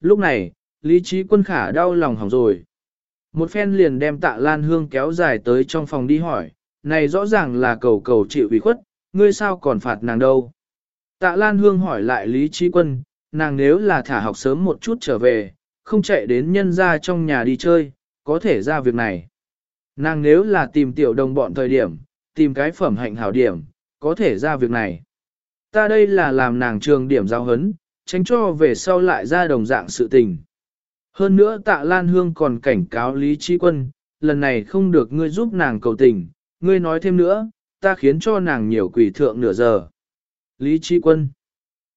Lúc này, Lý Trí Quân khả đau lòng hỏng rồi. Một phen liền đem tạ Lan Hương kéo dài tới trong phòng đi hỏi, này rõ ràng là cầu cầu chịu ủy khuất, ngươi sao còn phạt nàng đâu. Tạ Lan Hương hỏi lại Lý Trí Quân, nàng nếu là thả học sớm một chút trở về, không chạy đến nhân ra trong nhà đi chơi, có thể ra việc này. Nàng nếu là tìm tiểu đồng bọn thời điểm, tìm cái phẩm hạnh hảo điểm, có thể ra việc này. Ta đây là làm nàng trường điểm giao hấn, tránh cho về sau lại ra đồng dạng sự tình. Hơn nữa tạ Lan Hương còn cảnh cáo Lý Trí Quân, lần này không được ngươi giúp nàng cầu tình, ngươi nói thêm nữa, ta khiến cho nàng nhiều quỷ thượng nửa giờ. Lý Trí Quân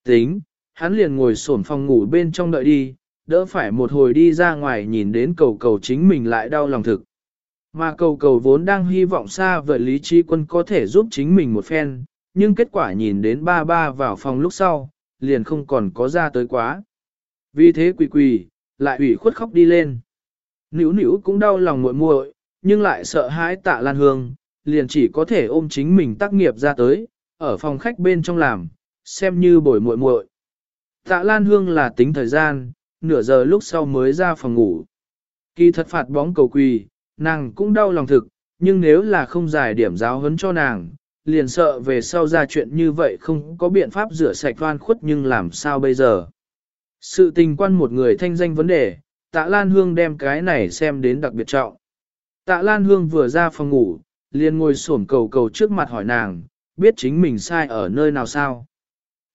Tính, hắn liền ngồi sổn phòng ngủ bên trong đợi đi, đỡ phải một hồi đi ra ngoài nhìn đến cầu cầu chính mình lại đau lòng thực. Mà cầu cầu vốn đang hy vọng xa vời Lý Trí Quân có thể giúp chính mình một phen, nhưng kết quả nhìn đến ba ba vào phòng lúc sau, liền không còn có ra tới quá. Vì thế quỳ quỳ, lại ủy khuất khóc đi lên. Nữu nữu cũng đau lòng muội muội, nhưng lại sợ hãi tạ lan hương, liền chỉ có thể ôm chính mình tác nghiệp ra tới, ở phòng khách bên trong làm, xem như bồi muội muội. Tạ lan hương là tính thời gian, nửa giờ lúc sau mới ra phòng ngủ. Kỳ thật phạt bóng cầu quỳ, nàng cũng đau lòng thực, nhưng nếu là không giải điểm giáo huấn cho nàng, liền sợ về sau ra chuyện như vậy không có biện pháp rửa sạch oan khuất nhưng làm sao bây giờ. Sự tình quan một người thanh danh vấn đề, tạ Lan Hương đem cái này xem đến đặc biệt trọng. Tạ Lan Hương vừa ra phòng ngủ, liền ngồi xổm cầu cầu trước mặt hỏi nàng, biết chính mình sai ở nơi nào sao.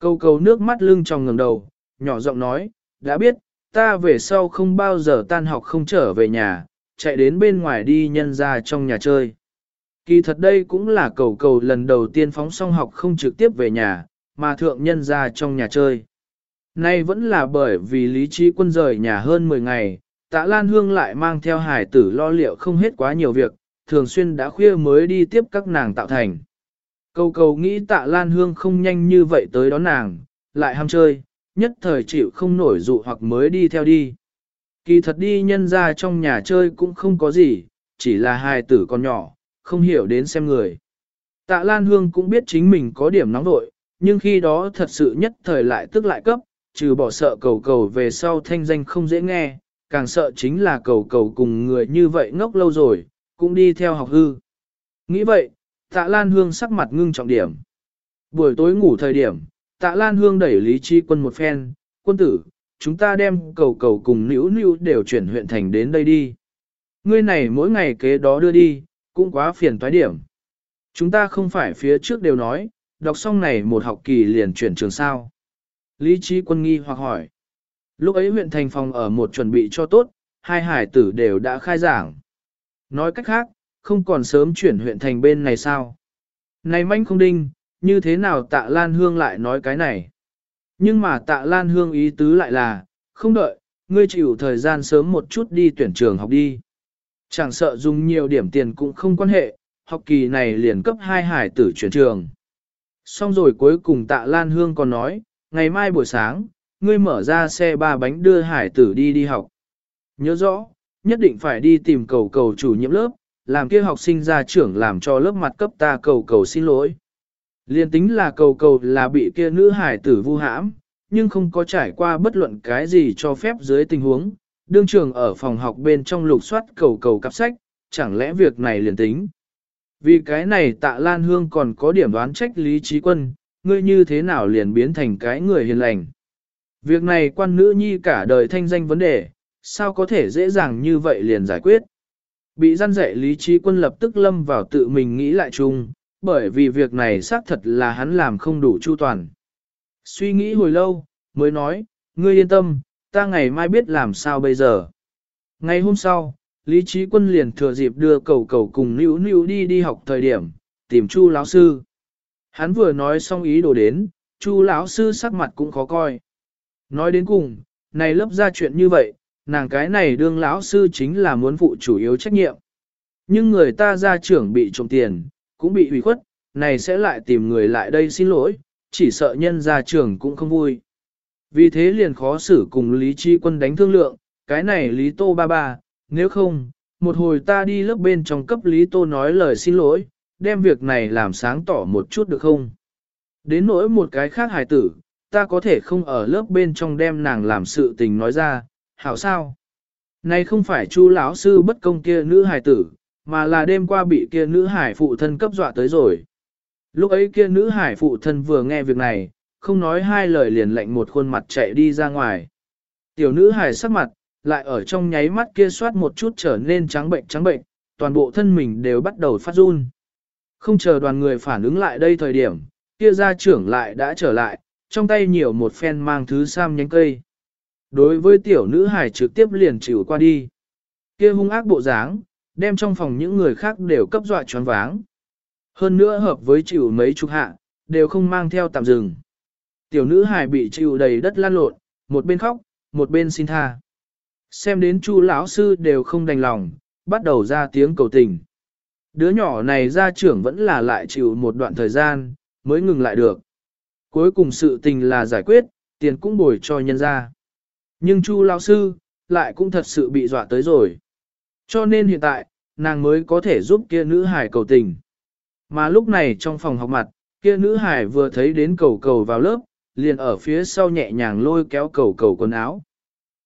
Cầu cầu nước mắt lưng tròng ngẩng đầu, nhỏ giọng nói, đã biết, ta về sau không bao giờ tan học không trở về nhà, chạy đến bên ngoài đi nhân ra trong nhà chơi. Kỳ thật đây cũng là cầu cầu lần đầu tiên phóng xong học không trực tiếp về nhà, mà thượng nhân ra trong nhà chơi. Nay vẫn là bởi vì lý trí quân rời nhà hơn 10 ngày, tạ Lan Hương lại mang theo hải tử lo liệu không hết quá nhiều việc, thường xuyên đã khuya mới đi tiếp các nàng tạo thành. Cầu cầu nghĩ tạ Lan Hương không nhanh như vậy tới đón nàng, lại ham chơi, nhất thời chịu không nổi dụ hoặc mới đi theo đi. Kỳ thật đi nhân ra trong nhà chơi cũng không có gì, chỉ là hài tử con nhỏ, không hiểu đến xem người. Tạ Lan Hương cũng biết chính mình có điểm nóng vội, nhưng khi đó thật sự nhất thời lại tức lại cấp, trừ bỏ sợ cầu cầu về sau thanh danh không dễ nghe, càng sợ chính là cầu cầu cùng người như vậy ngốc lâu rồi, cũng đi theo học hư. Nghĩ vậy, tạ Lan Hương sắc mặt ngưng trọng điểm. Buổi tối ngủ thời điểm, tạ Lan Hương đẩy Lý Chi quân một phen, quân tử, chúng ta đem cầu cầu cùng nữ nữ đều chuyển huyện thành đến đây đi. Ngươi này mỗi ngày kế đó đưa đi, cũng quá phiền toái điểm. Chúng ta không phải phía trước đều nói, đọc xong này một học kỳ liền chuyển trường sao. Lý trí quân nghi hoặc hỏi. Lúc ấy huyện thành phòng ở một chuẩn bị cho tốt, hai hải tử đều đã khai giảng. Nói cách khác, không còn sớm chuyển huyện thành bên này sao. Này manh không đinh, như thế nào tạ Lan Hương lại nói cái này. Nhưng mà tạ Lan Hương ý tứ lại là, không đợi, ngươi chịu thời gian sớm một chút đi tuyển trường học đi. Chẳng sợ dùng nhiều điểm tiền cũng không quan hệ, học kỳ này liền cấp hai hải tử chuyển trường. Xong rồi cuối cùng tạ Lan Hương còn nói, ngày mai buổi sáng, ngươi mở ra xe ba bánh đưa hải tử đi đi học. Nhớ rõ, nhất định phải đi tìm cầu cầu chủ nhiệm lớp, làm kia học sinh ra trưởng làm cho lớp mặt cấp ta cầu cầu xin lỗi. Liên tính là cầu cầu là bị kia nữ hải tử vu hãm, nhưng không có trải qua bất luận cái gì cho phép dưới tình huống. Đương trường ở phòng học bên trong lục soát cầu cầu cặp sách, chẳng lẽ việc này liền tính. Vì cái này tạ Lan Hương còn có điểm đoán trách Lý Trí Quân, ngươi như thế nào liền biến thành cái người hiền lành. Việc này quan nữ nhi cả đời thanh danh vấn đề, sao có thể dễ dàng như vậy liền giải quyết. Bị gian dạy Lý Trí Quân lập tức lâm vào tự mình nghĩ lại chung, bởi vì việc này xác thật là hắn làm không đủ chu toàn. Suy nghĩ hồi lâu, mới nói, ngươi yên tâm, ta ngày mai biết làm sao bây giờ. Ngày hôm sau, Lý Trí Quân liền thừa dịp đưa cầu cầu cùng Nữu Nữu đi đi học thời điểm, tìm Chu lão sư. Hắn vừa nói xong ý đồ đến, Chu lão sư sắc mặt cũng khó coi. Nói đến cùng, này lớp ra chuyện như vậy, nàng cái này đương lão sư chính là muốn phụ chủ yếu trách nhiệm. Nhưng người ta ra trưởng bị trộm tiền, cũng bị ủy khuất, này sẽ lại tìm người lại đây xin lỗi, chỉ sợ nhân ra trưởng cũng không vui. Vì thế liền khó xử cùng Lý Chi Quân đánh thương lượng, cái này Lý Tô ba ba, nếu không, một hồi ta đi lớp bên trong cấp Lý Tô nói lời xin lỗi, đem việc này làm sáng tỏ một chút được không? Đến nỗi một cái khác hài tử, ta có thể không ở lớp bên trong đem nàng làm sự tình nói ra, hảo sao? Này không phải chu lão sư bất công kia nữ hài tử, mà là đêm qua bị kia nữ hải phụ thân cấp dọa tới rồi. Lúc ấy kia nữ hải phụ thân vừa nghe việc này, không nói hai lời liền lệnh một khuôn mặt chạy đi ra ngoài. Tiểu nữ hài sắc mặt, lại ở trong nháy mắt kia soát một chút trở nên trắng bệnh trắng bệnh, toàn bộ thân mình đều bắt đầu phát run. Không chờ đoàn người phản ứng lại đây thời điểm, kia gia trưởng lại đã trở lại, trong tay nhiều một phen mang thứ sam nhánh cây. Đối với tiểu nữ hài trực tiếp liền chịu qua đi. Kia hung ác bộ dáng, đem trong phòng những người khác đều cấp dọa choáng váng. Hơn nữa hợp với chịu mấy chục hạ, đều không mang theo tạm dừng. Tiểu nữ hải bị chịu đầy đất lan lộn, một bên khóc, một bên xin tha. Xem đến chu lão sư đều không đành lòng, bắt đầu ra tiếng cầu tình. Đứa nhỏ này ra trưởng vẫn là lại chịu một đoạn thời gian, mới ngừng lại được. Cuối cùng sự tình là giải quyết, tiền cũng bồi cho nhân ra. Nhưng chu lão sư, lại cũng thật sự bị dọa tới rồi. Cho nên hiện tại, nàng mới có thể giúp kia nữ hải cầu tình. Mà lúc này trong phòng học mặt, kia nữ hải vừa thấy đến cầu cầu vào lớp, liền ở phía sau nhẹ nhàng lôi kéo cầu cầu quần áo.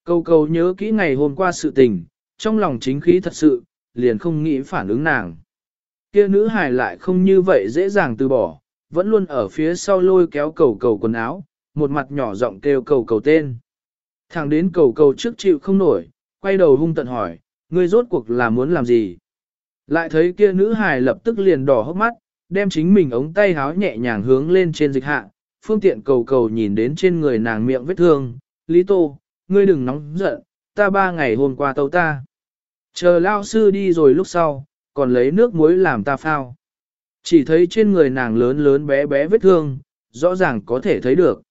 Cầu cầu nhớ kỹ ngày hôm qua sự tình, trong lòng chính khí thật sự, liền không nghĩ phản ứng nàng. Kia nữ hài lại không như vậy dễ dàng từ bỏ, vẫn luôn ở phía sau lôi kéo cầu cầu quần áo, một mặt nhỏ giọng kêu cầu cầu tên. Thẳng đến cầu cầu trước chịu không nổi, quay đầu hung tận hỏi, ngươi rốt cuộc là muốn làm gì? Lại thấy kia nữ hài lập tức liền đỏ hốc mắt, đem chính mình ống tay háo nhẹ nhàng hướng lên trên dịch hạ, phương tiện cầu cầu nhìn đến trên người nàng miệng vết thương, Lý Tô, ngươi đừng nóng giận, ta ba ngày hôm qua tâu ta. Chờ lao sư đi rồi lúc sau, còn lấy nước muối làm ta phao. Chỉ thấy trên người nàng lớn lớn bé bé vết thương, rõ ràng có thể thấy được.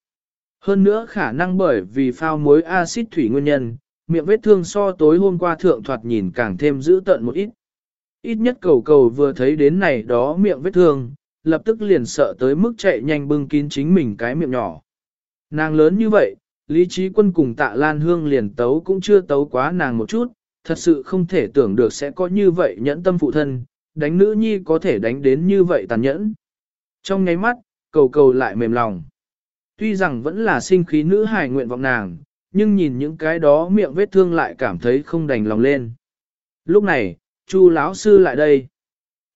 Hơn nữa khả năng bởi vì phao muối axit thủy nguyên nhân, miệng vết thương so tối hôm qua thượng thoạt nhìn càng thêm dữ tợn một ít. Ít nhất cầu cầu vừa thấy đến này đó miệng vết thương, lập tức liền sợ tới mức chạy nhanh bưng kín chính mình cái miệng nhỏ. Nàng lớn như vậy, lý trí quân cùng tạ lan hương liền tấu cũng chưa tấu quá nàng một chút, thật sự không thể tưởng được sẽ có như vậy nhẫn tâm phụ thân, đánh nữ nhi có thể đánh đến như vậy tàn nhẫn. Trong nháy mắt, cầu cầu lại mềm lòng. Tuy rằng vẫn là sinh khí nữ hài nguyện vọng nàng, nhưng nhìn những cái đó miệng vết thương lại cảm thấy không đành lòng lên. Lúc này, Chu lão sư lại đây.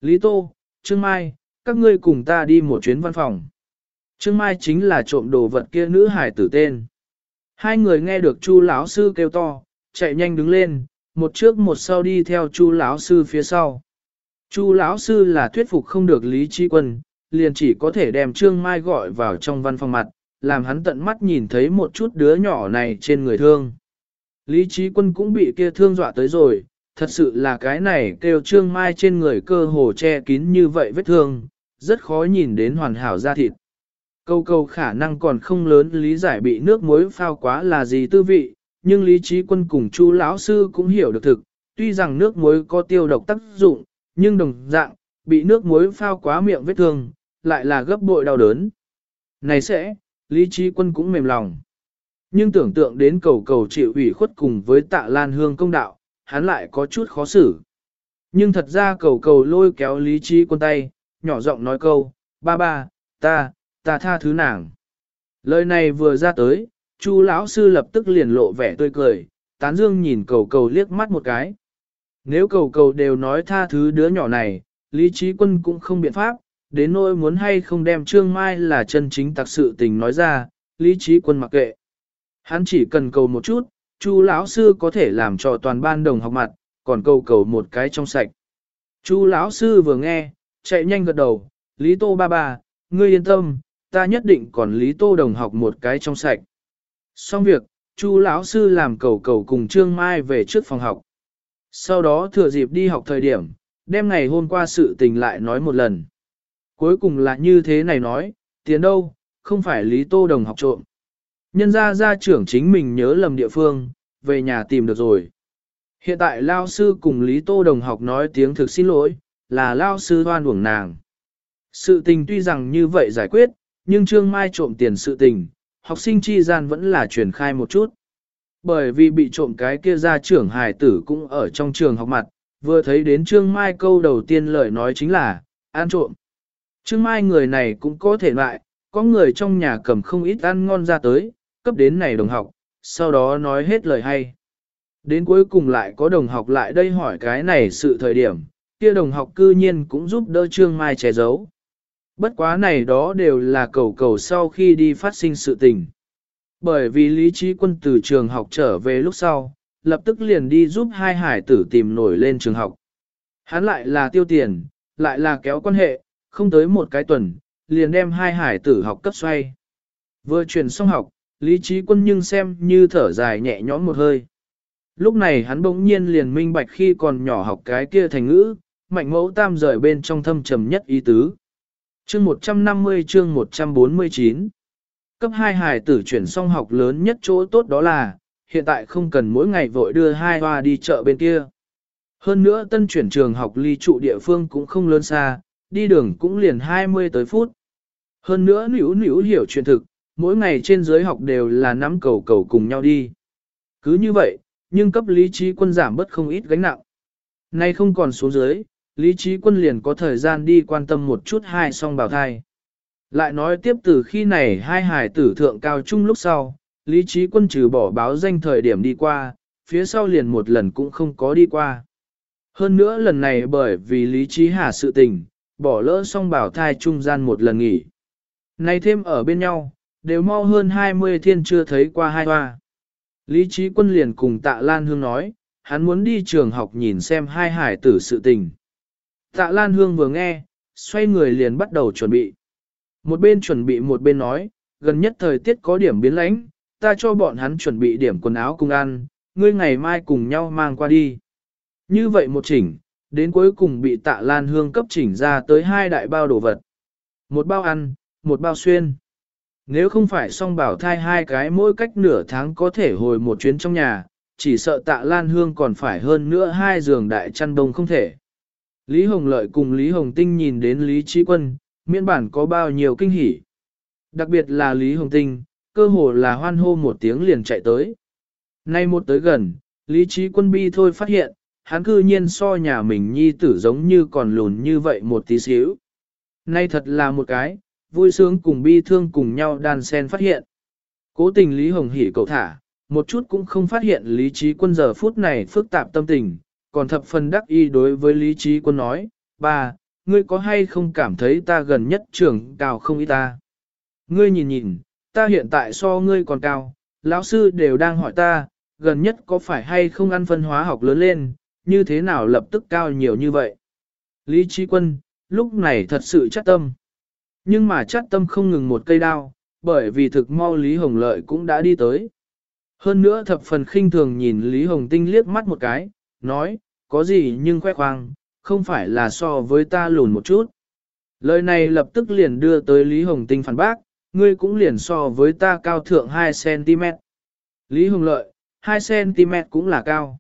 Lý Tô, Trương Mai, các ngươi cùng ta đi một chuyến văn phòng. Trương Mai chính là trộm đồ vật kia nữ hải tử tên. Hai người nghe được Chu lão sư kêu to, chạy nhanh đứng lên, một trước một sau đi theo Chu lão sư phía sau. Chu lão sư là thuyết phục không được Lý trí Quân, liền chỉ có thể đem Trương Mai gọi vào trong văn phòng mặt, làm hắn tận mắt nhìn thấy một chút đứa nhỏ này trên người thương. Lý trí quân cũng bị kia thương dọa tới rồi, thật sự là cái này kêu trương mai trên người cơ hồ che kín như vậy vết thương, rất khó nhìn đến hoàn hảo da thịt. Câu câu khả năng còn không lớn lý giải bị nước muối phao quá là gì tư vị, nhưng lý trí quân cùng chu lão sư cũng hiểu được thực, tuy rằng nước muối có tiêu độc tác dụng, nhưng đồng dạng, bị nước muối phao quá miệng vết thương, lại là gấp bội đau đớn. Này sẽ, Lý trí quân cũng mềm lòng. Nhưng tưởng tượng đến cầu cầu chịu ủy khuất cùng với tạ lan hương công đạo, hắn lại có chút khó xử. Nhưng thật ra cầu cầu lôi kéo lý trí quân tay, nhỏ giọng nói câu, ba ba, ta, ta tha thứ nàng. Lời này vừa ra tới, chu lão sư lập tức liền lộ vẻ tươi cười, tán dương nhìn cầu cầu liếc mắt một cái. Nếu cầu cầu đều nói tha thứ đứa nhỏ này, lý trí quân cũng không biện pháp, đến nỗi muốn hay không đem Trương Mai là chân chính thật sự tình nói ra, lý trí quân mặc kệ. Hắn chỉ cần cầu một chút, Chu lão sư có thể làm cho toàn ban đồng học mặt, còn cầu cầu một cái trong sạch. Chu lão sư vừa nghe, chạy nhanh gật đầu, Lý Tô ba ba, ngươi yên tâm, ta nhất định còn Lý Tô đồng học một cái trong sạch. Xong việc, Chu lão sư làm cầu cầu cùng Trương Mai về trước phòng học. Sau đó thừa dịp đi học thời điểm, đem ngày hôm qua sự tình lại nói một lần. Cuối cùng là như thế này nói, tiền đâu, không phải Lý Tô Đồng học trộm. Nhân ra gia trưởng chính mình nhớ lầm địa phương, về nhà tìm được rồi. Hiện tại Lao sư cùng Lý Tô Đồng học nói tiếng thực xin lỗi, là Lao sư hoan uổng nàng. Sự tình tuy rằng như vậy giải quyết, nhưng Trương Mai trộm tiền sự tình, học sinh chi gian vẫn là truyền khai một chút. Bởi vì bị trộm cái kia gia trưởng hài tử cũng ở trong trường học mặt, vừa thấy đến Trương Mai câu đầu tiên lời nói chính là, an trộm. Trương Mai người này cũng có thể lại, có người trong nhà cầm không ít ăn ngon ra tới, cấp đến này đồng học, sau đó nói hết lời hay. Đến cuối cùng lại có đồng học lại đây hỏi cái này sự thời điểm, kia đồng học cư nhiên cũng giúp đỡ Trương Mai che giấu. Bất quá này đó đều là cầu cầu sau khi đi phát sinh sự tình. Bởi vì Lý Trí Quân từ trường học trở về lúc sau, lập tức liền đi giúp hai hải tử tìm nổi lên trường học. Hắn lại là tiêu tiền, lại là kéo quan hệ, không tới một cái tuần, liền đem hai hải tử học cấp xoay. Vừa chuyển xong học, Lý Trí Quân nhưng xem như thở dài nhẹ nhõm một hơi. Lúc này hắn bỗng nhiên liền minh bạch khi còn nhỏ học cái kia thành ngữ, mạnh mẫu tam rời bên trong thâm trầm nhất ý tứ. Chương 150 chương 149 Cấp 2 hài tử chuyển xong học lớn nhất chỗ tốt đó là, hiện tại không cần mỗi ngày vội đưa hai hoa đi chợ bên kia. Hơn nữa tân chuyển trường học ly trụ địa phương cũng không lớn xa, đi đường cũng liền 20 tới phút. Hơn nữa nữ nữ hiểu chuyện thực, mỗi ngày trên dưới học đều là nắm cầu cầu cùng nhau đi. Cứ như vậy, nhưng cấp lý trí quân giảm bớt không ít gánh nặng. Nay không còn số dưới, lý trí quân liền có thời gian đi quan tâm một chút hai song bào thai. Lại nói tiếp từ khi này hai hải tử thượng cao trung lúc sau, lý trí quân trừ bỏ báo danh thời điểm đi qua, phía sau liền một lần cũng không có đi qua. Hơn nữa lần này bởi vì lý trí hà sự tình, bỏ lỡ song bảo thai trung gian một lần nghỉ. Nay thêm ở bên nhau, đều mau hơn 20 thiên chưa thấy qua hai hoa. Lý trí quân liền cùng tạ Lan Hương nói, hắn muốn đi trường học nhìn xem hai hải tử sự tình. Tạ Lan Hương vừa nghe, xoay người liền bắt đầu chuẩn bị. Một bên chuẩn bị một bên nói, gần nhất thời tiết có điểm biến lãnh, ta cho bọn hắn chuẩn bị điểm quần áo cùng ăn, ngươi ngày mai cùng nhau mang qua đi. Như vậy một chỉnh, đến cuối cùng bị tạ Lan Hương cấp chỉnh ra tới hai đại bao đồ vật. Một bao ăn, một bao xuyên. Nếu không phải song bảo thai hai cái mỗi cách nửa tháng có thể hồi một chuyến trong nhà, chỉ sợ tạ Lan Hương còn phải hơn nữa hai giường đại chăn đông không thể. Lý Hồng Lợi cùng Lý Hồng Tinh nhìn đến Lý Trí Quân, miễn bản có bao nhiêu kinh hỉ. Đặc biệt là Lý Hồng Tinh, cơ hồ là hoan hô một tiếng liền chạy tới. Nay một tới gần, Lý Trí Quân bi thôi phát hiện, hắn cư nhiên so nhà mình nhi tử giống như còn lùn như vậy một tí xíu. Nay thật là một cái, vui sướng cùng bi thương cùng nhau đan sen phát hiện. Cố tình Lý Hồng hỉ cầu thả, một chút cũng không phát hiện lý trí quân giờ phút này phức tạp tâm tình, còn thập phần đắc y đối với lý trí quân nói, ba, ngươi có hay không cảm thấy ta gần nhất trưởng cao không ý ta? Ngươi nhìn nhìn, ta hiện tại so ngươi còn cao, lão sư đều đang hỏi ta, gần nhất có phải hay không ăn phân hóa học lớn lên, như thế nào lập tức cao nhiều như vậy? Lý trí quân, lúc này thật sự chắc tâm. Nhưng mà chắc tâm không ngừng một cây đao, bởi vì thực mau Lý Hồng Lợi cũng đã đi tới. Hơn nữa thập phần khinh thường nhìn Lý Hồng Tinh liếc mắt một cái, nói, có gì nhưng khoe khoang, không phải là so với ta lùn một chút. Lời này lập tức liền đưa tới Lý Hồng Tinh phản bác, ngươi cũng liền so với ta cao thượng 2cm. Lý Hồng Lợi, 2cm cũng là cao.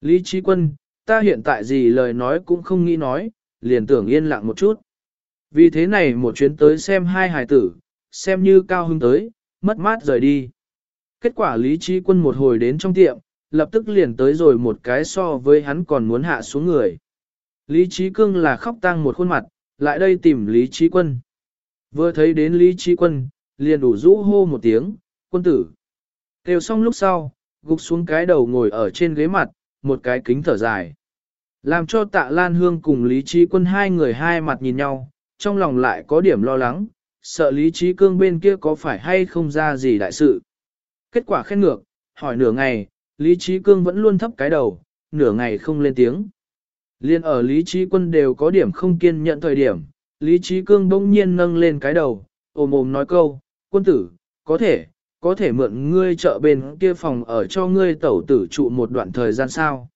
Lý Trí Quân, ta hiện tại gì lời nói cũng không nghĩ nói, liền tưởng yên lặng một chút. Vì thế này một chuyến tới xem hai hài tử, xem như cao hưng tới, mất mát rời đi. Kết quả Lý Trí Quân một hồi đến trong tiệm, lập tức liền tới rồi một cái so với hắn còn muốn hạ xuống người. Lý Trí Cương là khóc tang một khuôn mặt, lại đây tìm Lý Trí Quân. Vừa thấy đến Lý Trí Quân, liền đủ rũ hô một tiếng, quân tử. Kêu xong lúc sau, gục xuống cái đầu ngồi ở trên ghế mặt, một cái kính thở dài. Làm cho tạ Lan Hương cùng Lý Trí Quân hai người hai mặt nhìn nhau, trong lòng lại có điểm lo lắng, sợ Lý Trí Cương bên kia có phải hay không ra gì đại sự. Kết quả khen ngược, hỏi nửa ngày, Lý Trí Cương vẫn luôn thấp cái đầu, nửa ngày không lên tiếng. Liên ở Lý Trí Quân đều có điểm không kiên nhận thời điểm, Lý Trí Cương bỗng nhiên nâng lên cái đầu, ồm ồm nói câu, quân tử, có thể, có thể mượn ngươi chợ bên kia phòng ở cho ngươi tẩu tử trụ một đoạn thời gian sao.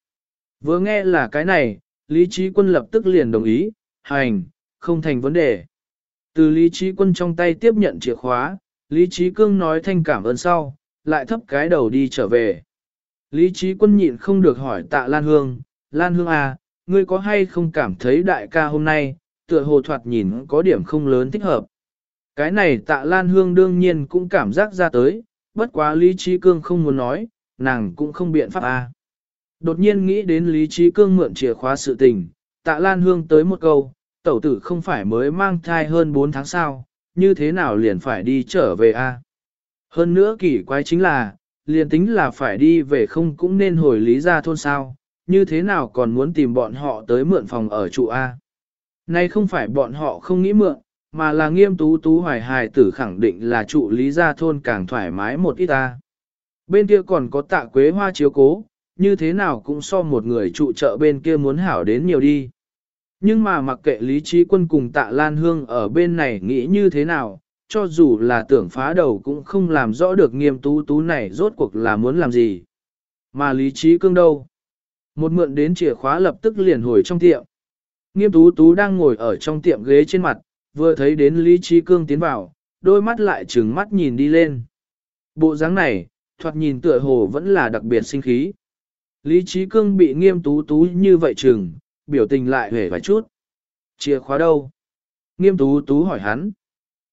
Vừa nghe là cái này, Lý Trí Quân lập tức liền đồng ý, hành, không thành vấn đề. Từ Lý Trí Quân trong tay tiếp nhận chìa khóa, Lý Trí Cương nói thanh cảm ơn sau, lại thấp cái đầu đi trở về. Lý Trí Quân nhịn không được hỏi tạ Lan Hương, Lan Hương à, ngươi có hay không cảm thấy đại ca hôm nay, tựa hồ thoạt nhìn có điểm không lớn thích hợp. Cái này tạ Lan Hương đương nhiên cũng cảm giác ra tới, bất quá Lý Trí Cương không muốn nói, nàng cũng không biện pháp à. Đột nhiên nghĩ đến Lý Trí Cương mượn chìa khóa sự tình, tạ Lan Hương tới một câu, tẩu tử không phải mới mang thai hơn 4 tháng sao, như thế nào liền phải đi trở về a? Hơn nữa kỳ quái chính là, liền tính là phải đi về không cũng nên hồi lý ra thôn sao, như thế nào còn muốn tìm bọn họ tới mượn phòng ở trụ A. Nay không phải bọn họ không nghĩ mượn, mà là nghiêm tú tú hoài hài tử khẳng định là trụ lý ra thôn càng thoải mái một ít ta. Bên kia còn có tạ quế hoa chiếu cố, như thế nào cũng so một người trụ chợ bên kia muốn hảo đến nhiều đi. Nhưng mà mặc kệ lý trí quân cùng tạ Lan Hương ở bên này nghĩ như thế nào, cho dù là tưởng phá đầu cũng không làm rõ được nghiêm tú tú này rốt cuộc là muốn làm gì. Mà lý trí cương đâu? Một mượn đến chìa khóa lập tức liền hồi trong tiệm. Nghiêm tú tú đang ngồi ở trong tiệm ghế trên mặt, vừa thấy đến lý trí cương tiến vào, đôi mắt lại trừng mắt nhìn đi lên. Bộ dáng này, thoạt nhìn tựa hồ vẫn là đặc biệt sinh khí. Lý trí cương bị nghiêm tú tú như vậy trừng, biểu tình lại hề vài chút. Chìa khóa đâu? Nghiêm tú tú hỏi hắn.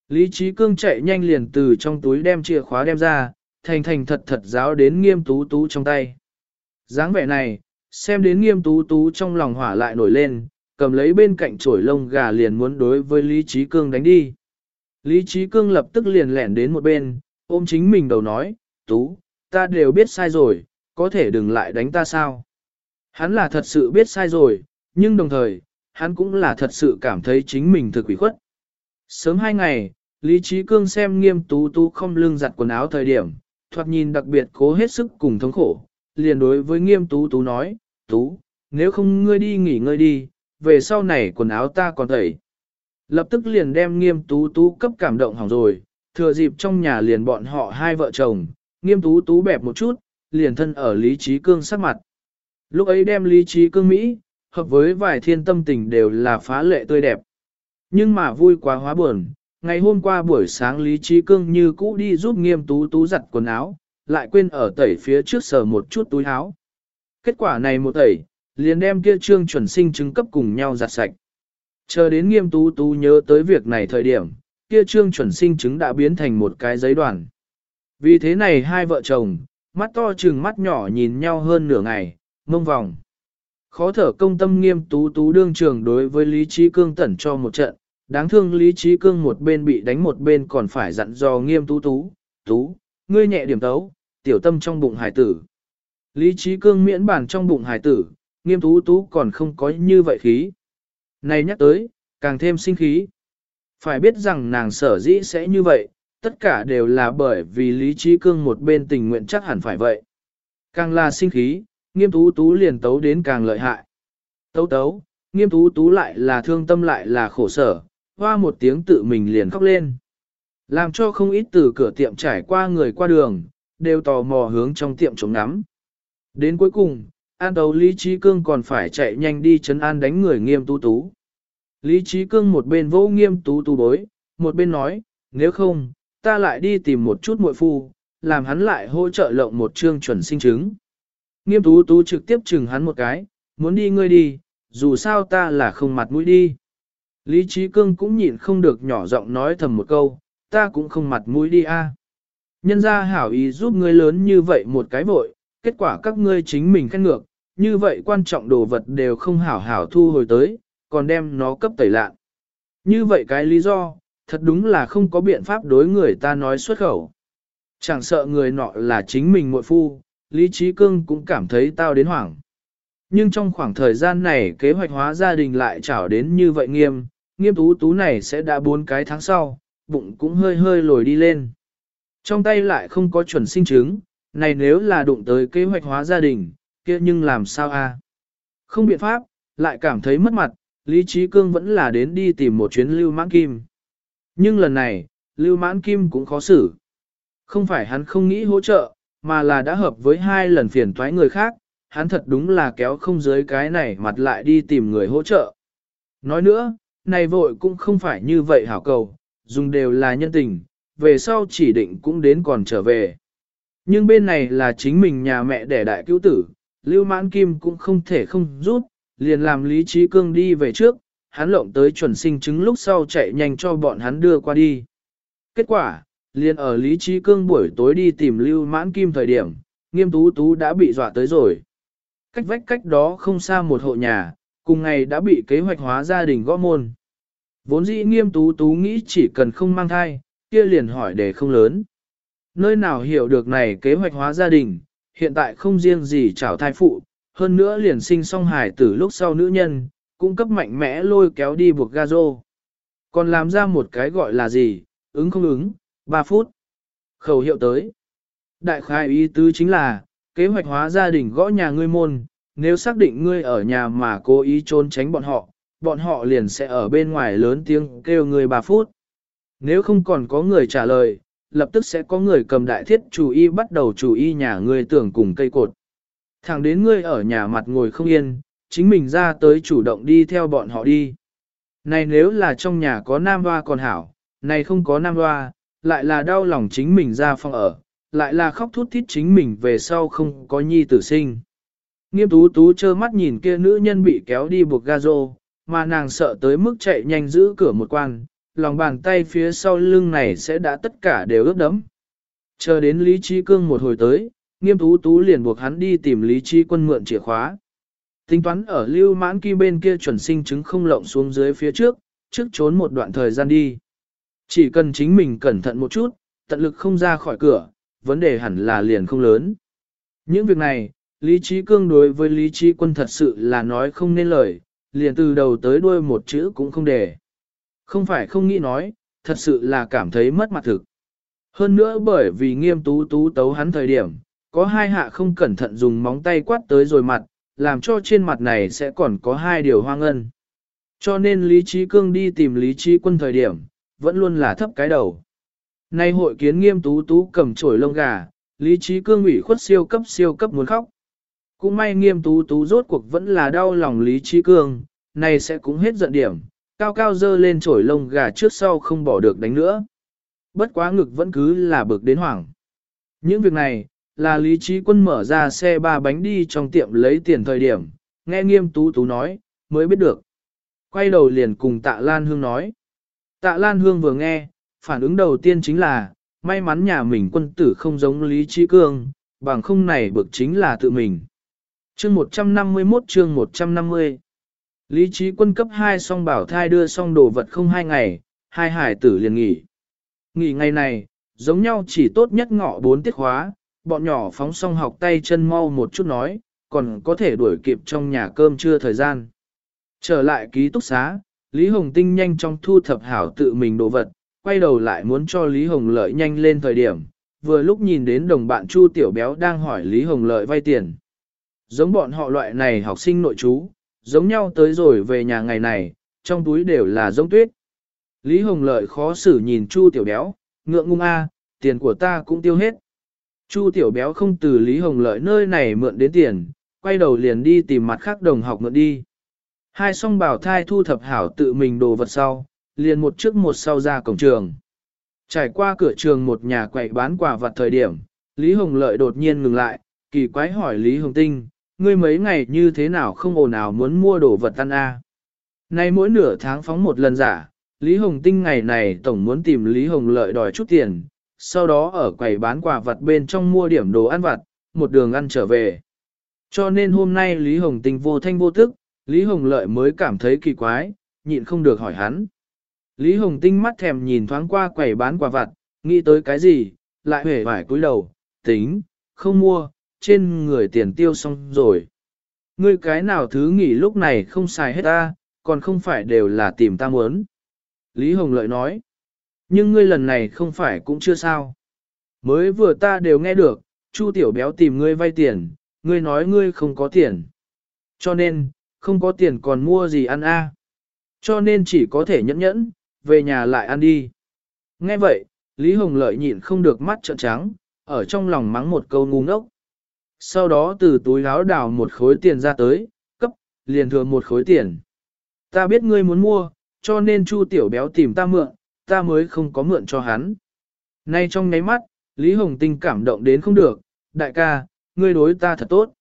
Lý trí cương chạy nhanh liền từ trong túi đem chìa khóa đem ra, thành thành thật thật giáo đến nghiêm tú tú trong tay. dáng vẻ này, xem đến nghiêm tú tú trong lòng hỏa lại nổi lên, cầm lấy bên cạnh chổi lông gà liền muốn đối với Lý Trí Cương đánh đi. Lý Trí Cương lập tức liền lẻn đến một bên, ôm chính mình đầu nói, Tú, ta đều biết sai rồi, có thể đừng lại đánh ta sao. Hắn là thật sự biết sai rồi, nhưng đồng thời, hắn cũng là thật sự cảm thấy chính mình thực quỷ khuất. Sớm hai ngày, Lý Trí Cương xem nghiêm tú tú không lưng giặt quần áo thời điểm, thoạt nhìn đặc biệt cố hết sức cùng thống khổ, liền đối với nghiêm tú tú nói, Tú, nếu không ngươi đi nghỉ ngơi đi, về sau này quần áo ta còn tẩy. Lập tức liền đem nghiêm tú tú cấp cảm động hỏng rồi, thừa dịp trong nhà liền bọn họ hai vợ chồng, nghiêm tú tú bẹp một chút, liền thân ở Lý Trí Cương sắc mặt. Lúc ấy đem Lý Trí Cương Mỹ, hợp với vài thiên tâm tình đều là phá lệ tươi đẹp. Nhưng mà vui quá hóa buồn, ngày hôm qua buổi sáng Lý Trí Cương như cũ đi giúp nghiêm tú tú giặt quần áo, lại quên ở tẩy phía trước sờ một chút túi áo. Kết quả này một tẩy, liền đem kia trương chuẩn sinh chứng cấp cùng nhau giặt sạch. Chờ đến nghiêm tú tú nhớ tới việc này thời điểm, kia trương chuẩn sinh chứng đã biến thành một cái giấy đoàn. Vì thế này hai vợ chồng, mắt to chừng mắt nhỏ nhìn nhau hơn nửa ngày, mông vòng. Khó thở công tâm nghiêm tú tú đương trường đối với Lý Trí Cương tẩn cho một trận, đáng thương Lý Trí Cương một bên bị đánh một bên còn phải dặn dò nghiêm tú tú, tú, ngươi nhẹ điểm tấu, tiểu tâm trong bụng hải tử. Lý Trí Cương miễn bản trong bụng hải tử, nghiêm tú tú còn không có như vậy khí. Này nhắc tới, càng thêm sinh khí. Phải biết rằng nàng sở dĩ sẽ như vậy, tất cả đều là bởi vì Lý Trí Cương một bên tình nguyện chắc hẳn phải vậy. Càng là sinh khí, nghiêm tú tú liền tấu đến càng lợi hại. Tấu tấu, nghiêm tú tú lại là thương tâm lại là khổ sở, hoa một tiếng tự mình liền khóc lên. Làm cho không ít từ cửa tiệm trải qua người qua đường, đều tò mò hướng trong tiệm chống ngắm. Đến cuối cùng, an đầu Lý Trí Cương còn phải chạy nhanh đi chấn an đánh người nghiêm tú tú. Lý Trí Cương một bên vô nghiêm tú tú bối, một bên nói, nếu không, ta lại đi tìm một chút muội phu, làm hắn lại hỗ trợ lộng một chương chuẩn sinh chứng. Nghiêm tú tú trực tiếp chừng hắn một cái, muốn đi ngươi đi, dù sao ta là không mặt mũi đi. Lý Trí Cương cũng nhịn không được nhỏ giọng nói thầm một câu, ta cũng không mặt mũi đi a. Nhân ra hảo ý giúp ngươi lớn như vậy một cái vội, kết quả các ngươi chính mình khen ngược, như vậy quan trọng đồ vật đều không hảo hảo thu hồi tới, còn đem nó cấp tẩy lạn. Như vậy cái lý do, thật đúng là không có biện pháp đối người ta nói xuất khẩu. Chẳng sợ người nọ là chính mình muội phu, Lý Trí Cương cũng cảm thấy tao đến hoảng. Nhưng trong khoảng thời gian này kế hoạch hóa gia đình lại trảo đến như vậy nghiêm, nghiêm tú tú này sẽ đã bốn cái tháng sau, bụng cũng hơi hơi lồi đi lên. Trong tay lại không có chuẩn sinh chứng, này nếu là đụng tới kế hoạch hóa gia đình, kia nhưng làm sao a? Không biện pháp, lại cảm thấy mất mặt, Lý Trí Cương vẫn là đến đi tìm một chuyến Lưu Mãn Kim. Nhưng lần này, Lưu Mãn Kim cũng khó xử. Không phải hắn không nghĩ hỗ trợ, mà là đã hợp với hai lần phiền toái người khác, hắn thật đúng là kéo không dưới cái này mặt lại đi tìm người hỗ trợ. Nói nữa, này vội cũng không phải như vậy hảo cầu, dùng đều là nhân tình, về sau chỉ định cũng đến còn trở về. Nhưng bên này là chính mình nhà mẹ đẻ đại cứu tử, Lưu Mãn Kim cũng không thể không rút, liền làm Lý Trí Cương đi về trước, hắn lộng tới chuẩn sinh chứng lúc sau chạy nhanh cho bọn hắn đưa qua đi. Kết quả, liền ở Lý Trí Cương buổi tối đi tìm Lưu Mãn Kim thời điểm, nghiêm tú tú đã bị dọa tới rồi. Cách vách cách đó không xa một hộ nhà, cùng ngày đã bị kế hoạch hóa gia đình gõ môn. Vốn dĩ nghiêm tú tú nghĩ chỉ cần không mang thai, kia liền hỏi để không lớn. Nơi nào hiểu được này kế hoạch hóa gia đình, hiện tại không riêng gì chảo thai phụ, hơn nữa liền sinh song hài tử lúc sau nữ nhân, cung cấp mạnh mẽ lôi kéo đi buộc ga rô. Còn làm ra một cái gọi là gì, ứng không ứng, 3 phút. Khẩu hiệu tới. Đại khai ý tứ chính là, kế hoạch hóa gia đình gõ nhà ngươi môn, nếu xác định ngươi ở nhà mà cố ý trốn tránh bọn họ, bọn họ liền sẽ ở bên ngoài lớn tiếng kêu người 3 phút. Nếu không còn có người trả lời, lập tức sẽ có người cầm đại thiết chủ y bắt đầu chủ y nhà ngươi tưởng cùng cây cột. Thẳng đến ngươi ở nhà mặt ngồi không yên, chính mình ra tới chủ động đi theo bọn họ đi. Này nếu là trong nhà có nam hoa còn hảo, này không có nam hoa, lại là đau lòng chính mình ra phòng ở, lại là khóc thút thít chính mình về sau không có nhi tử sinh. Nghiêm tú tú trơ mắt nhìn kia nữ nhân bị kéo đi buộc ga rô, mà nàng sợ tới mức chạy nhanh giữ cửa một quan, lòng bàn tay phía sau lưng này sẽ đã tất cả đều ướt đẫm. Chờ đến Lý Trí Cương một hồi tới, nghiêm tú tú liền buộc hắn đi tìm Lý Trí Quân mượn chìa khóa. Tính toán ở lưu mãn kim bên kia chuẩn sinh chứng không lộng xuống dưới phía trước, trước trốn một đoạn thời gian đi. Chỉ cần chính mình cẩn thận một chút, tận lực không ra khỏi cửa, vấn đề hẳn là liền không lớn. Những việc này, Lý Trí Cương đối với Lý Trí Quân thật sự là nói không nên lời, liền từ đầu tới đuôi một chữ cũng không để. Không phải không nghĩ nói, thật sự là cảm thấy mất mặt thực. Hơn nữa bởi vì nghiêm tú tú tấu hắn thời điểm, có hai hạ không cẩn thận dùng móng tay quát tới rồi mặt, làm cho trên mặt này sẽ còn có hai điều hoang ân. Cho nên Lý Trí Cương đi tìm Lý Trí Quân thời điểm, vẫn luôn là thấp cái đầu. Nay hội kiến nghiêm tú tú cầm chổi lông gà, Lý Trí Cương ủy khuất siêu cấp siêu cấp muốn khóc. Cũng may nghiêm tú tú rốt cuộc vẫn là đau lòng Lý Trí Cương, này sẽ cũng hết giận điểm, cao cao dơ lên chổi lông gà trước sau không bỏ được đánh nữa. Bất quá ngực vẫn cứ là bực đến hoảng. Những việc này, là Lý Trí Quân mở ra xe ba bánh đi trong tiệm lấy tiền thời điểm, nghe nghiêm tú tú nói, mới biết được. Quay đầu liền cùng tạ Lan Hương nói. Tạ Lan Hương vừa nghe, phản ứng đầu tiên chính là, may mắn nhà mình quân tử không giống Lý Trí Cương, bằng không này bực chính là tự mình. Chương 151 chương 150 Lý trí quân cấp 2 song bảo thai đưa xong đồ vật không hai ngày, hai hải tử liền nghỉ. Nghỉ ngày này, giống nhau chỉ tốt nhất ngọ 4 tiết khóa, bọn nhỏ phóng xong học tay chân mau một chút nói, còn có thể đuổi kịp trong nhà cơm trưa thời gian. Trở lại ký túc xá, Lý Hồng Tinh nhanh chóng thu thập hảo tự mình đồ vật, quay đầu lại muốn cho Lý Hồng Lợi nhanh lên thời điểm, vừa lúc nhìn đến đồng bạn Chu Tiểu Béo đang hỏi Lý Hồng Lợi vay tiền. Giống bọn họ loại này học sinh nội chú, giống nhau tới rồi về nhà ngày này, trong túi đều là giống tuyết. Lý Hồng Lợi khó xử nhìn Chu Tiểu Béo, ngượng ngung a, tiền của ta cũng tiêu hết. Chu Tiểu Béo không từ Lý Hồng Lợi nơi này mượn đến tiền, quay đầu liền đi tìm mặt khác đồng học mượn đi. Hai song bảo thai thu thập hảo tự mình đồ vật sau, liền một trước một sau ra cổng trường. Trải qua cửa trường một nhà quậy bán quà vật thời điểm, Lý Hồng Lợi đột nhiên ngừng lại, kỳ quái hỏi Lý Hồng Tinh, ngươi mấy ngày như thế nào không ồn nào muốn mua đồ vật ăn a? À? Nay mỗi nửa tháng phóng một lần giả, Lý Hồng Tinh ngày này tổng muốn tìm Lý Hồng Lợi đòi chút tiền, sau đó ở quầy bán quà vật bên trong mua điểm đồ ăn vặt, một đường ăn trở về. Cho nên hôm nay Lý Hồng Tinh vô thanh vô tức, Lý Hồng Lợi mới cảm thấy kỳ quái, nhịn không được hỏi hắn. Lý Hồng Tinh mắt thèm nhìn thoáng qua quầy bán quà vặt, nghĩ tới cái gì, lại hề vải cúi đầu, tính, không mua, trên người tiền tiêu xong rồi. Ngươi cái nào thứ nghỉ lúc này không xài hết ta, còn không phải đều là tìm ta muốn. Lý Hồng Lợi nói, nhưng ngươi lần này không phải cũng chưa sao. Mới vừa ta đều nghe được, Chu Tiểu Béo tìm ngươi vay tiền, ngươi nói ngươi không có tiền. Cho nên, không có tiền còn mua gì ăn a? Cho nên chỉ có thể nhẫn nhẫn, về nhà lại ăn đi. Nghe vậy, Lý Hồng Lợi nhịn không được mắt trợn trắng, ở trong lòng mắng một câu ngu ngốc. Sau đó từ túi áo đào một khối tiền ra tới, cấp, liền thừa một khối tiền. Ta biết ngươi muốn mua, cho nên Chu Tiểu Béo tìm ta mượn, ta mới không có mượn cho hắn. Nay trong nháy mắt, Lý Hồng Tinh cảm động đến không được, đại ca, ngươi đối ta thật tốt.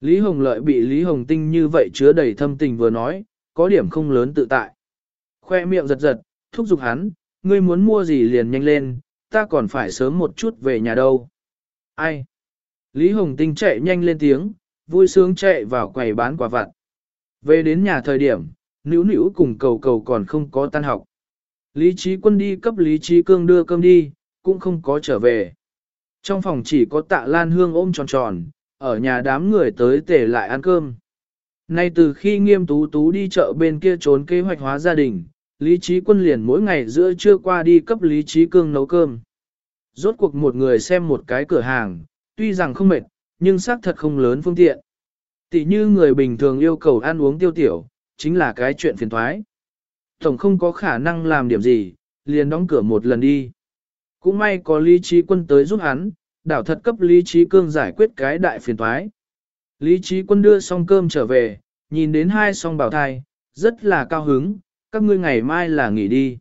Lý Hồng Lợi bị Lý Hồng Tinh như vậy chứa đầy thâm tình vừa nói, có điểm không lớn tự tại. Khoe miệng giật giật, thúc giục hắn, ngươi muốn mua gì liền nhanh lên, ta còn phải sớm một chút về nhà đâu. Ai? Lý Hồng Tinh chạy nhanh lên tiếng, vui sướng chạy vào quầy bán quả vặt. Về đến nhà thời điểm, nữ nữ cùng cầu cầu còn không có tan học. Lý trí quân đi cấp Lý trí cương đưa cơm đi, cũng không có trở về. Trong phòng chỉ có tạ lan hương ôm tròn tròn, ở nhà đám người tới tể lại ăn cơm. Nay từ khi nghiêm tú tú đi chợ bên kia trốn kế hoạch hóa gia đình, Lý Trí Quân liền mỗi ngày giữa trưa qua đi cấp Lý Trí Cương nấu cơm. Rốt cuộc một người xem một cái cửa hàng, tuy rằng không mệt, nhưng xác thật không lớn phương tiện. Tỷ như người bình thường yêu cầu ăn uống tiêu tiểu, chính là cái chuyện phiền thoái. Tổng không có khả năng làm điểm gì, liền đóng cửa một lần đi. Cũng may có Lý Trí Quân tới giúp hắn, đảo thật cấp Lý Trí Cương giải quyết cái đại phiền thoái. Lý Trí Quân đưa xong cơm trở về, nhìn đến hai song bảo thai, rất là cao hứng, các ngươi ngày mai là nghỉ đi.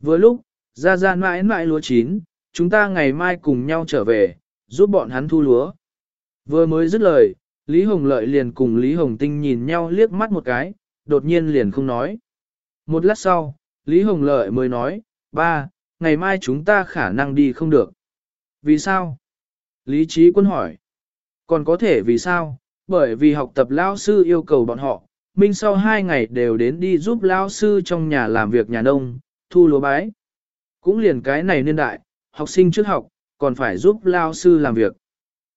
Vừa lúc, ra ra mãi mãi lúa chín, chúng ta ngày mai cùng nhau trở về, giúp bọn hắn thu lúa. Vừa mới dứt lời, Lý Hồng Lợi liền cùng Lý Hồng Tinh nhìn nhau liếc mắt một cái, đột nhiên liền không nói. Một lát sau, Lý Hồng Lợi mới nói, ba, ngày mai chúng ta khả năng đi không được. Vì sao? Lý Trí Quân hỏi. Còn có thể vì sao? Bởi vì học tập lao sư yêu cầu bọn họ, minh sau hai ngày đều đến đi giúp lao sư trong nhà làm việc nhà nông, thu lúa bái. Cũng liền cái này niên đại, học sinh trước học, còn phải giúp lao sư làm việc.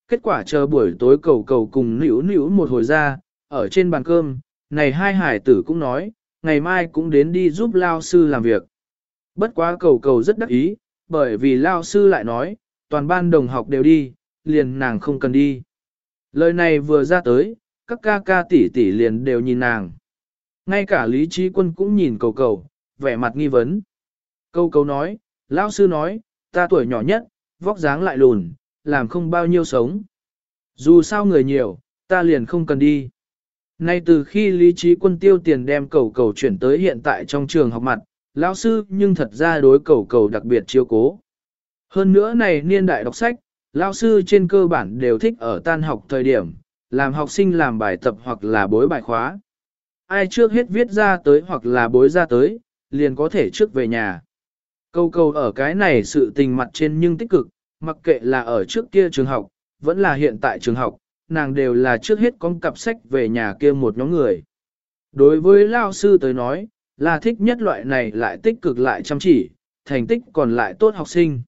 Kết quả chờ buổi tối cầu cầu cùng nỉu nỉu một hồi ra, ở trên bàn cơm, này hai hải tử cũng nói, ngày mai cũng đến đi giúp lao sư làm việc. Bất quá cầu cầu rất đắc ý, bởi vì lao sư lại nói, toàn ban đồng học đều đi, liền nàng không cần đi. Lời này vừa ra tới, các ca ca tỷ tỷ liền đều nhìn nàng. Ngay cả Lý Trí Quân cũng nhìn cầu cầu, vẻ mặt nghi vấn. Câu cầu nói, lão sư nói, ta tuổi nhỏ nhất, vóc dáng lại lùn, làm không bao nhiêu sống. Dù sao người nhiều, ta liền không cần đi. Nay từ khi Lý Trí Quân tiêu tiền đem cầu cầu chuyển tới hiện tại trong trường học mặt, lão sư nhưng thật ra đối cầu cầu đặc biệt chiếu cố. Hơn nữa này niên đại đọc sách, lão sư trên cơ bản đều thích ở tan học thời điểm, làm học sinh làm bài tập hoặc là bối bài khóa. Ai trước hết viết ra tới hoặc là bối ra tới, liền có thể trước về nhà. Câu câu ở cái này sự tình mặt trên nhưng tích cực, mặc kệ là ở trước kia trường học, vẫn là hiện tại trường học, nàng đều là trước hết con cặp sách về nhà kia một nhóm người. Đối với lao sư tới nói, là thích nhất loại này lại tích cực lại chăm chỉ, thành tích còn lại tốt học sinh.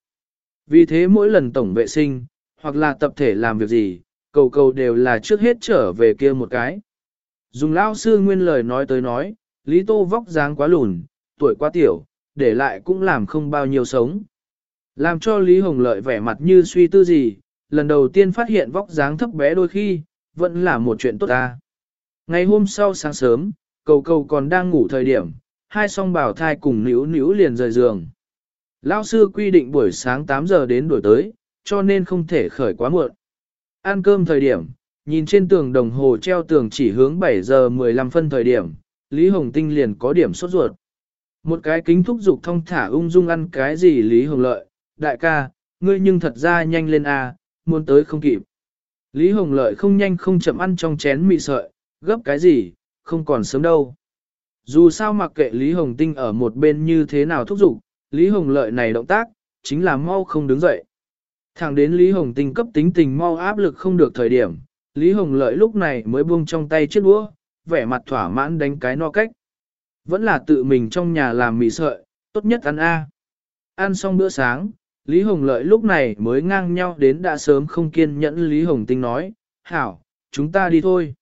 Vì thế mỗi lần tổng vệ sinh, hoặc là tập thể làm việc gì, cầu cầu đều là trước hết trở về kia một cái. Dùng lao sư nguyên lời nói tới nói, Lý Tô vóc dáng quá lùn, tuổi quá tiểu, để lại cũng làm không bao nhiêu sống. Làm cho Lý Hồng Lợi vẻ mặt như suy tư gì, lần đầu tiên phát hiện vóc dáng thấp bé đôi khi, vẫn là một chuyện tốt ta. Ngày hôm sau sáng sớm, cầu cầu còn đang ngủ thời điểm, hai song bảo thai cùng níu níu liền rời giường. Lão sư quy định buổi sáng 8 giờ đến đổi tới, cho nên không thể khởi quá muộn. Ăn cơm thời điểm, nhìn trên tường đồng hồ treo tường chỉ hướng 7 giờ 15 phân thời điểm, Lý Hồng Tinh liền có điểm sốt ruột. Một cái kính thúc dục thông thả ung dung ăn cái gì Lý Hồng Lợi, đại ca, ngươi nhưng thật ra nhanh lên a, muốn tới không kịp. Lý Hồng Lợi không nhanh không chậm ăn trong chén mị sợi, gấp cái gì, không còn sớm đâu. Dù sao mặc kệ Lý Hồng Tinh ở một bên như thế nào thúc giục, Lý Hồng Lợi này động tác, chính là mau không đứng dậy. Thẳng đến Lý Hồng Tinh cấp tính tình mau áp lực không được thời điểm, Lý Hồng Lợi lúc này mới buông trong tay chiếc đũa, vẻ mặt thỏa mãn đánh cái no cách. Vẫn là tự mình trong nhà làm mì sợi, tốt nhất ăn A. Ăn xong bữa sáng, Lý Hồng Lợi lúc này mới ngang nhau đến đã sớm không kiên nhẫn Lý Hồng Tinh nói, Hảo, chúng ta đi thôi.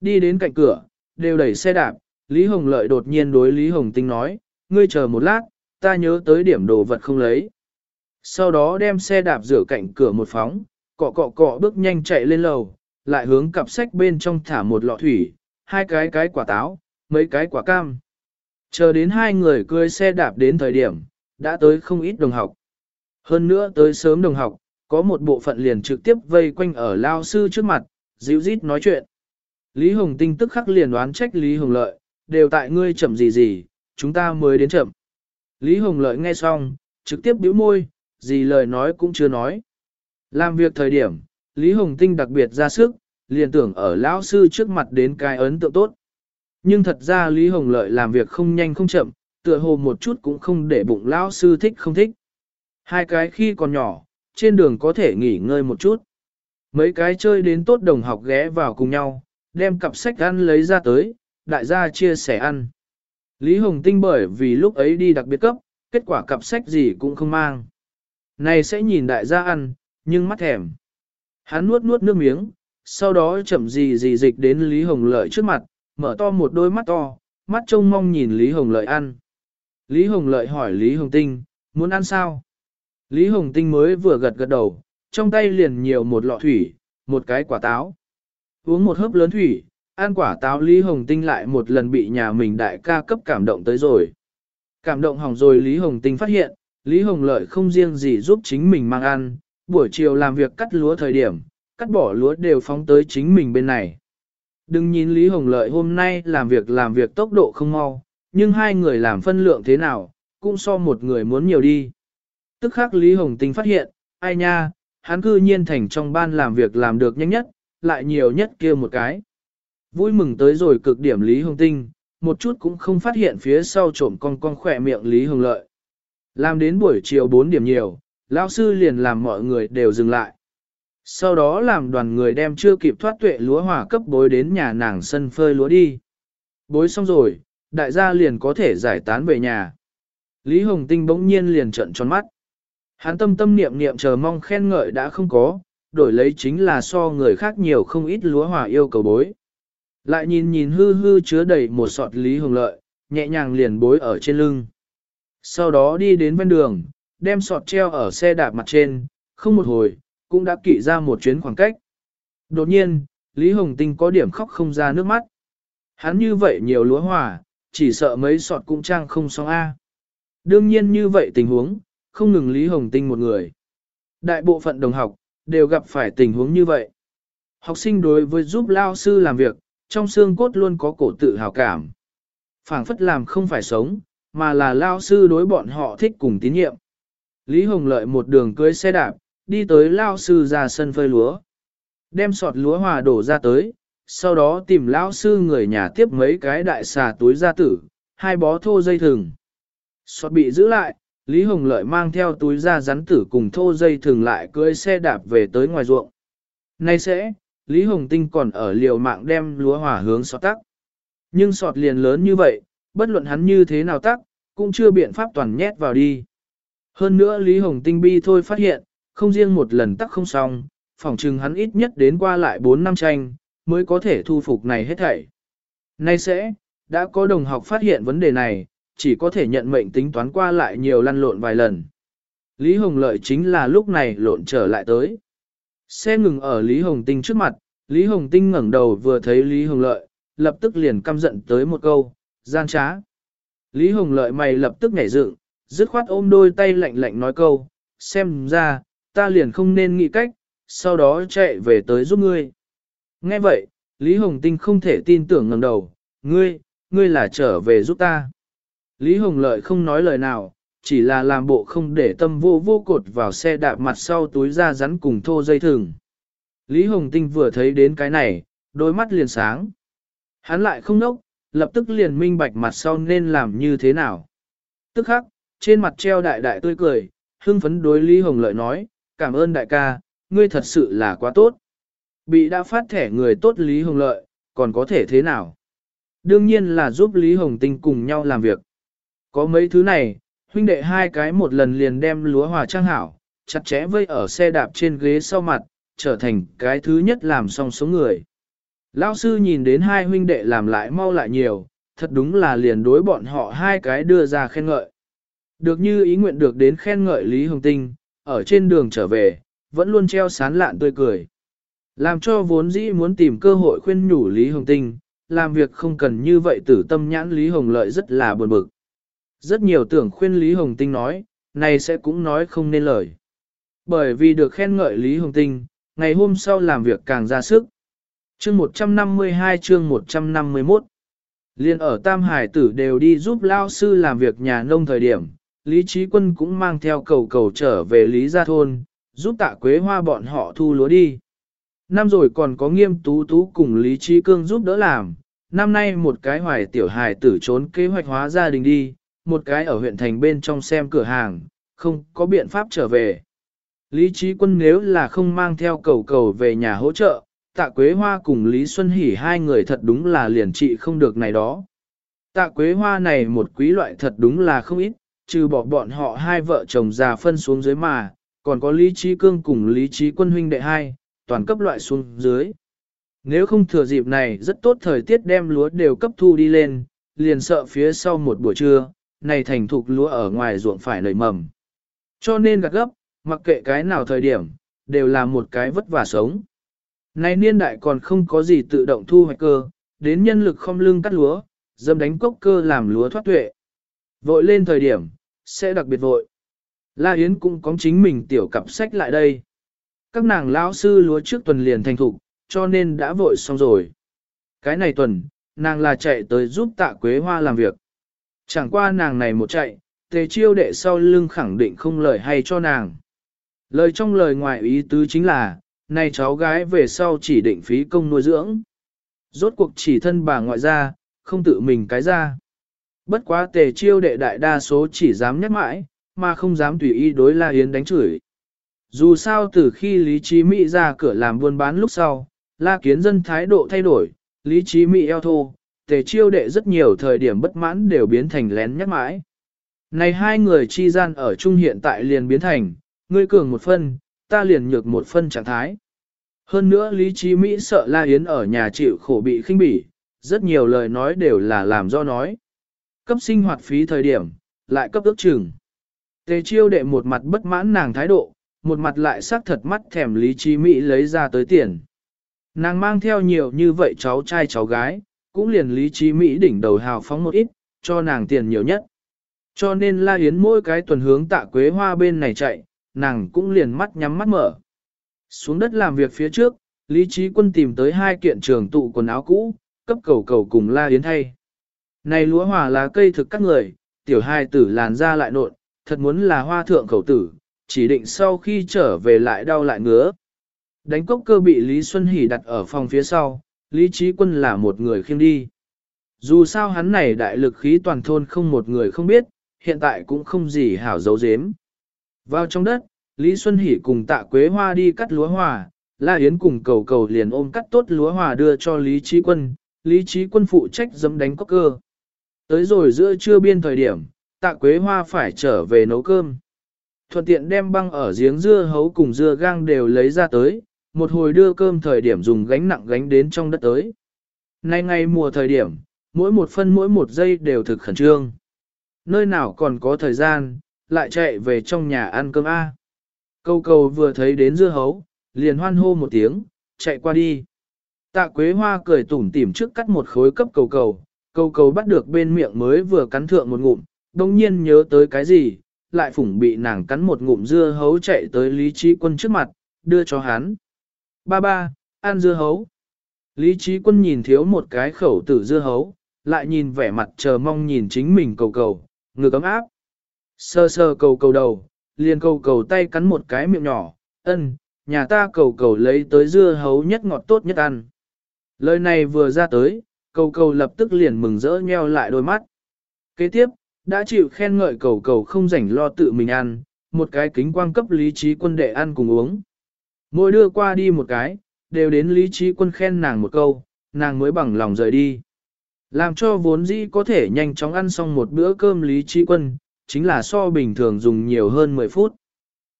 Đi đến cạnh cửa, đều đẩy xe đạp, Lý Hồng Lợi đột nhiên đối Lý Hồng Tinh nói, ngươi chờ một lát, ta nhớ tới điểm đồ vật không lấy. Sau đó đem xe đạp rửa cạnh cửa một phóng, cọ cọ cọ bước nhanh chạy lên lầu, lại hướng cặp sách bên trong thả một lọ thủy, hai cái cái quả táo, mấy cái quả cam. Chờ đến hai người cưới xe đạp đến thời điểm, đã tới không ít đồng học. Hơn nữa tới sớm đồng học, có một bộ phận liền trực tiếp vây quanh ở lao sư trước mặt, dịu rít nói chuyện. Lý Hồng Tinh tức khắc liền đoán trách Lý Hồng Lợi, đều tại ngươi chậm gì gì, chúng ta mới đến chậm. Lý Hồng Lợi nghe xong, trực tiếp bĩu môi, gì lời nói cũng chưa nói. Làm việc thời điểm, Lý Hồng Tinh đặc biệt ra sức, liền tưởng ở lão sư trước mặt đến cái ấn tượng tốt. Nhưng thật ra Lý Hồng Lợi làm việc không nhanh không chậm, tựa hồ một chút cũng không để bụng lão sư thích không thích. Hai cái khi còn nhỏ, trên đường có thể nghỉ ngơi một chút. Mấy cái chơi đến tốt đồng học ghé vào cùng nhau, đem cặp sách ăn lấy ra tới, đại gia chia sẻ ăn. Lý Hồng Tinh bởi vì lúc ấy đi đặc biệt cấp, kết quả cặp sách gì cũng không mang. Này sẽ nhìn đại gia ăn, nhưng mắt thèm. Hắn nuốt nuốt nước miếng, sau đó chậm gì gì dịch đến Lý Hồng Lợi trước mặt, mở to một đôi mắt to, mắt trông mong nhìn Lý Hồng Lợi ăn. Lý Hồng Lợi hỏi Lý Hồng Tinh, muốn ăn sao? Lý Hồng Tinh mới vừa gật gật đầu, trong tay liền nhiều một lọ thủy, một cái quả táo. Uống một hớp lớn thủy, ăn quả táo Lý Hồng Tinh lại một lần bị nhà mình đại ca cấp cảm động tới rồi. Cảm động hỏng rồi Lý Hồng Tinh phát hiện, Lý Hồng Lợi không riêng gì giúp chính mình mang ăn, buổi chiều làm việc cắt lúa thời điểm, cắt bỏ lúa đều phóng tới chính mình bên này. Đừng nhìn Lý Hồng Lợi hôm nay làm việc làm việc tốc độ không mau, nhưng hai người làm phân lượng thế nào, cũng so một người muốn nhiều đi. Tức khắc Lý Hồng Tinh phát hiện, ai nha, hắn cư nhiên thành trong ban làm việc làm được nhanh nhất, lại nhiều nhất kia một cái. Vui mừng tới rồi cực điểm Lý Hồng Tinh, một chút cũng không phát hiện phía sau trộm con con khỏe miệng Lý Hồng Lợi. Làm đến buổi chiều 4 điểm nhiều, lão sư liền làm mọi người đều dừng lại. Sau đó làm đoàn người đem chưa kịp thoát tuệ lúa hỏa cấp bối đến nhà nàng sân phơi lúa đi. Bối xong rồi, đại gia liền có thể giải tán về nhà. Lý Hồng Tinh bỗng nhiên liền trận tròn mắt. Hắn tâm tâm niệm niệm chờ mong khen ngợi đã không có, đổi lấy chính là so người khác nhiều không ít lúa hỏa yêu cầu bối. Lại nhìn nhìn hư hư chứa đầy một sọt Lý Hồng Lợi, nhẹ nhàng liền bối ở trên lưng. Sau đó đi đến bên đường, đem sọt treo ở xe đạp mặt trên, không một hồi, cũng đã kỵ ra một chuyến khoảng cách. Đột nhiên, Lý Hồng Tinh có điểm khóc không ra nước mắt. Hắn như vậy nhiều lúa hỏa, chỉ sợ mấy sọt cũng trang không xong A. Đương nhiên như vậy tình huống, không ngừng Lý Hồng Tinh một người. Đại bộ phận đồng học, đều gặp phải tình huống như vậy. Học sinh đối với giúp lao sư làm việc, trong xương cốt luôn có cổ tự hào cảm. phảng phất làm không phải sống, mà là lao sư đối bọn họ thích cùng tín nhiệm. Lý Hồng Lợi một đường cưới xe đạp, đi tới lao sư ra sân phơi lúa. Đem sọt lúa hòa đổ ra tới, sau đó tìm lao sư người nhà tiếp mấy cái đại xà túi ra tử, hai bó thô dây thừng. Sọt bị giữ lại, Lý Hồng Lợi mang theo túi ra rắn tử cùng thô dây thừng lại cưỡi xe đạp về tới ngoài ruộng. Nay sẽ, Lý Hồng Tinh còn ở liều mạng đem lúa hỏa hướng sọt tắc. Nhưng sọt liền lớn như vậy, bất luận hắn như thế nào tắc, cũng chưa biện pháp toàn nhét vào đi. Hơn nữa Lý Hồng Tinh bi thôi phát hiện, không riêng một lần tắc không xong, phỏng chừng hắn ít nhất đến qua lại 4 năm tranh, mới có thể thu phục này hết thảy. Nay sẽ, đã có đồng học phát hiện vấn đề này, chỉ có thể nhận mệnh tính toán qua lại nhiều lăn lộn vài lần. Lý Hồng Lợi chính là lúc này lộn trở lại tới. Xe ngừng ở Lý Hồng Tinh trước mặt, Lý Hồng Tinh ngẩng đầu vừa thấy Lý Hồng Lợi, lập tức liền căm giận tới một câu, gian trá. Lý Hồng Lợi mày lập tức nhảy dựng, dứt khoát ôm đôi tay lạnh lạnh nói câu, xem ra, ta liền không nên nghĩ cách, sau đó chạy về tới giúp ngươi. Nghe vậy, Lý Hồng Tinh không thể tin tưởng ngẩng đầu, ngươi, ngươi là trở về giúp ta. Lý Hồng Lợi không nói lời nào, chỉ là làm bộ không để tâm vô vô cột vào xe đạp mặt sau túi ra rắn cùng thô dây thừng. Lý Hồng Tinh vừa thấy đến cái này, đôi mắt liền sáng. Hắn lại không nốc, lập tức liền minh bạch mặt sau nên làm như thế nào. Tức khắc, trên mặt treo đại đại tươi cười, hưng phấn đối Lý Hồng Lợi nói, cảm ơn đại ca, ngươi thật sự là quá tốt. Bị đã phát thẻ người tốt Lý Hồng Lợi, còn có thể thế nào? Đương nhiên là giúp Lý Hồng Tinh cùng nhau làm việc. Có mấy thứ này, huynh đệ hai cái một lần liền đem lúa hòa trang hảo, chặt chẽ vây ở xe đạp trên ghế sau mặt, trở thành cái thứ nhất làm xong số người. Lão sư nhìn đến hai huynh đệ làm lại mau lại nhiều, thật đúng là liền đối bọn họ hai cái đưa ra khen ngợi. Được như ý nguyện được đến khen ngợi Lý Hồng Tinh, ở trên đường trở về, vẫn luôn treo sán lạn tươi cười. Làm cho vốn dĩ muốn tìm cơ hội khuyên nhủ Lý Hồng Tinh, làm việc không cần như vậy tử tâm nhãn Lý Hồng Lợi rất là buồn bực. Rất nhiều tưởng khuyên Lý Hồng Tinh nói, này sẽ cũng nói không nên lời. Bởi vì được khen ngợi Lý Hồng Tinh, ngày hôm sau làm việc càng ra sức. Chương 152 chương 151 Liên ở Tam Hải tử đều đi giúp Lao Sư làm việc nhà nông thời điểm, Lý Trí Quân cũng mang theo cầu cầu trở về Lý Gia Thôn, giúp tạ Quế Hoa bọn họ thu lúa đi. Năm rồi còn có nghiêm tú tú cùng Lý Trí Cương giúp đỡ làm, năm nay một cái hoài tiểu hài tử trốn kế hoạch hóa gia đình đi, một cái ở huyện thành bên trong xem cửa hàng, không có biện pháp trở về. Lý Trí Quân nếu là không mang theo cầu cầu về nhà hỗ trợ, tạ Quế Hoa cùng Lý Xuân Hỷ hai người thật đúng là liền trị không được này đó. Tạ quế hoa này một quý loại thật đúng là không ít, trừ bỏ bọn họ hai vợ chồng già phân xuống dưới mà, còn có Lý Trí Cương cùng Lý Trí Quân huynh đệ hai, toàn cấp loại xuống dưới. Nếu không thừa dịp này rất tốt thời tiết đem lúa đều cấp thu đi lên, liền sợ phía sau một buổi trưa, này thành thục lúa ở ngoài ruộng phải nảy mầm. Cho nên gặt gấp, mặc kệ cái nào thời điểm, đều là một cái vất vả sống. Này niên đại còn không có gì tự động thu hoạch cơ, đến nhân lực không lưng cắt lúa, dâm đánh cốc cơ làm lúa thoát tuệ. Vội lên thời điểm, sẽ đặc biệt vội. La Yến cũng có chính mình tiểu cặp sách lại đây. Các nàng lão sư lúa trước tuần liền thành thục, cho nên đã vội xong rồi. Cái này tuần, nàng là chạy tới giúp tạ quế hoa làm việc. Chẳng qua nàng này một chạy, tề chiêu đệ sau lưng khẳng định không lời hay cho nàng. Lời trong lời ngoài ý tứ chính là, này cháu gái về sau chỉ định phí công nuôi dưỡng. Rốt cuộc chỉ thân bà ngoại ra, không tự mình cái ra. Bất quá tề chiêu đệ đại đa số chỉ dám nhắc mãi, mà không dám tùy ý đối La Yến đánh chửi. Dù sao từ khi Lý Trí Mỹ ra cửa làm buôn bán lúc sau, La Kiến Dân thái độ thay đổi, Lý Trí Mỹ eo thô, tề chiêu đệ rất nhiều thời điểm bất mãn đều biến thành lén nhắc mãi. Này hai người chi gian ở chung hiện tại liền biến thành, ngươi cường một phân, ta liền nhược một phân trạng thái. Hơn nữa Lý Trí Mỹ sợ La Yến ở nhà chịu khổ bị khinh bỉ, rất nhiều lời nói đều là làm do nói. Cấp sinh hoạt phí thời điểm, lại cấp ước chừng. Tề chiêu đệ một mặt bất mãn nàng thái độ, một mặt lại sắc thật mắt thèm Lý Trí Mỹ lấy ra tới tiền. Nàng mang theo nhiều như vậy cháu trai cháu gái, cũng liền Lý Trí Mỹ đỉnh đầu hào phóng một ít, cho nàng tiền nhiều nhất. Cho nên La Yến mỗi cái tuần hướng tạ quế hoa bên này chạy, nàng cũng liền mắt nhắm mắt mở. Xuống đất làm việc phía trước, Lý Trí Quân tìm tới hai kiện trường tụ quần áo cũ, cấp cầu cầu cùng La Yến thay. Này lúa hòa lá cây thực các người, tiểu hai tử làn ra lại nộn, thật muốn là hoa thượng khẩu tử, chỉ định sau khi trở về lại đau lại ngứa. Đánh cốc cơ bị Lý Xuân Hỷ đặt ở phòng phía sau, Lý Trí Quân là một người khiêng đi. Dù sao hắn này đại lực khí toàn thôn không một người không biết, hiện tại cũng không gì hảo dấu dếm. Vào trong đất, Lý Xuân Hỷ cùng tạ Quế Hoa đi cắt lúa hòa, La Yến cùng cầu cầu liền ôm cắt tốt lúa hòa đưa cho Lý Trí Quân, Lý Trí Quân phụ trách dấm đánh cốc cơ. Tới rồi giữa trưa biên thời điểm, tạ Quế Hoa phải trở về nấu cơm. Thuận tiện đem băng ở giếng dưa hấu cùng dưa gang đều lấy ra tới, một hồi đưa cơm thời điểm dùng gánh nặng gánh đến trong đất tới. Nay ngày mùa thời điểm, mỗi một phân mỗi một giây đều thực khẩn trương. Nơi nào còn có thời gian, lại chạy về trong nhà ăn cơm A. Câu cầu vừa thấy đến dưa hấu, liền hoan hô một tiếng, chạy qua đi. Tạ Quế Hoa cười tủm tỉm trước cắt một khối cấp cầu cầu, cầu cầu bắt được bên miệng mới vừa cắn thượng một ngụm, đồng nhiên nhớ tới cái gì, lại phủng bị nàng cắn một ngụm dưa hấu chạy tới Lý Trí Quân trước mặt, đưa cho hắn. Ba ba, ăn dưa hấu. Lý Trí Quân nhìn thiếu một cái khẩu tử dưa hấu, lại nhìn vẻ mặt chờ mong nhìn chính mình cầu cầu, ngực ấm áp. Sơ sơ cầu cầu đầu, liền cầu cầu tay cắn một cái miệng nhỏ, ân, nhà ta cầu cầu lấy tới dưa hấu nhất ngọt tốt nhất ăn. Lời này vừa ra tới, cầu cầu lập tức liền mừng rỡ nheo lại đôi mắt. Kế tiếp, đã chịu khen ngợi cầu cầu không rảnh lo tự mình ăn, một cái kính quang cấp lý trí quân đệ ăn cùng uống. Mỗi đưa qua đi một cái, đều đến lý trí quân khen nàng một câu, nàng mới bằng lòng rời đi. Làm cho vốn dĩ có thể nhanh chóng ăn xong một bữa cơm lý trí quân, chính là so bình thường dùng nhiều hơn 10 phút.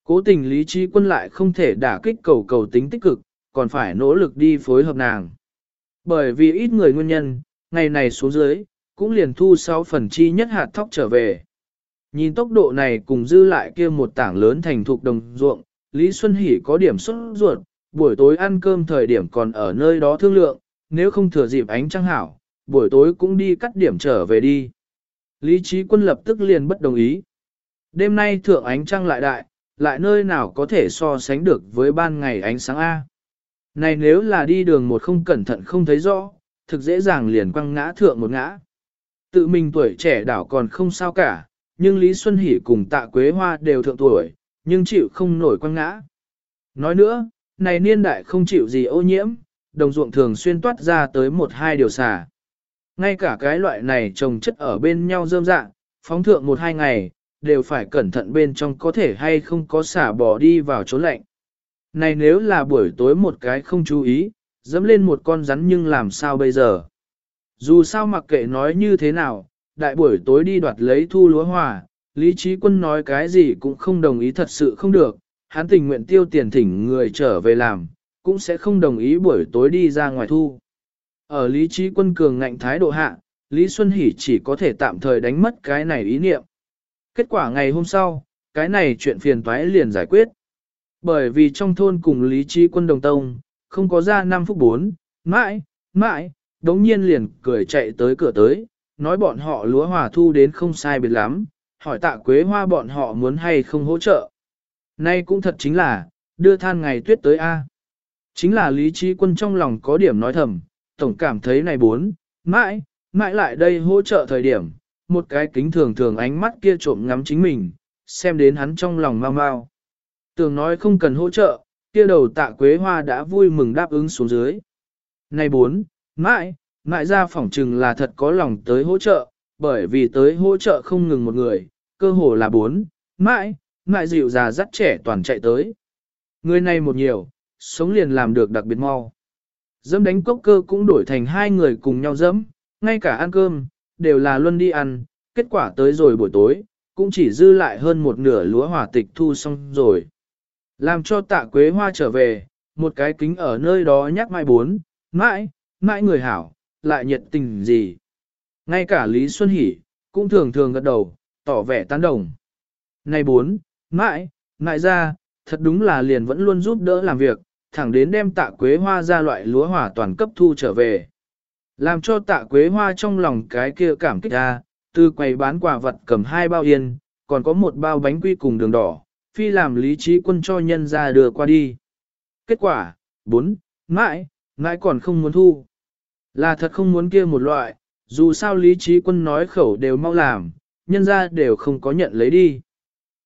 Cố tình lý trí quân lại không thể đả kích cầu cầu tính tích cực, còn phải nỗ lực đi phối hợp nàng. Bởi vì ít người nguyên nhân, ngày này xuống dưới, cũng liền thu 6 phần chi nhất hạt thóc trở về. Nhìn tốc độ này cùng dư lại kia một tảng lớn thành thục đồng ruộng, Lý Xuân Hỷ có điểm xuất ruột, buổi tối ăn cơm thời điểm còn ở nơi đó thương lượng, nếu không thừa dịp ánh trăng hảo, buổi tối cũng đi cắt điểm trở về đi. Lý trí quân lập tức liền bất đồng ý. Đêm nay thượng ánh trăng lại đại, lại nơi nào có thể so sánh được với ban ngày ánh sáng A. Này nếu là đi đường một không cẩn thận không thấy rõ, thực dễ dàng liền quăng ngã thượng một ngã. Tự mình tuổi trẻ đảo còn không sao cả, nhưng Lý Xuân Hỷ cùng tạ Quế Hoa đều thượng tuổi, nhưng chịu không nổi quăng ngã. Nói nữa, này niên đại không chịu gì ô nhiễm, đồng ruộng thường xuyên toát ra tới một hai điều xả. Ngay cả cái loại này trồng chất ở bên nhau rơm dạng, phóng thượng một hai ngày, đều phải cẩn thận bên trong có thể hay không có xả bỏ đi vào chỗ lạnh. Này nếu là buổi tối một cái không chú ý, dẫm lên một con rắn nhưng làm sao bây giờ? Dù sao mặc kệ nói như thế nào, đại buổi tối đi đoạt lấy thu lúa hòa, Lý Trí Quân nói cái gì cũng không đồng ý thật sự không được, hắn tình nguyện tiêu tiền thỉnh người trở về làm, cũng sẽ không đồng ý buổi tối đi ra ngoài thu. Ở Lý Trí Quân cường ngạnh thái độ hạ, Lý Xuân Hỷ chỉ có thể tạm thời đánh mất cái này ý niệm. Kết quả ngày hôm sau, cái này chuyện phiền toái liền giải quyết. Bởi vì trong thôn cùng Lý Trí Quân đồng tông, không có ra 5 phút 4, mãi, mãi, đống nhiên liền cười chạy tới cửa tới, nói bọn họ lúa hòa thu đến không sai biệt lắm, hỏi tạ quế hoa bọn họ muốn hay không hỗ trợ. Nay cũng thật chính là, đưa than ngày tuyết tới A. Chính là lý trí quân trong lòng có điểm nói thầm, tổng cảm thấy này bốn, mãi, mãi lại đây hỗ trợ thời điểm, một cái kính thường thường ánh mắt kia trộm ngắm chính mình, xem đến hắn trong lòng mau mau. Tưởng nói không cần hỗ trợ, kia đầu tạ quế hoa đã vui mừng đáp ứng xuống dưới. Này bốn, mãi, mãi ra phỏng chừng là thật có lòng tới hỗ trợ, bởi vì tới hỗ trợ không ngừng một người, cơ hồ là bốn, mãi, mãi dịu già dắt trẻ toàn chạy tới. Người này một nhiều, sống liền làm được đặc biệt mau. Dẫm đánh cốc cơ cũng đổi thành hai người cùng nhau dẫm, ngay cả ăn cơm, đều là luân đi ăn, kết quả tới rồi buổi tối, cũng chỉ dư lại hơn một nửa lúa hỏa tịch thu xong rồi. Làm cho tạ quế hoa trở về, một cái kính ở nơi đó nhắc mai bốn, mãi, mãi người hảo, lại nhiệt tình gì. Ngay cả Lý Xuân Hỷ, cũng thường thường gật đầu, tỏ vẻ tán đồng. Này bốn, mãi, mãi ra, thật đúng là liền vẫn luôn giúp đỡ làm việc, thẳng đến đem tạ quế hoa ra loại lúa hỏa toàn cấp thu trở về. Làm cho tạ quế hoa trong lòng cái kia cảm kích ra, từ quầy bán quà vật cầm hai bao yên, còn có một bao bánh quy cùng đường đỏ, phi làm lý trí quân cho nhân ra đưa qua đi. Kết quả, bốn, mãi, mãi còn không muốn thu. Là thật không muốn kia một loại, dù sao lý trí quân nói khẩu đều mau làm, nhân ra đều không có nhận lấy đi.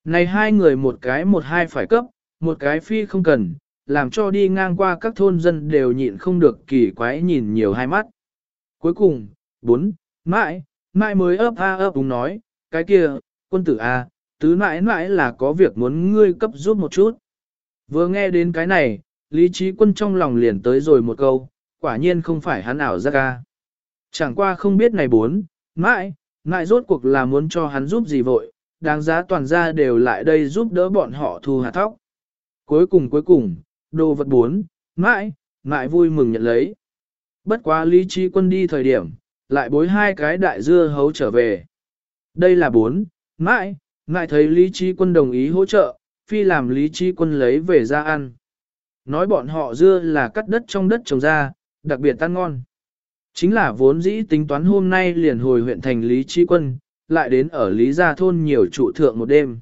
Này hai người một cái một hai phải cấp, một cái phi không cần, làm cho đi ngang qua các thôn dân đều nhịn không được kỳ quái nhìn nhiều hai mắt. Cuối cùng, bốn, mãi, mãi mới ấp a ấp đúng nói, cái kia, quân tử a, tứ mãi mãi là có việc muốn ngươi cấp giúp một chút. Vừa nghe đến cái này, lý trí quân trong lòng liền tới rồi một câu, quả nhiên không phải hắn ảo ra ca. Chẳng qua không biết này bốn, mãi, mãi rốt cuộc là muốn cho hắn giúp gì vội, đáng giá toàn ra đều lại đây giúp đỡ bọn họ thu hạt thóc. Cuối cùng cuối cùng, đồ vật bốn, mãi, mãi vui mừng nhận lấy. Bất quá lý trí quân đi thời điểm, lại bối hai cái đại dưa hấu trở về. Đây là bốn, mãi, ngại thấy lý trí quân đồng ý hỗ trợ, phi làm lý trí quân lấy về ra ăn. Nói bọn họ dưa là cắt đất trong đất trồng ra, đặc biệt ăn ngon. Chính là vốn dĩ tính toán hôm nay liền hồi huyện thành Lý Trí Quân, lại đến ở Lý Gia Thôn nhiều trụ thượng một đêm.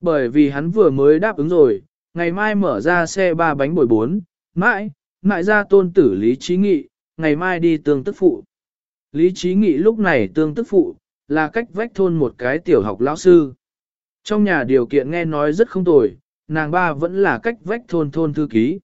Bởi vì hắn vừa mới đáp ứng rồi, ngày mai mở ra xe ba bánh bồi bốn, mãi, mãi ra tôn tử Lý Trí Nghị, ngày mai đi tương tức phụ. Lý Trí Nghị lúc này tương tức phụ, là cách vách thôn một cái tiểu học lão sư. Trong nhà điều kiện nghe nói rất không tồi, nàng ba vẫn là cách vách thôn thôn thư ký.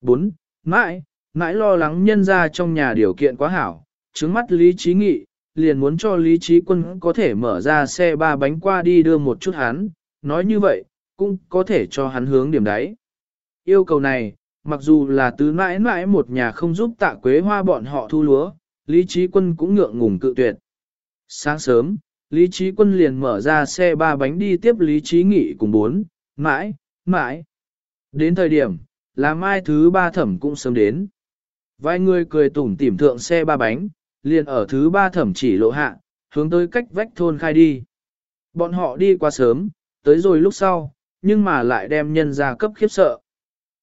4. Mãi, mãi lo lắng nhân ra trong nhà điều kiện quá hảo, trứng mắt Lý Trí Nghị, liền muốn cho Lý Trí Quân có thể mở ra xe ba bánh qua đi đưa một chút hắn, nói như vậy, cũng có thể cho hắn hướng điểm đấy. Yêu cầu này, mặc dù là tứ mãi mãi một nhà không giúp tạ quế hoa bọn họ thu lúa, Lý Trí Quân cũng ngượng ngùng cự tuyệt. Sáng sớm, Lý Trí Quân liền mở ra xe ba bánh đi tiếp Lý Trí Nghị cùng bốn, mãi, mãi. Đến thời điểm, là mai thứ ba thẩm cũng sớm đến. Vài người cười tủm tỉm thượng xe ba bánh, liền ở thứ ba thẩm chỉ lộ hạ, hướng tới cách vách thôn khai đi. Bọn họ đi quá sớm, tới rồi lúc sau, nhưng mà lại đem nhân ra cấp khiếp sợ.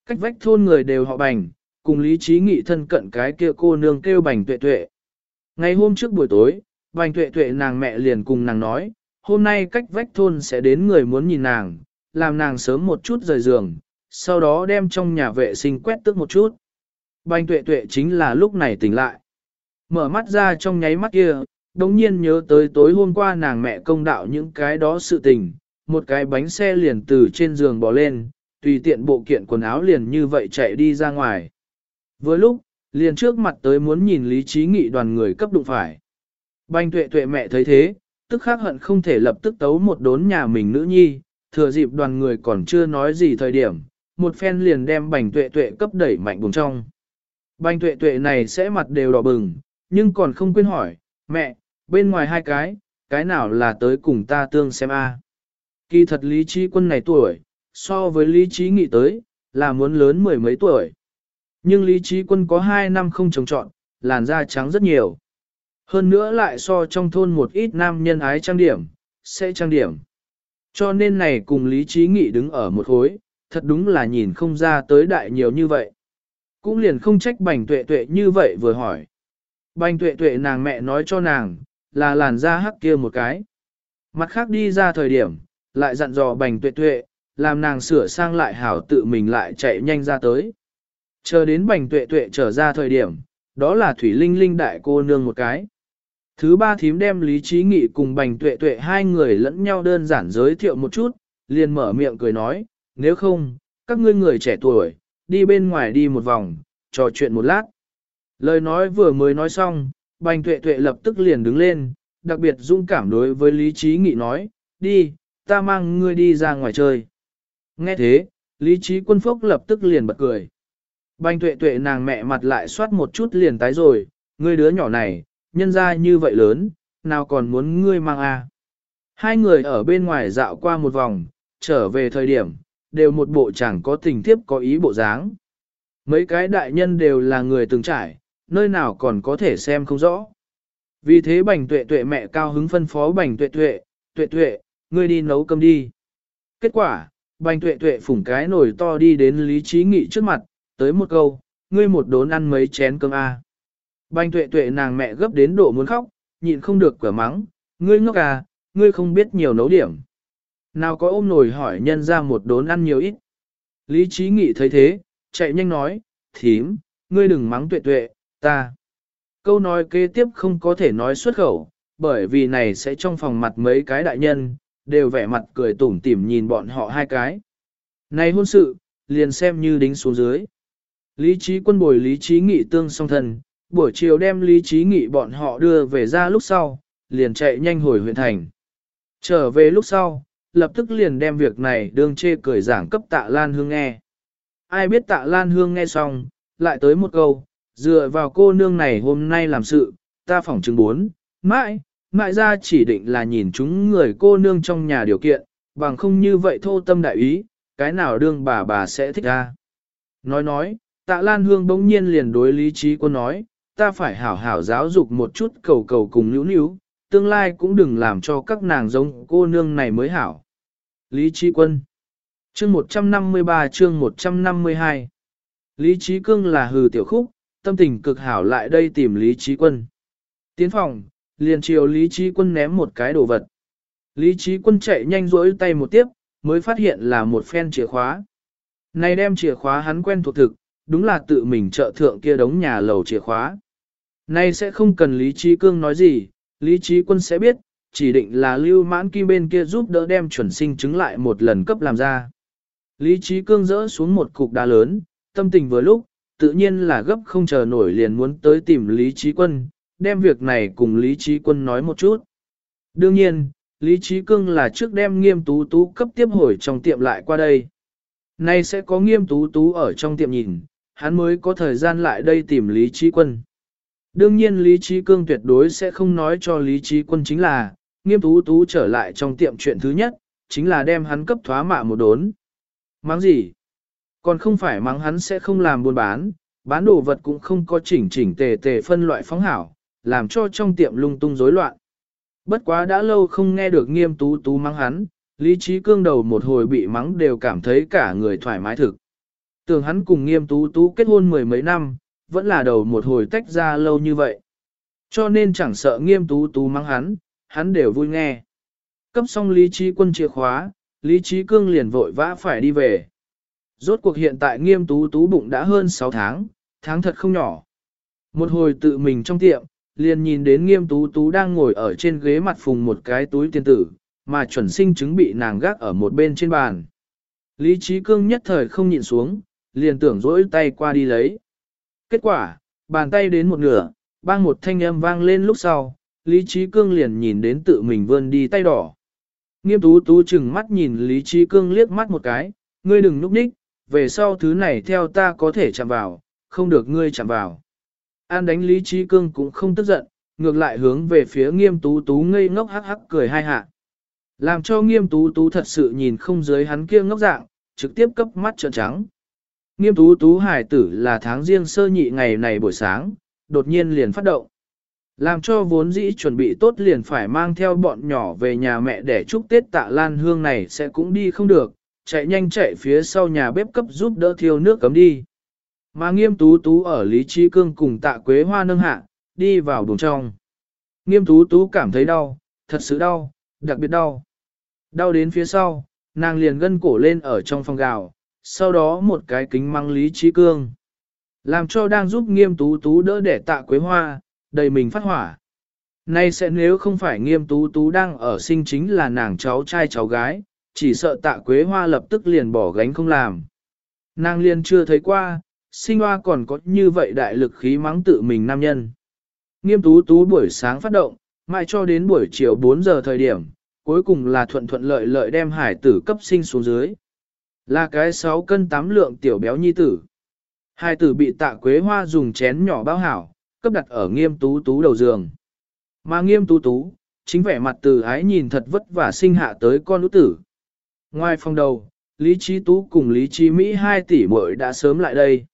Cách vách thôn người đều họ bành, cùng lý trí nghị thân cận cái kia cô nương kêu bành tuệ tuệ. Ngày hôm trước buổi tối, bành tuệ tuệ nàng mẹ liền cùng nàng nói, hôm nay cách vách thôn sẽ đến người muốn nhìn nàng, làm nàng sớm một chút rời giường, sau đó đem trong nhà vệ sinh quét tước một chút. Bành tuệ tuệ chính là lúc này tỉnh lại. Mở mắt ra trong nháy mắt kia, đống nhiên nhớ tới tối hôm qua nàng mẹ công đạo những cái đó sự tình, một cái bánh xe liền từ trên giường bò lên, tùy tiện bộ kiện quần áo liền như vậy chạy đi ra ngoài. Với lúc, liền trước mặt tới muốn nhìn lý trí nghị đoàn người cấp đụng phải. Banh tuệ tuệ mẹ thấy thế, tức khắc hận không thể lập tức tấu một đốn nhà mình nữ nhi, thừa dịp đoàn người còn chưa nói gì thời điểm, một phen liền đem bành tuệ tuệ cấp đẩy mạnh bùng trong. Bành tuệ tuệ này sẽ mặt đều đỏ bừng, nhưng còn không quên hỏi, mẹ, bên ngoài hai cái, cái nào là tới cùng ta tương xem a? Kỳ thật lý trí quân này tuổi, so với lý trí nghị tới, là muốn lớn mười mấy tuổi. Nhưng lý trí quân có hai năm không trồng trọn, làn da trắng rất nhiều. Hơn nữa lại so trong thôn một ít nam nhân ái trang điểm, sẽ trang điểm. Cho nên này cùng lý trí nghị đứng ở một khối, thật đúng là nhìn không ra tới đại nhiều như vậy. Cũng liền không trách bành tuệ tuệ như vậy vừa hỏi. Bành tuệ tuệ nàng mẹ nói cho nàng, là làn da hắc kia một cái. Mặt khác đi ra thời điểm, lại dặn dò bành tuệ tuệ, làm nàng sửa sang lại hảo tự mình lại chạy nhanh ra tới. Chờ đến bành tuệ tuệ trở ra thời điểm, đó là Thủy Linh Linh đại cô nương một cái. Thứ ba thím đem Lý Trí Nghị cùng bành tuệ tuệ hai người lẫn nhau đơn giản giới thiệu một chút, liền mở miệng cười nói, nếu không, các ngươi người trẻ tuổi, đi bên ngoài đi một vòng, trò chuyện một lát. Lời nói vừa mới nói xong, bành tuệ tuệ lập tức liền đứng lên, đặc biệt dung cảm đối với Lý Trí Nghị nói, đi, ta mang ngươi đi ra ngoài chơi. Nghe thế, Lý Trí Quân phúc lập tức liền bật cười. Bành tuệ tuệ nàng mẹ mặt lại soát một chút liền tái rồi, ngươi đứa nhỏ này, nhân ra như vậy lớn, nào còn muốn ngươi mang a? À. Hai người ở bên ngoài dạo qua một vòng, trở về thời điểm, đều một bộ chẳng có tình thiếp có ý bộ dáng. Mấy cái đại nhân đều là người từng trải, nơi nào còn có thể xem không rõ. Vì thế bành tuệ tuệ mẹ cao hứng phân phó bành tuệ tuệ, tuệ tuệ, ngươi đi nấu cơm đi. Kết quả, bành tuệ tuệ phủng cái nồi to đi đến Lý Trí Nghị trước mặt, tới một câu, ngươi một đốn ăn mấy chén cơm a. À. Bành tuệ tuệ nàng mẹ gấp đến độ muốn khóc, nhịn không được cửa mắng, ngươi ngốc à, ngươi không biết nhiều nấu điểm. Nào có ôm nồi hỏi nhân ra một đốn ăn nhiều ít. Lý trí nghị thấy thế, chạy nhanh nói, thím, ngươi đừng mắng tuệ tuệ, ta. Câu nói kế tiếp không có thể nói xuất khẩu, bởi vì này sẽ trong phòng mặt mấy cái đại nhân, đều vẻ mặt cười tủm tỉm nhìn bọn họ hai cái. Này hôn sự, liền xem như đính xuống dưới. Lý trí quân bồi lý trí nghị tương song thần, buổi chiều đem lý trí nghị bọn họ đưa về ra lúc sau, liền chạy nhanh hồi huyện thành. Trở về lúc sau, lập tức liền đem việc này đương chê cười giảng cấp tạ Lan Hương nghe. Ai biết tạ Lan Hương nghe xong, lại tới một câu, dựa vào cô nương này hôm nay làm sự, ta phỏng chứng bốn, mãi, mãi ra chỉ định là nhìn chúng người cô nương trong nhà điều kiện, bằng không như vậy thô tâm đại ý, cái nào đương bà bà sẽ thích ra. Nói nói, tạ Lan Hương bỗng nhiên liền đối lý trí quân nói, ta phải hảo hảo giáo dục một chút cầu cầu cùng nữu nữu tương lai cũng đừng làm cho các nàng giống cô nương này mới hảo. Lý Trí Quân Chương 153 chương 152 Lý Trí Cương là hừ tiểu khúc, tâm tình cực hảo lại đây tìm Lý Trí Quân. Tiến phòng, liền chiều Lý Trí Quân ném một cái đồ vật. Lý Trí Quân chạy nhanh rỗi tay một tiếp, mới phát hiện là một phen chìa khóa. Này đem chìa khóa hắn quen thuộc thực, đúng là tự mình trợ thượng kia đống nhà lầu chìa khóa. Nay sẽ không cần Lý Trí Cương nói gì, Lý Trí Quân sẽ biết, chỉ định là lưu mãn kim bên kia giúp đỡ đem chuẩn sinh chứng lại một lần cấp làm ra. Lý Trí Cương rỡ xuống một cục đá lớn, tâm tình vừa lúc, tự nhiên là gấp không chờ nổi liền muốn tới tìm Lý Trí Quân, đem việc này cùng Lý Trí Quân nói một chút. Đương nhiên, Lý Trí Cương là trước đem nghiêm tú tú cấp tiếp hồi trong tiệm lại qua đây. Nay sẽ có nghiêm tú tú ở trong tiệm nhìn, hắn mới có thời gian lại đây tìm Lý Trí Quân. Đương nhiên Lý Trí Cương tuyệt đối sẽ không nói cho Lý Trí Quân chính là, nghiêm tú tú trở lại trong tiệm chuyện thứ nhất, chính là đem hắn cấp thoá mạ một đốn. Mắng gì? Còn không phải mắng hắn sẽ không làm buôn bán, bán đồ vật cũng không có chỉnh chỉnh tề tề phân loại phóng hảo, làm cho trong tiệm lung tung rối loạn. Bất quá đã lâu không nghe được nghiêm tú tú mắng hắn, lý trí cương đầu một hồi bị mắng đều cảm thấy cả người thoải mái thực. Tưởng hắn cùng nghiêm tú tú kết hôn mười mấy năm, vẫn là đầu một hồi tách ra lâu như vậy. Cho nên chẳng sợ nghiêm tú tú mắng hắn, hắn đều vui nghe. Cấp xong lý trí quân chìa khóa, lý trí cương liền vội vã phải đi về. Rốt cuộc hiện tại nghiêm tú tú bụng đã hơn 6 tháng, tháng thật không nhỏ. Một hồi tự mình trong tiệm, liền nhìn đến nghiêm tú tú đang ngồi ở trên ghế mặt phùng một cái túi tiền tử, mà chuẩn sinh chứng bị nàng gác ở một bên trên bàn. Lý trí cương nhất thời không nhịn xuống, liền tưởng dỗi tay qua đi lấy. Kết quả, bàn tay đến một nửa, bang một thanh âm vang lên lúc sau, Lý Trí Cương liền nhìn đến tự mình vươn đi tay đỏ. Nghiêm tú tú chừng mắt nhìn Lý Trí Cương liếc mắt một cái, ngươi đừng núp ních, về sau thứ này theo ta có thể chạm vào, không được ngươi chạm vào. An đánh Lý Trí Cương cũng không tức giận, ngược lại hướng về phía nghiêm tú tú ngây ngốc hắc hắc cười hai hạ. Làm cho nghiêm tú tú thật sự nhìn không dưới hắn kia ngốc dạng, trực tiếp cấp mắt trợn trắng. Nghiêm tú tú hải tử là tháng riêng sơ nhị ngày này buổi sáng, đột nhiên liền phát động. Làm cho vốn dĩ chuẩn bị tốt liền phải mang theo bọn nhỏ về nhà mẹ để chúc Tết tạ lan hương này sẽ cũng đi không được, chạy nhanh chạy phía sau nhà bếp cấp giúp đỡ thiêu nước cấm đi. Mà nghiêm tú tú ở Lý Trí Cương cùng tạ quế hoa nâng hạ, đi vào buồng trong. Nghiêm tú tú cảm thấy đau, thật sự đau, đặc biệt đau. Đau đến phía sau, nàng liền gân cổ lên ở trong phòng gào sau đó một cái kính mang Lý Trí Cương. Làm cho đang giúp nghiêm tú tú đỡ để tạ quế hoa, đầy mình phát hỏa. Nay sẽ nếu không phải nghiêm tú tú đang ở sinh chính là nàng cháu trai cháu gái, chỉ sợ tạ quế hoa lập tức liền bỏ gánh không làm. Nàng liền chưa thấy qua, sinh hoa còn có như vậy đại lực khí mắng tự mình nam nhân. Nghiêm tú tú buổi sáng phát động, mãi cho đến buổi chiều 4 giờ thời điểm, cuối cùng là thuận thuận lợi lợi đem hải tử cấp sinh xuống dưới. Là cái 6 cân 8 lượng tiểu béo nhi tử. Hai tử bị tạ quế hoa dùng chén nhỏ bao hảo, cấp đặt ở nghiêm tú tú đầu giường. Mà nghiêm tú tú, chính vẻ mặt từ ái nhìn thật vất vả sinh hạ tới con út tử. Ngoài phòng đầu, Lý Trí Tú cùng Lý Trí Mỹ hai tỷ muội đã sớm lại đây.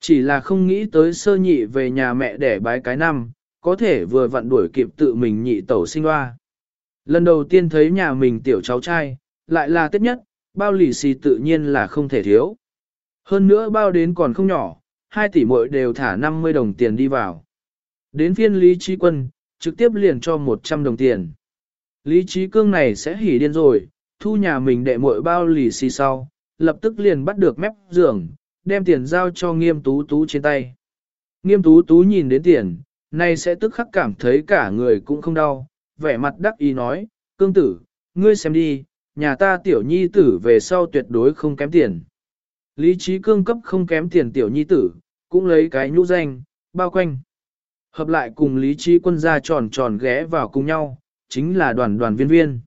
Chỉ là không nghĩ tới sơ nhị về nhà mẹ để bái cái năm, có thể vừa vặn đuổi kịp tự mình nhị tẩu sinh hoa. Lần đầu tiên thấy nhà mình tiểu cháu trai, lại là tết nhất, bao lì xì tự nhiên là không thể thiếu. Hơn nữa bao đến còn không nhỏ, hai tỷ muội đều thả 50 đồng tiền đi vào. Đến phiên Lý Trí Quân, trực tiếp liền cho 100 đồng tiền. Lý Trí Cương này sẽ hỉ điên rồi, thu nhà mình đệ muội bao lì xì sau, lập tức liền bắt được mép giường, đem tiền giao cho nghiêm tú tú trên tay. Nghiêm tú tú nhìn đến tiền, nay sẽ tức khắc cảm thấy cả người cũng không đau, vẻ mặt đắc ý nói, cương tử, ngươi xem đi, nhà ta tiểu nhi tử về sau tuyệt đối không kém tiền. Lý trí cương cấp không kém tiền tiểu nhi tử, cũng lấy cái nhũ danh, bao quanh. Hợp lại cùng lý trí quân gia tròn tròn ghé vào cùng nhau, chính là đoàn đoàn viên viên.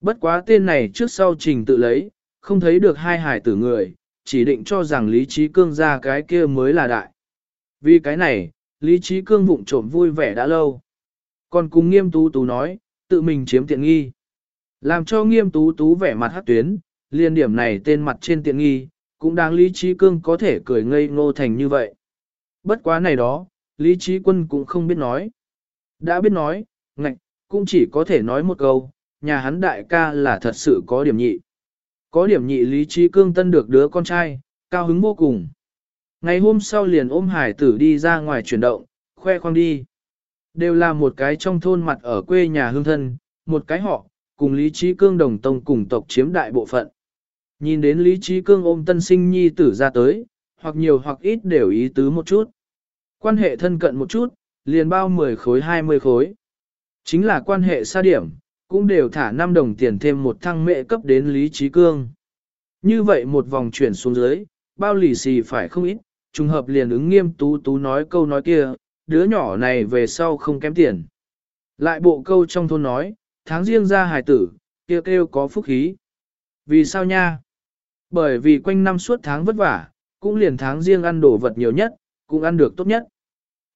Bất quá tên này trước sau trình tự lấy, không thấy được hai hải tử người, chỉ định cho rằng lý trí cương ra cái kia mới là đại. Vì cái này, lý trí cương vụng trộm vui vẻ đã lâu. Còn cùng nghiêm tú tú nói, tự mình chiếm tiện nghi. Làm cho nghiêm tú tú vẻ mặt hát tuyến, liên điểm này tên mặt trên tiện nghi, cũng đáng lý trí cương có thể cười ngây ngô thành như vậy. Bất quá này đó, lý trí quân cũng không biết nói. Đã biết nói, ngạch, cũng chỉ có thể nói một câu, nhà hắn đại ca là thật sự có điểm nhị. Có điểm nhị lý trí cương tân được đứa con trai, cao hứng vô cùng. Ngày hôm sau liền ôm hải tử đi ra ngoài chuyển động, khoe khoang đi. Đều là một cái trong thôn mặt ở quê nhà hương thân, một cái họ, cùng Lý Trí Cương đồng tông cùng tộc chiếm đại bộ phận. Nhìn đến Lý Trí Cương ôm tân sinh nhi tử ra tới, hoặc nhiều hoặc ít đều ý tứ một chút. Quan hệ thân cận một chút, liền bao 10 khối 20 khối. Chính là quan hệ xa điểm, cũng đều thả 5 đồng tiền thêm một thăng mệ cấp đến Lý Trí Cương. Như vậy một vòng chuyển xuống dưới, bao lì xì phải không ít, trùng hợp liền ứng nghiêm tú tú nói câu nói kia, đứa nhỏ này về sau không kém tiền. Lại bộ câu trong thôn nói, tháng riêng ra hài tử, kia kêu, kêu có phúc khí. Vì sao nha? Bởi vì quanh năm suốt tháng vất vả, cũng liền tháng riêng ăn đồ vật nhiều nhất, cũng ăn được tốt nhất.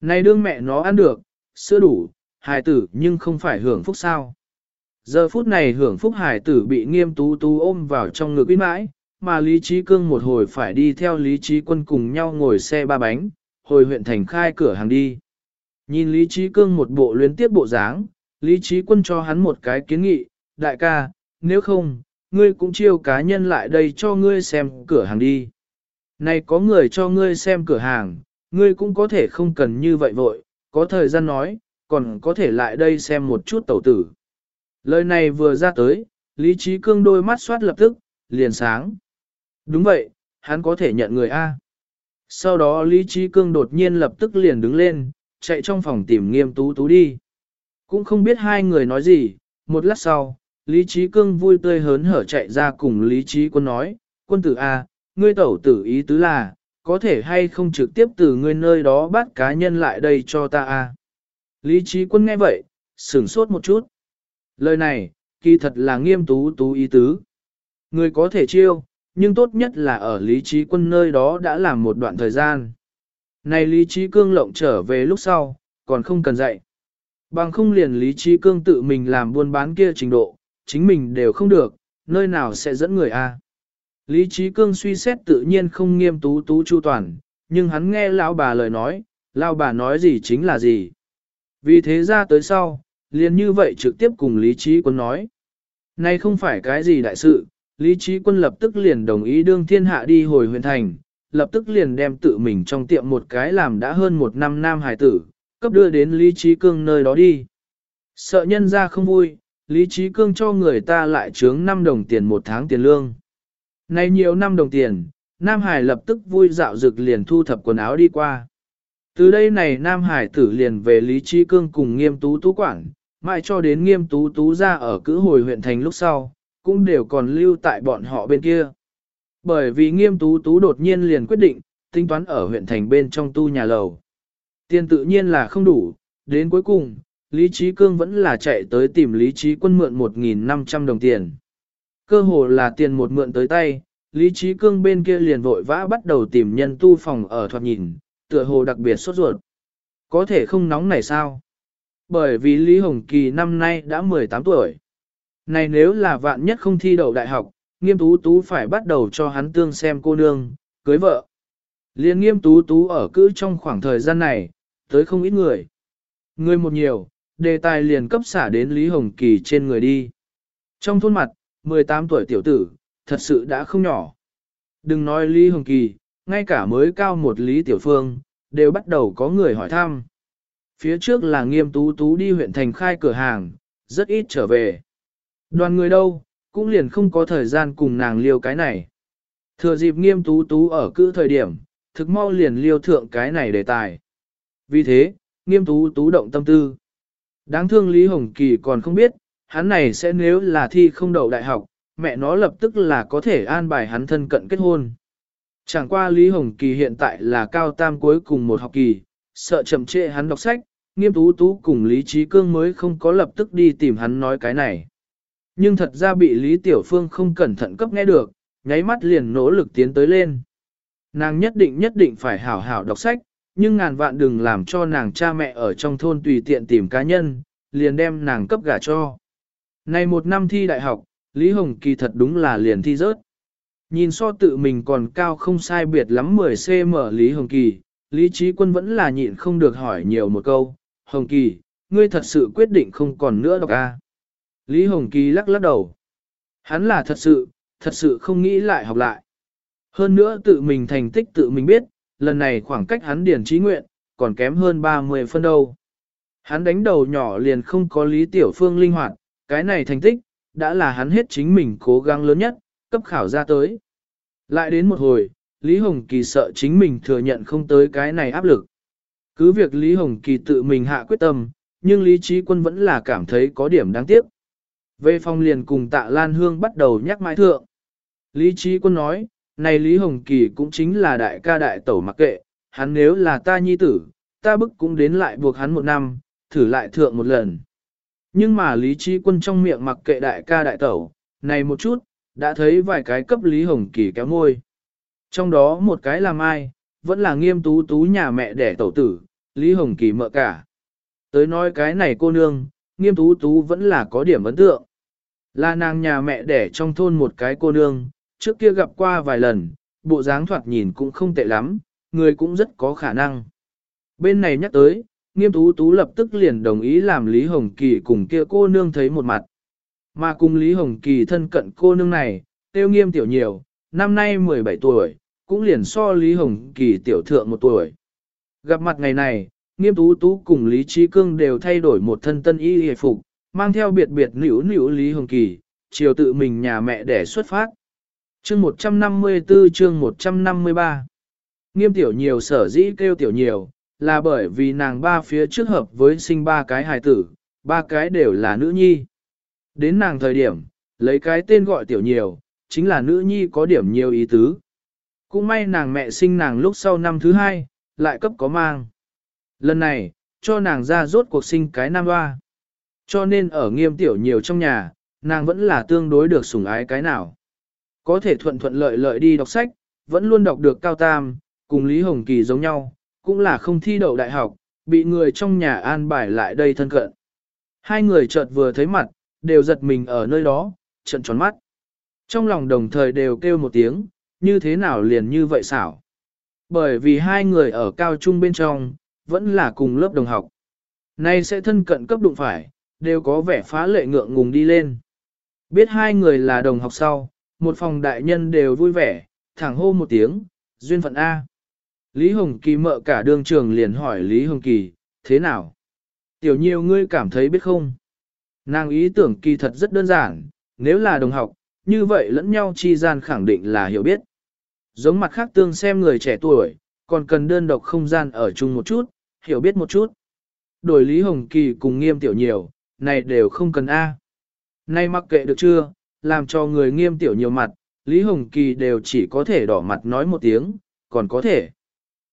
Này đương mẹ nó ăn được, sữa đủ, hài tử nhưng không phải hưởng phúc sao. Giờ phút này hưởng phúc hải tử bị nghiêm tú tú ôm vào trong ngực ít mãi, mà Lý Trí Cương một hồi phải đi theo Lý Trí Quân cùng nhau ngồi xe ba bánh, hồi huyện thành khai cửa hàng đi. Nhìn Lý Trí Cương một bộ luyến tiếp bộ dáng, Lý Trí Quân cho hắn một cái kiến nghị, đại ca, nếu không, ngươi cũng chiêu cá nhân lại đây cho ngươi xem cửa hàng đi. Này có người cho ngươi xem cửa hàng, ngươi cũng có thể không cần như vậy vội, có thời gian nói, còn có thể lại đây xem một chút tẩu tử. Lời này vừa ra tới, Lý Trí Cương đôi mắt xoát lập tức, liền sáng. Đúng vậy, hắn có thể nhận người A. Sau đó Lý Trí Cương đột nhiên lập tức liền đứng lên, chạy trong phòng tìm nghiêm tú tú đi. Cũng không biết hai người nói gì, một lát sau, Lý Trí Cương vui tươi hớn hở chạy ra cùng Lý Trí Quân nói, quân tử A, ngươi tẩu tử ý tứ là, có thể hay không trực tiếp từ ngươi nơi đó bắt cá nhân lại đây cho ta A. Lý Trí Quân nghe vậy, sửng sốt một chút. Lời này, kỳ thật là nghiêm tú tú ý tứ. Người có thể chiêu, nhưng tốt nhất là ở lý trí quân nơi đó đã làm một đoạn thời gian. Này Lý Trí Cương lộng trở về lúc sau, còn không cần dạy. Bằng không liền Lý Trí Cương tự mình làm buôn bán kia trình độ, chính mình đều không được, nơi nào sẽ dẫn người a? Lý Trí Cương suy xét tự nhiên không nghiêm tú tú chu toàn, nhưng hắn nghe lão bà lời nói, lão bà nói gì chính là gì. Vì thế ra tới sau, liền như vậy trực tiếp cùng Lý Trí Quân nói. Này không phải cái gì đại sự, Lý Trí Quân lập tức liền đồng ý đương thiên hạ đi hồi huyện thành, lập tức liền đem tự mình trong tiệm một cái làm đã hơn một năm nam hải tử, cấp đưa đến Lý Trí Cương nơi đó đi. Sợ nhân ra không vui, Lý Trí Cương cho người ta lại trướng 5 đồng tiền một tháng tiền lương. Này nhiều năm đồng tiền, Nam Hải lập tức vui dạo dực liền thu thập quần áo đi qua. Từ đây này Nam Hải tử liền về Lý Trí Cương cùng nghiêm tú tú quản, mãi cho đến nghiêm tú tú ra ở cữ hồi huyện thành lúc sau, cũng đều còn lưu tại bọn họ bên kia. Bởi vì nghiêm tú tú đột nhiên liền quyết định, tính toán ở huyện thành bên trong tu nhà lầu. Tiền tự nhiên là không đủ, đến cuối cùng, Lý Trí Cương vẫn là chạy tới tìm Lý Trí Quân mượn 1.500 đồng tiền. Cơ hồ là tiền một mượn tới tay, Lý Trí Cương bên kia liền vội vã bắt đầu tìm nhân tu phòng ở thoạt nhìn, tựa hồ đặc biệt sốt ruột. Có thể không nóng này sao? Bởi vì Lý Hồng Kỳ năm nay đã 18 tuổi. Này nếu là vạn nhất không thi đậu đại học, nghiêm tú tú phải bắt đầu cho hắn tương xem cô nương, cưới vợ. Liên nghiêm tú tú ở cữ trong khoảng thời gian này, tới không ít người. Người một nhiều, đề tài liền cấp xả đến Lý Hồng Kỳ trên người đi. Trong thôn mặt, 18 tuổi tiểu tử, thật sự đã không nhỏ. Đừng nói Lý Hồng Kỳ, ngay cả mới cao một Lý Tiểu Phương, đều bắt đầu có người hỏi thăm. Phía trước là nghiêm tú tú đi huyện thành khai cửa hàng, rất ít trở về. Đoàn người đâu, cũng liền không có thời gian cùng nàng liêu cái này. Thừa dịp nghiêm tú tú ở cữ thời điểm, thực mau liền liêu thượng cái này đề tài. Vì thế, nghiêm tú tú động tâm tư. Đáng thương Lý Hồng Kỳ còn không biết, hắn này sẽ nếu là thi không đậu đại học, mẹ nó lập tức là có thể an bài hắn thân cận kết hôn. Chẳng qua Lý Hồng Kỳ hiện tại là cao tam cuối cùng một học kỳ, sợ chậm trễ hắn đọc sách, nghiêm tú tú cùng Lý Trí Cương mới không có lập tức đi tìm hắn nói cái này. Nhưng thật ra bị Lý Tiểu Phương không cẩn thận cấp nghe được, nháy mắt liền nỗ lực tiến tới lên. Nàng nhất định nhất định phải hảo hảo đọc sách, nhưng ngàn vạn đừng làm cho nàng cha mẹ ở trong thôn tùy tiện tìm cá nhân, liền đem nàng cấp gả cho. Này một năm thi đại học, Lý Hồng Kỳ thật đúng là liền thi rớt. Nhìn so tự mình còn cao không sai biệt lắm 10cm Lý Hồng Kỳ, Lý Trí Quân vẫn là nhịn không được hỏi nhiều một câu, Hồng Kỳ, ngươi thật sự quyết định không còn nữa đọc a? Lý Hồng Kỳ lắc lắc đầu. Hắn là thật sự, thật sự không nghĩ lại học lại. Hơn nữa tự mình thành tích tự mình biết, lần này khoảng cách hắn điển trí nguyện, còn kém hơn 30 phân đâu. Hắn đánh đầu nhỏ liền không có Lý Tiểu Phương linh hoạt, cái này thành tích, đã là hắn hết chính mình cố gắng lớn nhất, cấp khảo ra tới. Lại đến một hồi, Lý Hồng Kỳ sợ chính mình thừa nhận không tới cái này áp lực. Cứ việc Lý Hồng Kỳ tự mình hạ quyết tâm, nhưng Lý Trí Quân vẫn là cảm thấy có điểm đáng tiếc. Về phong liền cùng tạ Lan Hương bắt đầu nhắc mãi thượng. Lý Trí Quân nói, này Lý Hồng Kỳ cũng chính là đại ca đại tẩu mặc kệ, hắn nếu là ta nhi tử, ta bức cũng đến lại buộc hắn một năm, thử lại thượng một lần. Nhưng mà Lý Trí Quân trong miệng mặc kệ đại ca đại tẩu, này một chút, đã thấy vài cái cấp Lý Hồng Kỳ kéo môi. Trong đó một cái là ai, vẫn là nghiêm tú tú nhà mẹ đẻ tẩu tử, Lý Hồng Kỳ mợ cả. Tới nói cái này cô nương, nghiêm tú tú vẫn là có điểm ấn tượng. Là nàng nhà mẹ đẻ trong thôn một cái cô nương, trước kia gặp qua vài lần, bộ dáng thoạt nhìn cũng không tệ lắm, người cũng rất có khả năng. Bên này nhắc tới, nghiêm tú tú lập tức liền đồng ý làm Lý Hồng Kỳ cùng kia cô nương thấy một mặt. Mà cùng Lý Hồng Kỳ thân cận cô nương này, tiêu nghiêm tiểu nhiều, năm nay 17 tuổi, cũng liền so Lý Hồng Kỳ tiểu thượng một tuổi. Gặp mặt ngày này, nghiêm tú tú cùng Lý Trí Cương đều thay đổi một thân tân y hề phục, mang theo biệt biệt nữ nữ Lý Hồng Kỳ, chiều tự mình nhà mẹ để xuất phát. Chương 154 chương 153 Nghiêm tiểu nhiều sở dĩ kêu tiểu nhiều, là bởi vì nàng ba phía trước hợp với sinh ba cái hài tử, ba cái đều là nữ nhi. Đến nàng thời điểm, lấy cái tên gọi tiểu nhiều, chính là nữ nhi có điểm nhiều ý tứ. Cũng may nàng mẹ sinh nàng lúc sau năm thứ hai, lại cấp có mang. Lần này, cho nàng ra rốt cuộc sinh cái nam hoa. Cho nên ở nghiêm tiểu nhiều trong nhà, nàng vẫn là tương đối được sủng ái cái nào. Có thể thuận thuận lợi lợi đi đọc sách, vẫn luôn đọc được cao tam, cùng Lý Hồng Kỳ giống nhau, cũng là không thi đậu đại học, bị người trong nhà an bài lại đây thân cận. Hai người chợt vừa thấy mặt, đều giật mình ở nơi đó, trận tròn mắt. Trong lòng đồng thời đều kêu một tiếng, như thế nào liền như vậy xảo. Bởi vì hai người ở cao trung bên trong, vẫn là cùng lớp đồng học. Nay sẽ thân cận cấp đụng phải, đều có vẻ phá lệ ngượng ngùng đi lên. Biết hai người là đồng học sau, một phòng đại nhân đều vui vẻ, thẳng hô một tiếng, duyên phận A. Lý Hồng Kỳ mợ cả đường trường liền hỏi Lý Hồng Kỳ, thế nào? Tiểu nhiều ngươi cảm thấy biết không? Nàng ý tưởng kỳ thật rất đơn giản, nếu là đồng học, như vậy lẫn nhau chi gian khẳng định là hiểu biết. Giống mặt khác tương xem người trẻ tuổi, còn cần đơn độc không gian ở chung một chút, hiểu biết một chút. Đổi Lý Hồng Kỳ cùng nghiêm tiểu nhiều, này đều không cần A. Nay mặc kệ được chưa, làm cho người nghiêm tiểu nhiều mặt, Lý Hồng Kỳ đều chỉ có thể đỏ mặt nói một tiếng, còn có thể.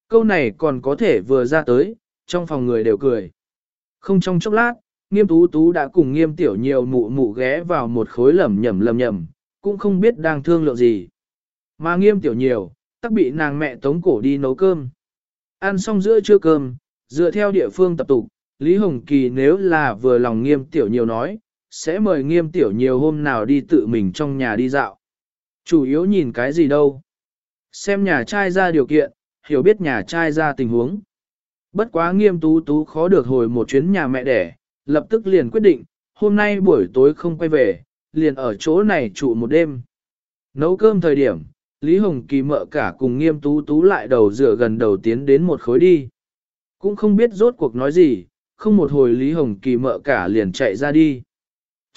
Câu này còn có thể vừa ra tới, trong phòng người đều cười. Không trong chốc lát, nghiêm tú tú đã cùng nghiêm tiểu nhiều mụ mụ ghé vào một khối lầm nhầm lầm nhầm, cũng không biết đang thương lượng gì. Mà nghiêm tiểu nhiều, tắc bị nàng mẹ tống cổ đi nấu cơm. Ăn xong giữa trưa cơm, dựa theo địa phương tập tục, Lý Hồng Kỳ nếu là vừa lòng nghiêm tiểu nhiều nói, sẽ mời nghiêm tiểu nhiều hôm nào đi tự mình trong nhà đi dạo. Chủ yếu nhìn cái gì đâu. Xem nhà trai ra điều kiện, hiểu biết nhà trai ra tình huống. Bất quá nghiêm tú tú khó được hồi một chuyến nhà mẹ đẻ, lập tức liền quyết định, hôm nay buổi tối không quay về, liền ở chỗ này trụ một đêm. Nấu cơm thời điểm, Lý Hồng Kỳ mợ cả cùng nghiêm tú tú lại đầu dựa gần đầu tiến đến một khối đi. Cũng không biết rốt cuộc nói gì, không một hồi Lý Hồng Kỳ mợ cả liền chạy ra đi.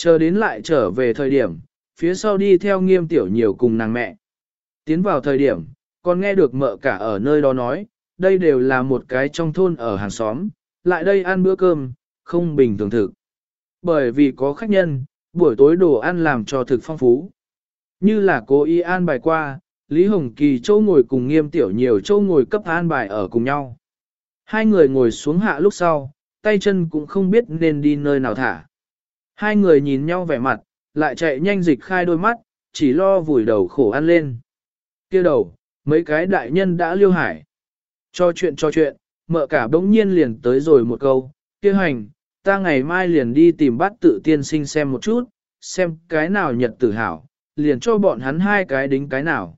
Chờ đến lại trở về thời điểm, phía sau đi theo nghiêm tiểu nhiều cùng nàng mẹ. Tiến vào thời điểm, còn nghe được mợ cả ở nơi đó nói, đây đều là một cái trong thôn ở hàng xóm, lại đây ăn bữa cơm, không bình thường thực. Bởi vì có khách nhân, buổi tối đồ ăn làm cho thực phong phú. Như là cô y an bài qua, Lý Hồng Kỳ châu ngồi cùng nghiêm tiểu nhiều châu ngồi cấp an bài ở cùng nhau. Hai người ngồi xuống hạ lúc sau, tay chân cũng không biết nên đi nơi nào thả. Hai người nhìn nhau vẻ mặt, lại chạy nhanh dịch khai đôi mắt, chỉ lo vùi đầu khổ ăn lên. kia đầu, mấy cái đại nhân đã liêu hải. Cho chuyện cho chuyện, mợ cả bỗng nhiên liền tới rồi một câu, kia hành, ta ngày mai liền đi tìm bắt tự tiên sinh xem một chút, xem cái nào nhật tử hảo, liền cho bọn hắn hai cái đính cái nào.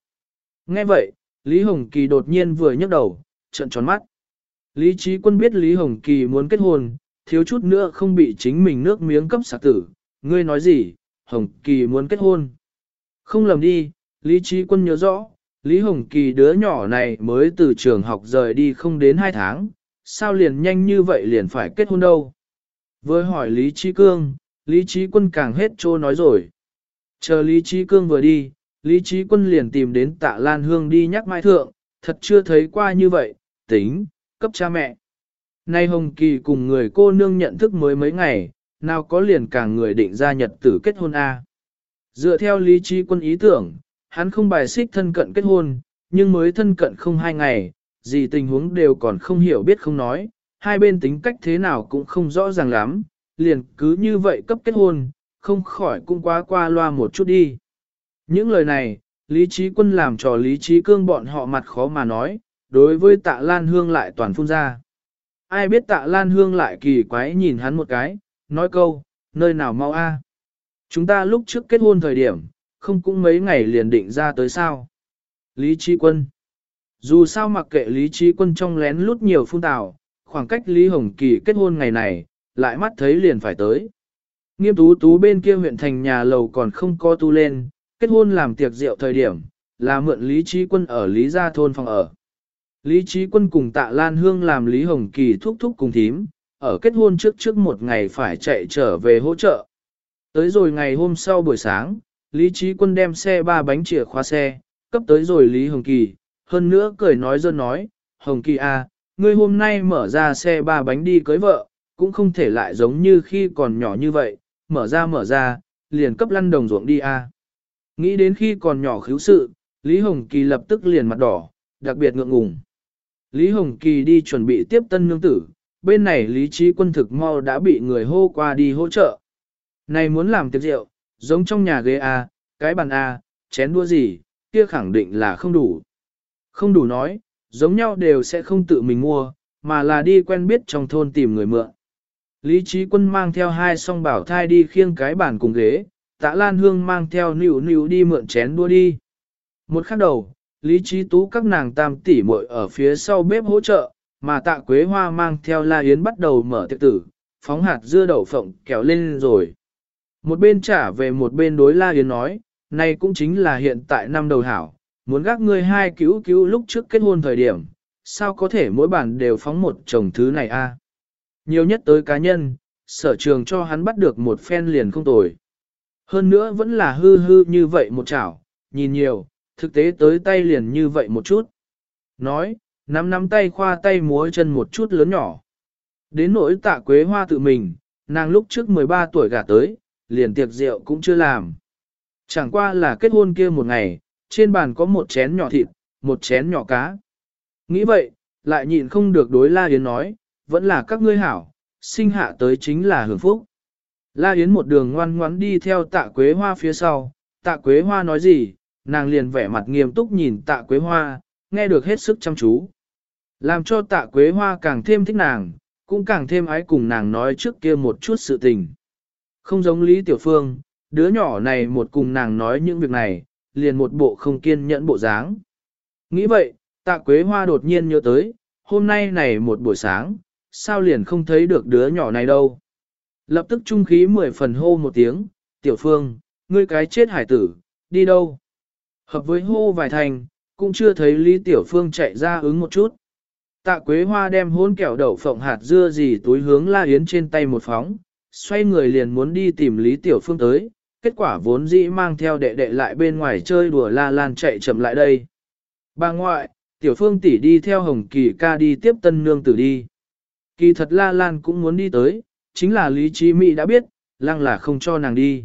Nghe vậy, Lý Hồng Kỳ đột nhiên vừa nhấc đầu, trận tròn mắt. Lý Trí Quân biết Lý Hồng Kỳ muốn kết hôn, thiếu chút nữa không bị chính mình nước miếng cấp sạc tử. Ngươi nói gì, Hồng Kỳ muốn kết hôn. Không lầm đi, Lý Trí Quân nhớ rõ, Lý Hồng Kỳ đứa nhỏ này mới từ trường học rời đi không đến 2 tháng, sao liền nhanh như vậy liền phải kết hôn đâu. Với hỏi Lý Trí Cương, Lý Trí Quân càng hết trô nói rồi. Chờ Lý Trí Cương vừa đi, Lý Trí Quân liền tìm đến tạ Lan Hương đi nhắc mai thượng, thật chưa thấy qua như vậy, tính, cấp cha mẹ. Nay Hồng Kỳ cùng người cô nương nhận thức mới mấy ngày, nào có liền càng người định ra nhật tử kết hôn A. Dựa theo lý trí quân ý tưởng, hắn không bài xích thân cận kết hôn, nhưng mới thân cận không hai ngày, gì tình huống đều còn không hiểu biết không nói, hai bên tính cách thế nào cũng không rõ ràng lắm, liền cứ như vậy cấp kết hôn, không khỏi cũng quá qua loa một chút đi. Những lời này, Lý Trí Quân làm cho Lý Trí Cương bọn họ mặt khó mà nói, đối với tạ Lan Hương lại toàn phun ra. Ai biết tạ Lan Hương lại kỳ quái nhìn hắn một cái, nói câu, nơi nào mau a? Chúng ta lúc trước kết hôn thời điểm, không cũng mấy ngày liền định ra tới sao. Lý Trí Quân Dù sao mặc kệ Lý Trí Quân trong lén lút nhiều phun tào, khoảng cách Lý Hồng Kỳ kết hôn ngày này, lại mắt thấy liền phải tới. Nghiêm tú tú bên kia huyện thành nhà lầu còn không có tu lên, kết hôn làm tiệc rượu thời điểm, là mượn Lý Trí Quân ở Lý Gia Thôn phòng ở. Lý Trí Quân cùng Tạ Lan Hương làm Lý Hồng Kỳ thúc thúc cùng thím, ở kết hôn trước trước một ngày phải chạy trở về hỗ trợ. Tới rồi ngày hôm sau buổi sáng, Lý Trí Quân đem xe ba bánh chìa khóa xe, cấp tới rồi Lý Hồng Kỳ, hơn nữa cười nói dân nói, Hồng Kỳ à, ngươi hôm nay mở ra xe ba bánh đi cưới vợ, cũng không thể lại giống như khi còn nhỏ như vậy, mở ra mở ra, liền cấp lăn đồng ruộng đi à. Nghĩ đến khi còn nhỏ khiếu sự, Lý Hồng Kỳ lập tức liền mặt đỏ, đặc biệt ngượng ngùng. Lý Hồng Kỳ đi chuẩn bị tiếp tân nương tử, bên này Lý Trí Quân thực mau đã bị người hô qua đi hỗ trợ. Này muốn làm tiệc rượu, giống trong nhà ghế A, cái bàn A, chén đua gì, kia khẳng định là không đủ. Không đủ nói, giống nhau đều sẽ không tự mình mua, mà là đi quen biết trong thôn tìm người mượn. Lý Trí Quân mang theo hai song bảo thai đi khiêng cái bàn cùng ghế, tạ Lan Hương mang theo nịu nịu đi mượn chén đua đi. Một khắc đầu, Lý Trí Tú các nàng tam tỷ muội ở phía sau bếp hỗ trợ, mà tạ Quế Hoa mang theo La Yến bắt đầu mở tiệc tử, phóng hạt dưa đậu phộng kéo lên rồi. Một bên trả về một bên đối La Yến nói, này cũng chính là hiện tại năm đầu hảo, muốn gác ngươi hai cứu cứu lúc trước kết hôn thời điểm, sao có thể mỗi bản đều phóng một chồng thứ này a? Nhiều nhất tới cá nhân, sở trường cho hắn bắt được một phen liền không tồi. Hơn nữa vẫn là hư hư như vậy một chảo, nhìn nhiều, thực tế tới tay liền như vậy một chút. Nói, nắm nắm tay khoa tay múa chân một chút lớn nhỏ. Đến nỗi tạ quế hoa tự mình, nàng lúc trước 13 tuổi gả tới, liền tiệc rượu cũng chưa làm. Chẳng qua là kết hôn kia một ngày, trên bàn có một chén nhỏ thịt, một chén nhỏ cá. Nghĩ vậy, lại nhịn không được đối La Yến nói, vẫn là các ngươi hảo, sinh hạ tới chính là hưởng phúc. La Yến một đường ngoan ngoãn đi theo tạ quế hoa phía sau, tạ quế hoa nói gì, nàng liền vẻ mặt nghiêm túc nhìn tạ quế hoa, nghe được hết sức chăm chú. Làm cho tạ quế hoa càng thêm thích nàng, cũng càng thêm ái cùng nàng nói trước kia một chút sự tình. Không giống Lý Tiểu Phương, đứa nhỏ này một cùng nàng nói những việc này, liền một bộ không kiên nhẫn bộ dáng. Nghĩ vậy, tạ quế hoa đột nhiên nhớ tới, hôm nay này một buổi sáng, sao liền không thấy được đứa nhỏ này đâu. Lập tức trung khí mười phần hô một tiếng, tiểu phương, ngươi cái chết hải tử, đi đâu? Hợp với hô vài thành, cũng chưa thấy Lý Tiểu Phương chạy ra ứng một chút. Tạ Quế Hoa đem hôn kẹo đậu phộng hạt dưa gì túi hướng La Yến trên tay một phóng, xoay người liền muốn đi tìm Lý Tiểu Phương tới, kết quả vốn dĩ mang theo đệ đệ lại bên ngoài chơi đùa La Lan chạy chậm lại đây. Bà ngoại, Tiểu Phương tỷ đi theo Hồng Kỳ ca đi tiếp tân nương tử đi. Kỳ thật La Lan cũng muốn đi tới, chính là Lý Trí Mỹ đã biết, lăng là không cho nàng đi.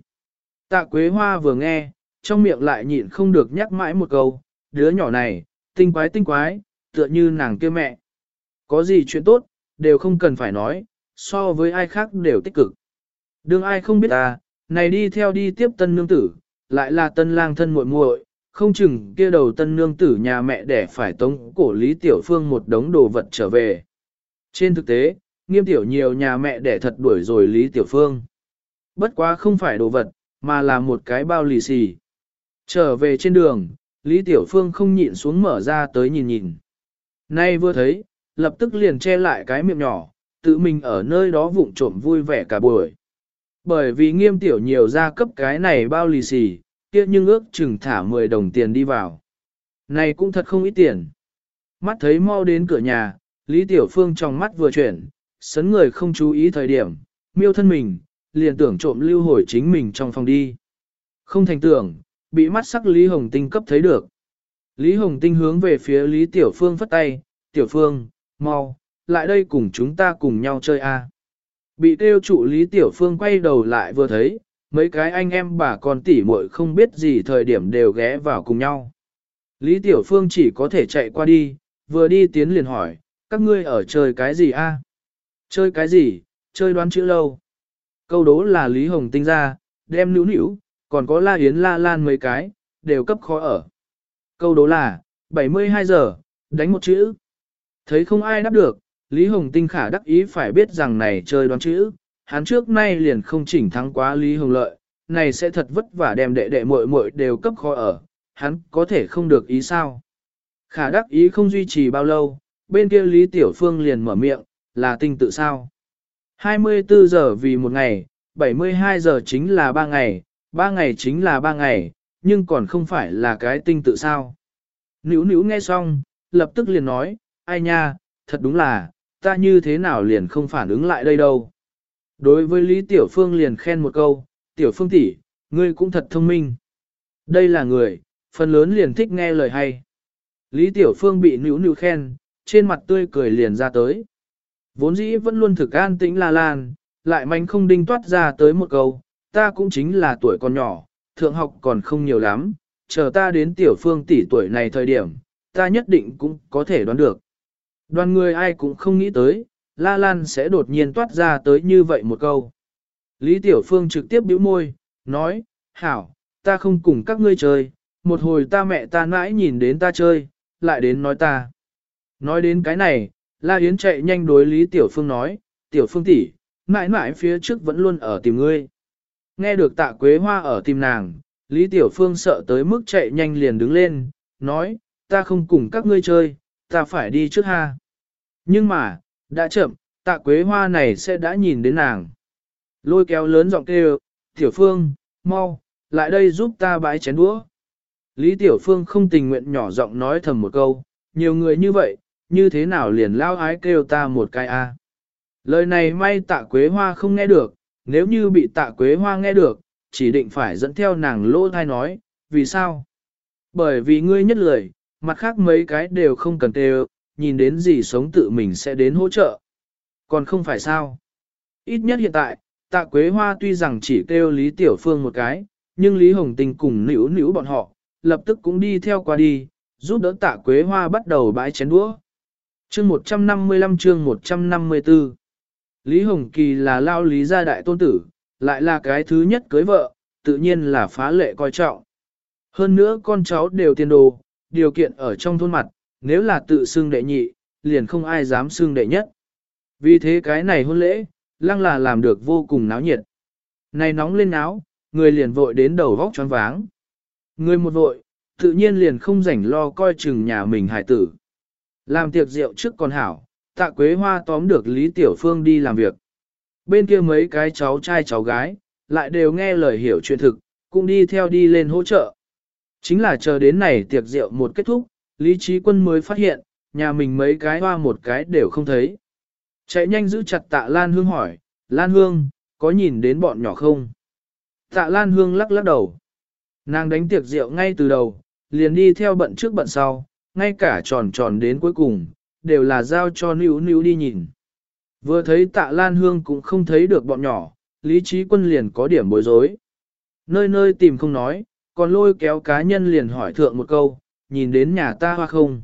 Tạ Quế Hoa vừa nghe, trong miệng lại nhịn không được nhắc mãi một câu, đứa nhỏ này, tinh quái tinh quái, tựa như nàng kia mẹ. Có gì chuyện tốt, đều không cần phải nói, so với ai khác đều tích cực. Đương ai không biết ta, này đi theo đi tiếp tân nương tử, lại là tân lang thân muội muội, không chừng kia đầu tân nương tử nhà mẹ để phải tống cổ Lý Tiểu Phương một đống đồ vật trở về. Trên thực tế, nghiêm tiểu nhiều nhà mẹ để thật đuổi rồi Lý Tiểu Phương. Bất quá không phải đồ vật, mà là một cái bao lì xì. Trở về trên đường, Lý Tiểu Phương không nhịn xuống mở ra tới nhìn nhìn. Nay vừa thấy, lập tức liền che lại cái miệng nhỏ, tự mình ở nơi đó vụng trộm vui vẻ cả buổi. Bởi vì nghiêm tiểu nhiều ra cấp cái này bao lì xì, kia nhưng ước chừng thả 10 đồng tiền đi vào. Này cũng thật không ít tiền. Mắt thấy mau đến cửa nhà, Lý Tiểu Phương trong mắt vừa chuyển, sấn người không chú ý thời điểm, miêu thân mình, liền tưởng trộm lưu hồi chính mình trong phòng đi. Không thành tưởng, bị mắt sắc Lý Hồng Tinh cấp thấy được. Lý Hồng Tinh hướng về phía Lý Tiểu Phương phất tay, Tiểu Phương, mau, lại đây cùng chúng ta cùng nhau chơi a. Bị tiêu trụ Lý Tiểu Phương quay đầu lại vừa thấy, mấy cái anh em bà con tỉ muội không biết gì thời điểm đều ghé vào cùng nhau. Lý Tiểu Phương chỉ có thể chạy qua đi, vừa đi tiến liền hỏi, các ngươi ở chơi cái gì a? Chơi cái gì, chơi đoán chữ lâu. Câu đố là Lý Hồng Tinh ra, đem nữ nữ, còn có La Yến La Lan mấy cái, đều cấp khó ở. Câu đố là, 72 giờ, đánh một chữ. Thấy không ai đáp được, Lý Hồng Tinh khả đắc ý phải biết rằng này chơi đoán chữ, hắn trước nay liền không chỉnh thắng quá Lý Hồng Lợi, này sẽ thật vất vả đem đệ đệ muội muội đều cấp khó ở, hắn có thể không được ý sao. Khả đắc ý không duy trì bao lâu, bên kia Lý Tiểu Phương liền mở miệng, là tinh tự sao. 24 giờ vì một ngày, 72 giờ chính là ba ngày, ba ngày chính là ba ngày, nhưng còn không phải là cái tinh tự sao. Nữu nữu nghe xong, lập tức liền nói, ai nha, thật đúng là, ta như thế nào liền không phản ứng lại đây đâu. Đối với Lý Tiểu Phương liền khen một câu, Tiểu Phương tỷ, ngươi cũng thật thông minh. Đây là người, phần lớn liền thích nghe lời hay. Lý Tiểu Phương bị nữu nữu khen, trên mặt tươi cười liền ra tới. Vốn dĩ vẫn luôn thực an tĩnh la lan, lại manh không đinh toát ra tới một câu, ta cũng chính là tuổi còn nhỏ, thượng học còn không nhiều lắm, chờ ta đến tiểu phương tỷ tuổi này thời điểm, ta nhất định cũng có thể đoán được. Đoàn người ai cũng không nghĩ tới, La Lan sẽ đột nhiên toát ra tới như vậy một câu. Lý Tiểu Phương trực tiếp bĩu môi, nói, hảo, ta không cùng các ngươi chơi, một hồi ta mẹ ta nãi nhìn đến ta chơi, lại đến nói ta. Nói đến cái này, La Yến chạy nhanh đối Lý Tiểu Phương nói, Tiểu Phương tỷ, mãi mãi phía trước vẫn luôn ở tìm ngươi. Nghe được tạ quế hoa ở tìm nàng, Lý Tiểu Phương sợ tới mức chạy nhanh liền đứng lên, nói, ta không cùng các ngươi chơi, ta phải đi trước ha. Nhưng mà, đã chậm, tạ quế hoa này sẽ đã nhìn đến nàng. Lôi kéo lớn giọng kêu, Tiểu Phương, mau, lại đây giúp ta bãi chén đũa. Lý Tiểu Phương không tình nguyện nhỏ giọng nói thầm một câu, nhiều người như vậy, như thế nào liền lao ái kêu ta một cái a. Lời này may tạ quế hoa không nghe được, nếu như bị tạ quế hoa nghe được, chỉ định phải dẫn theo nàng lỗ thai nói, vì sao? Bởi vì ngươi nhất lời, mặt khác mấy cái đều không cần tê nhìn đến gì sống tự mình sẽ đến hỗ trợ. Còn không phải sao? Ít nhất hiện tại, tạ quế hoa tuy rằng chỉ kêu Lý Tiểu Phương một cái, nhưng Lý Hồng Tình cùng nữ nữ bọn họ, lập tức cũng đi theo qua đi, giúp đỡ tạ quế hoa bắt đầu bãi chén đũa. Chương 155 chương 154 Lý Hồng Kỳ là lao lý gia đại tôn tử, lại là cái thứ nhất cưới vợ, tự nhiên là phá lệ coi trọng. Hơn nữa con cháu đều tiền đồ, điều kiện ở trong thôn mặt, nếu là tự xưng đệ nhị, liền không ai dám xưng đệ nhất. Vì thế cái này hôn lễ, lăng là làm được vô cùng náo nhiệt. Này nóng lên náo, người liền vội đến đầu vóc choáng váng. Người một vội, tự nhiên liền không rảnh lo coi chừng nhà mình hải tử. Làm tiệc rượu trước con hảo, tạ quế hoa tóm được Lý Tiểu Phương đi làm việc. Bên kia mấy cái cháu trai cháu gái, lại đều nghe lời hiểu chuyện thực, cũng đi theo đi lên hỗ trợ. Chính là chờ đến này tiệc rượu một kết thúc, Lý Trí Quân mới phát hiện, nhà mình mấy cái hoa một cái đều không thấy. Chạy nhanh giữ chặt tạ Lan Hương hỏi, Lan Hương, có nhìn đến bọn nhỏ không? Tạ Lan Hương lắc lắc đầu. Nàng đánh tiệc rượu ngay từ đầu, liền đi theo bận trước bận sau, ngay cả tròn tròn đến cuối cùng, đều là giao cho níu níu đi nhìn. Vừa thấy tạ Lan Hương cũng không thấy được bọn nhỏ, Lý Trí Quân liền có điểm bối rối. Nơi nơi tìm không nói, còn lôi kéo cá nhân liền hỏi thượng một câu, nhìn đến nhà ta hoa không.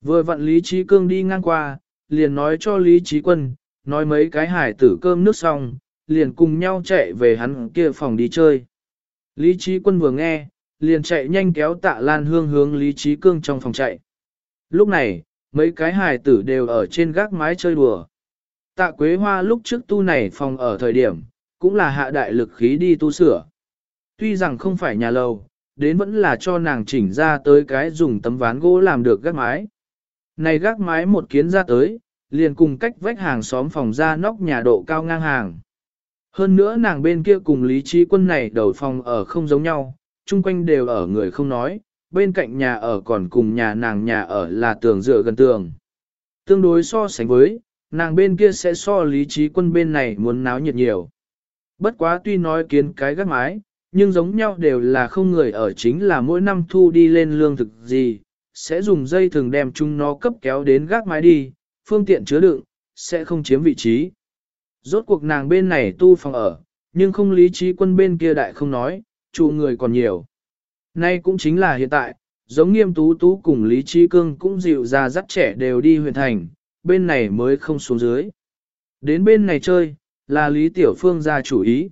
Vừa vặn Lý Trí Cương đi ngang qua, liền nói cho Lý Trí Quân, nói mấy cái hải tử cơm nước xong, liền cùng nhau chạy về hắn kia phòng đi chơi. Lý Trí Quân vừa nghe, liền chạy nhanh kéo tạ Lan Hương hướng Lý Trí Cương trong phòng chạy. Lúc này, mấy cái hài tử đều ở trên gác mái chơi đùa. Tạ Quế Hoa lúc trước tu này phòng ở thời điểm, cũng là hạ đại lực khí đi tu sửa. Tuy rằng không phải nhà lầu, đến vẫn là cho nàng chỉnh ra tới cái dùng tấm ván gỗ làm được gác mái. Này gác mái một kiến ra tới, liền cùng cách vách hàng xóm phòng ra nóc nhà độ cao ngang hàng. Hơn nữa nàng bên kia cùng lý trí quân này đầu phòng ở không giống nhau, chung quanh đều ở người không nói, bên cạnh nhà ở còn cùng nhà nàng nhà ở là tường dựa gần tường. Tương đối so sánh với, nàng bên kia sẽ so lý trí quân bên này muốn náo nhiệt nhiều. Bất quá tuy nói kiến cái gác mái, nhưng giống nhau đều là không người ở chính là mỗi năm thu đi lên lương thực gì, sẽ dùng dây thường đem chúng nó cấp kéo đến gác mái đi, phương tiện chứa đựng, sẽ không chiếm vị trí. Rốt cuộc nàng bên này tu phòng ở, nhưng không lý trí quân bên kia đại không nói, trụ người còn nhiều. Nay cũng chính là hiện tại, giống nghiêm tú tú cùng Lý Trí Cương cũng dịu ra dắt trẻ đều đi huyện thành, bên này mới không xuống dưới. Đến bên này chơi, là Lý Tiểu Phương ra chủ ý.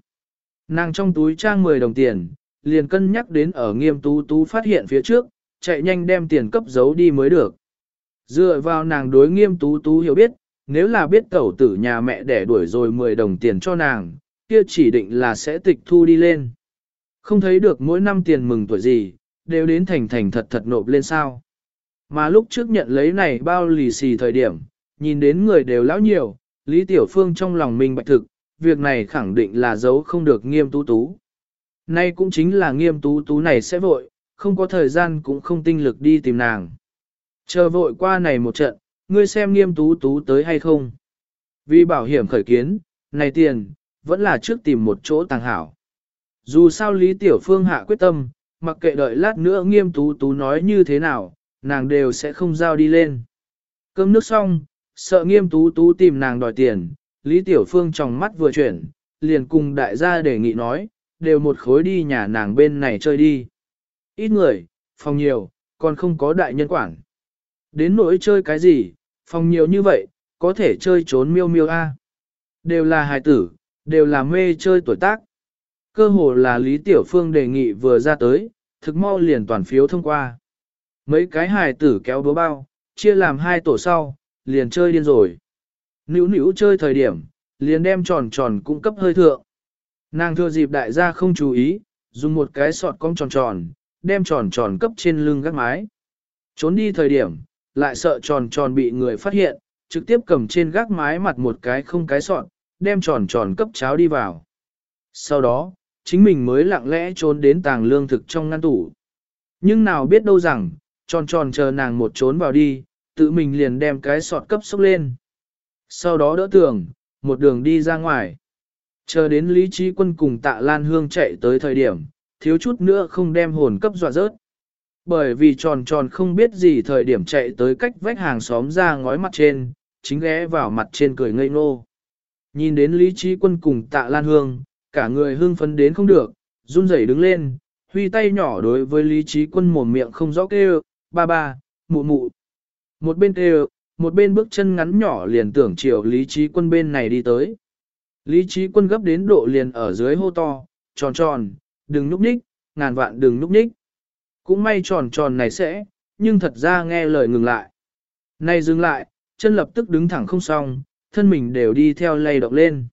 Nàng trong túi trang 10 đồng tiền, liền cân nhắc đến ở nghiêm tú tú phát hiện phía trước, chạy nhanh đem tiền cấp giấu đi mới được. Dựa vào nàng đối nghiêm tú tú hiểu biết, nếu là biết tẩu tử nhà mẹ đẻ đuổi rồi 10 đồng tiền cho nàng, kia chỉ định là sẽ tịch thu đi lên. Không thấy được mỗi năm tiền mừng tuổi gì, đều đến thành thành thật thật nộp lên sao. Mà lúc trước nhận lấy này bao lì xì thời điểm, nhìn đến người đều lão nhiều, Lý Tiểu Phương trong lòng mình bạch thực, việc này khẳng định là giấu không được nghiêm tú tú. Nay cũng chính là nghiêm tú tú này sẽ vội, không có thời gian cũng không tinh lực đi tìm nàng. Chờ vội qua này một trận, ngươi xem nghiêm tú tú tới hay không. Vì bảo hiểm khởi kiến, này tiền, vẫn là trước tìm một chỗ tàng hảo. Dù sao Lý Tiểu Phương hạ quyết tâm, mặc kệ đợi lát nữa nghiêm tú tú nói như thế nào, nàng đều sẽ không giao đi lên. Cơm nước xong, sợ nghiêm tú tú tìm nàng đòi tiền, Lý Tiểu Phương trong mắt vừa chuyển, liền cùng đại gia đề nghị nói, đều một khối đi nhà nàng bên này chơi đi. Ít người, phòng nhiều, còn không có đại nhân quản. Đến nỗi chơi cái gì, phòng nhiều như vậy, có thể chơi trốn miêu miêu a. Đều là hài tử, đều là mê chơi tuổi tác. Cơ hồ là Lý Tiểu Phương đề nghị vừa ra tới, thực mau liền toàn phiếu thông qua. Mấy cái hài tử kéo búa bao, chia làm hai tổ sau, liền chơi điên rồi. Nữu nữu chơi thời điểm, liền đem tròn tròn cung cấp hơi thượng. Nàng thừa dịp đại gia không chú ý, dùng một cái sọt cong tròn tròn, đem tròn tròn cấp trên lưng gác mái. Trốn đi thời điểm, lại sợ tròn tròn bị người phát hiện, trực tiếp cầm trên gác mái mặt một cái không cái sọt, đem tròn tròn cấp cháo đi vào. Sau đó, chính mình mới lặng lẽ trốn đến tàng lương thực trong ngăn tủ. Nhưng nào biết đâu rằng, tròn tròn chờ nàng một trốn vào đi, tự mình liền đem cái sọt cấp sốc lên. Sau đó đỡ tường, một đường đi ra ngoài. Chờ đến Lý Trí Quân cùng tạ Lan Hương chạy tới thời điểm, thiếu chút nữa không đem hồn cấp dọa rớt. Bởi vì tròn tròn không biết gì thời điểm chạy tới cách vách hàng xóm ra ngói mặt trên, chính ghé vào mặt trên cười ngây ngô. Nhìn đến Lý Trí Quân cùng tạ Lan Hương, cả người hưng phấn đến không được, run rẩy đứng lên, huy tay nhỏ đối với Lý Trí Quân mồm miệng không rõ kêu, ba ba, mụ mụ. Một bên kêu, một bên bước chân ngắn nhỏ liền tưởng chiều Lý Trí Quân bên này đi tới. Lý Trí Quân gấp đến độ liền ở dưới hô to, tròn tròn, đừng núp ních ngàn vạn đừng núp ních, Cũng may tròn tròn này sẽ, nhưng thật ra nghe lời ngừng lại. Này dừng lại, chân lập tức đứng thẳng không xong, thân mình đều đi theo lay động lên.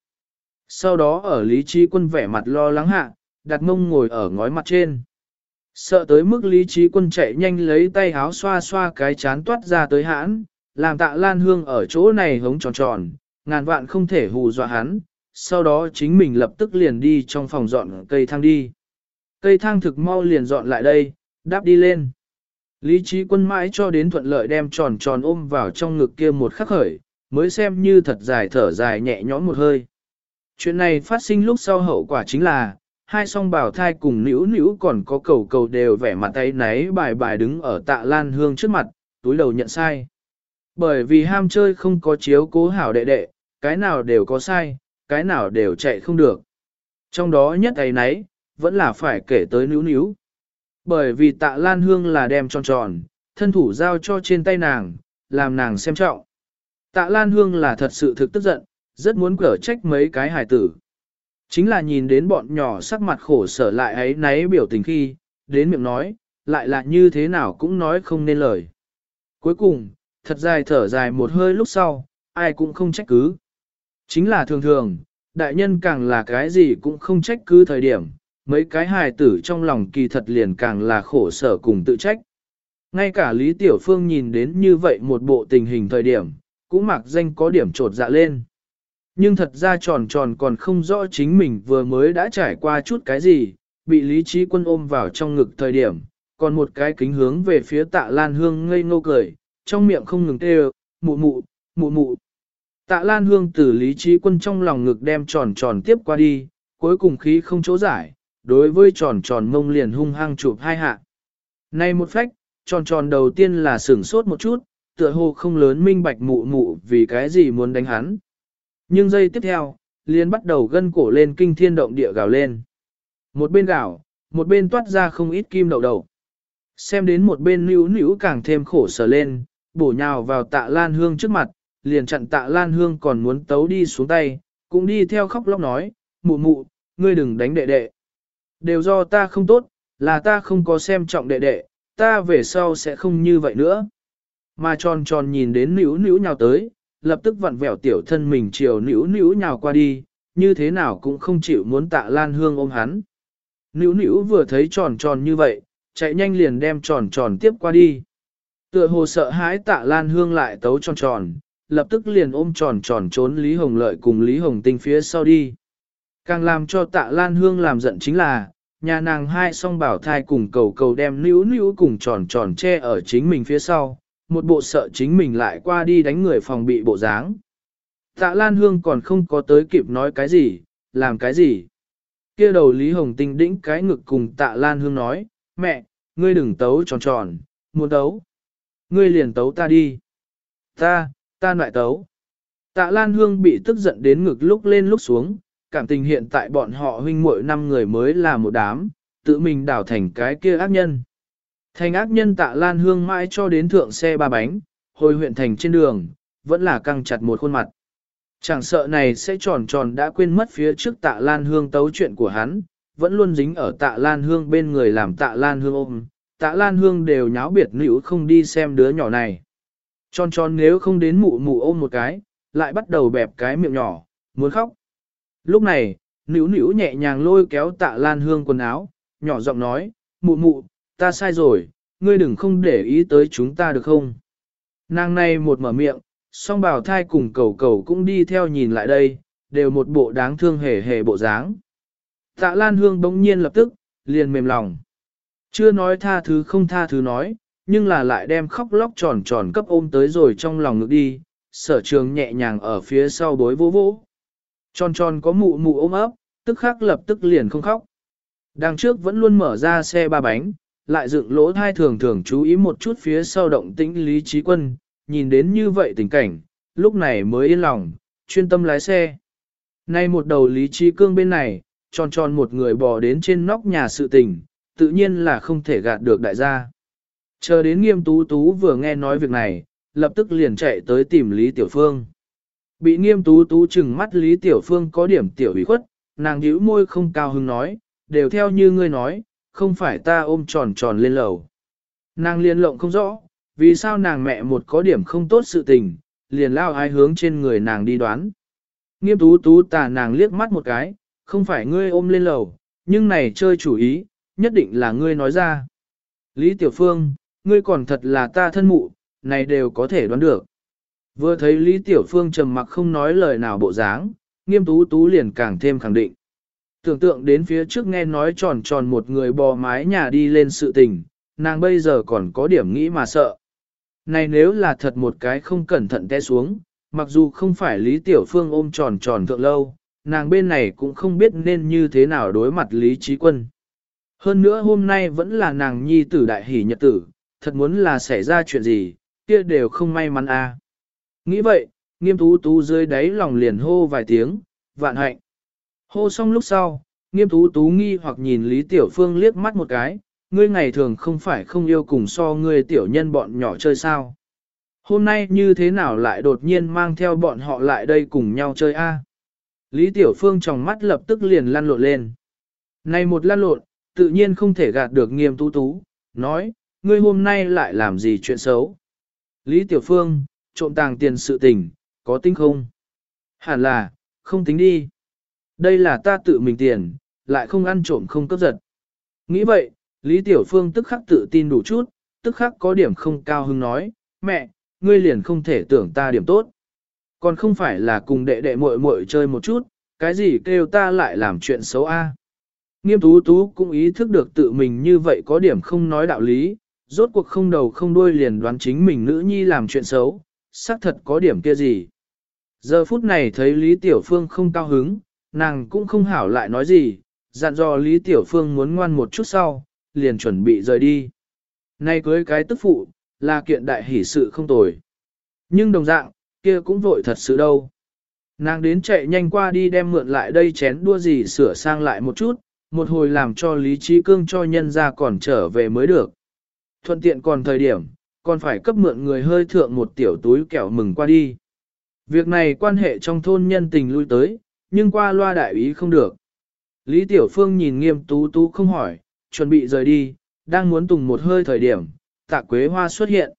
Sau đó ở Lý Trí Quân vẻ mặt lo lắng hạ, đặt mông ngồi ở ngói mặt trên. Sợ tới mức Lý Trí Quân chạy nhanh lấy tay háo xoa xoa cái chán toát ra tới hãn, làm tạ lan hương ở chỗ này hống tròn tròn, ngàn vạn không thể hù dọa hắn, sau đó chính mình lập tức liền đi trong phòng dọn cây thang đi. Cây thang thực mau liền dọn lại đây, đáp đi lên. Lý trí quân mãi cho đến thuận lợi đem tròn tròn ôm vào trong ngực kia một khắc khởi, mới xem như thật dài thở dài nhẹ nhõm một hơi. Chuyện này phát sinh lúc sau hậu quả chính là, hai song bảo thai cùng nữ nữ còn có cầu cầu đều vẻ mặt tay náy bài bài đứng ở tạ lan hương trước mặt, túi đầu nhận sai. Bởi vì ham chơi không có chiếu cố hảo đệ đệ, cái nào đều có sai, cái nào đều chạy không được. Trong đó nhất ấy nấy, vẫn là phải kể tới nữ nữ. Bởi vì tạ lan hương là đem tròn tròn, thân thủ giao cho trên tay nàng, làm nàng xem trọng. Tạ lan hương là thật sự thực tức giận, rất muốn cở trách mấy cái hài tử. Chính là nhìn đến bọn nhỏ sắc mặt khổ sở lại ấy náy biểu tình khi, đến miệng nói, lại là như thế nào cũng nói không nên lời. Cuối cùng, thật dài thở dài một hơi lúc sau, ai cũng không trách cứ. Chính là thường thường, đại nhân càng là cái gì cũng không trách cứ thời điểm, mấy cái hài tử trong lòng kỳ thật liền càng là khổ sở cùng tự trách. Ngay cả Lý Tiểu Phương nhìn đến như vậy một bộ tình hình thời điểm, cũng mặc danh có điểm trột dạ lên. Nhưng thật ra tròn tròn còn không rõ chính mình vừa mới đã trải qua chút cái gì, bị Lý Trí Quân ôm vào trong ngực thời điểm, còn một cái kính hướng về phía tạ Lan Hương ngây ngô cười, trong miệng không ngừng kêu, mụ mụ, mụ mụ. Tạ Lan Hương từ Lý Trí Quân trong lòng ngực đem tròn tròn tiếp qua đi, cuối cùng khí không chỗ giải, đối với tròn tròn mông liền hung hăng chụp hai hạ. nay một phách, tròn tròn đầu tiên là sửng sốt một chút, tựa hồ không lớn minh bạch mụ mụ vì cái gì muốn đánh hắn. Nhưng giây tiếp theo, liền bắt đầu gân cổ lên kinh thiên động địa gào lên. Một bên gào, một bên toát ra không ít kim đậu đầu. Xem đến một bên níu níu càng thêm khổ sở lên, bổ nhào vào tạ lan hương trước mặt, liền chặn tạ lan hương còn muốn tấu đi xuống tay, cũng đi theo khóc lóc nói, mụ mụ, ngươi đừng đánh đệ đệ. Đều do ta không tốt, là ta không có xem trọng đệ đệ, ta về sau sẽ không như vậy nữa. Mà tròn tròn nhìn đến nữ nữ nhào tới, lập tức vặn vẹo tiểu thân mình chiều nữu nữu nhào qua đi, như thế nào cũng không chịu muốn tạ lan hương ôm hắn. Nữu nữu vừa thấy tròn tròn như vậy, chạy nhanh liền đem tròn tròn tiếp qua đi. Tựa hồ sợ hãi tạ lan hương lại tấu tròn tròn, lập tức liền ôm tròn tròn trốn Lý Hồng Lợi cùng Lý Hồng Tinh phía sau đi. Càng làm cho tạ lan hương làm giận chính là, nhà nàng hai song bảo thai cùng cầu cầu đem níu níu cùng tròn tròn che ở chính mình phía sau, một bộ sợ chính mình lại qua đi đánh người phòng bị bộ dáng. Tạ Lan Hương còn không có tới kịp nói cái gì, làm cái gì. kia đầu Lý Hồng Tinh đĩnh cái ngực cùng Tạ Lan Hương nói, mẹ, ngươi đừng tấu tròn tròn, muốn tấu. Ngươi liền tấu ta đi. Ta, ta lại tấu. Tạ Lan Hương bị tức giận đến ngực lúc lên lúc xuống, cảm tình hiện tại bọn họ huynh muội năm người mới là một đám, tự mình đảo thành cái kia ác nhân. Thành ác nhân tạ Lan Hương mãi cho đến thượng xe ba bánh, hồi huyện thành trên đường, vẫn là căng chặt một khuôn mặt. Chẳng sợ này sẽ tròn tròn đã quên mất phía trước tạ Lan Hương tấu chuyện của hắn, vẫn luôn dính ở tạ Lan Hương bên người làm tạ Lan Hương ôm, tạ Lan Hương đều nháo biệt nữ không đi xem đứa nhỏ này. Tròn tròn nếu không đến mụ mụ ôm một cái, lại bắt đầu bẹp cái miệng nhỏ, muốn khóc. Lúc này, nữu nữu nhẹ nhàng lôi kéo tạ lan hương quần áo, nhỏ giọng nói, mụ mụ, ta sai rồi, ngươi đừng không để ý tới chúng ta được không? Nàng này một mở miệng, song bào thai cùng cầu cầu cũng đi theo nhìn lại đây, đều một bộ đáng thương hề hề bộ dáng. Tạ Lan Hương bỗng nhiên lập tức, liền mềm lòng. Chưa nói tha thứ không tha thứ nói, nhưng là lại đem khóc lóc tròn tròn cấp ôm tới rồi trong lòng ngực đi, sở trường nhẹ nhàng ở phía sau bối vô vỗ. Tròn tròn có mụ mụ ôm ấp, tức khắc lập tức liền không khóc. Đằng trước vẫn luôn mở ra xe ba bánh, lại dựng lỗ thai thường thường chú ý một chút phía sau động tĩnh lý trí quân, nhìn đến như vậy tình cảnh, lúc này mới yên lòng, chuyên tâm lái xe. Nay một đầu lý trí cương bên này, tròn tròn một người bò đến trên nóc nhà sự tình, tự nhiên là không thể gạt được đại gia. Chờ đến nghiêm tú tú vừa nghe nói việc này, lập tức liền chạy tới tìm Lý Tiểu Phương. Bị nghiêm tú tú chừng mắt Lý Tiểu Phương có điểm tiểu ủy khuất, nàng nhíu môi không cao hứng nói, đều theo như ngươi nói, không phải ta ôm tròn tròn lên lầu. Nàng liên lộng không rõ, vì sao nàng mẹ một có điểm không tốt sự tình, liền lao ai hướng trên người nàng đi đoán. Nghiêm tú tú tà nàng liếc mắt một cái, không phải ngươi ôm lên lầu, nhưng này chơi chủ ý, nhất định là ngươi nói ra. Lý Tiểu Phương, ngươi còn thật là ta thân mụ, này đều có thể đoán được. Vừa thấy Lý Tiểu Phương trầm mặc không nói lời nào bộ dáng, nghiêm tú tú liền càng thêm khẳng định. Tưởng tượng đến phía trước nghe nói tròn tròn một người bò mái nhà đi lên sự tình, nàng bây giờ còn có điểm nghĩ mà sợ. Này nếu là thật một cái không cẩn thận té xuống, mặc dù không phải Lý Tiểu Phương ôm tròn tròn thượng lâu, nàng bên này cũng không biết nên như thế nào đối mặt Lý Trí Quân. Hơn nữa hôm nay vẫn là nàng nhi tử đại hỷ nhật tử, thật muốn là xảy ra chuyện gì, kia đều không may mắn a. À. Nghĩ vậy, nghiêm tú tú dưới đáy lòng liền hô vài tiếng, vạn hạnh. Hô xong lúc sau, nghiêm tú tú nghi hoặc nhìn Lý Tiểu Phương liếc mắt một cái, ngươi ngày thường không phải không yêu cùng so ngươi tiểu nhân bọn nhỏ chơi sao. Hôm nay như thế nào lại đột nhiên mang theo bọn họ lại đây cùng nhau chơi a? Lý Tiểu Phương trong mắt lập tức liền lăn lộn lên. Này một lăn lộn, tự nhiên không thể gạt được nghiêm tú tú, nói, ngươi hôm nay lại làm gì chuyện xấu. Lý Tiểu Phương, trộm tàng tiền sự tình, có tính không? Hẳn là, không tính đi. Đây là ta tự mình tiền, lại không ăn trộm không cấp giật. Nghĩ vậy, Lý Tiểu Phương tức khắc tự tin đủ chút, tức khắc có điểm không cao hứng nói, mẹ, ngươi liền không thể tưởng ta điểm tốt. Còn không phải là cùng đệ đệ muội muội chơi một chút, cái gì kêu ta lại làm chuyện xấu a? Nghiêm tú tú cũng ý thức được tự mình như vậy có điểm không nói đạo lý, rốt cuộc không đầu không đuôi liền đoán chính mình nữ nhi làm chuyện xấu, xác thật có điểm kia gì. Giờ phút này thấy Lý Tiểu Phương không cao hứng, nàng cũng không hảo lại nói gì, dặn dò Lý Tiểu Phương muốn ngoan một chút sau, liền chuẩn bị rời đi. Nay cưới cái tức phụ, là kiện đại hỷ sự không tồi. Nhưng đồng dạng, kia cũng vội thật sự đâu. Nàng đến chạy nhanh qua đi đem mượn lại đây chén đua gì sửa sang lại một chút, một hồi làm cho Lý Trí Cương cho nhân ra còn trở về mới được. Thuận tiện còn thời điểm, còn phải cấp mượn người hơi thượng một tiểu túi kẹo mừng qua đi. Việc này quan hệ trong thôn nhân tình lui tới, nhưng qua loa đại ý không được. Lý Tiểu Phương nhìn nghiêm tú tú không hỏi, chuẩn bị rời đi, đang muốn tùng một hơi thời điểm, tạ quế hoa xuất hiện.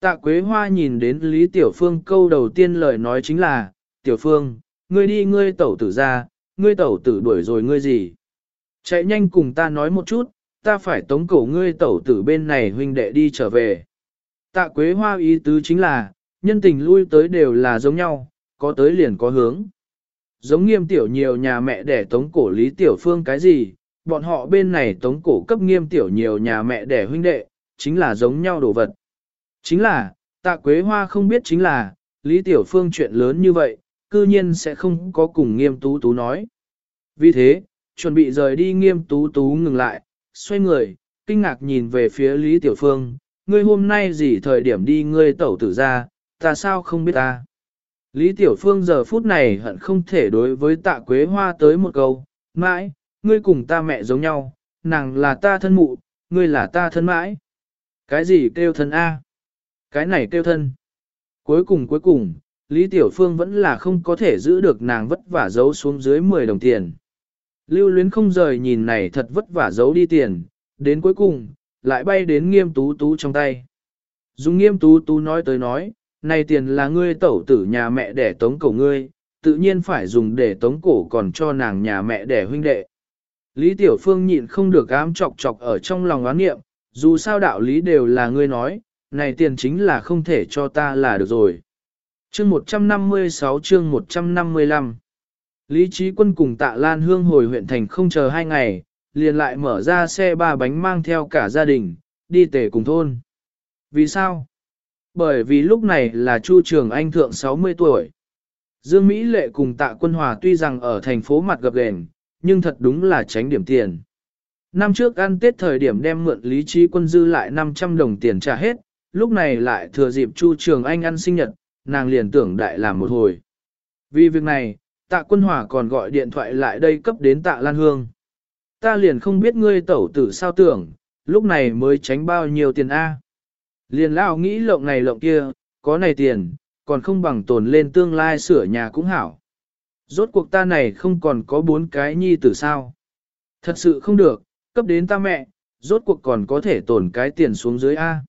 Tạ quế hoa nhìn đến Lý Tiểu Phương câu đầu tiên lời nói chính là, Tiểu Phương, ngươi đi ngươi tẩu tử ra, ngươi tẩu tử đuổi rồi ngươi gì. Chạy nhanh cùng ta nói một chút, ta phải tống cổ ngươi tẩu tử bên này huynh đệ đi trở về. Tạ quế hoa ý tứ chính là, nhân tình lui tới đều là giống nhau, có tới liền có hướng. Giống nghiêm tiểu nhiều nhà mẹ đẻ tống cổ Lý Tiểu Phương cái gì, bọn họ bên này tống cổ cấp nghiêm tiểu nhiều nhà mẹ đẻ huynh đệ, chính là giống nhau đồ vật. Chính là, tạ quế hoa không biết chính là, Lý Tiểu Phương chuyện lớn như vậy, cư nhiên sẽ không có cùng nghiêm tú tú nói. Vì thế, chuẩn bị rời đi nghiêm tú tú ngừng lại, xoay người, kinh ngạc nhìn về phía Lý Tiểu Phương, ngươi hôm nay gì thời điểm đi ngươi tẩu tử ra, ta sao không biết ta. Lý Tiểu Phương giờ phút này hận không thể đối với tạ quế hoa tới một câu, mãi, ngươi cùng ta mẹ giống nhau, nàng là ta thân mụ, ngươi là ta thân mãi. Cái gì kêu thân A? Cái này kêu thân. Cuối cùng cuối cùng, Lý Tiểu Phương vẫn là không có thể giữ được nàng vất vả giấu xuống dưới 10 đồng tiền. Lưu luyến không rời nhìn này thật vất vả giấu đi tiền, đến cuối cùng, lại bay đến nghiêm tú tú trong tay. Dùng nghiêm tú tú nói tới nói, này tiền là ngươi tẩu tử nhà mẹ để tống cổ ngươi, tự nhiên phải dùng để tống cổ còn cho nàng nhà mẹ để huynh đệ. Lý Tiểu Phương nhịn không được ám chọc chọc ở trong lòng oán nghiệm, dù sao đạo lý đều là ngươi nói, này tiền chính là không thể cho ta là được rồi. Chương 156 chương 155 Lý Trí Quân cùng tạ Lan Hương hồi huyện thành không chờ hai ngày, liền lại mở ra xe ba bánh mang theo cả gia đình, đi tể cùng thôn. Vì sao? Bởi vì lúc này là Chu Trường Anh thượng 60 tuổi. Dương Mỹ Lệ cùng tạ quân hòa tuy rằng ở thành phố mặt gặp gền, nhưng thật đúng là tránh điểm tiền. Năm trước ăn Tết thời điểm đem mượn lý trí quân dư lại 500 đồng tiền trả hết, lúc này lại thừa dịp Chu Trường Anh ăn sinh nhật, nàng liền tưởng đại làm một hồi. Vì việc này, tạ quân hòa còn gọi điện thoại lại đây cấp đến tạ Lan Hương. Ta liền không biết ngươi tẩu tử sao tưởng, lúc này mới tránh bao nhiêu tiền A. Liền lao nghĩ lộng này lộng kia, có này tiền, còn không bằng tồn lên tương lai sửa nhà cũng hảo. Rốt cuộc ta này không còn có bốn cái nhi tử sao. Thật sự không được, cấp đến ta mẹ, rốt cuộc còn có thể tồn cái tiền xuống dưới A.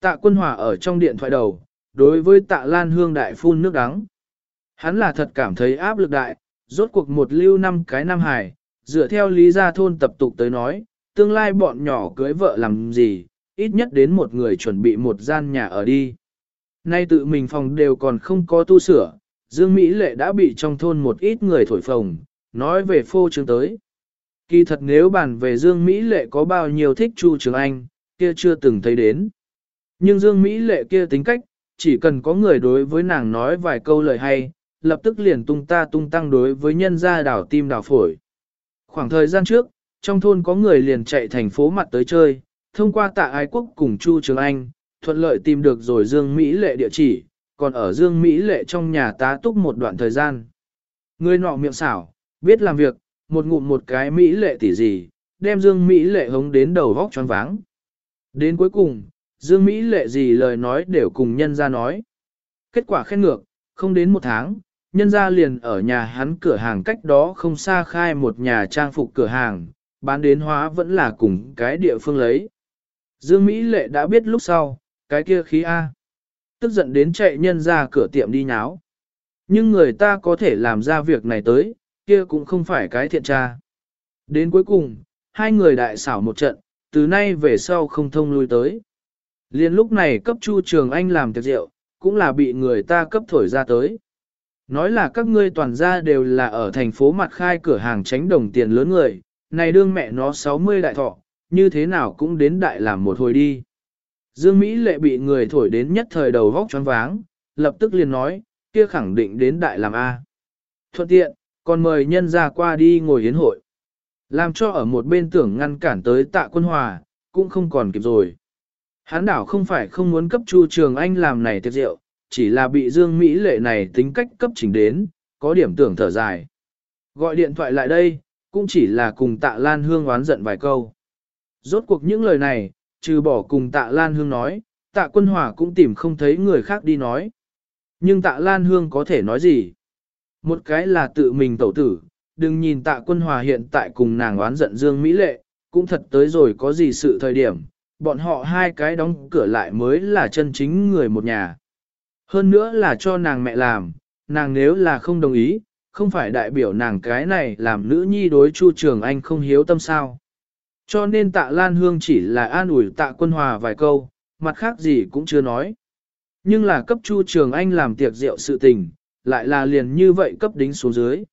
Tạ quân hòa ở trong điện thoại đầu, đối với tạ lan hương đại phun nước đắng. Hắn là thật cảm thấy áp lực đại, rốt cuộc một lưu năm cái năm hài, dựa theo lý gia thôn tập tục tới nói, tương lai bọn nhỏ cưới vợ làm gì, ít nhất đến một người chuẩn bị một gian nhà ở đi. Nay tự mình phòng đều còn không có tu sửa, Dương Mỹ Lệ đã bị trong thôn một ít người thổi phồng, nói về phô trương tới. Kỳ thật nếu bàn về Dương Mỹ Lệ có bao nhiêu thích Chu Trường Anh, kia chưa từng thấy đến. Nhưng Dương Mỹ Lệ kia tính cách, chỉ cần có người đối với nàng nói vài câu lời hay, lập tức liền tung ta tung tăng đối với nhân gia đảo tim đảo phổi. Khoảng thời gian trước, trong thôn có người liền chạy thành phố mặt tới chơi, thông qua tạ ái quốc cùng Chu Trường Anh, thuận lợi tìm được rồi Dương Mỹ Lệ địa chỉ, còn ở Dương Mỹ Lệ trong nhà tá túc một đoạn thời gian. Người nọ miệng xảo, biết làm việc, một ngụm một cái Mỹ Lệ tỉ gì, đem Dương Mỹ Lệ hống đến đầu vóc choáng váng. Đến cuối cùng, Dương Mỹ Lệ gì lời nói đều cùng nhân ra nói. Kết quả khen ngược, không đến một tháng, nhân ra liền ở nhà hắn cửa hàng cách đó không xa khai một nhà trang phục cửa hàng, bán đến hóa vẫn là cùng cái địa phương lấy. Dương Mỹ Lệ đã biết lúc sau, cái kia khí A. Tức giận đến chạy nhân ra cửa tiệm đi nháo. Nhưng người ta có thể làm ra việc này tới, kia cũng không phải cái thiện tra. Đến cuối cùng, hai người đại xảo một trận, từ nay về sau không thông lui tới. Liên lúc này cấp Chu Trường Anh làm tiệc rượu, cũng là bị người ta cấp thổi ra tới. Nói là các ngươi toàn gia đều là ở thành phố mặt khai cửa hàng tránh đồng tiền lớn người, này đương mẹ nó 60 đại thọ, như thế nào cũng đến đại làm một hồi đi. Dương Mỹ lệ bị người thổi đến nhất thời đầu vóc choáng váng, lập tức liền nói, kia khẳng định đến đại làm A. Thuận tiện, còn mời nhân ra qua đi ngồi hiến hội. Làm cho ở một bên tưởng ngăn cản tới tạ quân hòa, cũng không còn kịp rồi. Hán đảo không phải không muốn cấp Chu Trường Anh làm này tiệc rượu, chỉ là bị Dương Mỹ lệ này tính cách cấp chỉnh đến, có điểm tưởng thở dài. Gọi điện thoại lại đây, cũng chỉ là cùng tạ Lan Hương oán giận vài câu. Rốt cuộc những lời này, trừ bỏ cùng tạ Lan Hương nói, tạ quân hòa cũng tìm không thấy người khác đi nói. Nhưng tạ Lan Hương có thể nói gì? Một cái là tự mình tẩu tử, đừng nhìn tạ quân hòa hiện tại cùng nàng oán giận Dương Mỹ Lệ, cũng thật tới rồi có gì sự thời điểm, bọn họ hai cái đóng cửa lại mới là chân chính người một nhà. Hơn nữa là cho nàng mẹ làm, nàng nếu là không đồng ý, không phải đại biểu nàng cái này làm nữ nhi đối Chu Trường Anh không hiếu tâm sao. Cho nên tạ Lan Hương chỉ là an ủi tạ quân hòa vài câu, mặt khác gì cũng chưa nói. Nhưng là cấp Chu Trường Anh làm tiệc rượu sự tình, lại là liền như vậy cấp đính xuống dưới.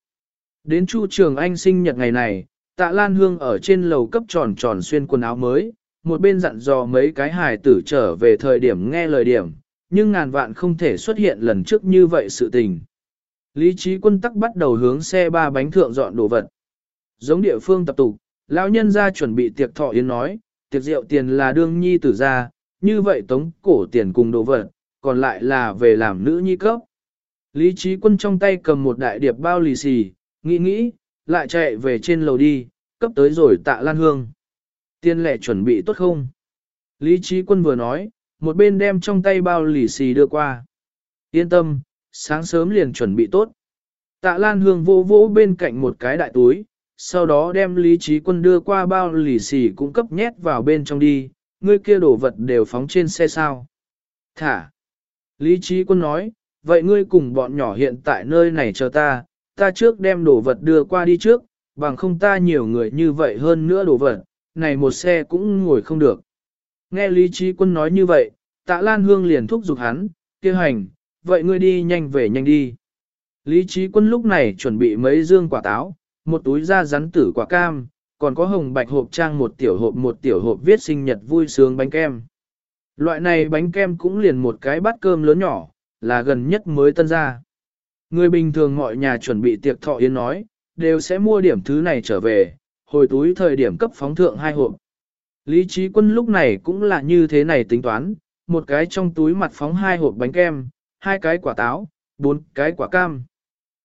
Đến Chu Trường Anh sinh nhật ngày này, tạ Lan Hương ở trên lầu cấp tròn tròn xuyên quần áo mới, một bên dặn dò mấy cái hài tử trở về thời điểm nghe lời điểm, nhưng ngàn vạn không thể xuất hiện lần trước như vậy sự tình. Lý trí quân tắc bắt đầu hướng xe ba bánh thượng dọn đồ vật. Giống địa phương tập tục, lão nhân ra chuẩn bị tiệc thọ yến nói, tiệc rượu tiền là đương nhi tử ra, như vậy tống cổ tiền cùng đồ vật, còn lại là về làm nữ nhi cấp. Lý trí quân trong tay cầm một đại điệp bao lì xì, nghĩ nghĩ, lại chạy về trên lầu đi, cấp tới rồi tạ lan hương. Tiên lệ chuẩn bị tốt không? Lý trí quân vừa nói, một bên đem trong tay bao lì xì đưa qua. Yên tâm, sáng sớm liền chuẩn bị tốt. Tạ Lan Hương vô vỗ bên cạnh một cái đại túi, sau đó đem lý trí quân đưa qua bao lì xì cũng cấp nhét vào bên trong đi, ngươi kia đổ vật đều phóng trên xe sao. Thả. Lý trí quân nói, vậy ngươi cùng bọn nhỏ hiện tại nơi này chờ ta, ta trước đem đồ vật đưa qua đi trước, bằng không ta nhiều người như vậy hơn nữa đồ vật, này một xe cũng ngồi không được. Nghe Lý trí quân nói như vậy, tạ Lan Hương liền thúc giục hắn, kêu hành, vậy ngươi đi nhanh về nhanh đi. Lý trí quân lúc này chuẩn bị mấy dương quả táo, một túi da rắn tử quả cam, còn có hồng bạch hộp trang một tiểu hộp một tiểu hộp viết sinh nhật vui sướng bánh kem. Loại này bánh kem cũng liền một cái bát cơm lớn nhỏ, là gần nhất mới tân ra. Người bình thường mọi nhà chuẩn bị tiệc thọ yến nói, đều sẽ mua điểm thứ này trở về, hồi túi thời điểm cấp phóng thượng hai hộp. Lý trí quân lúc này cũng là như thế này tính toán, một cái trong túi mặt phóng hai hộp bánh kem, hai cái quả táo, bốn cái quả cam.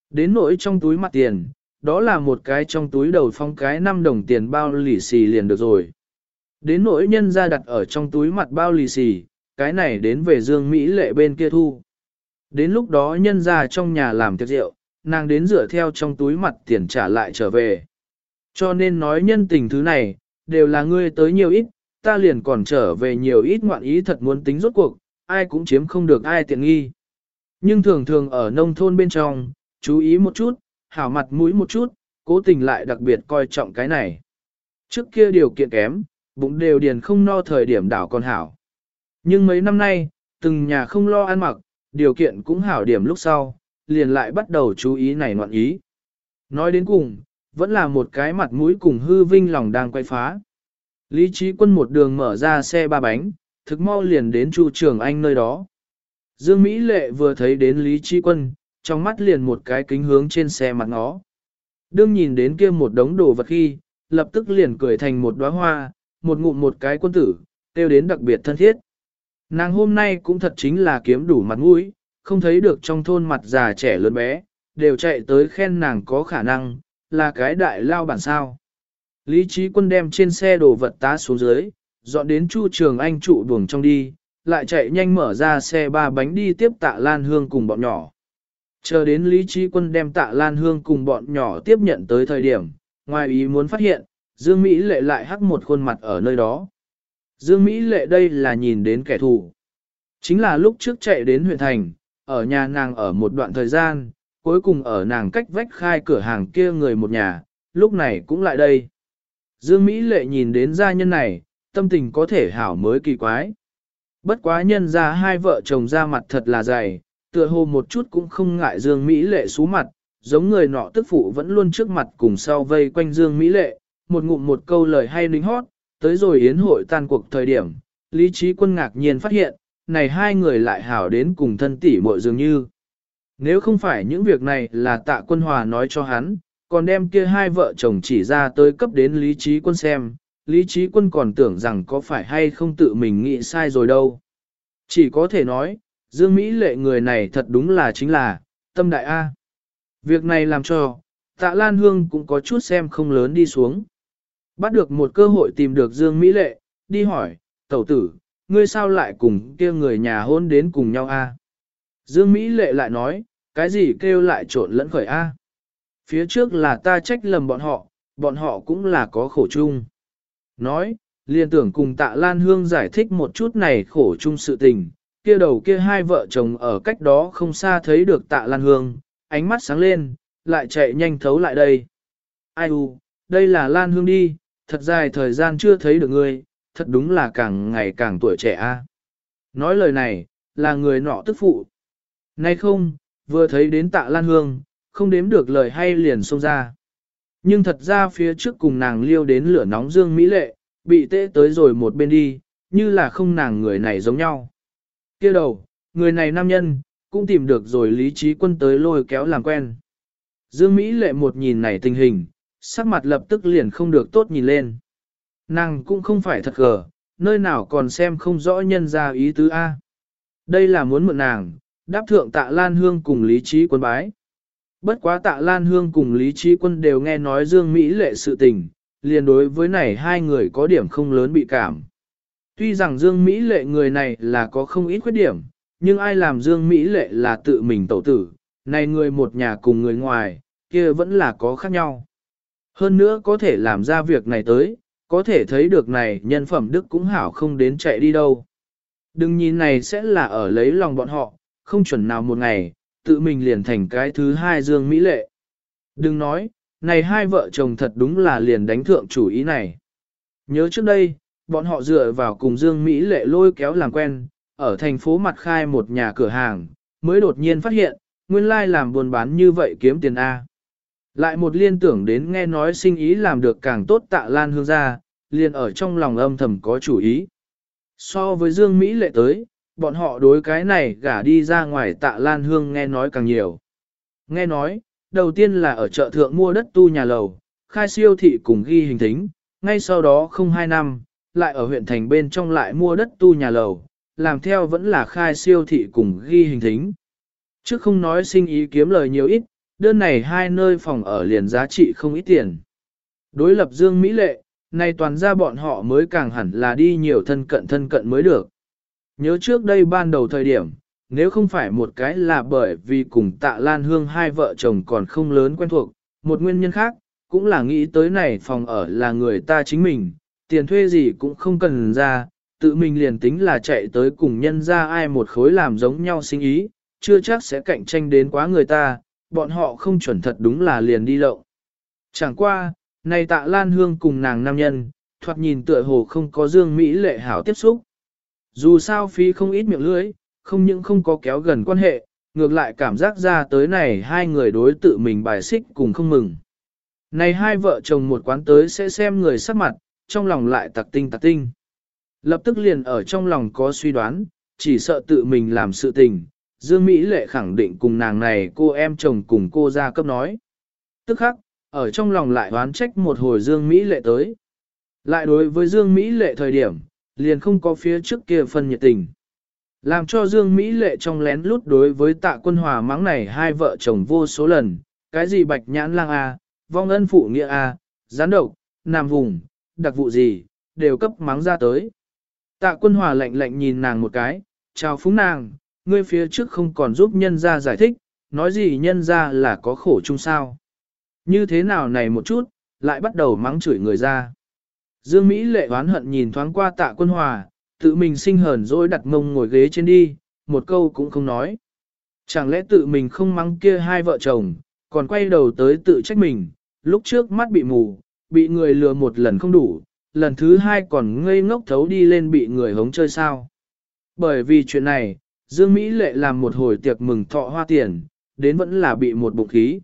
Đến nỗi trong túi mặt tiền, đó là một cái trong túi đầu phong cái 5 đồng tiền bao lì xì liền được rồi. Đến nỗi nhân ra đặt ở trong túi mặt bao lì xì, cái này đến về Dương Mỹ lệ bên kia thu. Đến lúc đó nhân ra trong nhà làm tiệc rượu, nàng đến rửa theo trong túi mặt tiền trả lại trở về. Cho nên nói nhân tình thứ này, đều là ngươi tới nhiều ít, ta liền còn trở về nhiều ít ngoạn ý thật muốn tính rốt cuộc, ai cũng chiếm không được ai tiện nghi. Nhưng thường thường ở nông thôn bên trong, chú ý một chút, hảo mặt mũi một chút, cố tình lại đặc biệt coi trọng cái này. Trước kia điều kiện kém, bụng đều điền không no thời điểm đảo còn hảo. Nhưng mấy năm nay, từng nhà không lo ăn mặc, điều kiện cũng hảo điểm lúc sau, liền lại bắt đầu chú ý này ngoạn ý. Nói đến cùng, vẫn là một cái mặt mũi cùng hư vinh lòng đang quay phá. Lý trí quân một đường mở ra xe ba bánh, thực mau liền đến Chu Trường Anh nơi đó. Dương Mỹ Lệ vừa thấy đến Lý trí quân, trong mắt liền một cái kính hướng trên xe mặt nó. Đương nhìn đến kia một đống đồ vật khi, lập tức liền cười thành một đóa hoa, một ngụm một cái quân tử, tiêu đến đặc biệt thân thiết. Nàng hôm nay cũng thật chính là kiếm đủ mặt mũi, không thấy được trong thôn mặt già trẻ lớn bé, đều chạy tới khen nàng có khả năng, là cái đại lao bản sao. Lý trí quân đem trên xe đồ vật tá xuống dưới, dọn đến Chu Trường Anh trụ buồng trong đi, lại chạy nhanh mở ra xe ba bánh đi tiếp tạ Lan Hương cùng bọn nhỏ. Chờ đến Lý Trí Quân đem tạ Lan Hương cùng bọn nhỏ tiếp nhận tới thời điểm, ngoài ý muốn phát hiện, Dương Mỹ Lệ lại hắc một khuôn mặt ở nơi đó. Dương Mỹ Lệ đây là nhìn đến kẻ thù. Chính là lúc trước chạy đến huyện thành, ở nhà nàng ở một đoạn thời gian, cuối cùng ở nàng cách vách khai cửa hàng kia người một nhà, lúc này cũng lại đây. Dương Mỹ Lệ nhìn đến gia nhân này, tâm tình có thể hảo mới kỳ quái. Bất quá nhân ra hai vợ chồng ra mặt thật là dày, tựa hồ một chút cũng không ngại Dương Mỹ Lệ xú mặt, giống người nọ tức phụ vẫn luôn trước mặt cùng sau vây quanh Dương Mỹ Lệ, một ngụm một câu lời hay lính hót, tới rồi yến hội tan cuộc thời điểm, Lý Trí Quân ngạc nhiên phát hiện, này hai người lại hảo đến cùng thân tỷ muội dường như. Nếu không phải những việc này là tạ quân hòa nói cho hắn, còn đem kia hai vợ chồng chỉ ra tới cấp đến Lý Trí Quân xem, Lý Trí Quân còn tưởng rằng có phải hay không tự mình nghĩ sai rồi đâu. Chỉ có thể nói, Dương Mỹ lệ người này thật đúng là chính là, tâm đại A. Việc này làm cho, tạ Lan Hương cũng có chút xem không lớn đi xuống. Bắt được một cơ hội tìm được Dương Mỹ lệ, đi hỏi, tẩu tử, ngươi sao lại cùng kia người nhà hôn đến cùng nhau A. Dương Mỹ lệ lại nói, cái gì kêu lại trộn lẫn khởi A. Phía trước là ta trách lầm bọn họ, bọn họ cũng là có khổ chung. Nói, liền tưởng cùng tạ Lan Hương giải thích một chút này khổ chung sự tình, kia đầu kia hai vợ chồng ở cách đó không xa thấy được tạ Lan Hương, ánh mắt sáng lên, lại chạy nhanh thấu lại đây. Ai u, đây là Lan Hương đi, thật dài thời gian chưa thấy được ngươi, thật đúng là càng ngày càng tuổi trẻ a. Nói lời này, là người nọ tức phụ. Nay không, vừa thấy đến tạ Lan Hương, không đếm được lời hay liền xông ra. Nhưng thật ra phía trước cùng nàng liêu đến lửa nóng dương mỹ lệ, bị tê tới rồi một bên đi, như là không nàng người này giống nhau kia đầu, người này nam nhân, cũng tìm được rồi lý trí quân tới lôi kéo làm quen. Dương Mỹ lệ một nhìn này tình hình, sắc mặt lập tức liền không được tốt nhìn lên. Nàng cũng không phải thật gở, nơi nào còn xem không rõ nhân ra ý tứ A. Đây là muốn mượn nàng, đáp thượng tạ Lan Hương cùng lý trí quân bái. Bất quá tạ Lan Hương cùng lý trí quân đều nghe nói Dương Mỹ lệ sự tình, liền đối với này hai người có điểm không lớn bị cảm. Tuy rằng Dương Mỹ lệ người này là có không ít khuyết điểm, nhưng ai làm Dương Mỹ lệ là tự mình tẩu tử, này người một nhà cùng người ngoài, kia vẫn là có khác nhau. Hơn nữa có thể làm ra việc này tới, có thể thấy được này nhân phẩm đức cũng hảo không đến chạy đi đâu. Đừng nhìn này sẽ là ở lấy lòng bọn họ, không chuẩn nào một ngày, tự mình liền thành cái thứ hai Dương Mỹ Lệ. Đừng nói, này hai vợ chồng thật đúng là liền đánh thượng chủ ý này. Nhớ trước đây, bọn họ dựa vào cùng Dương Mỹ Lệ lôi kéo làm quen, ở thành phố mặt khai một nhà cửa hàng, mới đột nhiên phát hiện, nguyên lai làm buôn bán như vậy kiếm tiền A. Lại một liên tưởng đến nghe nói sinh ý làm được càng tốt tạ lan hương ra, liền ở trong lòng âm thầm có chủ ý. So với Dương Mỹ lệ tới, bọn họ đối cái này gả đi ra ngoài tạ lan hương nghe nói càng nhiều. Nghe nói, đầu tiên là ở chợ thượng mua đất tu nhà lầu, khai siêu thị cùng ghi hình tính ngay sau đó không hai năm, lại ở huyện thành bên trong lại mua đất tu nhà lầu, làm theo vẫn là khai siêu thị cùng ghi hình thính. Trước không nói sinh ý kiếm lời nhiều ít, đơn này hai nơi phòng ở liền giá trị không ít tiền. Đối lập Dương Mỹ Lệ, nay toàn ra bọn họ mới càng hẳn là đi nhiều thân cận thân cận mới được. Nhớ trước đây ban đầu thời điểm, nếu không phải một cái là bởi vì cùng tạ Lan Hương hai vợ chồng còn không lớn quen thuộc, một nguyên nhân khác, cũng là nghĩ tới này phòng ở là người ta chính mình, tiền thuê gì cũng không cần ra, tự mình liền tính là chạy tới cùng nhân ra ai một khối làm giống nhau sinh ý, chưa chắc sẽ cạnh tranh đến quá người ta, bọn họ không chuẩn thật đúng là liền đi lậu. Chẳng qua, này tạ Lan Hương cùng nàng nam nhân, thoạt nhìn tựa hồ không có dương Mỹ lệ hảo tiếp xúc. Dù sao phí không ít miệng lưỡi, không những không có kéo gần quan hệ, ngược lại cảm giác ra tới này hai người đối tự mình bài xích cùng không mừng. Này hai vợ chồng một quán tới sẽ xem người sắc mặt, trong lòng lại tặc tinh tặc tinh. Lập tức liền ở trong lòng có suy đoán, chỉ sợ tự mình làm sự tình, Dương Mỹ Lệ khẳng định cùng nàng này cô em chồng cùng cô ra cấp nói. Tức khắc, ở trong lòng lại oán trách một hồi Dương Mỹ Lệ tới. Lại đối với Dương Mỹ Lệ thời điểm, liền không có phía trước kia phân nhiệt tình. Làm cho Dương Mỹ Lệ trong lén lút đối với tạ quân hòa mắng này hai vợ chồng vô số lần, cái gì bạch nhãn lang A, vong ân phụ nghĩa A, gián độc, nam vùng, đặc vụ gì, đều cấp mắng ra tới. Tạ quân hòa lạnh lạnh nhìn nàng một cái, chào phúng nàng, ngươi phía trước không còn giúp nhân ra giải thích, nói gì nhân ra là có khổ chung sao. Như thế nào này một chút, lại bắt đầu mắng chửi người ra. Dương Mỹ lệ oán hận nhìn thoáng qua tạ quân hòa, tự mình sinh hờn rồi đặt mông ngồi ghế trên đi, một câu cũng không nói. Chẳng lẽ tự mình không mắng kia hai vợ chồng, còn quay đầu tới tự trách mình, lúc trước mắt bị mù, bị người lừa một lần không đủ, lần thứ hai còn ngây ngốc thấu đi lên bị người hống chơi sao. Bởi vì chuyện này, Dương Mỹ lệ làm một hồi tiệc mừng thọ hoa tiền, đến vẫn là bị một bụng khí.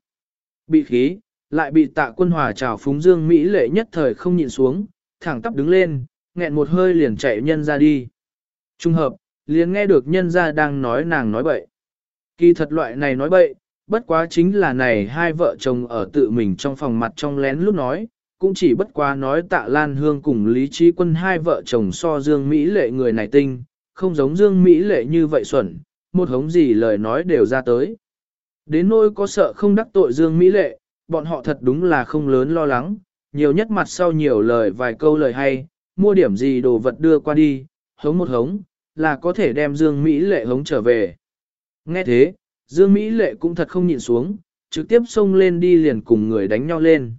Bị khí, lại bị tạ quân hòa trào phúng Dương Mỹ lệ nhất thời không nhịn xuống, thẳng tắp đứng lên, nghẹn một hơi liền chạy nhân ra đi. Trung hợp, liền nghe được nhân ra đang nói nàng nói bậy. Kỳ thật loại này nói bậy, bất quá chính là này hai vợ chồng ở tự mình trong phòng mặt trong lén lúc nói, cũng chỉ bất quá nói tạ Lan Hương cùng Lý Trí Quân hai vợ chồng so Dương Mỹ lệ người này tinh, không giống Dương Mỹ lệ như vậy xuẩn, một hống gì lời nói đều ra tới. Đến nỗi có sợ không đắc tội Dương Mỹ lệ, bọn họ thật đúng là không lớn lo lắng, nhiều nhất mặt sau nhiều lời vài câu lời hay, mua điểm gì đồ vật đưa qua đi, hống một hống, là có thể đem Dương Mỹ lệ hống trở về. Nghe thế, Dương Mỹ lệ cũng thật không nhịn xuống, trực tiếp xông lên đi liền cùng người đánh nhau lên.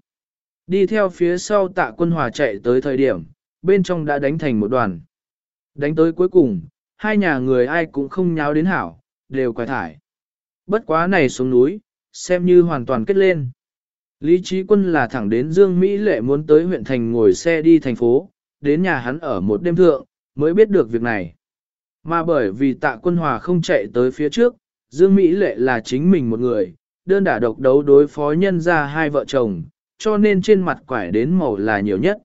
Đi theo phía sau tạ quân hòa chạy tới thời điểm, bên trong đã đánh thành một đoàn. Đánh tới cuối cùng, hai nhà người ai cũng không nháo đến hảo, đều quải thải. Bất quá này xuống núi, xem như hoàn toàn kết lên. Lý trí quân là thẳng đến Dương Mỹ Lệ muốn tới huyện thành ngồi xe đi thành phố, đến nhà hắn ở một đêm thượng, mới biết được việc này. Mà bởi vì tạ quân hòa không chạy tới phía trước, Dương Mỹ Lệ là chính mình một người, đơn đả độc đấu đối phó nhân ra hai vợ chồng, cho nên trên mặt quải đến màu là nhiều nhất.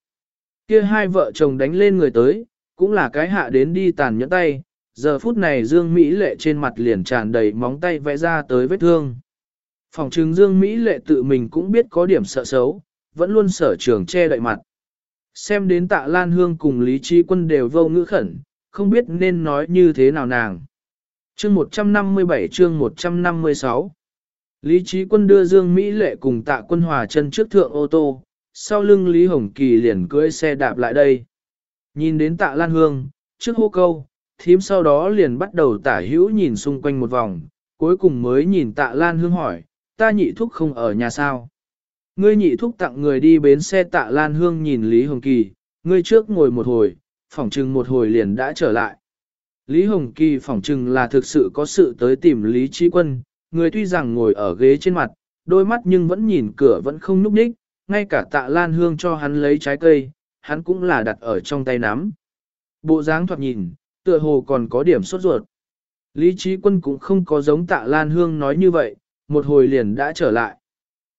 Kia hai vợ chồng đánh lên người tới, cũng là cái hạ đến đi tàn nhẫn tay, giờ phút này Dương Mỹ Lệ trên mặt liền tràn đầy móng tay vẽ ra tới vết thương. Phòng trừng Dương Mỹ Lệ tự mình cũng biết có điểm sợ xấu, vẫn luôn sở trường che đậy mặt. Xem đến tạ Lan Hương cùng Lý Trí Quân đều vô ngữ khẩn, không biết nên nói như thế nào nàng. Chương 157 chương 156 Lý Trí Quân đưa Dương Mỹ Lệ cùng tạ quân hòa chân trước thượng ô tô, sau lưng Lý Hồng Kỳ liền cưỡi xe đạp lại đây. Nhìn đến tạ Lan Hương, trước hô câu, thím sau đó liền bắt đầu tả hữu nhìn xung quanh một vòng, cuối cùng mới nhìn tạ Lan Hương hỏi, ta nhị thúc không ở nhà sao? Ngươi nhị thúc tặng người đi bến xe tạ Lan Hương nhìn Lý Hồng Kỳ, ngươi trước ngồi một hồi, phỏng chừng một hồi liền đã trở lại. Lý Hồng Kỳ phỏng chừng là thực sự có sự tới tìm Lý Trí Quân, người tuy rằng ngồi ở ghế trên mặt, đôi mắt nhưng vẫn nhìn cửa vẫn không núp đích, ngay cả tạ lan hương cho hắn lấy trái cây, hắn cũng là đặt ở trong tay nắm. Bộ dáng thoạt nhìn, tựa hồ còn có điểm sốt ruột. Lý Trí Quân cũng không có giống tạ lan hương nói như vậy, một hồi liền đã trở lại.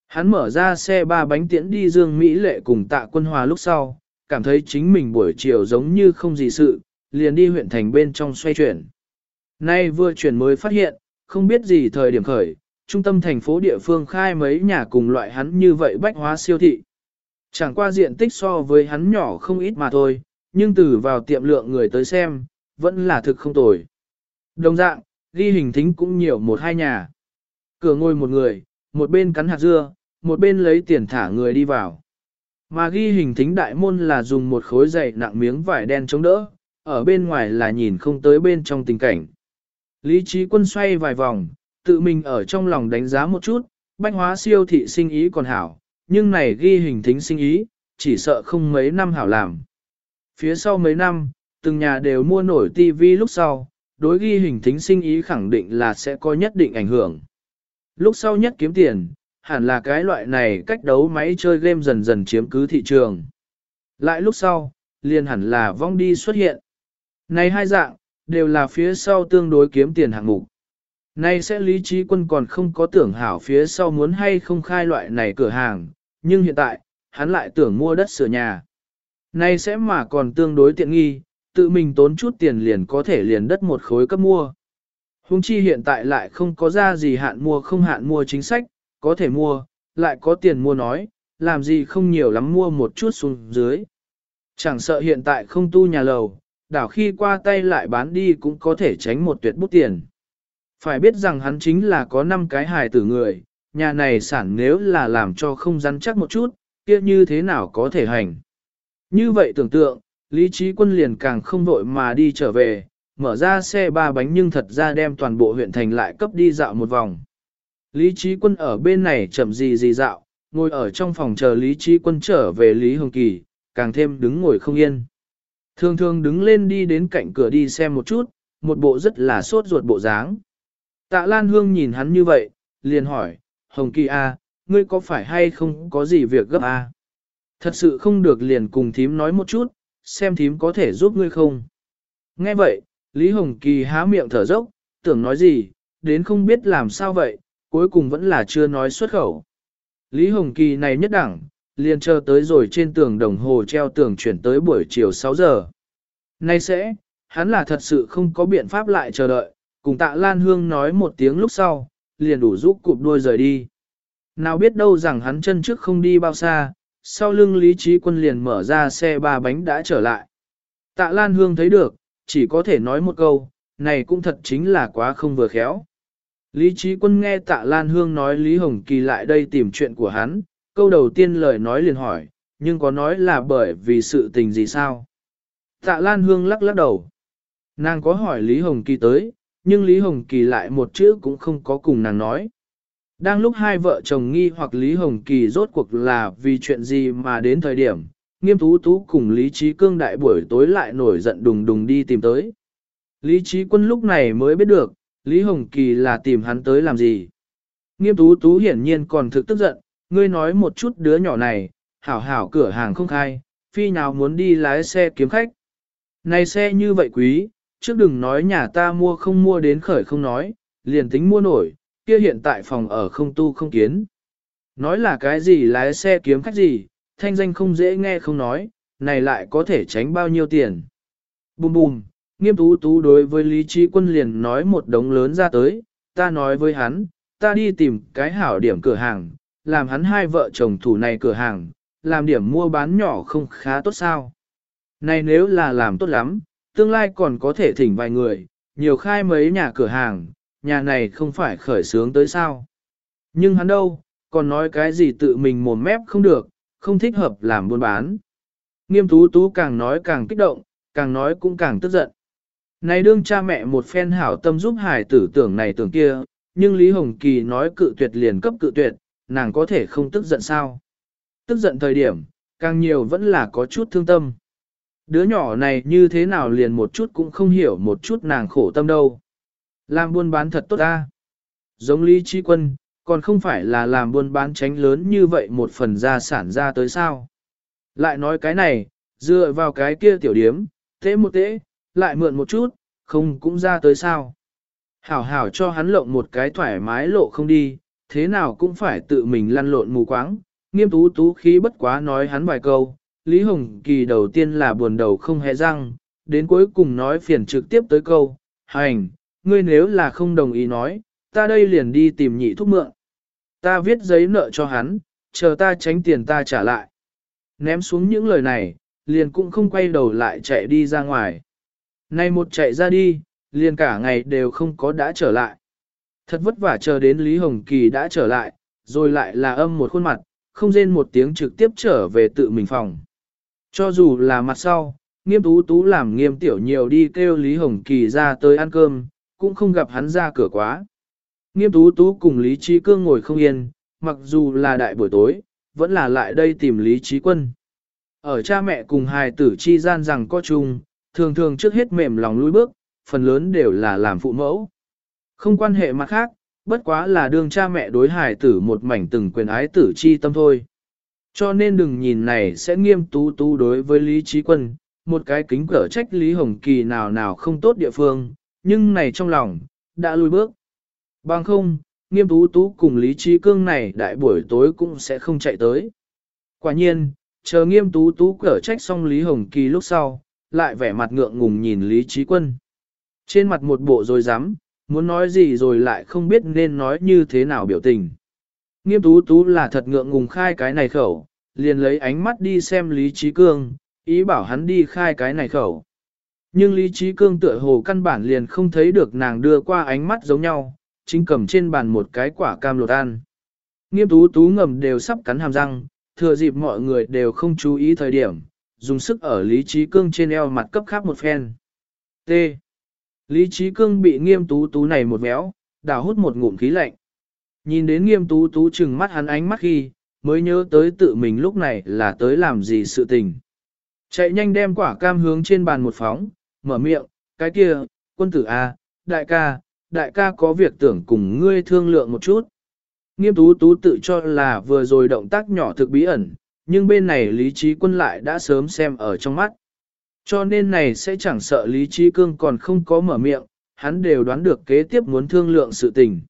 Hắn mở ra xe ba bánh tiễn đi Dương Mỹ Lệ cùng tạ quân hòa lúc sau, cảm thấy chính mình buổi chiều giống như không gì sự, liền đi huyện thành bên trong xoay chuyển. Nay vừa chuyển mới phát hiện, không biết gì thời điểm khởi, trung tâm thành phố địa phương khai mấy nhà cùng loại hắn như vậy bách hóa siêu thị. Chẳng qua diện tích so với hắn nhỏ không ít mà thôi, nhưng từ vào tiệm lượng người tới xem, vẫn là thực không tồi. Đồng dạng, ghi hình thính cũng nhiều một hai nhà. Cửa ngồi một người, một bên cắn hạt dưa, một bên lấy tiền thả người đi vào. Mà ghi hình thính đại môn là dùng một khối dày nặng miếng vải đen chống đỡ, ở bên ngoài là nhìn không tới bên trong tình cảnh. Lý trí quân xoay vài vòng, tự mình ở trong lòng đánh giá một chút, bách hóa siêu thị sinh ý còn hảo, nhưng này ghi hình thính sinh ý, chỉ sợ không mấy năm hảo làm. Phía sau mấy năm, từng nhà đều mua nổi tivi lúc sau, đối ghi hình thính sinh ý khẳng định là sẽ có nhất định ảnh hưởng. Lúc sau nhất kiếm tiền, hẳn là cái loại này cách đấu máy chơi game dần dần chiếm cứ thị trường. Lại lúc sau, liền hẳn là vong đi xuất hiện. Này hai dạng, đều là phía sau tương đối kiếm tiền hạng mục. Nay sẽ lý trí quân còn không có tưởng hảo phía sau muốn hay không khai loại này cửa hàng, nhưng hiện tại, hắn lại tưởng mua đất sửa nhà. Nay sẽ mà còn tương đối tiện nghi, tự mình tốn chút tiền liền có thể liền đất một khối cấp mua. Hùng chi hiện tại lại không có ra gì hạn mua không hạn mua chính sách, có thể mua, lại có tiền mua nói, làm gì không nhiều lắm mua một chút xuống dưới. Chẳng sợ hiện tại không tu nhà lầu, đảo khi qua tay lại bán đi cũng có thể tránh một tuyệt bút tiền. Phải biết rằng hắn chính là có 5 cái hài tử người, nhà này sản nếu là làm cho không rắn chắc một chút, kia như thế nào có thể hành. Như vậy tưởng tượng, Lý Trí Quân liền càng không vội mà đi trở về, mở ra xe ba bánh nhưng thật ra đem toàn bộ huyện thành lại cấp đi dạo một vòng. Lý Trí Quân ở bên này chậm gì gì dạo, ngồi ở trong phòng chờ Lý Trí Quân trở về Lý Hồng Kỳ, càng thêm đứng ngồi không yên. Thường thường đứng lên đi đến cạnh cửa đi xem một chút, một bộ rất là sốt ruột bộ dáng. Tạ Lan Hương nhìn hắn như vậy, liền hỏi, Hồng Kỳ A, ngươi có phải hay không có gì việc gấp A? Thật sự không được liền cùng thím nói một chút, xem thím có thể giúp ngươi không? Nghe vậy, Lý Hồng Kỳ há miệng thở dốc, tưởng nói gì, đến không biết làm sao vậy, cuối cùng vẫn là chưa nói xuất khẩu. Lý Hồng Kỳ này nhất đẳng, liền chờ tới rồi trên tường đồng hồ treo tường chuyển tới buổi chiều 6 giờ. Nay sẽ, hắn là thật sự không có biện pháp lại chờ đợi, cùng tạ Lan Hương nói một tiếng lúc sau, liền đủ giúp cụp đuôi rời đi. Nào biết đâu rằng hắn chân trước không đi bao xa, sau lưng Lý Trí Quân liền mở ra xe ba bánh đã trở lại. Tạ Lan Hương thấy được, chỉ có thể nói một câu, này cũng thật chính là quá không vừa khéo. Lý Trí Quân nghe Tạ Lan Hương nói Lý Hồng Kỳ lại đây tìm chuyện của hắn, câu đầu tiên lời nói liền hỏi, nhưng có nói là bởi vì sự tình gì sao? Tạ Lan Hương lắc lắc đầu. Nàng có hỏi Lý Hồng Kỳ tới, nhưng Lý Hồng Kỳ lại một chữ cũng không có cùng nàng nói. Đang lúc hai vợ chồng nghi hoặc Lý Hồng Kỳ rốt cuộc là vì chuyện gì mà đến thời điểm, nghiêm tú tú cùng Lý Trí Cương đại buổi tối lại nổi giận đùng đùng đi tìm tới. Lý Trí Quân lúc này mới biết được, Lý Hồng Kỳ là tìm hắn tới làm gì. Nghiêm tú tú hiển nhiên còn thực tức giận, ngươi nói một chút đứa nhỏ này, hảo hảo cửa hàng không khai, phi nào muốn đi lái xe kiếm khách. Này xe như vậy quý, trước đừng nói nhà ta mua không mua đến khởi không nói, liền tính mua nổi, kia hiện tại phòng ở không tu không kiến. Nói là cái gì lái xe kiếm khách gì, thanh danh không dễ nghe không nói, này lại có thể tránh bao nhiêu tiền. Bùm bùm, nghiêm tú tú đối với Lý Trí Quân liền nói một đống lớn ra tới, ta nói với hắn, ta đi tìm cái hảo điểm cửa hàng, làm hắn hai vợ chồng thủ này cửa hàng, làm điểm mua bán nhỏ không khá tốt sao. Này nếu là làm tốt lắm, tương lai còn có thể thỉnh vài người, nhiều khai mấy nhà cửa hàng, nhà này không phải khởi sướng tới sao. Nhưng hắn đâu, còn nói cái gì tự mình mồm mép không được, không thích hợp làm buôn bán. Nghiêm tú tú càng nói càng kích động, càng nói cũng càng tức giận. Này đương cha mẹ một phen hảo tâm giúp hải tử tưởng này tưởng kia, nhưng Lý Hồng Kỳ nói cự tuyệt liền cấp cự tuyệt, nàng có thể không tức giận sao. Tức giận thời điểm, càng nhiều vẫn là có chút thương tâm. Đứa nhỏ này như thế nào liền một chút cũng không hiểu một chút nàng khổ tâm đâu. Làm buôn bán thật tốt ta. Giống Lý Trí Quân, còn không phải là làm buôn bán tránh lớn như vậy một phần gia sản ra tới sao. Lại nói cái này, dựa vào cái kia tiểu điếm, thế một tễ, lại mượn một chút, không cũng ra tới sao. Hảo hảo cho hắn lộng một cái thoải mái lộ không đi, thế nào cũng phải tự mình lăn lộn mù quáng, nghiêm tú tú khí bất quá nói hắn vài câu. Lý Hồng Kỳ đầu tiên là buồn đầu không hề răng, đến cuối cùng nói phiền trực tiếp tới câu, hành, ngươi nếu là không đồng ý nói, ta đây liền đi tìm nhị thúc mượn. Ta viết giấy nợ cho hắn, chờ ta tránh tiền ta trả lại. Ném xuống những lời này, liền cũng không quay đầu lại chạy đi ra ngoài. Nay một chạy ra đi, liền cả ngày đều không có đã trở lại. Thật vất vả chờ đến Lý Hồng Kỳ đã trở lại, rồi lại là âm một khuôn mặt, không rên một tiếng trực tiếp trở về tự mình phòng. Cho dù là mặt sau, nghiêm tú tú làm nghiêm tiểu nhiều đi kêu Lý Hồng Kỳ ra tới ăn cơm, cũng không gặp hắn ra cửa quá. Nghiêm tú tú cùng Lý Trí Cương ngồi không yên, mặc dù là đại buổi tối, vẫn là lại đây tìm Lý Trí Quân. Ở cha mẹ cùng hài tử chi gian rằng có chung, thường thường trước hết mềm lòng lui bước, phần lớn đều là làm phụ mẫu. Không quan hệ mặt khác, bất quá là đương cha mẹ đối hài tử một mảnh từng quyền ái tử chi tâm thôi. Cho nên đừng nhìn này sẽ nghiêm tú tú đối với Lý Trí Quân, một cái kính cỡ trách Lý Hồng Kỳ nào nào không tốt địa phương, nhưng này trong lòng, đã lùi bước. Bằng không, nghiêm tú tú cùng Lý Trí Cương này đại buổi tối cũng sẽ không chạy tới. Quả nhiên, chờ nghiêm tú tú cở trách xong Lý Hồng Kỳ lúc sau, lại vẻ mặt ngượng ngùng nhìn Lý Trí Quân. Trên mặt một bộ rồi dám, muốn nói gì rồi lại không biết nên nói như thế nào biểu tình. Nghiêm tú tú là thật ngượng ngùng khai cái này khẩu, liền lấy ánh mắt đi xem Lý Trí Cương, ý bảo hắn đi khai cái này khẩu. Nhưng Lý Trí Cương tựa hồ căn bản liền không thấy được nàng đưa qua ánh mắt giống nhau, chính cầm trên bàn một cái quả cam lột ăn. Nghiêm tú tú ngầm đều sắp cắn hàm răng, thừa dịp mọi người đều không chú ý thời điểm, dùng sức ở Lý Trí Cương trên eo mặt cấp khắp một phen. T. Lý Trí Cương bị nghiêm tú tú này một méo, đào hút một ngụm khí lạnh. Nhìn đến nghiêm tú tú chừng mắt hắn ánh mắt khi, mới nhớ tới tự mình lúc này là tới làm gì sự tình. Chạy nhanh đem quả cam hướng trên bàn một phóng, mở miệng, cái kia, quân tử A, đại ca, đại ca có việc tưởng cùng ngươi thương lượng một chút. Nghiêm tú tú tự cho là vừa rồi động tác nhỏ thực bí ẩn, nhưng bên này lý trí quân lại đã sớm xem ở trong mắt. Cho nên này sẽ chẳng sợ lý trí cương còn không có mở miệng, hắn đều đoán được kế tiếp muốn thương lượng sự tình.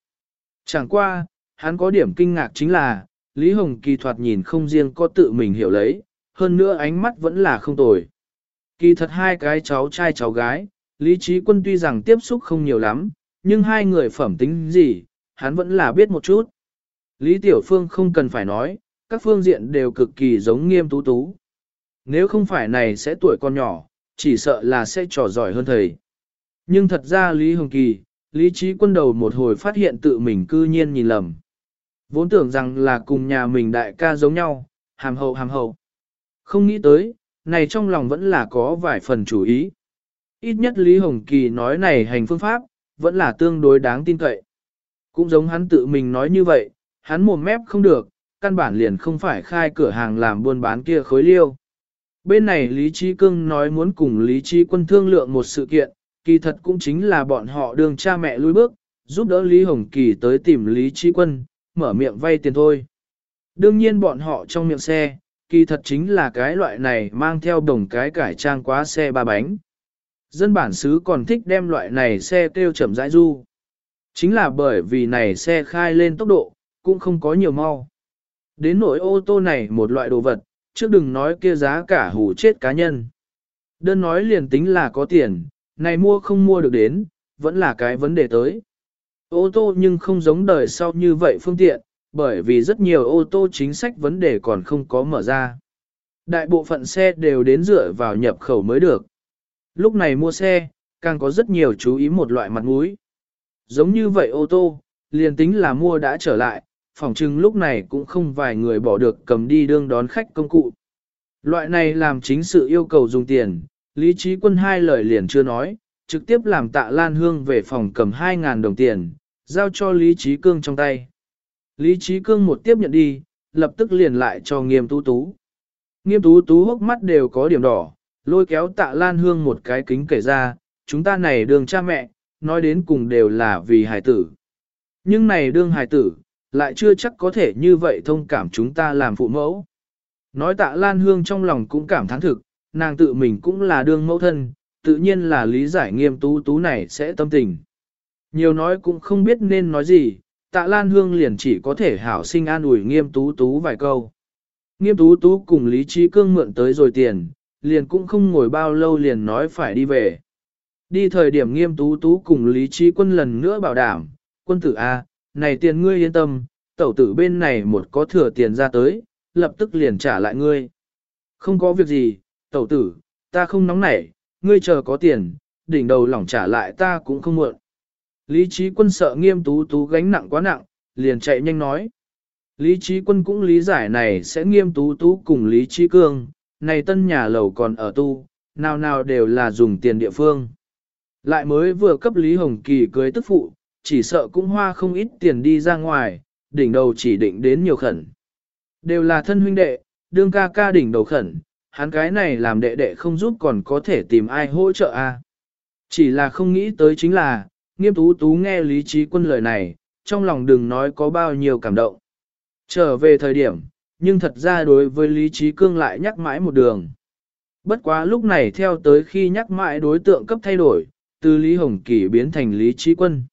Chẳng qua, hắn có điểm kinh ngạc chính là, Lý Hồng kỳ thoạt nhìn không riêng có tự mình hiểu lấy, hơn nữa ánh mắt vẫn là không tồi. Kỳ thật hai cái cháu trai cháu gái, Lý Trí Quân tuy rằng tiếp xúc không nhiều lắm, nhưng hai người phẩm tính gì, hắn vẫn là biết một chút. Lý Tiểu Phương không cần phải nói, các phương diện đều cực kỳ giống nghiêm tú tú. Nếu không phải này sẽ tuổi con nhỏ, chỉ sợ là sẽ trò giỏi hơn thầy. Nhưng thật ra Lý Hồng Kỳ, Lý Trí Quân đầu một hồi phát hiện tự mình cư nhiên nhìn lầm. Vốn tưởng rằng là cùng nhà mình đại ca giống nhau, hàm hậu hàm hậu. Không nghĩ tới, này trong lòng vẫn là có vài phần chủ ý. Ít nhất Lý Hồng Kỳ nói này hành phương pháp, vẫn là tương đối đáng tin cậy. Cũng giống hắn tự mình nói như vậy, hắn mồm mép không được, căn bản liền không phải khai cửa hàng làm buôn bán kia khối liêu. Bên này Lý Trí Cương nói muốn cùng Lý Trí Quân thương lượng một sự kiện, kỳ thật cũng chính là bọn họ đường cha mẹ lui bước, giúp đỡ Lý Hồng Kỳ tới tìm Lý Trí Quân, mở miệng vay tiền thôi. Đương nhiên bọn họ trong miệng xe, kỳ thật chính là cái loại này mang theo đồng cái cải trang quá xe ba bánh. Dân bản xứ còn thích đem loại này xe kêu chậm rãi du. Chính là bởi vì này xe khai lên tốc độ, cũng không có nhiều mau. Đến nỗi ô tô này một loại đồ vật, trước đừng nói kia giá cả hủ chết cá nhân. Đơn nói liền tính là có tiền, này mua không mua được đến, vẫn là cái vấn đề tới. Ô tô nhưng không giống đời sau như vậy phương tiện, bởi vì rất nhiều ô tô chính sách vấn đề còn không có mở ra. Đại bộ phận xe đều đến dựa vào nhập khẩu mới được. Lúc này mua xe, càng có rất nhiều chú ý một loại mặt mũi. Giống như vậy ô tô, liền tính là mua đã trở lại, Phỏng chừng lúc này cũng không vài người bỏ được cầm đi đương đón khách công cụ. Loại này làm chính sự yêu cầu dùng tiền, Lý Trí Quân hai lời liền chưa nói, trực tiếp làm tạ Lan Hương về phòng cầm 2.000 đồng tiền, giao cho Lý Trí Cương trong tay. Lý Trí Cương một tiếp nhận đi, lập tức liền lại cho nghiêm tú tú. Nghiêm tú tú hốc mắt đều có điểm đỏ, Lôi kéo tạ lan hương một cái kính kể ra, chúng ta này đường cha mẹ, nói đến cùng đều là vì hài tử. Nhưng này đương hài tử, lại chưa chắc có thể như vậy thông cảm chúng ta làm phụ mẫu. Nói tạ lan hương trong lòng cũng cảm thán thực, nàng tự mình cũng là đương mẫu thân, tự nhiên là lý giải nghiêm tú tú này sẽ tâm tình. Nhiều nói cũng không biết nên nói gì, tạ lan hương liền chỉ có thể hảo sinh an ủi nghiêm tú tú vài câu. Nghiêm tú tú cùng Lý Trí Cương mượn tới rồi tiền, liền cũng không ngồi bao lâu liền nói phải đi về. Đi thời điểm nghiêm tú tú cùng Lý Trí Quân lần nữa bảo đảm, quân tử A, này tiền ngươi yên tâm, tẩu tử bên này một có thừa tiền ra tới, lập tức liền trả lại ngươi. Không có việc gì, tẩu tử, ta không nóng nảy, ngươi chờ có tiền, đỉnh đầu lỏng trả lại ta cũng không muộn. Lý trí quân sợ nghiêm tú tú gánh nặng quá nặng, liền chạy nhanh nói. Lý trí quân cũng lý giải này sẽ nghiêm tú tú cùng Lý trí cương, này tân nhà lầu còn ở tu, nào nào đều là dùng tiền địa phương. Lại mới vừa cấp Lý Hồng Kỳ cưới tức phụ, chỉ sợ cũng hoa không ít tiền đi ra ngoài, đỉnh đầu chỉ định đến nhiều khẩn. Đều là thân huynh đệ, đương ca ca đỉnh đầu khẩn, hắn cái này làm đệ đệ không giúp còn có thể tìm ai hỗ trợ a à? Chỉ là không nghĩ tới chính là, nghiêm tú tú nghe lý trí quân lời này, trong lòng đừng nói có bao nhiêu cảm động. Trở về thời điểm, nhưng thật ra đối với lý trí cương lại nhắc mãi một đường. Bất quá lúc này theo tới khi nhắc mãi đối tượng cấp thay đổi, từ Lý Hồng Kỳ biến thành Lý Trí Quân.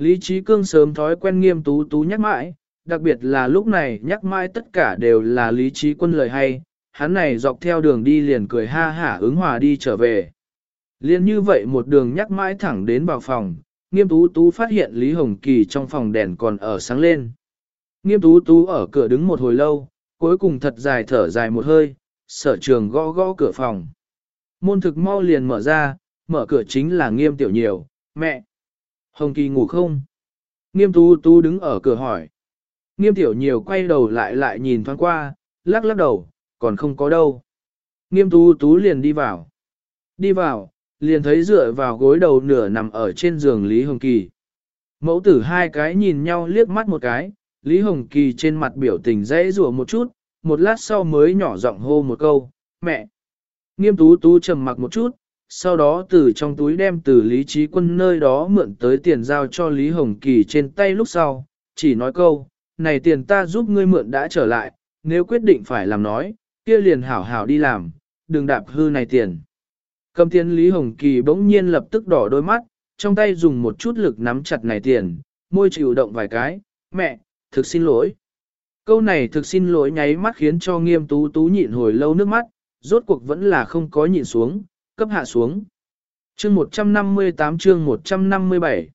Lý Trí Cương sớm thói quen nghiêm tú tú nhắc mãi, đặc biệt là lúc này nhắc mãi tất cả đều là Lý Trí Quân lời hay, hắn này dọc theo đường đi liền cười ha hả ứng hòa đi trở về. Liên như vậy một đường nhắc mãi thẳng đến vào phòng, nghiêm tú tú phát hiện Lý Hồng Kỳ trong phòng đèn còn ở sáng lên. Nghiêm tú tú ở cửa đứng một hồi lâu, cuối cùng thật dài thở dài một hơi, sở trường gõ gõ cửa phòng. Môn thực mau liền mở ra, mở cửa chính là nghiêm tiểu nhiều, mẹ. Hồng Kỳ ngủ không? Nghiêm tú tú đứng ở cửa hỏi. Nghiêm tiểu nhiều quay đầu lại lại nhìn thoáng qua, lắc lắc đầu, còn không có đâu. Nghiêm tú tú liền đi vào. Đi vào, liền thấy dựa vào gối đầu nửa nằm ở trên giường Lý Hồng Kỳ. Mẫu tử hai cái nhìn nhau liếc mắt một cái, Lý Hồng Kỳ trên mặt biểu tình dễ rủa một chút, một lát sau mới nhỏ giọng hô một câu, mẹ. Nghiêm tú tú trầm mặc một chút, sau đó từ trong túi đem từ Lý Trí Quân nơi đó mượn tới tiền giao cho Lý Hồng Kỳ trên tay lúc sau, chỉ nói câu, này tiền ta giúp ngươi mượn đã trở lại, nếu quyết định phải làm nói, kia liền hảo hảo đi làm, đừng đạp hư này tiền. Cầm tiền Lý Hồng Kỳ bỗng nhiên lập tức đỏ đôi mắt, trong tay dùng một chút lực nắm chặt này tiền, môi chịu động vài cái, mẹ, thực xin lỗi. Câu này thực xin lỗi nháy mắt khiến cho nghiêm tú tú nhịn hồi lâu nước mắt, rốt cuộc vẫn là không có nhịn xuống, cấp hạ xuống. Chương 158 chương 157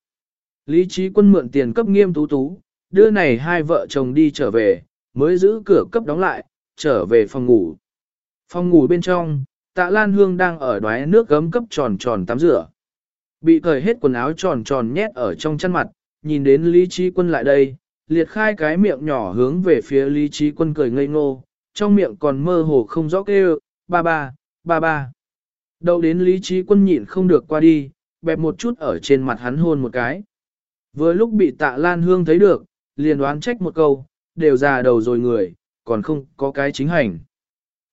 Lý trí quân mượn tiền cấp nghiêm tú tú, đưa này hai vợ chồng đi trở về, mới giữ cửa cấp đóng lại, trở về phòng ngủ. Phòng ngủ bên trong, tạ Lan Hương đang ở đoái nước gấm cấp tròn tròn tắm rửa. Bị cởi hết quần áo tròn tròn nhét ở trong chăn mặt, nhìn đến Lý Trí Quân lại đây, liệt khai cái miệng nhỏ hướng về phía Lý Trí Quân cười ngây ngô, trong miệng còn mơ hồ không rõ kêu, ba ba, ba ba. Đầu đến Lý Trí Quân nhịn không được qua đi, bẹp một chút ở trên mặt hắn hôn một cái. Vừa lúc bị tạ Lan Hương thấy được, liền đoán trách một câu, đều già đầu rồi người, còn không có cái chính hành.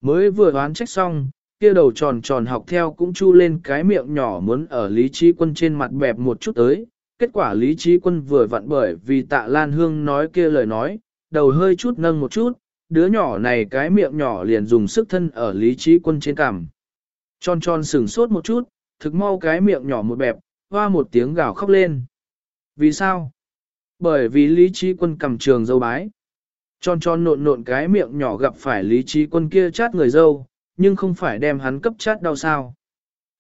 Mới vừa đoán trách xong, kia đầu tròn tròn học theo cũng chu lên cái miệng nhỏ muốn ở Lý Trí Quân trên mặt bẹp một chút tới. Kết quả Lý Trí Quân vừa vặn bởi vì tạ Lan Hương nói kia lời nói, đầu hơi chút nâng một chút, đứa nhỏ này cái miệng nhỏ liền dùng sức thân ở Lý Trí Quân trên cằm. Tròn tròn sừng sốt một chút, thực mau cái miệng nhỏ một bẹp, hoa một tiếng gào khóc lên. Vì sao? Bởi vì Lý Trí Quân cầm trường dâu bái. Tròn tròn nộn nộn cái miệng nhỏ gặp phải Lý Trí Quân kia chát người dâu, nhưng không phải đem hắn cấp chát đau sao.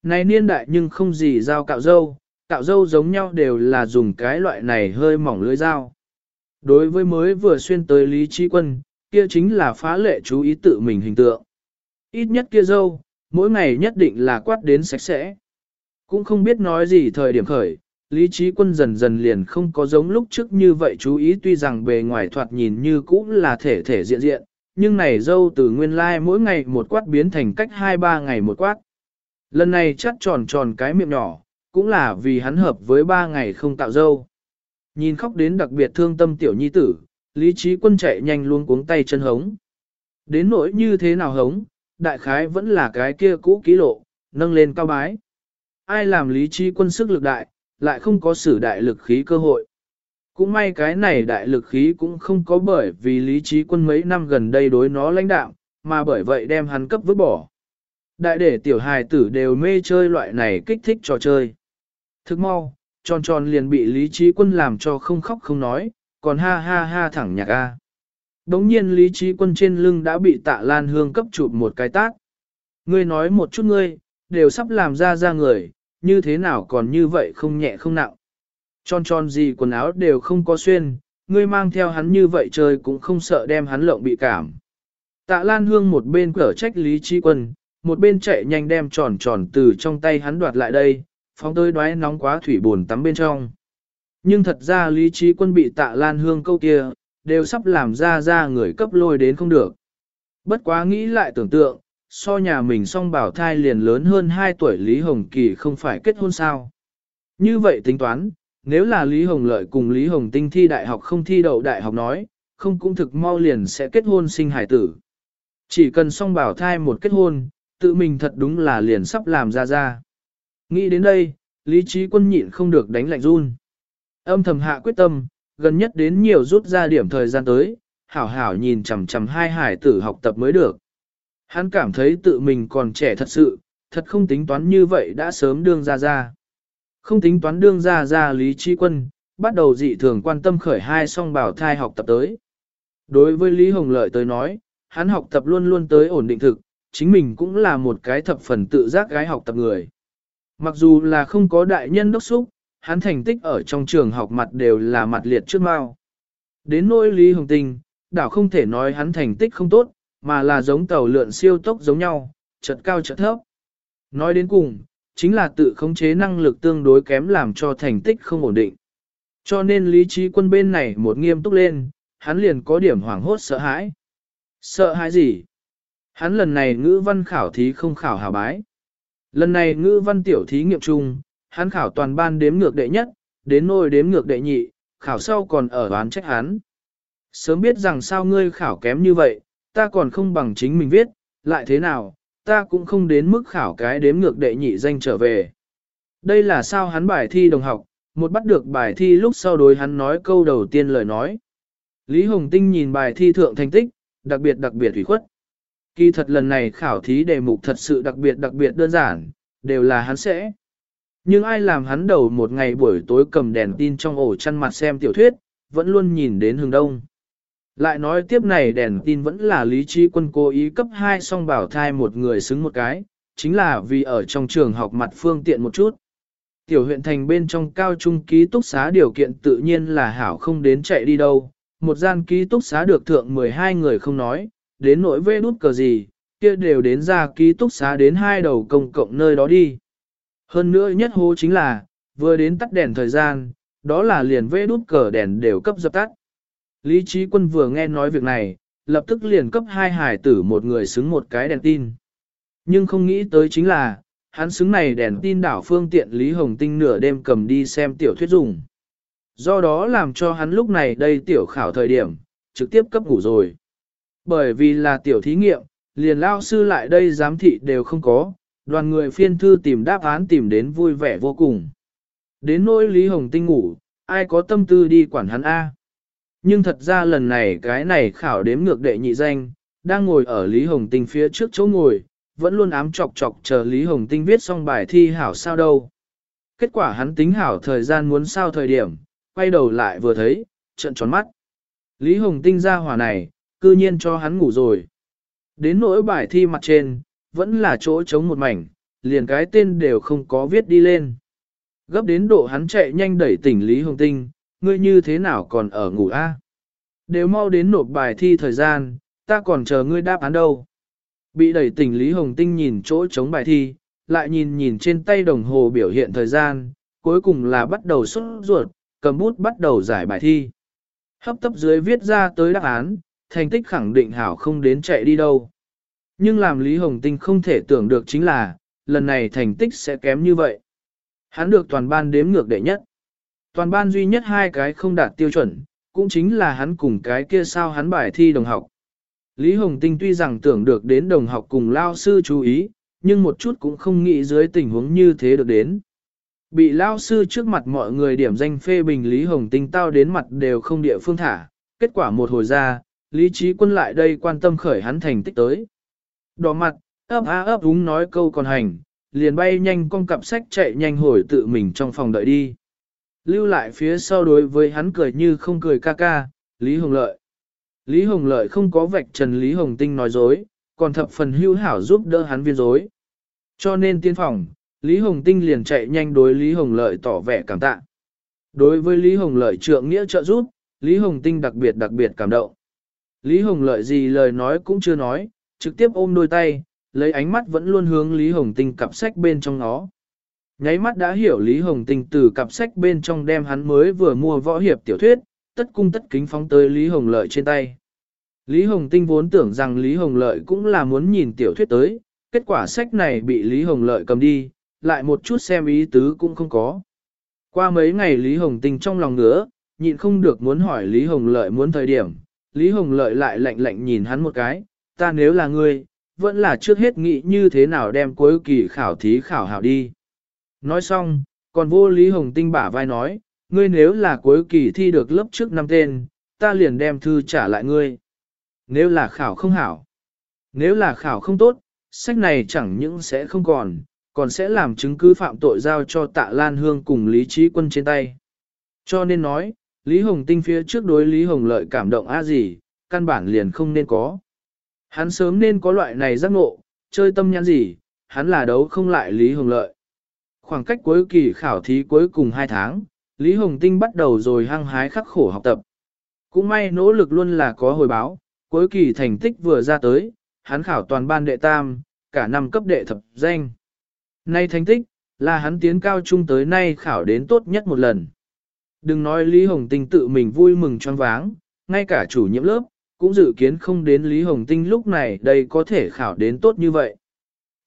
Này niên đại nhưng không gì dao cạo dâu, cạo dâu giống nhau đều là dùng cái loại này hơi mỏng lưỡi dao. Đối với mới vừa xuyên tới Lý Trí Quân, kia chính là phá lệ chú ý tự mình hình tượng. Ít nhất kia dâu, mỗi ngày nhất định là quát đến sạch sẽ. Cũng không biết nói gì thời điểm khởi, lý trí quân dần dần liền không có giống lúc trước như vậy chú ý tuy rằng bề ngoài thoạt nhìn như cũ là thể thể diện diện, nhưng này dâu từ nguyên lai mỗi ngày một quát biến thành cách 2-3 ngày một quát. Lần này chắt tròn tròn cái miệng nhỏ, cũng là vì hắn hợp với 3 ngày không tạo dâu. Nhìn khóc đến đặc biệt thương tâm tiểu nhi tử, lý trí quân chạy nhanh luôn cuống tay chân hống. Đến nỗi như thế nào hống, đại khái vẫn là cái kia cũ ký lộ, nâng lên cao bái. Ai làm lý trí quân sức lực đại, lại không có sử đại lực khí cơ hội. Cũng may cái này đại lực khí cũng không có bởi vì lý trí quân mấy năm gần đây đối nó lãnh đạo, mà bởi vậy đem hắn cấp vứt bỏ. Đại để tiểu hài tử đều mê chơi loại này kích thích trò chơi. Thức mau, tròn tròn liền bị lý trí quân làm cho không khóc không nói, còn ha ha ha thẳng nhạc a. Đống nhiên lý trí quân trên lưng đã bị tạ lan hương cấp chụp một cái tác. Ngươi nói một chút ngươi, đều sắp làm ra ra người, như thế nào còn như vậy không nhẹ không nặng. Tròn tròn gì quần áo đều không có xuyên, ngươi mang theo hắn như vậy trời cũng không sợ đem hắn lộng bị cảm. Tạ Lan Hương một bên cở trách Lý Trí Quân, một bên chạy nhanh đem tròn tròn từ trong tay hắn đoạt lại đây, phóng tới đoái nóng quá thủy buồn tắm bên trong. Nhưng thật ra Lý Trí Quân bị Tạ Lan Hương câu kia, đều sắp làm ra ra người cấp lôi đến không được. Bất quá nghĩ lại tưởng tượng, so nhà mình song bảo thai liền lớn hơn 2 tuổi Lý Hồng Kỳ không phải kết hôn sao. Như vậy tính toán, nếu là Lý Hồng Lợi cùng Lý Hồng Tinh thi đại học không thi đậu đại học nói, không cũng thực mau liền sẽ kết hôn sinh hải tử. Chỉ cần song bảo thai một kết hôn, tự mình thật đúng là liền sắp làm ra ra. Nghĩ đến đây, Lý Trí Quân nhịn không được đánh lạnh run. Âm thầm hạ quyết tâm, gần nhất đến nhiều rút ra điểm thời gian tới, hảo hảo nhìn chằm chằm hai hải tử học tập mới được. Hắn cảm thấy tự mình còn trẻ thật sự, thật không tính toán như vậy đã sớm đương ra ra. Không tính toán đương ra ra Lý Trí Quân, bắt đầu dị thường quan tâm khởi hai song bảo thai học tập tới. Đối với Lý Hồng Lợi tới nói, hắn học tập luôn luôn tới ổn định thực, chính mình cũng là một cái thập phần tự giác gái học tập người. Mặc dù là không có đại nhân đốc xúc, hắn thành tích ở trong trường học mặt đều là mặt liệt trước mao. Đến nỗi Lý Hồng Tinh, đảo không thể nói hắn thành tích không tốt, mà là giống tàu lượn siêu tốc giống nhau, chật cao chật thấp. Nói đến cùng, chính là tự khống chế năng lực tương đối kém làm cho thành tích không ổn định. Cho nên lý trí quân bên này một nghiêm túc lên, hắn liền có điểm hoảng hốt sợ hãi. Sợ hãi gì? Hắn lần này ngữ văn khảo thí không khảo hào bái. Lần này ngữ văn tiểu thí nghiệm chung, hắn khảo toàn ban đếm ngược đệ nhất, đến nôi đếm ngược đệ nhị, khảo sau còn ở đoán trách hắn. Sớm biết rằng sao ngươi khảo kém như vậy, ta còn không bằng chính mình viết, lại thế nào, ta cũng không đến mức khảo cái đếm ngược đệ nhị danh trở về. Đây là sao hắn bài thi đồng học, một bắt được bài thi lúc sau đối hắn nói câu đầu tiên lời nói. Lý Hồng Tinh nhìn bài thi thượng thành tích, đặc biệt đặc biệt thủy khuất. Kỳ thật lần này khảo thí đề mục thật sự đặc biệt đặc biệt đơn giản, đều là hắn sẽ. Nhưng ai làm hắn đầu một ngày buổi tối cầm đèn tin trong ổ chăn mặt xem tiểu thuyết, vẫn luôn nhìn đến hướng đông. Lại nói tiếp này đèn tin vẫn là lý trí quân cố ý cấp 2 song bảo thai một người xứng một cái, chính là vì ở trong trường học mặt phương tiện một chút. Tiểu huyện thành bên trong cao trung ký túc xá điều kiện tự nhiên là hảo không đến chạy đi đâu, một gian ký túc xá được thượng 12 người không nói, đến nỗi vê đút cờ gì, kia đều đến ra ký túc xá đến hai đầu công cộng nơi đó đi. Hơn nữa nhất hô chính là, vừa đến tắt đèn thời gian, đó là liền vê đút cờ đèn đều cấp dập tắt. Lý trí quân vừa nghe nói việc này, lập tức liền cấp hai hải tử một người xứng một cái đèn tin. Nhưng không nghĩ tới chính là, hắn xứng này đèn tin đảo phương tiện Lý Hồng Tinh nửa đêm cầm đi xem tiểu thuyết dùng. Do đó làm cho hắn lúc này đây tiểu khảo thời điểm, trực tiếp cấp ngủ rồi. Bởi vì là tiểu thí nghiệm, liền lao sư lại đây giám thị đều không có, đoàn người phiên thư tìm đáp án tìm đến vui vẻ vô cùng. Đến nỗi Lý Hồng Tinh ngủ, ai có tâm tư đi quản hắn A. Nhưng thật ra lần này cái này khảo đếm ngược đệ nhị danh, đang ngồi ở Lý Hồng Tinh phía trước chỗ ngồi, vẫn luôn ám chọc chọc chờ Lý Hồng Tinh viết xong bài thi hảo sao đâu. Kết quả hắn tính hảo thời gian muốn sao thời điểm, quay đầu lại vừa thấy, trận tròn mắt. Lý Hồng Tinh ra hỏa này, cư nhiên cho hắn ngủ rồi. Đến nỗi bài thi mặt trên, vẫn là chỗ trống một mảnh, liền cái tên đều không có viết đi lên. Gấp đến độ hắn chạy nhanh đẩy tỉnh Lý Hồng Tinh, ngươi như thế nào còn ở ngủ a? Đều mau đến nộp bài thi thời gian, ta còn chờ ngươi đáp án đâu. Bị đẩy tỉnh Lý Hồng Tinh nhìn chỗ trống bài thi, lại nhìn nhìn trên tay đồng hồ biểu hiện thời gian, cuối cùng là bắt đầu xuất ruột, cầm bút bắt đầu giải bài thi. Hấp tấp dưới viết ra tới đáp án, thành tích khẳng định hảo không đến chạy đi đâu. Nhưng làm Lý Hồng Tinh không thể tưởng được chính là, lần này thành tích sẽ kém như vậy. Hắn được toàn ban đếm ngược đệ nhất. Toàn ban duy nhất hai cái không đạt tiêu chuẩn, cũng chính là hắn cùng cái kia sao hắn bài thi đồng học. Lý Hồng Tinh tuy rằng tưởng được đến đồng học cùng lao sư chú ý, nhưng một chút cũng không nghĩ dưới tình huống như thế được đến. Bị lao sư trước mặt mọi người điểm danh phê bình Lý Hồng Tinh tao đến mặt đều không địa phương thả, kết quả một hồi ra, Lý Trí Quân lại đây quan tâm khởi hắn thành tích tới. Đỏ mặt, ấp á ấp úng nói câu còn hành, liền bay nhanh con cặp sách chạy nhanh hồi tự mình trong phòng đợi đi. Lưu lại phía sau đối với hắn cười như không cười ca ca, Lý Hồng Lợi. Lý Hồng Lợi không có vạch trần Lý Hồng Tinh nói dối, còn thập phần hưu hảo giúp đỡ hắn viên dối. Cho nên tiên phòng, Lý Hồng Tinh liền chạy nhanh đối Lý Hồng Lợi tỏ vẻ cảm tạ. Đối với Lý Hồng Lợi trượng nghĩa trợ giúp, Lý Hồng Tinh đặc biệt đặc biệt cảm động. Lý Hồng Lợi gì lời nói cũng chưa nói, trực tiếp ôm đôi tay, lấy ánh mắt vẫn luôn hướng Lý Hồng Tinh cặp sách bên trong nó. Nháy mắt đã hiểu Lý Hồng Tinh từ cặp sách bên trong đem hắn mới vừa mua võ hiệp tiểu thuyết, tất cung tất kính phóng tới Lý Hồng Lợi trên tay. Lý Hồng Tinh vốn tưởng rằng Lý Hồng Lợi cũng là muốn nhìn tiểu thuyết tới, kết quả sách này bị Lý Hồng Lợi cầm đi, lại một chút xem ý tứ cũng không có. Qua mấy ngày Lý Hồng Tinh trong lòng ngứa, nhịn không được muốn hỏi Lý Hồng Lợi muốn thời điểm, Lý Hồng Lợi lại lạnh lạnh nhìn hắn một cái, ta nếu là ngươi, vẫn là trước hết nghĩ như thế nào đem cuối kỳ khảo thí khảo hảo đi. Nói xong, còn vô Lý Hồng Tinh bả vai nói, ngươi nếu là cuối kỳ thi được lớp trước năm tên, ta liền đem thư trả lại ngươi. Nếu là khảo không hảo, nếu là khảo không tốt, sách này chẳng những sẽ không còn, còn sẽ làm chứng cứ phạm tội giao cho tạ Lan Hương cùng Lý Trí Quân trên tay. Cho nên nói, Lý Hồng Tinh phía trước đối Lý Hồng Lợi cảm động a gì, căn bản liền không nên có. Hắn sớm nên có loại này giác ngộ, chơi tâm nhãn gì, hắn là đấu không lại Lý Hồng Lợi. Khoảng cách cuối kỳ khảo thí cuối cùng 2 tháng, Lý Hồng Tinh bắt đầu rồi hăng hái khắc khổ học tập. Cũng may nỗ lực luôn là có hồi báo, cuối kỳ thành tích vừa ra tới, hắn khảo toàn ban đệ tam, cả năm cấp đệ thập danh. Nay thành tích, là hắn tiến cao trung tới nay khảo đến tốt nhất một lần. Đừng nói Lý Hồng Tinh tự mình vui mừng choáng váng, ngay cả chủ nhiệm lớp, cũng dự kiến không đến Lý Hồng Tinh lúc này đây có thể khảo đến tốt như vậy.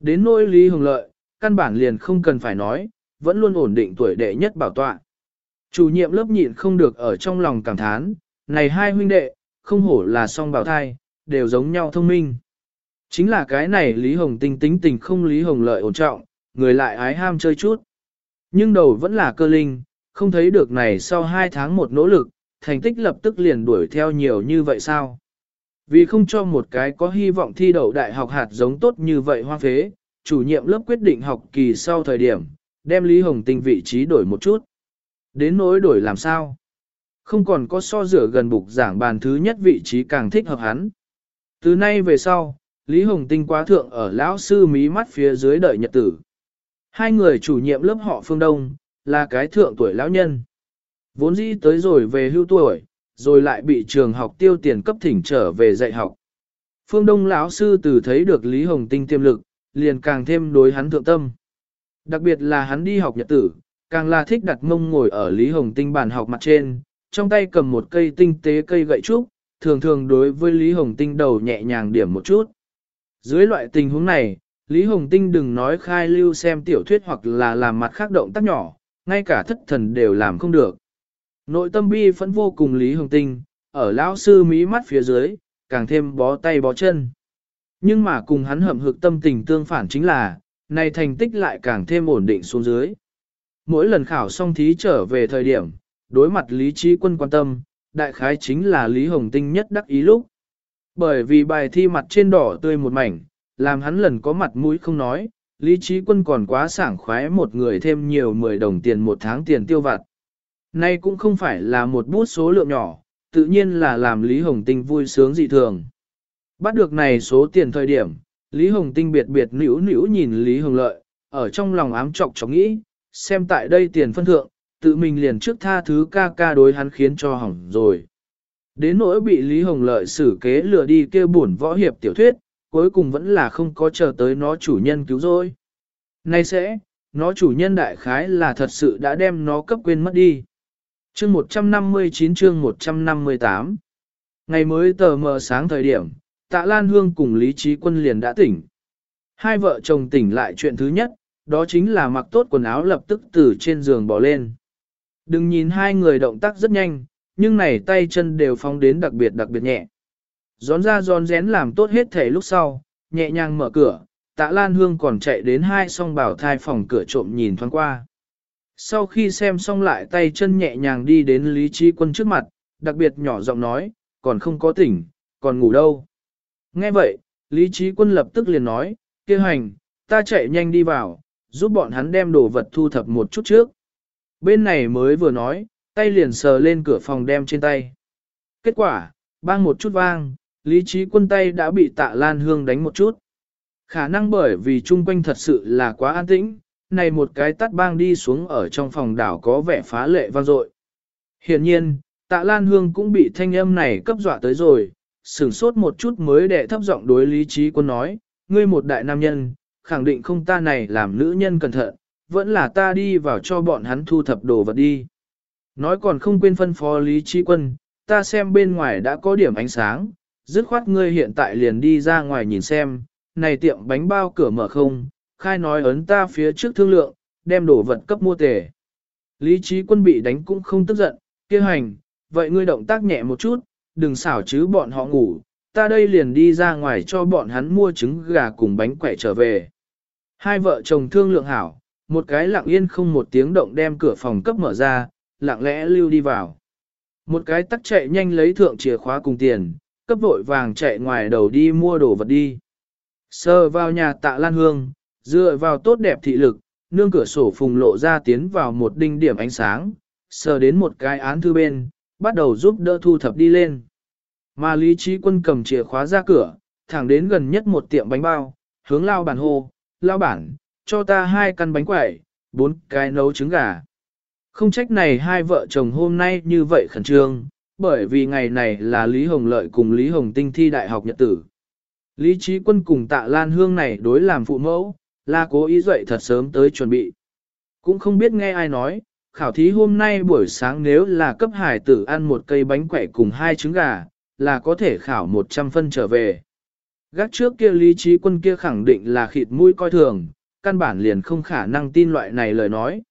Đến nỗi Lý Hồng Lợi, căn bản liền không cần phải nói, vẫn luôn ổn định tuổi đệ nhất bảo tọa. Chủ nhiệm lớp nhịn không được ở trong lòng cảm thán, này hai huynh đệ, không hổ là song bảo thai, đều giống nhau thông minh. Chính là cái này Lý Hồng Tinh tính tình không Lý Hồng Lợi ổn trọng, người lại ái ham chơi chút. Nhưng đầu vẫn là cơ linh, không thấy được này sau hai tháng một nỗ lực, thành tích lập tức liền đuổi theo nhiều như vậy sao? Vì không cho một cái có hy vọng thi đậu đại học hạt giống tốt như vậy hoang phế, chủ nhiệm lớp quyết định học kỳ sau thời điểm, đem Lý Hồng Tinh vị trí đổi một chút. Đến nỗi đổi làm sao? Không còn có so rửa gần bục giảng bàn thứ nhất vị trí càng thích hợp hắn. Từ nay về sau, Lý Hồng Tinh quá thượng ở lão sư mí mắt phía dưới đợi nhật tử. Hai người chủ nhiệm lớp họ phương Đông, là cái thượng tuổi lão nhân. Vốn dĩ tới rồi về hưu tuổi, rồi lại bị trường học tiêu tiền cấp thỉnh trở về dạy học. Phương Đông lão sư từ thấy được Lý Hồng Tinh tiềm lực, liền càng thêm đối hắn thượng tâm. Đặc biệt là hắn đi học nhật tử, càng là thích đặt mông ngồi ở Lý Hồng Tinh bàn học mặt trên, trong tay cầm một cây tinh tế cây gậy trúc, thường thường đối với Lý Hồng Tinh đầu nhẹ nhàng điểm một chút. Dưới loại tình huống này, Lý Hồng Tinh đừng nói khai lưu xem tiểu thuyết hoặc là làm mặt khác động tác nhỏ, ngay cả thất thần đều làm không được. Nội tâm bi vẫn vô cùng Lý Hồng Tinh, ở lão sư mí mắt phía dưới, càng thêm bó tay bó chân. Nhưng mà cùng hắn hậm hực tâm tình tương phản chính là, này thành tích lại càng thêm ổn định xuống dưới. Mỗi lần khảo xong thí trở về thời điểm, đối mặt Lý Trí Quân quan tâm, đại khái chính là Lý Hồng Tinh nhất đắc ý lúc. Bởi vì bài thi mặt trên đỏ tươi một mảnh, làm hắn lần có mặt mũi không nói, Lý Trí Quân còn quá sảng khoái một người thêm nhiều 10 đồng tiền một tháng tiền tiêu vặt. Nay cũng không phải là một bút số lượng nhỏ, tự nhiên là làm Lý Hồng Tinh vui sướng dị thường. Bắt được này số tiền thời điểm, Lý Hồng Tinh biệt biệt nỉu nỉu nhìn Lý Hồng Lợi, ở trong lòng ám trọc chóng nghĩ, xem tại đây tiền phân thượng, tự mình liền trước tha thứ ca ca đối hắn khiến cho hỏng rồi. Đến nỗi bị Lý Hồng Lợi xử kế lừa đi kêu buồn võ hiệp tiểu thuyết, cuối cùng vẫn là không có chờ tới nó chủ nhân cứu rồi. Nay sẽ, nó chủ nhân đại khái là thật sự đã đem nó cấp quên mất đi. Chương 159 chương 158 Ngày mới tờ mờ sáng thời điểm, tạ Lan Hương cùng Lý Trí Quân liền đã tỉnh. Hai vợ chồng tỉnh lại chuyện thứ nhất, đó chính là mặc tốt quần áo lập tức từ trên giường bỏ lên. Đừng nhìn hai người động tác rất nhanh, nhưng này tay chân đều phóng đến đặc biệt đặc biệt nhẹ. gión ra gión rén làm tốt hết thể lúc sau, nhẹ nhàng mở cửa, tạ Lan Hương còn chạy đến hai song bảo thai phòng cửa trộm nhìn thoáng qua. Sau khi xem xong lại tay chân nhẹ nhàng đi đến Lý Trí Quân trước mặt, đặc biệt nhỏ giọng nói, còn không có tỉnh, còn ngủ đâu. Nghe vậy, Lý Trí Quân lập tức liền nói, kia hành, ta chạy nhanh đi vào, giúp bọn hắn đem đồ vật thu thập một chút trước. Bên này mới vừa nói, tay liền sờ lên cửa phòng đem trên tay. Kết quả, bang một chút vang, Lý Trí Quân tay đã bị tạ Lan Hương đánh một chút. Khả năng bởi vì chung quanh thật sự là quá an tĩnh, này một cái tắt bang đi xuống ở trong phòng đảo có vẻ phá lệ vang dội. Hiện nhiên, tạ Lan Hương cũng bị thanh âm này cấp dọa tới rồi, sửng sốt một chút mới để thấp giọng đối lý trí quân nói, ngươi một đại nam nhân, khẳng định không ta này làm nữ nhân cẩn thận, vẫn là ta đi vào cho bọn hắn thu thập đồ vật đi. Nói còn không quên phân phó lý trí quân, ta xem bên ngoài đã có điểm ánh sáng, dứt khoát ngươi hiện tại liền đi ra ngoài nhìn xem, này tiệm bánh bao cửa mở không, khai nói ấn ta phía trước thương lượng, đem đồ vật cấp mua tề. Lý trí quân bị đánh cũng không tức giận, kia hành, vậy ngươi động tác nhẹ một chút, đừng xảo chứ bọn họ ngủ, ta đây liền đi ra ngoài cho bọn hắn mua trứng gà cùng bánh quẻ trở về. Hai vợ chồng thương lượng hảo, một cái lặng yên không một tiếng động đem cửa phòng cấp mở ra, lặng lẽ lưu đi vào. Một cái tắc chạy nhanh lấy thượng chìa khóa cùng tiền, cấp vội vàng chạy ngoài đầu đi mua đồ vật đi. Sơ vào nhà tạ Lan Hương, dựa vào tốt đẹp thị lực, nương cửa sổ phùng lộ ra tiến vào một đinh điểm ánh sáng, sờ đến một cái án thư bên, bắt đầu giúp đỡ thu thập đi lên. Mà Lý Trí Quân cầm chìa khóa ra cửa, thẳng đến gần nhất một tiệm bánh bao, hướng lao bản hô, lao bản, cho ta hai căn bánh quẩy, bốn cái nấu trứng gà. Không trách này hai vợ chồng hôm nay như vậy khẩn trương, bởi vì ngày này là Lý Hồng Lợi cùng Lý Hồng Tinh thi đại học nhật tử. Lý Trí Quân cùng tạ Lan Hương này đối làm phụ mẫu, là cố ý dậy thật sớm tới chuẩn bị. Cũng không biết nghe ai nói, khảo thí hôm nay buổi sáng nếu là cấp hải tử ăn một cây bánh quẩy cùng hai trứng gà, là có thể khảo 100 phân trở về. Gác trước kia lý trí quân kia khẳng định là khịt mũi coi thường, căn bản liền không khả năng tin loại này lời nói.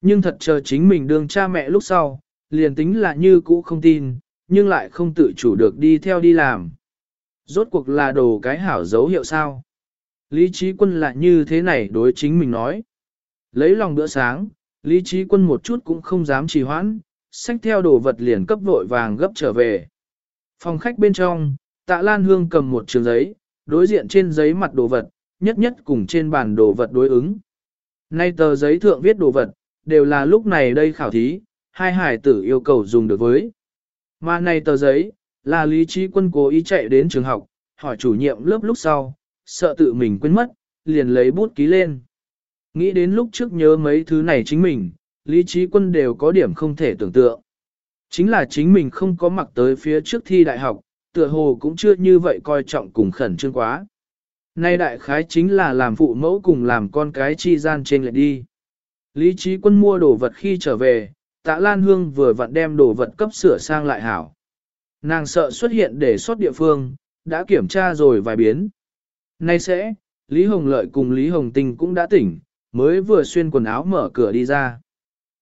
Nhưng thật chờ chính mình đương cha mẹ lúc sau, liền tính là như cũ không tin, nhưng lại không tự chủ được đi theo đi làm. Rốt cuộc là đồ cái hảo dấu hiệu sao? Lý trí quân lại như thế này đối chính mình nói. Lấy lòng bữa sáng, Lý trí quân một chút cũng không dám trì hoãn, xách theo đồ vật liền cấp vội vàng gấp trở về. Phòng khách bên trong, tạ Lan Hương cầm một trường giấy, đối diện trên giấy mặt đồ vật, nhất nhất cùng trên bàn đồ vật đối ứng. Nay tờ giấy thượng viết đồ vật, đều là lúc này đây khảo thí, hai hải tử yêu cầu dùng được với. Mà này tờ giấy, là lý trí quân cố ý chạy đến trường học, hỏi chủ nhiệm lớp lúc sau, sợ tự mình quên mất, liền lấy bút ký lên. Nghĩ đến lúc trước nhớ mấy thứ này chính mình, lý trí quân đều có điểm không thể tưởng tượng. Chính là chính mình không có mặc tới phía trước thi đại học, tựa hồ cũng chưa như vậy coi trọng cùng khẩn trương quá. Nay đại khái chính là làm phụ mẫu cùng làm con cái chi gian trên lại đi. Lý trí quân mua đồ vật khi trở về, tạ Lan Hương vừa vặn đem đồ vật cấp sửa sang lại hảo. Nàng sợ xuất hiện để sót địa phương, đã kiểm tra rồi vài biến. Nay sẽ, Lý Hồng Lợi cùng Lý Hồng Tình cũng đã tỉnh, mới vừa xuyên quần áo mở cửa đi ra.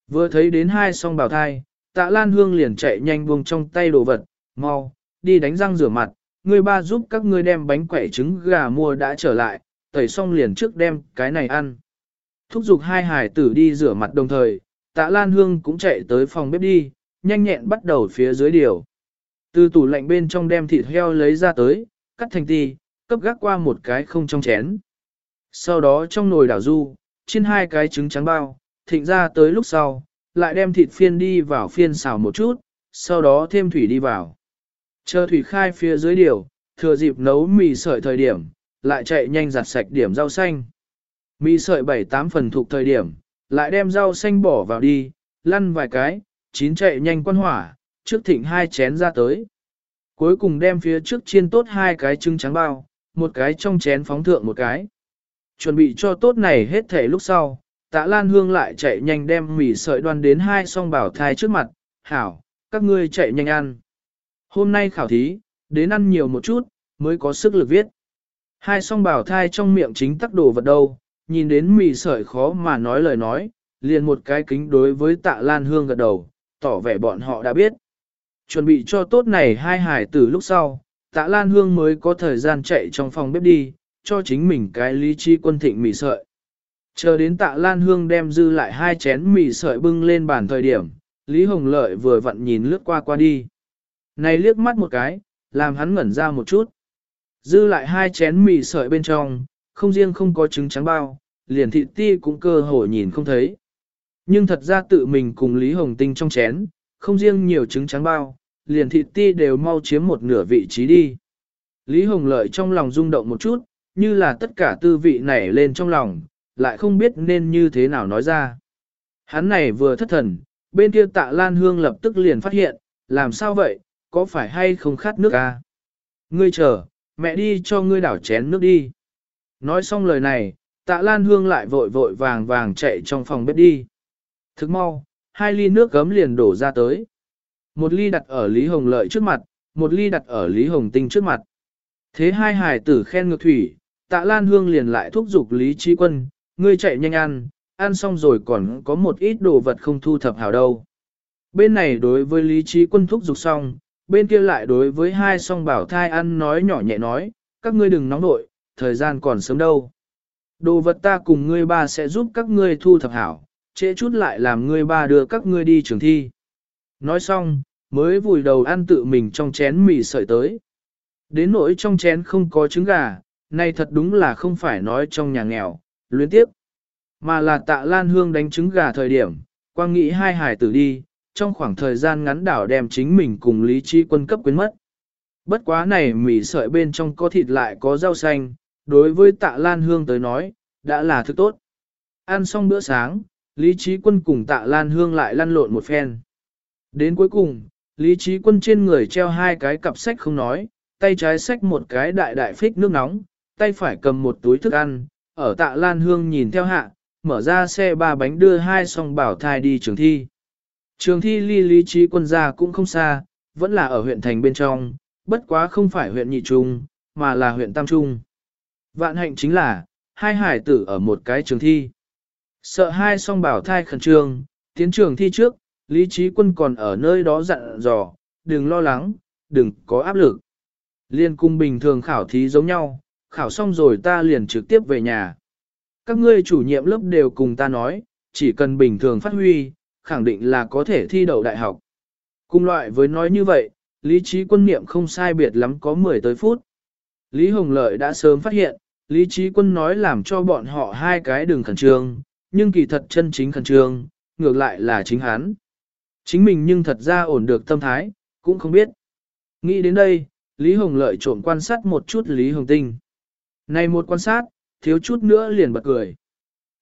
Vừa thấy đến hai song bào thai, tạ Lan Hương liền chạy nhanh buông trong tay đồ vật, mau, đi đánh răng rửa mặt, người ba giúp các ngươi đem bánh quẩy trứng gà mua đã trở lại, tẩy xong liền trước đem cái này ăn. Thúc giục hai hải tử đi rửa mặt đồng thời, tạ Lan Hương cũng chạy tới phòng bếp đi, nhanh nhẹn bắt đầu phía dưới điều. Từ tủ lạnh bên trong đem thịt heo lấy ra tới, cắt thành ti, cấp gác qua một cái không trong chén. Sau đó trong nồi đảo du, trên hai cái trứng trắng bao, thịnh ra tới lúc sau, lại đem thịt phiên đi vào phiên xào một chút, sau đó thêm thủy đi vào. Chờ thủy khai phía dưới điều, thừa dịp nấu mì sợi thời điểm, lại chạy nhanh giặt sạch điểm rau xanh. Mì sợi 7-8 phần thuộc thời điểm, lại đem rau xanh bỏ vào đi, lăn vài cái, chín chạy nhanh quan hỏa, trước thịnh hai chén ra tới. Cuối cùng đem phía trước chiên tốt hai cái trứng trắng bao, một cái trong chén phóng thượng một cái. Chuẩn bị cho tốt này hết thể lúc sau, tạ Lan Hương lại chạy nhanh đem mì sợi đoan đến hai song bảo thai trước mặt, hảo, các ngươi chạy nhanh ăn. Hôm nay khảo thí, đến ăn nhiều một chút, mới có sức lực viết. Hai song bảo thai trong miệng chính tắc đồ vật đâu, nhìn đến mì sợi khó mà nói lời nói, liền một cái kính đối với tạ Lan Hương gật đầu, tỏ vẻ bọn họ đã biết. Chuẩn bị cho tốt này hai hải tử lúc sau, tạ Lan Hương mới có thời gian chạy trong phòng bếp đi, cho chính mình cái lý trí quân thịnh mì sợi. Chờ đến tạ Lan Hương đem dư lại hai chén mì sợi bưng lên bàn thời điểm, Lý Hồng Lợi vừa vặn nhìn lướt qua qua đi. Này liếc mắt một cái, làm hắn ngẩn ra một chút. Dư lại hai chén mì sợi bên trong, không riêng không có trứng trắng bao, liền thịt ti cũng cơ hồ nhìn không thấy. Nhưng thật ra tự mình cùng Lý Hồng Tinh trong chén, không riêng nhiều trứng trắng bao, liền thịt ti đều mau chiếm một nửa vị trí đi. Lý Hồng Lợi trong lòng rung động một chút, như là tất cả tư vị nảy lên trong lòng, lại không biết nên như thế nào nói ra. Hắn này vừa thất thần, bên kia tạ Lan Hương lập tức liền phát hiện, làm sao vậy, có phải hay không khát nước à? Ngươi chờ, mẹ đi cho ngươi đảo chén nước đi. Nói xong lời này, tạ Lan Hương lại vội vội vàng vàng chạy trong phòng bếp đi. Thức mau, hai ly nước gấm liền đổ ra tới. Một ly đặt ở Lý Hồng Lợi trước mặt, một ly đặt ở Lý Hồng Tinh trước mặt. Thế hai hải tử khen ngược thủy, tạ Lan Hương liền lại thúc giục Lý Trí Quân, ngươi chạy nhanh ăn, ăn xong rồi còn có một ít đồ vật không thu thập hảo đâu. Bên này đối với Lý Trí Quân thúc giục xong, bên kia lại đối với hai song bảo thai ăn nói nhỏ nhẹ nói, các ngươi đừng nóng nội, thời gian còn sớm đâu. Đồ vật ta cùng ngươi ba sẽ giúp các ngươi thu thập hảo, trễ chút lại làm ngươi ba đưa các ngươi đi trường thi. Nói xong, mới vùi đầu ăn tự mình trong chén mì sợi tới. Đến nỗi trong chén không có trứng gà, này thật đúng là không phải nói trong nhà nghèo, luyến tiếp. Mà là tạ Lan Hương đánh trứng gà thời điểm, quang nghĩ hai hải tử đi, trong khoảng thời gian ngắn đảo đem chính mình cùng lý trí quân cấp quyến mất. Bất quá này mì sợi bên trong có thịt lại có rau xanh, đối với tạ Lan Hương tới nói, đã là thứ tốt. Ăn xong bữa sáng, Lý Trí Quân cùng tạ Lan Hương lại lăn lộn một phen. Đến cuối cùng, Lý Trí Quân trên người treo hai cái cặp sách không nói, tay trái sách một cái đại đại phích nước nóng, tay phải cầm một túi thức ăn, ở tạ Lan Hương nhìn theo hạ, mở ra xe ba bánh đưa hai song bảo thai đi trường thi. Trường thi ly Lý Trí Quân ra cũng không xa, vẫn là ở huyện thành bên trong, bất quá không phải huyện nhị trung, mà là huyện tam trung. Vạn hạnh chính là, hai hải tử ở một cái trường thi. Sợ hai song bảo thai khẩn trương, tiến trường thi trước, Lý Trí Quân còn ở nơi đó dặn dò, đừng lo lắng, đừng có áp lực. Liên cung bình thường khảo thí giống nhau, khảo xong rồi ta liền trực tiếp về nhà. Các ngươi chủ nhiệm lớp đều cùng ta nói, chỉ cần bình thường phát huy, khẳng định là có thể thi đậu đại học. Cùng loại với nói như vậy, lý trí quân niệm không sai biệt lắm có 10 tới phút. Lý Hồng Lợi đã sớm phát hiện, lý trí quân nói làm cho bọn họ hai cái đường khẩn trương, nhưng kỳ thật chân chính khẩn trương, ngược lại là chính hắn. Chính mình nhưng thật ra ổn được tâm thái, cũng không biết. Nghĩ đến đây, Lý Hồng Lợi trộm quan sát một chút Lý Hồng Tinh. Này một quan sát, thiếu chút nữa liền bật cười.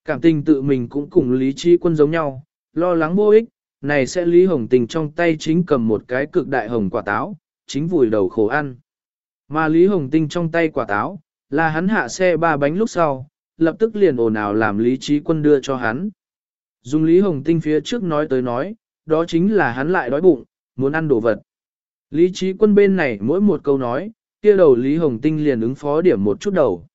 Cảm tình tự mình cũng cùng Lý Chi Quân giống nhau, lo lắng vô ích, này sẽ Lý Hồng Tình trong tay chính cầm một cái cực đại hồng quả táo, chính vùi đầu khổ ăn. Mà Lý Hồng Tinh trong tay quả táo, là hắn hạ xe ba bánh lúc sau, lập tức liền ồn ào làm Lý Trí Quân đưa cho hắn. Dùng Lý Hồng Tinh phía trước nói tới nói, đó chính là hắn lại đói bụng, muốn ăn đồ vật. Lý Trí Quân bên này mỗi một câu nói, kia đầu Lý Hồng Tinh liền ứng phó điểm một chút đầu.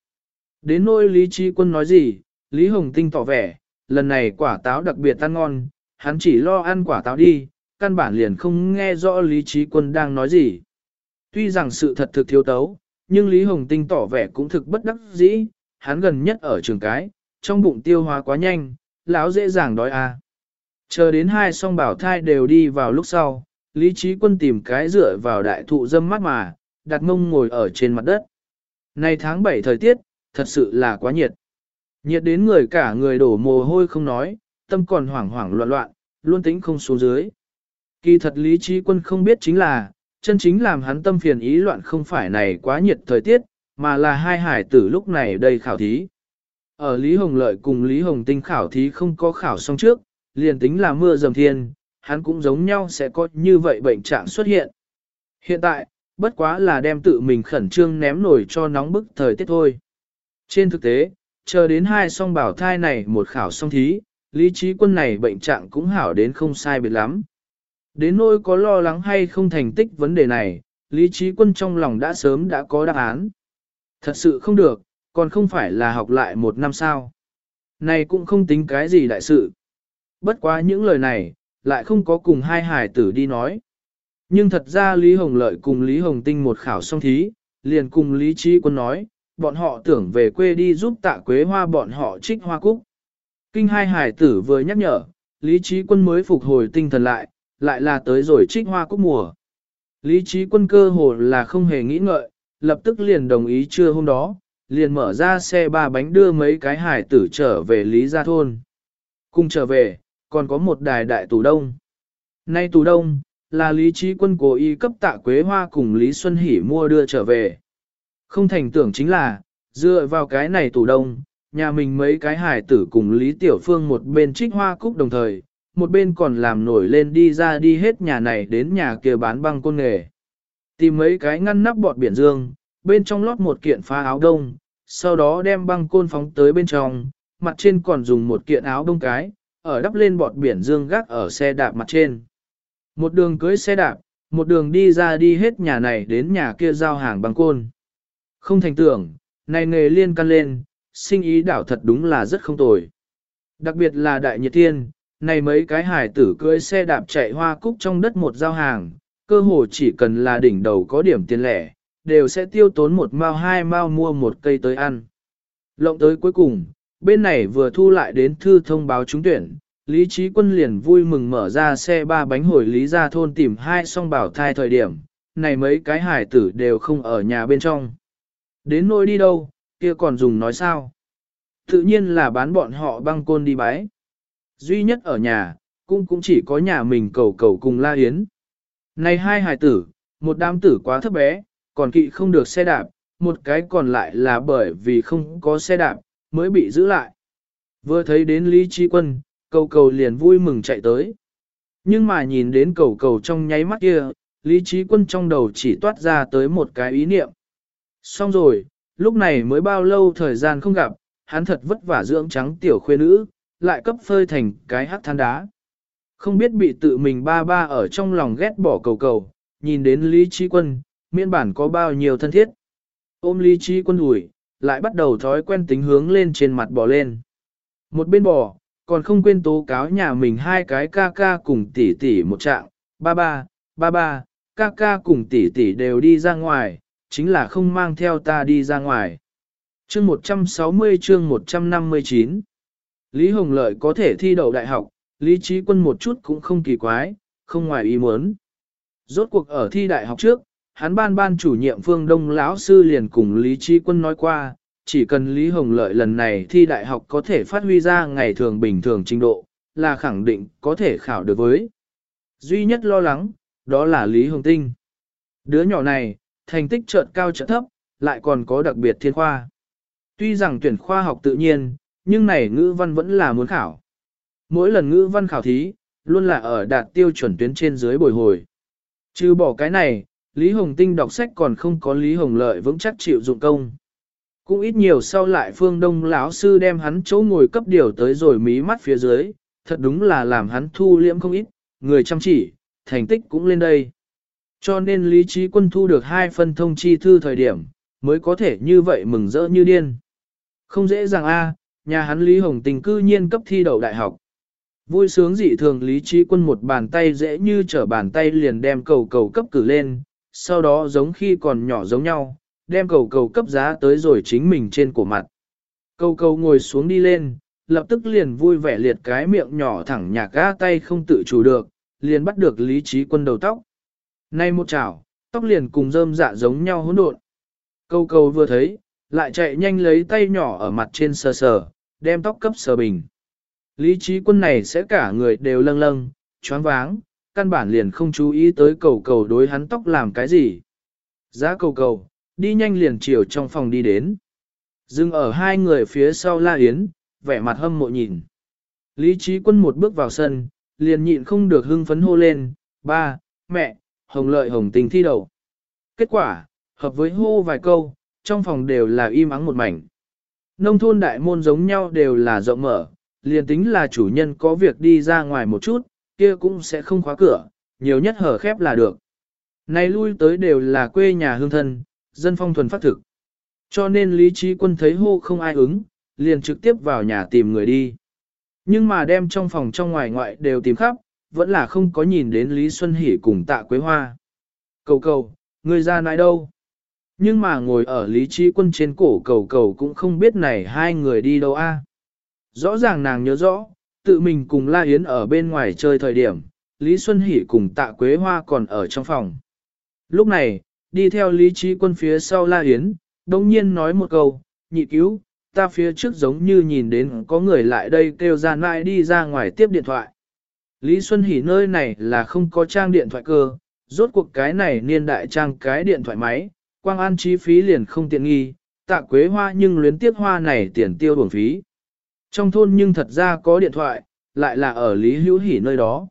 Đến nỗi Lý Trí Quân nói gì, Lý Hồng Tinh tỏ vẻ, lần này quả táo đặc biệt ăn ngon, hắn chỉ lo ăn quả táo đi, căn bản liền không nghe rõ Lý Trí Quân đang nói gì. Tuy rằng sự thật thực thiếu tấu, nhưng Lý Hồng Tinh tỏ vẻ cũng thực bất đắc dĩ, hắn gần nhất ở trường cái, trong bụng tiêu hóa quá nhanh, lão dễ dàng đói à. Chờ đến hai song bảo thai đều đi vào lúc sau, Lý Trí Quân tìm cái dựa vào đại thụ dâm mắt mà, đặt mông ngồi ở trên mặt đất. Nay tháng 7 thời tiết, thật sự là quá nhiệt. Nhiệt đến người cả người đổ mồ hôi không nói, tâm còn hoảng hoảng loạn loạn, luôn tính không xuống dưới. Kỳ thật Lý Trí Quân không biết chính là, chân chính làm hắn tâm phiền ý loạn không phải này quá nhiệt thời tiết, mà là hai hải tử lúc này đây khảo thí. Ở Lý Hồng Lợi cùng Lý Hồng Tinh khảo thí không có khảo xong trước, liền tính là mưa dầm thiên, hắn cũng giống nhau sẽ có như vậy bệnh trạng xuất hiện. Hiện tại, bất quá là đem tự mình khẩn trương ném nổi cho nóng bức thời tiết thôi. Trên thực tế, chờ đến hai song bảo thai này một khảo xong thí, lý trí quân này bệnh trạng cũng hảo đến không sai biệt lắm. Đến nỗi có lo lắng hay không thành tích vấn đề này, lý trí quân trong lòng đã sớm đã có đáp án. Thật sự không được, còn không phải là học lại một năm sao. Này cũng không tính cái gì đại sự. Bất quá những lời này, lại không có cùng hai hải tử đi nói. Nhưng thật ra Lý Hồng Lợi cùng Lý Hồng Tinh một khảo song thí, liền cùng Lý Trí Quân nói, bọn họ tưởng về quê đi giúp tạ quế hoa bọn họ trích hoa cúc. Kinh hai hải tử vừa nhắc nhở, Lý Trí Quân mới phục hồi tinh thần lại, lại là tới rồi trích hoa cúc mùa. Lý Trí Quân cơ hồ là không hề nghĩ ngợi, lập tức liền đồng ý trưa hôm đó, liền mở ra xe ba bánh đưa mấy cái hải tử trở về Lý Gia Thôn. Cùng trở về, còn có một đài đại tủ đông. Nay tủ đông, là Lý Trí Quân cố ý cấp tạ Quế Hoa cùng Lý Xuân Hỷ mua đưa trở về. Không thành tưởng chính là, dựa vào cái này tủ đông, nhà mình mấy cái hải tử cùng Lý Tiểu Phương một bên trích hoa cúc đồng thời, một bên còn làm nổi lên đi ra đi hết nhà này đến nhà kia bán băng côn nghề. Tìm mấy cái ngăn nắp bọt biển dương, bên trong lót một kiện phá áo đông, sau đó đem băng côn phóng tới bên trong, mặt trên còn dùng một kiện áo đông cái, ở đắp lên bọt biển dương gác ở xe đạp mặt trên. Một đường cưới xe đạp, một đường đi ra đi hết nhà này đến nhà kia giao hàng bằng côn. Không thành tưởng, này nghề liên căn lên, sinh ý đảo thật đúng là rất không tồi. Đặc biệt là đại nhiệt thiên, này mấy cái hải tử cưới xe đạp chạy hoa cúc trong đất một giao hàng, cơ hồ chỉ cần là đỉnh đầu có điểm tiền lẻ, đều sẽ tiêu tốn một mao hai mao mua một cây tới ăn. Lộng tới cuối cùng, bên này vừa thu lại đến thư thông báo trúng tuyển, Lý Trí Quân liền vui mừng mở ra xe ba bánh hồi Lý ra thôn tìm hai song bảo thai thời điểm, này mấy cái hải tử đều không ở nhà bên trong. Đến nỗi đi đâu, kia còn dùng nói sao? Tự nhiên là bán bọn họ băng côn đi bái. Duy nhất ở nhà, cũng cũng chỉ có nhà mình cầu cầu cùng La Yến. Này hai hải tử, một đám tử quá thấp bé, còn kỵ không được xe đạp, một cái còn lại là bởi vì không có xe đạp, mới bị giữ lại. Vừa thấy đến Lý Trí Quân, cầu cầu liền vui mừng chạy tới. Nhưng mà nhìn đến cầu cầu trong nháy mắt kia, Lý Trí Quân trong đầu chỉ toát ra tới một cái ý niệm. Xong rồi, lúc này mới bao lâu thời gian không gặp, hắn thật vất vả dưỡng trắng tiểu khuê nữ, lại cấp phơi thành cái hắc than đá. Không biết bị tự mình ba ba ở trong lòng ghét bỏ cầu cầu, nhìn đến Lý Trí Quân, miễn bản có bao nhiêu thân thiết. Ôm Lý Trí Quân ủi, lại bắt đầu thói quen tính hướng lên trên mặt bò lên. Một bên bò, còn không quên tố cáo nhà mình hai cái ca ca cùng tỷ tỷ một trạng, ba ba, ba ba, ca ca cùng tỷ tỷ đều đi ra ngoài, chính là không mang theo ta đi ra ngoài. Chương 160 chương 159 Lý Hồng Lợi có thể thi đậu đại học, Lý Trí Quân một chút cũng không kỳ quái, không ngoài ý muốn. Rốt cuộc ở thi đại học trước, hắn ban ban chủ nhiệm phương Đông lão sư liền cùng Lý Trí Quân nói qua, chỉ cần Lý Hồng Lợi lần này thi đại học có thể phát huy ra ngày thường bình thường trình độ, là khẳng định có thể khảo được với. Duy nhất lo lắng, đó là Lý Hồng Tinh. Đứa nhỏ này, thành tích chợt cao chợt thấp, lại còn có đặc biệt thiên khoa. Tuy rằng tuyển khoa học tự nhiên, nhưng này ngữ văn vẫn là muốn khảo. Mỗi lần ngữ văn khảo thí, luôn là ở đạt tiêu chuẩn tuyến trên dưới bồi hồi. Trừ bỏ cái này, Lý Hồng Tinh đọc sách còn không có Lý Hồng Lợi vững chắc chịu dụng công. Cũng ít nhiều sau lại phương đông lão sư đem hắn chỗ ngồi cấp điều tới rồi mí mắt phía dưới, thật đúng là làm hắn thu liễm không ít, người chăm chỉ, thành tích cũng lên đây. Cho nên lý trí quân thu được hai phân thông chi thư thời điểm, mới có thể như vậy mừng rỡ như điên. Không dễ dàng a, nhà hắn Lý Hồng Tình cư nhiên cấp thi đậu đại học. Vui sướng dị thường Lý Trí Quân một bàn tay dễ như trở bàn tay liền đem cầu cầu cấp cử lên, sau đó giống khi còn nhỏ giống nhau, đem cầu cầu cấp giá tới rồi chính mình trên cổ mặt. Cầu cầu ngồi xuống đi lên, lập tức liền vui vẻ liệt cái miệng nhỏ thẳng nhạc ga tay không tự chủ được, liền bắt được Lý Trí Quân đầu tóc. Nay một chảo, tóc liền cùng rơm dạ giống nhau hỗn độn. Câu câu vừa thấy, lại chạy nhanh lấy tay nhỏ ở mặt trên sờ sờ, đem tóc cấp sờ bình. Lý trí quân này sẽ cả người đều lâng lâng, choáng váng, căn bản liền không chú ý tới cầu cầu đối hắn tóc làm cái gì. Giá cầu cầu, đi nhanh liền chiều trong phòng đi đến. Dừng ở hai người phía sau La Yến, vẻ mặt hâm mộ nhìn. Lý trí quân một bước vào sân, liền nhịn không được hưng phấn hô lên, ba, mẹ, hồng lợi hồng tình thi đầu. Kết quả, hợp với hô vài câu, trong phòng đều là im ắng một mảnh. Nông thôn đại môn giống nhau đều là rộng mở, liền tính là chủ nhân có việc đi ra ngoài một chút, kia cũng sẽ không khóa cửa, nhiều nhất hở khép là được. Này lui tới đều là quê nhà hương thân, dân phong thuần phát thực. Cho nên lý trí quân thấy hô không ai ứng, liền trực tiếp vào nhà tìm người đi. Nhưng mà đem trong phòng trong ngoài ngoại đều tìm khắp, vẫn là không có nhìn đến Lý Xuân Hỷ cùng tạ Quế Hoa. cầu cầu, người ra nãi đâu? Nhưng mà ngồi ở lý trí quân trên cổ cầu cầu cũng không biết này hai người đi đâu a. Rõ ràng nàng nhớ rõ, tự mình cùng La Yến ở bên ngoài chơi thời điểm, Lý Xuân Hỷ cùng tạ Quế Hoa còn ở trong phòng. Lúc này, đi theo Lý Trí Quân phía sau La Yến, đồng nhiên nói một câu, nhị cứu, ta phía trước giống như nhìn đến có người lại đây kêu ra nại đi ra ngoài tiếp điện thoại. Lý Xuân Hỷ nơi này là không có trang điện thoại cơ, rốt cuộc cái này niên đại trang cái điện thoại máy, quang an chi phí liền không tiện nghi, tạ quế hoa nhưng luyến tiếc hoa này tiền tiêu bổng phí. Trong thôn nhưng thật ra có điện thoại, lại là ở Lý Hữu Hỷ nơi đó.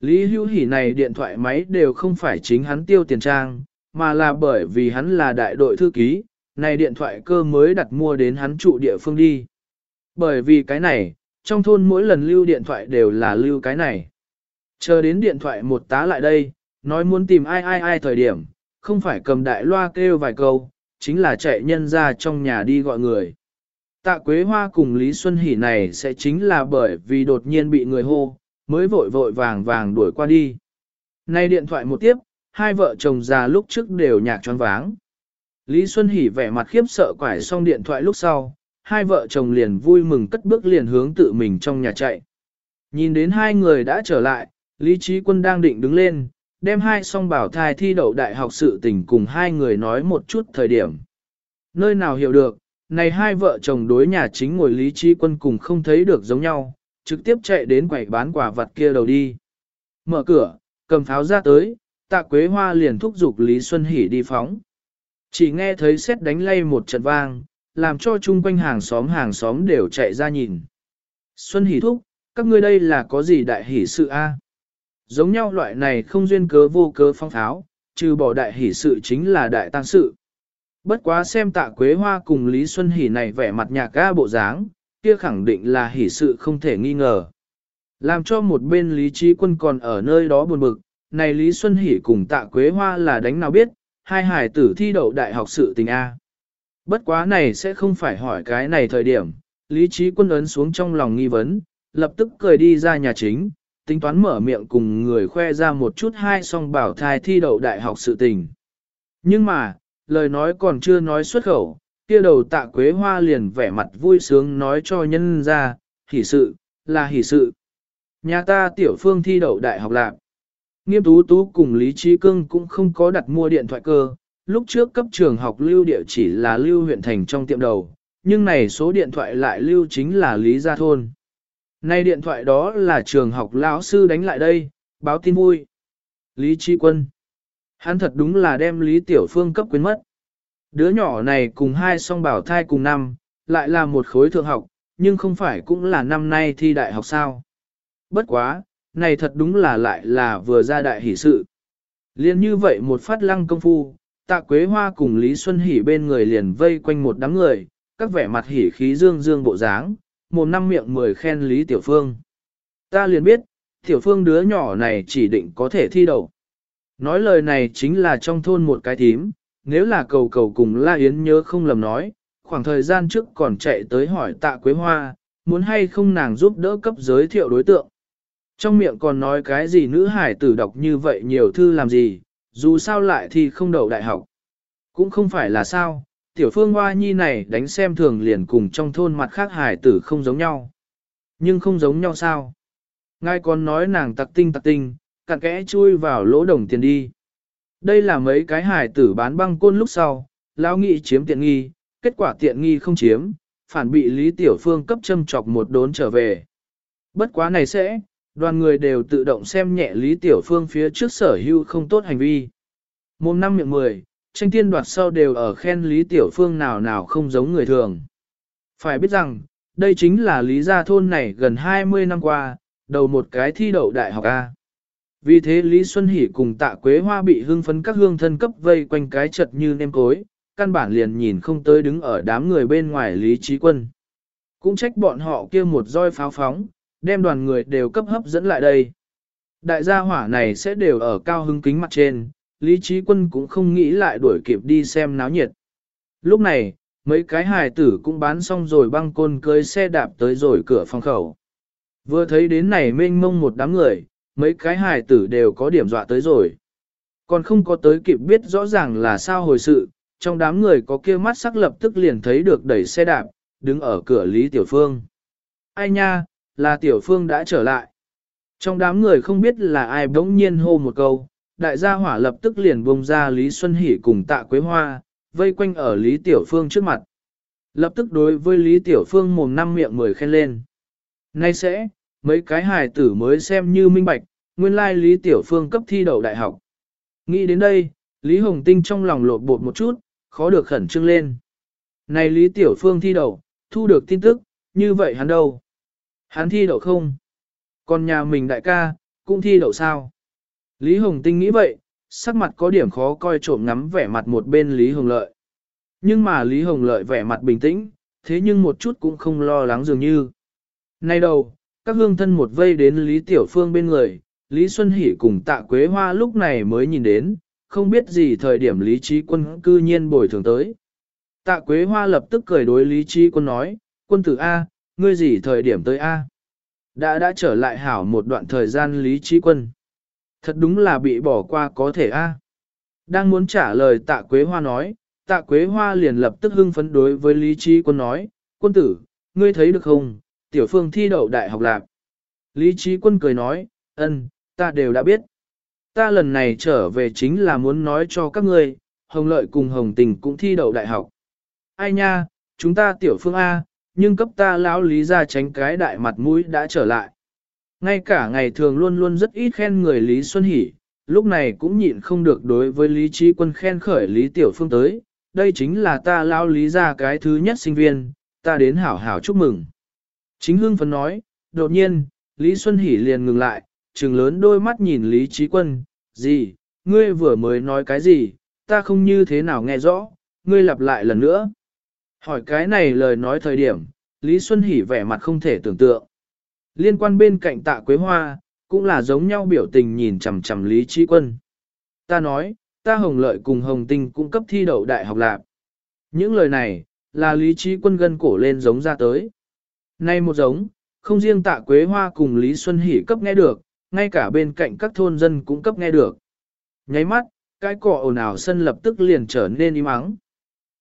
Lý Hữu Hỷ này điện thoại máy đều không phải chính hắn tiêu tiền trang, mà là bởi vì hắn là đại đội thư ký, này điện thoại cơ mới đặt mua đến hắn trụ địa phương đi. Bởi vì cái này, trong thôn mỗi lần lưu điện thoại đều là lưu cái này. Chờ đến điện thoại một tá lại đây, nói muốn tìm ai ai ai thời điểm, không phải cầm đại loa kêu vài câu, chính là chạy nhân ra trong nhà đi gọi người. Tạ Quế Hoa cùng Lý Xuân Hỷ này sẽ chính là bởi vì đột nhiên bị người hô, mới vội vội vàng vàng đuổi qua đi. Nay điện thoại một tiếp, hai vợ chồng già lúc trước đều nhạc choáng váng. Lý Xuân Hỷ vẻ mặt khiếp sợ quải xong điện thoại lúc sau, hai vợ chồng liền vui mừng cất bước liền hướng tự mình trong nhà chạy. Nhìn đến hai người đã trở lại, Lý Trí Quân đang định đứng lên, đem hai song bảo thai thi đậu đại học sự tình cùng hai người nói một chút thời điểm. Nơi nào hiểu được, này hai vợ chồng đối nhà chính ngồi Lý Trí Quân cùng không thấy được giống nhau, trực tiếp chạy đến quầy bán quả vật kia đầu đi. Mở cửa, cầm pháo ra tới, tạ quế hoa liền thúc giục Lý Xuân Hỷ đi phóng. Chỉ nghe thấy xét đánh lay một trận vang, làm cho chung quanh hàng xóm hàng xóm đều chạy ra nhìn. Xuân Hỷ thúc, các ngươi đây là có gì đại hỷ sự a? Giống nhau loại này không duyên cớ vô cớ phong tháo, trừ bỏ đại hỷ sự chính là đại tăng sự. Bất quá xem tạ quế hoa cùng Lý Xuân Hỷ này vẻ mặt nhạc ca bộ dáng, kia khẳng định là hỷ sự không thể nghi ngờ. Làm cho một bên Lý Trí Quân còn ở nơi đó buồn bực, này Lý Xuân Hỷ cùng tạ quế hoa là đánh nào biết, hai hải tử thi đậu đại học sự tình A. Bất quá này sẽ không phải hỏi cái này thời điểm, Lý Trí Quân ấn xuống trong lòng nghi vấn, lập tức cười đi ra nhà chính, tính toán mở miệng cùng người khoe ra một chút hai song bảo thai thi đậu đại học sự tình. Nhưng mà, lời nói còn chưa nói xuất khẩu, kia đầu tạ quế hoa liền vẻ mặt vui sướng nói cho nhân ra, hỷ sự, là hỷ sự. Nhà ta tiểu phương thi đậu đại học lạc. Nghiêm tú tú cùng Lý Trí Cương cũng không có đặt mua điện thoại cơ, lúc trước cấp trường học lưu địa chỉ là lưu huyện thành trong tiệm đầu, nhưng này số điện thoại lại lưu chính là Lý Gia Thôn. Nay điện thoại đó là trường học lão sư đánh lại đây, báo tin vui. Lý Trí Quân. Hắn thật đúng là đem Lý Tiểu Phương cấp quyến mất. Đứa nhỏ này cùng hai song bảo thai cùng năm, lại là một khối thượng học, nhưng không phải cũng là năm nay thi đại học sao. Bất quá, này thật đúng là lại là vừa ra đại hỷ sự. Liên như vậy một phát lăng công phu, tạ quế hoa cùng Lý Xuân Hỷ bên người liền vây quanh một đám người, các vẻ mặt hỉ khí dương dương bộ dáng, một năm miệng mười khen Lý Tiểu Phương. Ta liền biết, Tiểu Phương đứa nhỏ này chỉ định có thể thi đậu. Nói lời này chính là trong thôn một cái thím, nếu là cầu cầu cùng La Yến nhớ không lầm nói, khoảng thời gian trước còn chạy tới hỏi tạ Quế Hoa, muốn hay không nàng giúp đỡ cấp giới thiệu đối tượng. Trong miệng còn nói cái gì nữ hải tử đọc như vậy nhiều thư làm gì, dù sao lại thì không đậu đại học. Cũng không phải là sao, tiểu phương hoa nhi này đánh xem thường liền cùng trong thôn mặt khác hải tử không giống nhau. Nhưng không giống nhau sao? Ngài còn nói nàng tặc tinh tặc tinh, cặn kẽ chui vào lỗ đồng tiền đi. Đây là mấy cái hải tử bán băng côn lúc sau, lão nghị chiếm tiện nghi, kết quả tiện nghi không chiếm, phản bị Lý Tiểu Phương cấp châm chọc một đốn trở về. Bất quá này sẽ, đoàn người đều tự động xem nhẹ Lý Tiểu Phương phía trước sở hưu không tốt hành vi. Mồm năm miệng mười, tranh tiên đoạt sau đều ở khen Lý Tiểu Phương nào nào không giống người thường. Phải biết rằng, đây chính là Lý Gia Thôn này gần 20 năm qua, đầu một cái thi đậu đại học A. Vì thế Lý Xuân Hỷ cùng tạ quế hoa bị hưng phấn các hương thân cấp vây quanh cái chật như nêm cối, căn bản liền nhìn không tới đứng ở đám người bên ngoài Lý Trí Quân. Cũng trách bọn họ kia một roi pháo phóng, đem đoàn người đều cấp hấp dẫn lại đây. Đại gia hỏa này sẽ đều ở cao hưng kính mặt trên, Lý Trí Quân cũng không nghĩ lại đuổi kịp đi xem náo nhiệt. Lúc này, mấy cái hài tử cũng bán xong rồi băng côn cưới xe đạp tới rồi cửa phòng khẩu. Vừa thấy đến này mênh mông một đám người, mấy cái hài tử đều có điểm dọa tới rồi. Còn không có tới kịp biết rõ ràng là sao hồi sự, trong đám người có kia mắt sắc lập tức liền thấy được đẩy xe đạp, đứng ở cửa Lý Tiểu Phương. Ai nha, là Tiểu Phương đã trở lại. Trong đám người không biết là ai bỗng nhiên hô một câu, đại gia hỏa lập tức liền bông ra Lý Xuân Hỷ cùng tạ Quế Hoa, vây quanh ở Lý Tiểu Phương trước mặt. Lập tức đối với Lý Tiểu Phương mồm năm miệng mười khen lên. Nay sẽ, mấy cái hài tử mới xem như minh bạch, nguyên lai Lý Tiểu Phương cấp thi đậu đại học. Nghĩ đến đây, Lý Hồng Tinh trong lòng lột bột một chút, khó được khẩn trương lên. Này Lý Tiểu Phương thi đậu, thu được tin tức, như vậy hắn đâu? Hắn thi đậu không? Còn nhà mình đại ca, cũng thi đậu sao? Lý Hồng Tinh nghĩ vậy, sắc mặt có điểm khó coi trộm ngắm vẻ mặt một bên Lý Hồng Lợi. Nhưng mà Lý Hồng Lợi vẻ mặt bình tĩnh, thế nhưng một chút cũng không lo lắng dường như. Nay đầu, các hương thân một vây đến Lý Tiểu Phương bên người, Lý Xuân Hỷ cùng tạ Quế Hoa lúc này mới nhìn đến, không biết gì thời điểm Lý Trí Quân cư nhiên bồi thường tới. Tạ Quế Hoa lập tức cười đối Lý Trí Quân nói, quân tử A, ngươi gì thời điểm tới A. Đã đã trở lại hảo một đoạn thời gian Lý Trí Quân. Thật đúng là bị bỏ qua có thể A. Đang muốn trả lời tạ Quế Hoa nói, tạ Quế Hoa liền lập tức hưng phấn đối với Lý Trí Quân nói, quân tử, ngươi thấy được không, tiểu phương thi đậu đại học lạc. Lý Trí Quân cười nói, ân, ta đều đã biết. Ta lần này trở về chính là muốn nói cho các ngươi, Hồng Lợi cùng Hồng Tình cũng thi đậu đại học. Ai nha, chúng ta tiểu phương A, nhưng cấp ta lão lý ra tránh cái đại mặt mũi đã trở lại. Ngay cả ngày thường luôn luôn rất ít khen người Lý Xuân Hỷ, lúc này cũng nhịn không được đối với Lý Trí Quân khen khởi Lý Tiểu Phương tới, đây chính là ta lão lý ra cái thứ nhất sinh viên, ta đến hảo hảo chúc mừng. Chính hương phấn nói, đột nhiên, Lý Xuân Hỷ liền ngừng lại, trừng lớn đôi mắt nhìn Lý Trí Quân, gì, ngươi vừa mới nói cái gì, ta không như thế nào nghe rõ, ngươi lặp lại lần nữa. Hỏi cái này lời nói thời điểm, Lý Xuân Hỷ vẻ mặt không thể tưởng tượng. Liên quan bên cạnh tạ Quế Hoa, cũng là giống nhau biểu tình nhìn chằm chằm Lý Trí Quân. Ta nói, ta Hồng Lợi cùng Hồng Tinh cũng cấp thi đậu đại học lạc. Những lời này, là Lý Trí Quân gân cổ lên giống ra tới. Nay một giống, không riêng tạ Quế Hoa cùng Lý Xuân Hỷ cấp nghe được, ngay cả bên cạnh các thôn dân cũng cấp nghe được. Nháy mắt, cái cỏ ồn ào sân lập tức liền trở nên im ắng.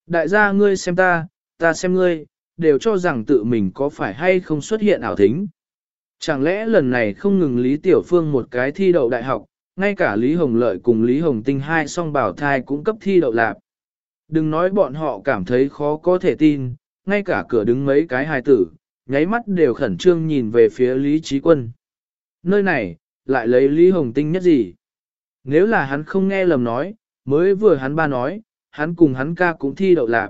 Đại gia ngươi xem ta, ta xem ngươi, đều cho rằng tự mình có phải hay không xuất hiện ảo thính. Chẳng lẽ lần này không ngừng Lý Tiểu Phương một cái thi đậu đại học, ngay cả Lý Hồng Lợi cùng Lý Hồng Tinh hai song bảo thai cũng cấp thi đậu lạp. Đừng nói bọn họ cảm thấy khó có thể tin, ngay cả cửa đứng mấy cái hài tử, nháy mắt đều khẩn trương nhìn về phía Lý Trí Quân. Nơi này, lại lấy Lý Hồng Tinh nhất gì? Nếu là hắn không nghe lầm nói, mới vừa hắn ba nói, hắn cùng hắn ca cũng thi đậu lạc.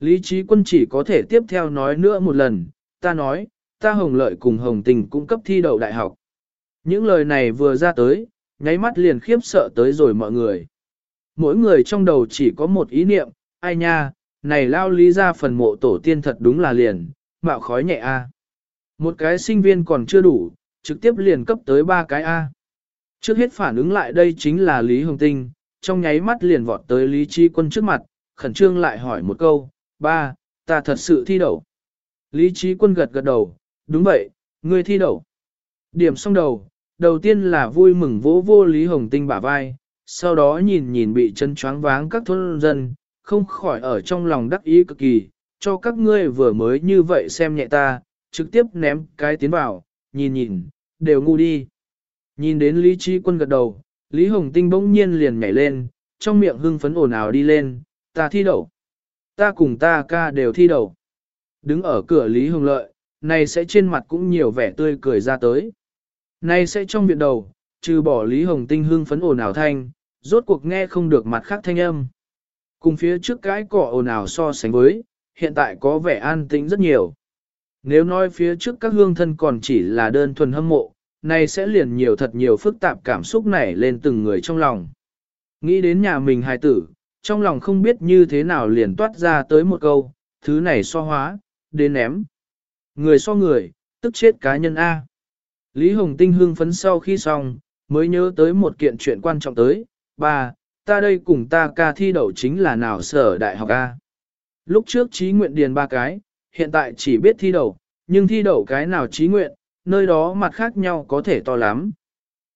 Lý trí quân chỉ có thể tiếp theo nói nữa một lần, ta nói, ta hồng lợi cùng hồng tình cũng cấp thi đậu đại học. Những lời này vừa ra tới, nháy mắt liền khiếp sợ tới rồi mọi người. Mỗi người trong đầu chỉ có một ý niệm, ai nha, này lao lý ra phần mộ tổ tiên thật đúng là liền, mạo khói nhẹ a. Một cái sinh viên còn chưa đủ, trực tiếp liền cấp tới ba cái A. Trước hết phản ứng lại đây chính là Lý Hồng Tinh, trong nháy mắt liền vọt tới Lý Chi Quân trước mặt, khẩn trương lại hỏi một câu, ba, ta thật sự thi đậu. Lý Chi Quân gật gật đầu, đúng vậy, ngươi thi đậu. Điểm xong đầu, đầu tiên là vui mừng vỗ vô Lý Hồng Tinh bả vai, sau đó nhìn nhìn bị chân choáng váng các thôn dân, không khỏi ở trong lòng đắc ý cực kỳ, cho các ngươi vừa mới như vậy xem nhẹ ta, trực tiếp ném cái tiến vào, nhìn nhìn, đều ngu đi. Nhìn đến Lý Trí Quân gật đầu, Lý Hồng Tinh bỗng nhiên liền nhảy lên, trong miệng hưng phấn ồn ào đi lên, ta thi đậu. Ta cùng ta ca đều thi đậu. Đứng ở cửa Lý Hồng Lợi, này sẽ trên mặt cũng nhiều vẻ tươi cười ra tới. Này sẽ trong viện đầu, trừ bỏ Lý Hồng Tinh hưng phấn ồn ào thanh, rốt cuộc nghe không được mặt khác thanh âm. Cùng phía trước cái cỏ ồn ào so sánh với, hiện tại có vẻ an tĩnh rất nhiều. Nếu nói phía trước các hương thân còn chỉ là đơn thuần hâm mộ, nay sẽ liền nhiều thật nhiều phức tạp cảm xúc nảy lên từng người trong lòng. Nghĩ đến nhà mình hài tử, trong lòng không biết như thế nào liền toát ra tới một câu, thứ này so hóa, đến ném. Người so người, tức chết cá nhân A. Lý Hồng Tinh hương phấn sau khi xong, mới nhớ tới một kiện chuyện quan trọng tới, ba, ta đây cùng ta ca thi đậu chính là nào sở đại học A. Lúc trước trí nguyện điền ba cái, hiện tại chỉ biết thi đậu, nhưng thi đậu cái nào trí nguyện, nơi đó mặt khác nhau có thể to lắm.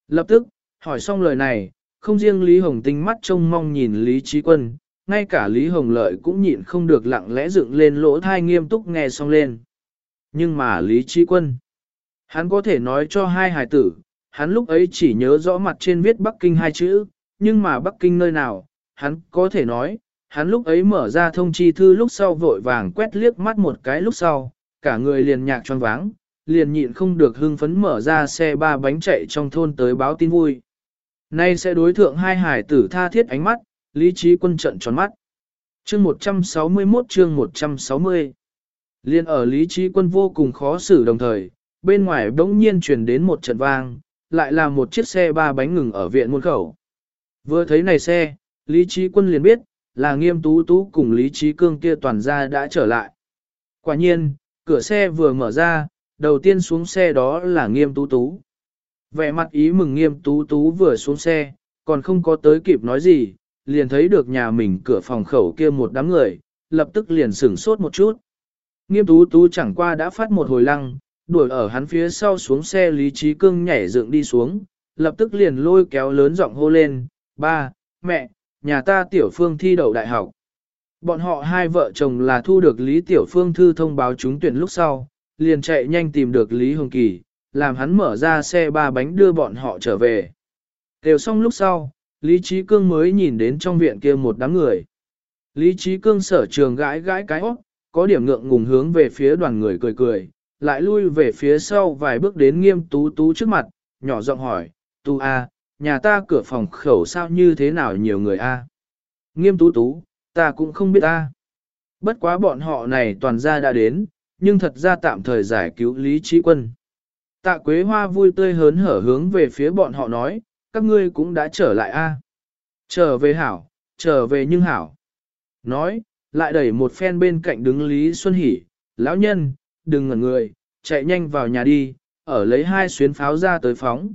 Lập tức, hỏi xong lời này, không riêng Lý Hồng Tinh mắt trông mong nhìn Lý Trí Quân, ngay cả Lý Hồng Lợi cũng nhịn không được lặng lẽ dựng lên lỗ thai nghiêm túc nghe xong lên. Nhưng mà Lý Trí Quân, hắn có thể nói cho hai hài tử, hắn lúc ấy chỉ nhớ rõ mặt trên viết Bắc Kinh hai chữ, nhưng mà Bắc Kinh nơi nào, hắn có thể nói, hắn lúc ấy mở ra thông chi thư lúc sau vội vàng quét liếc mắt một cái lúc sau, cả người liền nhạc tròn váng, liền nhịn không được hưng phấn mở ra xe ba bánh chạy trong thôn tới báo tin vui. Nay sẽ đối thượng hai hải tử tha thiết ánh mắt, lý trí quân trận tròn mắt. Chương 161 chương 160 Liên ở lý trí quân vô cùng khó xử đồng thời, bên ngoài bỗng nhiên truyền đến một trận vang, lại là một chiếc xe ba bánh ngừng ở viện môn khẩu. Vừa thấy này xe, lý trí quân liền biết, là nghiêm tú tú cùng lý trí cương kia toàn ra đã trở lại. Quả nhiên, cửa xe vừa mở ra, đầu tiên xuống xe đó là nghiêm tú tú. Vẻ mặt ý mừng nghiêm tú tú vừa xuống xe, còn không có tới kịp nói gì, liền thấy được nhà mình cửa phòng khẩu kia một đám người, lập tức liền sửng sốt một chút. Nghiêm tú tú chẳng qua đã phát một hồi lăng, đuổi ở hắn phía sau xuống xe Lý Trí Cương nhảy dựng đi xuống, lập tức liền lôi kéo lớn giọng hô lên, ba, mẹ, nhà ta tiểu phương thi đậu đại học. Bọn họ hai vợ chồng là thu được Lý Tiểu Phương thư thông báo trúng tuyển lúc sau, liền chạy nhanh tìm được Lý Hồng Kỳ, làm hắn mở ra xe ba bánh đưa bọn họ trở về. Đều xong lúc sau, Lý Trí Cương mới nhìn đến trong viện kia một đám người. Lý Trí Cương sở trường gãi gãi cái óc, có điểm ngượng ngùng hướng về phía đoàn người cười cười, lại lui về phía sau vài bước đến nghiêm tú tú trước mặt, nhỏ giọng hỏi, tú a, nhà ta cửa phòng khẩu sao như thế nào nhiều người a? Nghiêm tú tú, ta cũng không biết a. Bất quá bọn họ này toàn ra đã đến, nhưng thật ra tạm thời giải cứu Lý Trí Quân. Tạ Quế Hoa vui tươi hớn hở hướng về phía bọn họ nói, các ngươi cũng đã trở lại a. Trở về hảo, trở về nhưng hảo. Nói, lại đẩy một phen bên cạnh đứng Lý Xuân Hỷ, lão nhân, đừng ngẩn người, chạy nhanh vào nhà đi, ở lấy hai xuyến pháo ra tới phóng.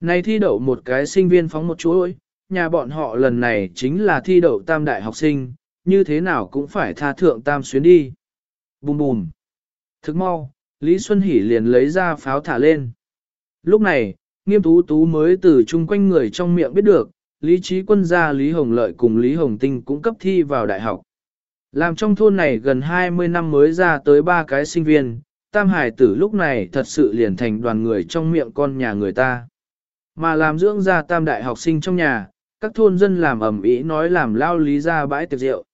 Này thi đậu một cái sinh viên phóng một chuỗi, nhà bọn họ lần này chính là thi đậu tam đại học sinh, như thế nào cũng phải tha thượng tam xuyến đi. Bùm bùm. Thức mau, Lý Xuân Hỷ liền lấy ra pháo thả lên. Lúc này, nghiêm tú tú mới từ chung quanh người trong miệng biết được, Lý Trí Quân gia Lý Hồng Lợi cùng Lý Hồng Tinh cũng cấp thi vào đại học. Làm trong thôn này gần 20 năm mới ra tới ba cái sinh viên, Tam Hải tử lúc này thật sự liền thành đoàn người trong miệng con nhà người ta. Mà làm dưỡng ra tam đại học sinh trong nhà, các thôn dân làm ẩm ý nói làm lao lý ra bãi tiệc rượu.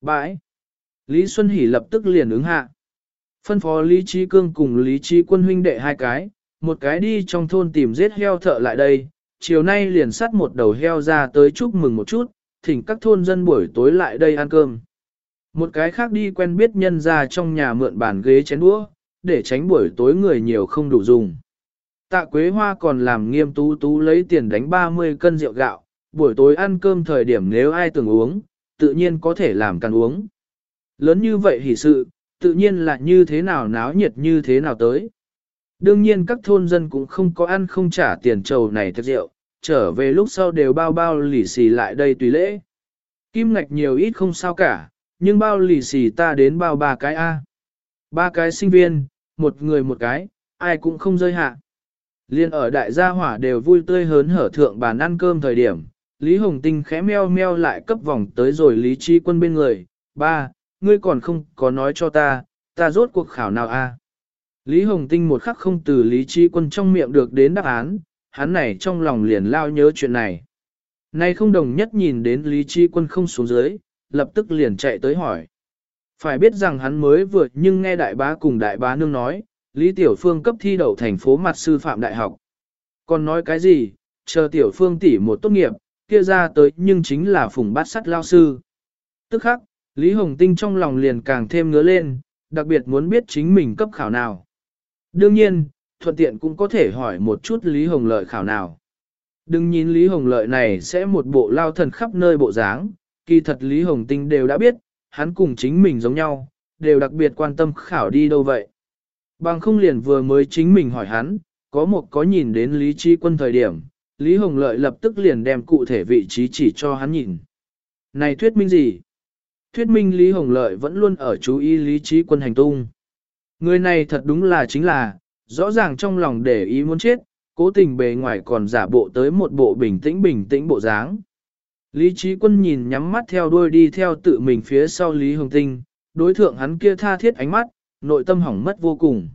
Bãi. Lý Xuân Hỷ lập tức liền ứng hạ. Phân phó Lý Trí Cương cùng Lý Trí Quân huynh đệ hai cái, một cái đi trong thôn tìm giết heo thợ lại đây, chiều nay liền sắt một đầu heo ra tới chúc mừng một chút, thỉnh các thôn dân buổi tối lại đây ăn cơm. Một cái khác đi quen biết nhân ra trong nhà mượn bàn ghế chén đũa, để tránh buổi tối người nhiều không đủ dùng. Tạ Quế Hoa còn làm nghiêm tú tú lấy tiền đánh 30 cân rượu gạo, buổi tối ăn cơm thời điểm nếu ai tưởng uống, tự nhiên có thể làm càng uống. Lớn như vậy hỷ sự, tự nhiên là như thế nào náo nhiệt như thế nào tới. Đương nhiên các thôn dân cũng không có ăn không trả tiền trầu này thật rượu, trở về lúc sau đều bao bao lì xì lại đây tùy lễ. Kim ngạch nhiều ít không sao cả, nhưng bao lì xì ta đến bao ba cái A. Ba cái sinh viên, một người một cái, ai cũng không rơi hạ. Liên ở đại gia hỏa đều vui tươi hớn hở thượng bàn ăn cơm thời điểm, Lý Hồng Tinh khẽ meo meo lại cấp vòng tới rồi Lý Chi Quân bên người, ba, ngươi còn không có nói cho ta, ta rốt cuộc khảo nào a? Lý Hồng Tinh một khắc không từ Lý Chi Quân trong miệng được đến đáp án, hắn này trong lòng liền lao nhớ chuyện này. Nay không đồng nhất nhìn đến Lý Chi Quân không xuống dưới, lập tức liền chạy tới hỏi. Phải biết rằng hắn mới vừa nhưng nghe đại bá cùng đại bá nương nói, Lý Tiểu Phương cấp thi đậu thành phố mặt sư phạm đại học. Còn nói cái gì, chờ Tiểu Phương tỷ một tốt nghiệp, kia ra tới nhưng chính là phùng bát sắt lao sư. Tức khắc, Lý Hồng Tinh trong lòng liền càng thêm ngứa lên, đặc biệt muốn biết chính mình cấp khảo nào. Đương nhiên, thuận tiện cũng có thể hỏi một chút Lý Hồng Lợi khảo nào. Đừng nhìn Lý Hồng Lợi này sẽ một bộ lao thần khắp nơi bộ dáng, kỳ thật Lý Hồng Tinh đều đã biết, hắn cùng chính mình giống nhau, đều đặc biệt quan tâm khảo đi đâu vậy. Bằng không liền vừa mới chính mình hỏi hắn, có một có nhìn đến Lý Chi Quân thời điểm, Lý Hồng Lợi lập tức liền đem cụ thể vị trí chỉ cho hắn nhìn. Này thuyết minh gì? Thuyết minh Lý Hồng Lợi vẫn luôn ở chú ý Lý Chi Quân hành tung. Người này thật đúng là chính là, rõ ràng trong lòng để ý muốn chết, cố tình bề ngoài còn giả bộ tới một bộ bình tĩnh bình tĩnh bộ dáng. Lý trí quân nhìn nhắm mắt theo đuôi đi theo tự mình phía sau Lý Hồng Tinh, đối thượng hắn kia tha thiết ánh mắt, nội tâm hỏng mất vô cùng.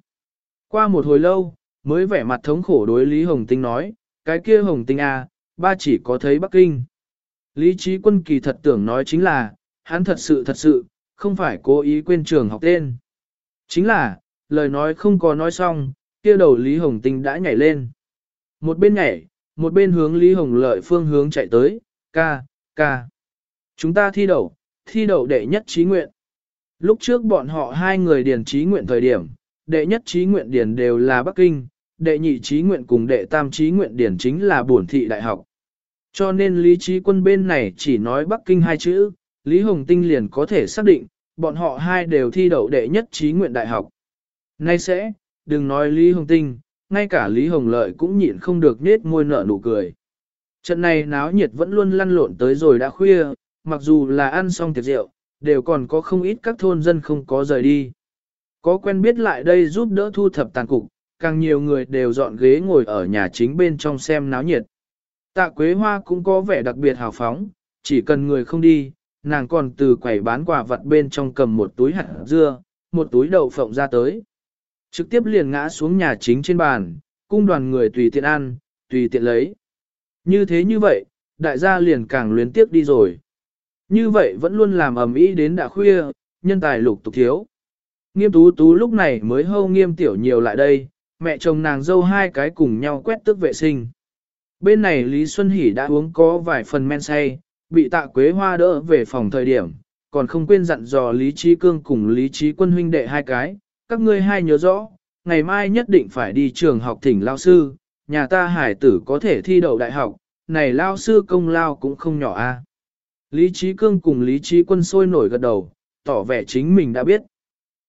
Qua một hồi lâu, mới vẻ mặt thống khổ đối Lý Hồng Tinh nói, cái kia Hồng Tinh à, ba chỉ có thấy Bắc Kinh. Lý trí quân kỳ thật tưởng nói chính là, hắn thật sự thật sự, không phải cố ý quên trường học tên. Chính là, lời nói không có nói xong, kia đầu Lý Hồng Tinh đã nhảy lên. Một bên nhảy, một bên hướng Lý Hồng Lợi phương hướng chạy tới, ca, ca. Chúng ta thi đậu, thi đậu đệ nhất trí nguyện. Lúc trước bọn họ hai người điền trí nguyện thời điểm, đệ nhất trí nguyện điền đều là Bắc Kinh, đệ nhị trí nguyện cùng đệ tam trí nguyện điển chính là bổn thị đại học. Cho nên lý trí quân bên này chỉ nói Bắc Kinh hai chữ, Lý Hồng Tinh liền có thể xác định, bọn họ hai đều thi đậu đệ nhất trí nguyện đại học. Nay sẽ, đừng nói Lý Hồng Tinh, ngay cả Lý Hồng Lợi cũng nhịn không được nết môi nở nụ cười. Trận này náo nhiệt vẫn luôn lăn lộn tới rồi đã khuya, mặc dù là ăn xong tiệc rượu, đều còn có không ít các thôn dân không có rời đi. Có quen biết lại đây giúp đỡ thu thập tàn cục, càng nhiều người đều dọn ghế ngồi ở nhà chính bên trong xem náo nhiệt. Tạ Quế Hoa cũng có vẻ đặc biệt hào phóng, chỉ cần người không đi, nàng còn từ quầy bán quà vật bên trong cầm một túi hạt dưa, một túi đậu phộng ra tới. Trực tiếp liền ngã xuống nhà chính trên bàn, cung đoàn người tùy tiện ăn, tùy tiện lấy. Như thế như vậy, đại gia liền càng luyến tiếc đi rồi. Như vậy vẫn luôn làm ầm ĩ đến đã khuya, nhân tài lục tục thiếu. Nghiêm tú tú lúc này mới hâu nghiêm tiểu nhiều lại đây, mẹ chồng nàng dâu hai cái cùng nhau quét tước vệ sinh. Bên này Lý Xuân Hỷ đã uống có vài phần men say, bị tạ quế hoa đỡ về phòng thời điểm, còn không quên dặn dò Lý Trí Cương cùng Lý Trí Quân huynh đệ hai cái, các ngươi hai nhớ rõ, ngày mai nhất định phải đi trường học thỉnh lao sư, nhà ta hải tử có thể thi đậu đại học, này lao sư công lao cũng không nhỏ a. Lý Trí Cương cùng Lý Trí Quân sôi nổi gật đầu, tỏ vẻ chính mình đã biết.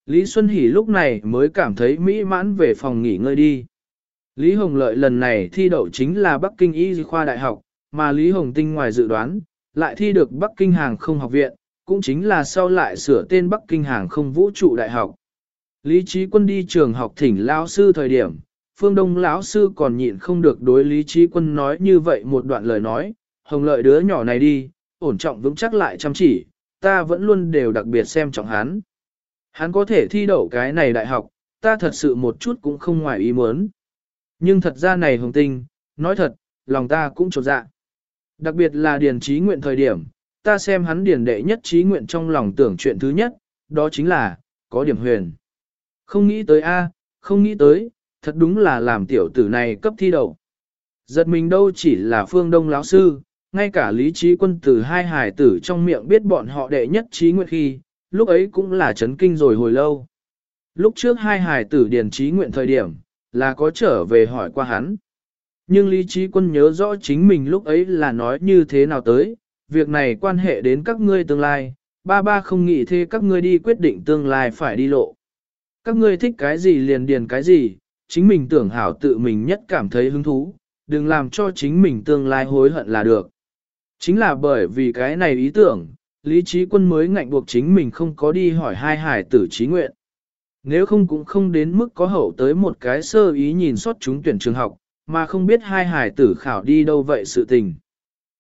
Lý Xuân Hỷ lúc này mới cảm thấy mỹ mãn về phòng nghỉ ngơi đi. Lý Hồng Lợi lần này thi đậu chính là Bắc Kinh Y khoa đại học, mà Lý Hồng Tinh ngoài dự đoán, lại thi được Bắc Kinh hàng không học viện, cũng chính là sau lại sửa tên Bắc Kinh hàng không vũ trụ đại học. Lý Trí Quân đi trường học thỉnh lão sư thời điểm, Phương Đông lão sư còn nhịn không được đối Lý Trí Quân nói như vậy một đoạn lời nói, Hồng Lợi đứa nhỏ này đi, ổn trọng vững chắc lại chăm chỉ, ta vẫn luôn đều đặc biệt xem trọng hắn. Hắn có thể thi đậu cái này đại học, ta thật sự một chút cũng không ngoài ý muốn. Nhưng thật ra này hồng tinh, nói thật, lòng ta cũng trột dạ. Đặc biệt là điền trí nguyện thời điểm, ta xem hắn điền đệ nhất trí nguyện trong lòng tưởng chuyện thứ nhất, đó chính là, có điểm huyền. Không nghĩ tới A, không nghĩ tới, thật đúng là làm tiểu tử này cấp thi đậu. Giật mình đâu chỉ là phương đông lão sư, ngay cả lý trí quân tử hai hải tử trong miệng biết bọn họ đệ nhất trí nguyện khi, lúc ấy cũng là chấn kinh rồi hồi lâu. Lúc trước hai hải tử điền trí nguyện thời điểm, là có trở về hỏi qua hắn. Nhưng lý trí quân nhớ rõ chính mình lúc ấy là nói như thế nào tới, việc này quan hệ đến các ngươi tương lai, ba ba không nghĩ thế các ngươi đi quyết định tương lai phải đi lộ. Các ngươi thích cái gì liền điền cái gì, chính mình tưởng hảo tự mình nhất cảm thấy hứng thú, đừng làm cho chính mình tương lai hối hận là được. Chính là bởi vì cái này ý tưởng, Lý Trí Quân mới ngạnh buộc chính mình không có đi hỏi hai hải tử trí nguyện. Nếu không cũng không đến mức có hậu tới một cái sơ ý nhìn sót chúng tuyển trường học, mà không biết hai hải tử khảo đi đâu vậy sự tình.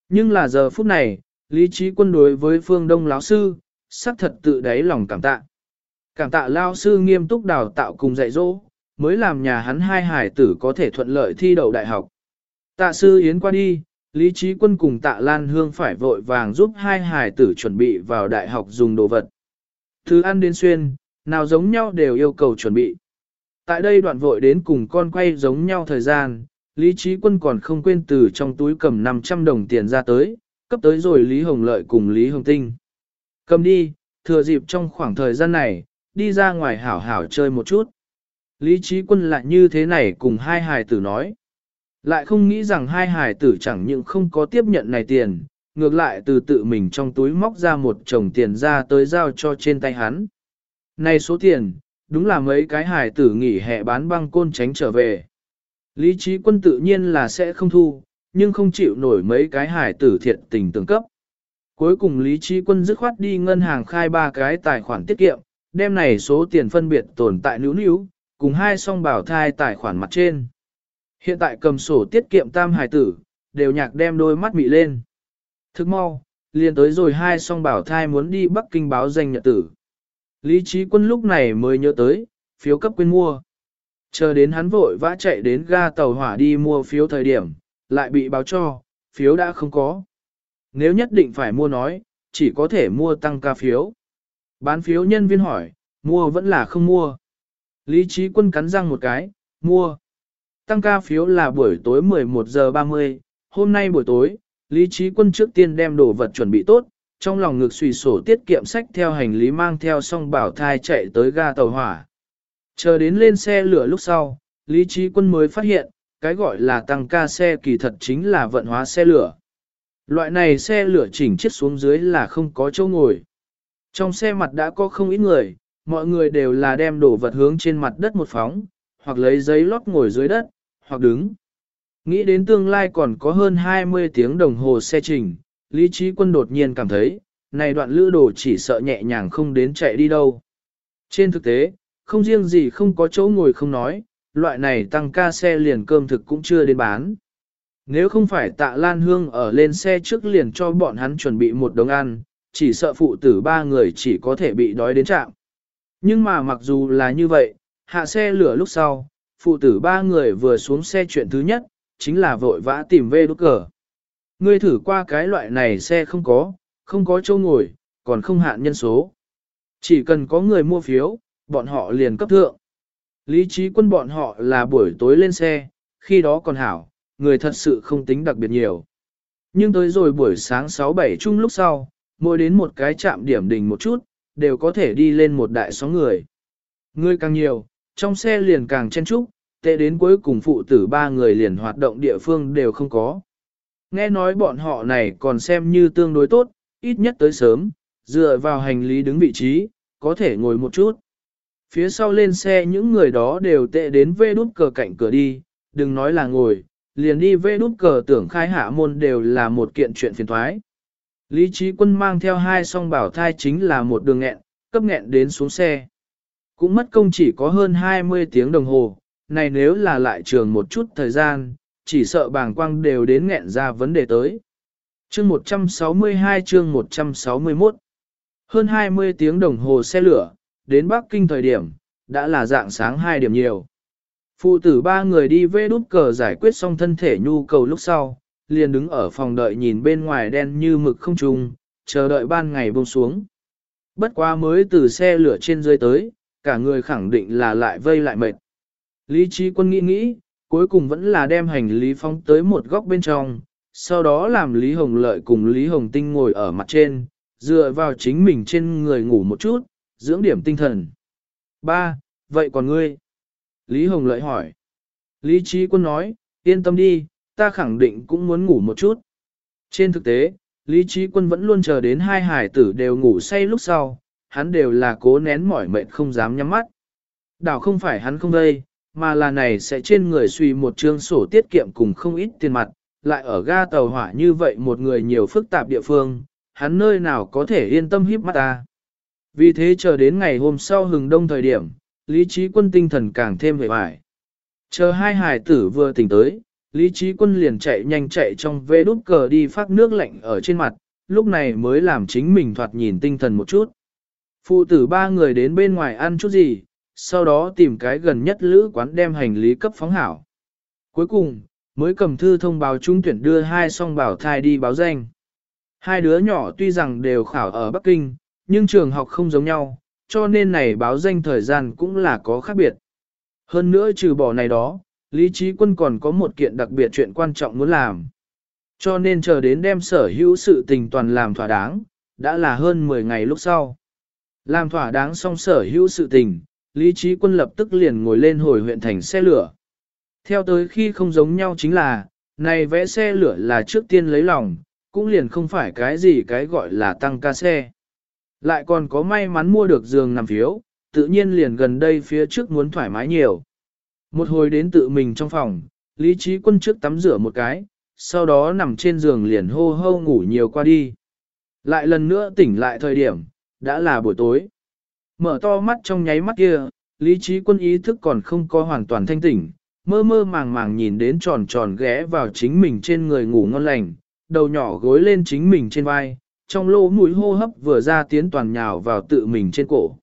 Nhưng là giờ phút này, Lý Trí Quân đối với Phương Đông lão sư, xác thật tự đáy lòng cảm tạ. Cảm tạ lao sư nghiêm túc đào tạo cùng dạy dỗ, mới làm nhà hắn hai hải tử có thể thuận lợi thi đậu đại học. Tạ sư Yến qua đi, Lý Trí Quân cùng Tạ Lan Hương phải vội vàng giúp hai hải tử chuẩn bị vào đại học dùng đồ vật. Thứ ăn đến xuyên, nào giống nhau đều yêu cầu chuẩn bị. Tại đây đoạn vội đến cùng con quay giống nhau thời gian, Lý Trí Quân còn không quên từ trong túi cầm 500 đồng tiền ra tới, cấp tới rồi Lý Hồng Lợi cùng Lý Hồng Tinh. Cầm đi, thừa dịp trong khoảng thời gian này, đi ra ngoài hảo hảo chơi một chút. Lý Trí Quân lại như thế này cùng hai hài tử nói. Lại không nghĩ rằng hai hài tử chẳng những không có tiếp nhận này tiền, ngược lại từ tự mình trong túi móc ra một chồng tiền ra tới giao cho trên tay hắn. Này số tiền, đúng là mấy cái hài tử nghỉ hè bán băng côn tránh trở về. Lý trí quân tự nhiên là sẽ không thu, nhưng không chịu nổi mấy cái hài tử thiệt tình tương cấp. Cuối cùng Lý trí quân dứt khoát đi ngân hàng khai ba cái tài khoản tiết kiệm, đem này số tiền phân biệt tồn tại nữ nữ, cùng hai song bảo thai tài khoản mặt trên. Hiện tại cầm sổ tiết kiệm tam hải tử, đều nhạc đem đôi mắt mị lên. Thức mau, liền tới rồi hai song bảo thai muốn đi Bắc Kinh báo danh nhật tử. Lý trí quân lúc này mới nhớ tới, phiếu cấp quên mua. Chờ đến hắn vội vã chạy đến ga tàu hỏa đi mua phiếu thời điểm, lại bị báo cho, phiếu đã không có. Nếu nhất định phải mua nói, chỉ có thể mua tăng ca phiếu. Bán phiếu nhân viên hỏi, mua vẫn là không mua. Lý trí quân cắn răng một cái, mua. Tăng ca phiếu là buổi tối 11 giờ 30, hôm nay buổi tối, Lý trí quân trước tiên đem đồ vật chuẩn bị tốt, trong lòng ngực suy sổ tiết kiệm sách theo hành lý mang theo song bảo thai chạy tới ga tàu hỏa. Chờ đến lên xe lửa lúc sau, Lý trí quân mới phát hiện, cái gọi là tăng ca xe kỳ thật chính là vận hóa xe lửa. Loại này xe lửa chỉnh chiếc xuống dưới là không có chỗ ngồi. Trong xe mặt đã có không ít người, mọi người đều là đem đồ vật hướng trên mặt đất một phóng, hoặc lấy giấy lót ngồi dưới đất, hoặc đứng. Nghĩ đến tương lai còn có hơn 20 tiếng đồng hồ xe trình, Lý Trí Quân đột nhiên cảm thấy, này đoạn lữ đồ chỉ sợ nhẹ nhàng không đến chạy đi đâu. Trên thực tế, không riêng gì không có chỗ ngồi không nói, loại này tăng ca xe liền cơm thực cũng chưa đến bán. Nếu không phải tạ Lan Hương ở lên xe trước liền cho bọn hắn chuẩn bị một đống ăn, chỉ sợ phụ tử ba người chỉ có thể bị đói đến trạm. Nhưng mà mặc dù là như vậy, hạ xe lửa lúc sau, phụ tử ba người vừa xuống xe chuyện thứ nhất, chính là vội vã tìm về đốt cờ. Ngươi thử qua cái loại này xe không có, không có chỗ ngồi, còn không hạn nhân số. Chỉ cần có người mua phiếu, bọn họ liền cấp thượng. Lý trí quân bọn họ là buổi tối lên xe, khi đó còn hảo, người thật sự không tính đặc biệt nhiều. Nhưng tới rồi buổi sáng 6-7 chung lúc sau, mỗi đến một cái chạm điểm đỉnh một chút, đều có thể đi lên một đại sóng người. Người càng nhiều, trong xe liền càng chen trúc, tệ đến cuối cùng phụ tử ba người liền hoạt động địa phương đều không có. Nghe nói bọn họ này còn xem như tương đối tốt, ít nhất tới sớm, dựa vào hành lý đứng vị trí, có thể ngồi một chút. Phía sau lên xe những người đó đều tệ đến vê đút cờ cạnh cửa đi, đừng nói là ngồi, liền đi vê đút cờ tưởng khai hạ môn đều là một kiện chuyện phiền thoái. Lý trí quân mang theo hai song bảo thai chính là một đường nghẹn, cấp nghẹn đến xuống xe. Cũng mất công chỉ có hơn 20 tiếng đồng hồ, này nếu là lại trường một chút thời gian, chỉ sợ bàng quang đều đến nghẹn ra vấn đề tới. Chương 162 chương 161 Hơn 20 tiếng đồng hồ xe lửa, đến Bắc Kinh thời điểm, đã là dạng sáng 2 điểm nhiều. Phụ tử ba người đi vê đút cờ giải quyết xong thân thể nhu cầu lúc sau, liền đứng ở phòng đợi nhìn bên ngoài đen như mực không trùng, chờ đợi ban ngày buông xuống. Bất quá mới từ xe lửa trên dưới tới, cả người khẳng định là lại vây lại mệt. Lý trí quân nghĩ nghĩ, cuối cùng vẫn là đem hành lý phóng tới một góc bên trong, sau đó làm Lý Hồng Lợi cùng Lý Hồng Tinh ngồi ở mặt trên, dựa vào chính mình trên người ngủ một chút, dưỡng điểm tinh thần. Ba, vậy còn ngươi? Lý Hồng Lợi hỏi. Lý Trí Quân nói, yên tâm đi, ta khẳng định cũng muốn ngủ một chút. Trên thực tế, Lý Trí Quân vẫn luôn chờ đến hai hải tử đều ngủ say lúc sau, hắn đều là cố nén mỏi mệt không dám nhắm mắt. Đảo không phải hắn không đây, mà là này sẽ trên người suy một chương sổ tiết kiệm cùng không ít tiền mặt, lại ở ga tàu hỏa như vậy một người nhiều phức tạp địa phương, hắn nơi nào có thể yên tâm híp mắt ta. Vì thế chờ đến ngày hôm sau hừng đông thời điểm, lý trí quân tinh thần càng thêm vẻ vải. Chờ hai hải tử vừa tỉnh tới, lý trí quân liền chạy nhanh chạy trong vê đút cờ đi phát nước lạnh ở trên mặt, lúc này mới làm chính mình thoạt nhìn tinh thần một chút. Phụ tử ba người đến bên ngoài ăn chút gì, sau đó tìm cái gần nhất lữ quán đem hành lý cấp phóng hảo. Cuối cùng, mới cầm thư thông báo trung tuyển đưa hai song bảo thai đi báo danh. Hai đứa nhỏ tuy rằng đều khảo ở Bắc Kinh, nhưng trường học không giống nhau, cho nên này báo danh thời gian cũng là có khác biệt. Hơn nữa trừ bỏ này đó, Lý Trí Quân còn có một kiện đặc biệt chuyện quan trọng muốn làm. Cho nên chờ đến đem sở hữu sự tình toàn làm thỏa đáng, đã là hơn 10 ngày lúc sau. Làm thỏa đáng xong sở hữu sự tình, Lý Trí Quân lập tức liền ngồi lên hồi huyện thành xe lửa. Theo tới khi không giống nhau chính là, này vẽ xe lửa là trước tiên lấy lòng, cũng liền không phải cái gì cái gọi là tăng ca xe. Lại còn có may mắn mua được giường nằm phiếu, tự nhiên liền gần đây phía trước muốn thoải mái nhiều. Một hồi đến tự mình trong phòng, Lý Trí Quân trước tắm rửa một cái, sau đó nằm trên giường liền hô hô ngủ nhiều qua đi. Lại lần nữa tỉnh lại thời điểm, đã là buổi tối. Mở to mắt trong nháy mắt kia, Lý Trí Quân ý thức còn không có hoàn toàn thanh tỉnh, mơ mơ màng màng nhìn đến tròn tròn ghé vào chính mình trên người ngủ ngon lành, đầu nhỏ gối lên chính mình trên vai, trong lỗ mũi hô hấp vừa ra tiến toàn nhào vào tự mình trên cổ.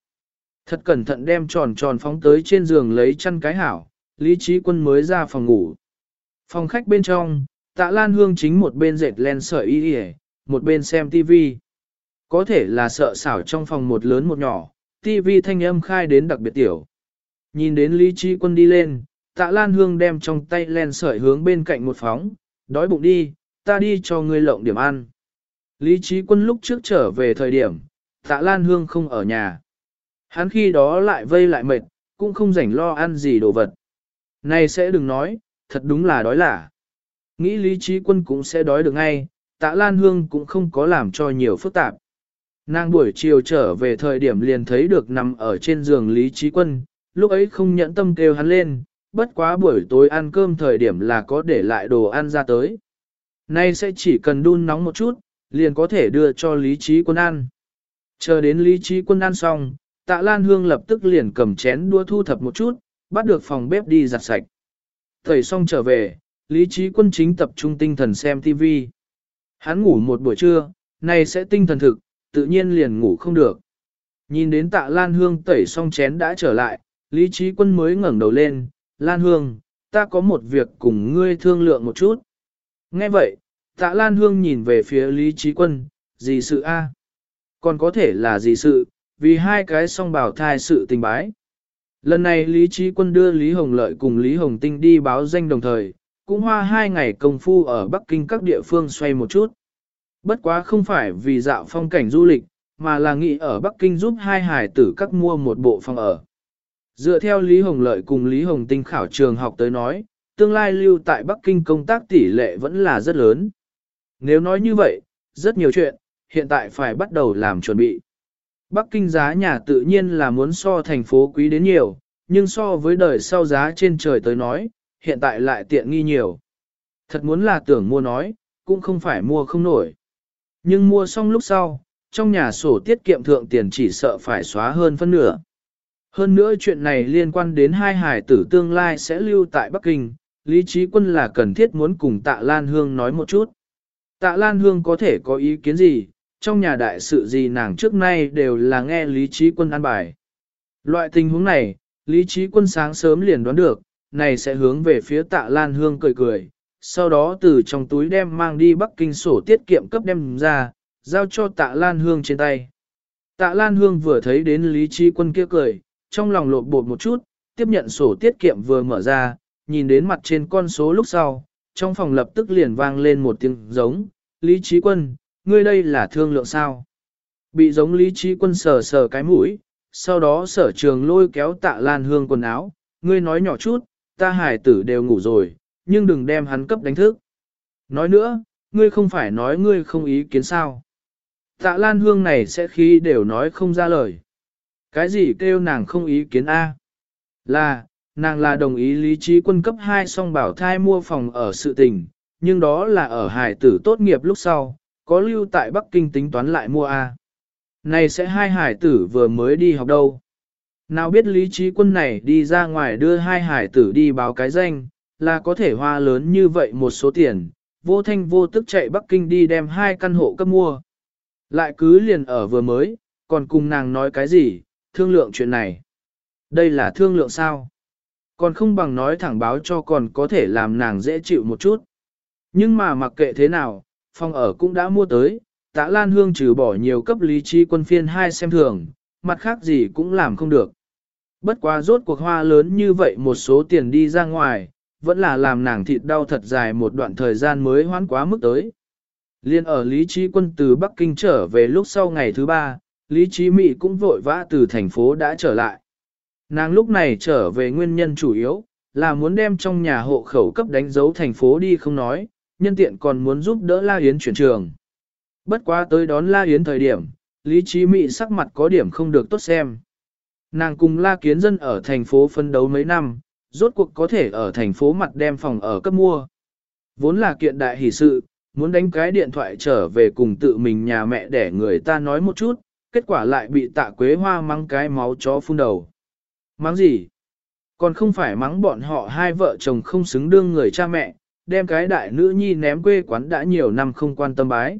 Thật cẩn thận đem tròn tròn phóng tới trên giường lấy chăn cái hảo, Lý Trí Quân mới ra phòng ngủ. Phòng khách bên trong, tạ Lan Hương chính một bên dệt len sợi y y, một bên xem tivi có thể là sợ xảo trong phòng một lớn một nhỏ, TV thanh âm khai đến đặc biệt tiểu. Nhìn đến Lý Trí Quân đi lên, tạ Lan Hương đem trong tay len sợi hướng bên cạnh một phóng, đói bụng đi, ta đi cho ngươi lộng điểm ăn. Lý Trí Quân lúc trước trở về thời điểm, tạ Lan Hương không ở nhà. Hắn khi đó lại vây lại mệt, cũng không rảnh lo ăn gì đồ vật. Này sẽ đừng nói, thật đúng là đói lả. Nghĩ Lý Trí Quân cũng sẽ đói được ngay, tạ Lan Hương cũng không có làm cho nhiều phức tạp. Nàng buổi chiều trở về thời điểm liền thấy được nằm ở trên giường Lý Trí Quân, lúc ấy không nhẫn tâm kêu hắn lên, bất quá buổi tối ăn cơm thời điểm là có để lại đồ ăn ra tới. Nay sẽ chỉ cần đun nóng một chút, liền có thể đưa cho Lý Trí Quân ăn. Chờ đến Lý Trí Quân ăn xong, tạ Lan Hương lập tức liền cầm chén đua thu thập một chút, bắt được phòng bếp đi giặt sạch. Thầy xong trở về, Lý Trí Quân chính tập trung tinh thần xem TV. Hắn ngủ một buổi trưa, nay sẽ tinh thần thực, tự nhiên liền ngủ không được. Nhìn đến tạ Lan Hương tẩy xong chén đã trở lại, Lý Trí Quân mới ngẩng đầu lên, Lan Hương, ta có một việc cùng ngươi thương lượng một chút. Nghe vậy, tạ Lan Hương nhìn về phía Lý Trí Quân, gì sự a? Còn có thể là gì sự, vì hai cái song bảo thai sự tình bái. Lần này Lý Trí Quân đưa Lý Hồng Lợi cùng Lý Hồng Tinh đi báo danh đồng thời, cũng hoa hai ngày công phu ở Bắc Kinh các địa phương xoay một chút. Bất quá không phải vì dạo phong cảnh du lịch, mà là nghĩ ở Bắc Kinh giúp hai hải tử các mua một bộ phòng ở. Dựa theo Lý Hồng Lợi cùng Lý Hồng Tinh khảo trường học tới nói, tương lai lưu tại Bắc Kinh công tác tỷ lệ vẫn là rất lớn. Nếu nói như vậy, rất nhiều chuyện, hiện tại phải bắt đầu làm chuẩn bị. Bắc Kinh giá nhà tự nhiên là muốn so thành phố quý đến nhiều, nhưng so với đời sau giá trên trời tới nói, hiện tại lại tiện nghi nhiều. Thật muốn là tưởng mua nói, cũng không phải mua không nổi. Nhưng mua xong lúc sau, trong nhà sổ tiết kiệm thượng tiền chỉ sợ phải xóa hơn phân nửa. Hơn nữa chuyện này liên quan đến hai hải tử tương lai sẽ lưu tại Bắc Kinh, Lý Trí Quân là cần thiết muốn cùng Tạ Lan Hương nói một chút. Tạ Lan Hương có thể có ý kiến gì, trong nhà đại sự gì nàng trước nay đều là nghe Lý Trí Quân an bài. Loại tình huống này, Lý Trí Quân sáng sớm liền đoán được, này sẽ hướng về phía Tạ Lan Hương cười cười, sau đó từ trong túi đem mang đi Bắc Kinh sổ tiết kiệm cấp đem ra, giao cho Tạ Lan Hương trên tay. Tạ Lan Hương vừa thấy đến Lý Trí Quân kia cười, trong lòng lột bột một chút, tiếp nhận sổ tiết kiệm vừa mở ra, nhìn đến mặt trên con số lúc sau, trong phòng lập tức liền vang lên một tiếng giống, Lý Trí Quân, ngươi đây là thương lượng sao? Bị giống Lý Trí Quân sờ sờ cái mũi, sau đó sở trường lôi kéo tạ lan hương quần áo, ngươi nói nhỏ chút, ta hải tử đều ngủ rồi, nhưng đừng đem hắn cấp đánh thức. Nói nữa, ngươi không phải nói ngươi không ý kiến sao. Tạ lan hương này sẽ khi đều nói không ra lời. Cái gì kêu nàng không ý kiến A? Là, nàng là đồng ý lý trí quân cấp 2 song bảo thai mua phòng ở sự tình, nhưng đó là ở hải tử tốt nghiệp lúc sau, có lưu tại Bắc Kinh tính toán lại mua A. Này sẽ hai hải tử vừa mới đi học đâu. Nào biết lý trí quân này đi ra ngoài đưa hai hải tử đi báo cái danh, là có thể hoa lớn như vậy một số tiền, vô thanh vô tức chạy Bắc Kinh đi đem hai căn hộ cấp mua. Lại cứ liền ở vừa mới, còn cùng nàng nói cái gì, thương lượng chuyện này. Đây là thương lượng sao? Còn không bằng nói thẳng báo cho còn có thể làm nàng dễ chịu một chút. Nhưng mà mặc kệ thế nào, phòng ở cũng đã mua tới, tạ Lan Hương trừ bỏ nhiều cấp lý trí quân phiên hai xem thường, mặt khác gì cũng làm không được. Bất quá rốt cuộc hoa lớn như vậy một số tiền đi ra ngoài, vẫn là làm nàng thịt đau thật dài một đoạn thời gian mới hoãn quá mức tới. Liên ở Lý Trí Quân từ Bắc Kinh trở về lúc sau ngày thứ ba, Lý Trí Mị cũng vội vã từ thành phố đã trở lại. Nàng lúc này trở về nguyên nhân chủ yếu, là muốn đem trong nhà hộ khẩu cấp đánh dấu thành phố đi không nói, nhân tiện còn muốn giúp đỡ La Yến chuyển trường. Bất quá tới đón La Yến thời điểm, Lý Trí Mị sắc mặt có điểm không được tốt xem. Nàng cùng La Kiến Dân ở thành phố phân đấu mấy năm, rốt cuộc có thể ở thành phố mặt đem phòng ở cấp mua. Vốn là kiện đại hỷ sự, muốn đánh cái điện thoại trở về cùng tự mình nhà mẹ để người ta nói một chút, kết quả lại bị tạ quế hoa mắng cái máu chó phun đầu. Mắng gì? Còn không phải mắng bọn họ hai vợ chồng không xứng đương người cha mẹ, đem cái đại nữ nhi ném quê quán đã nhiều năm không quan tâm bái.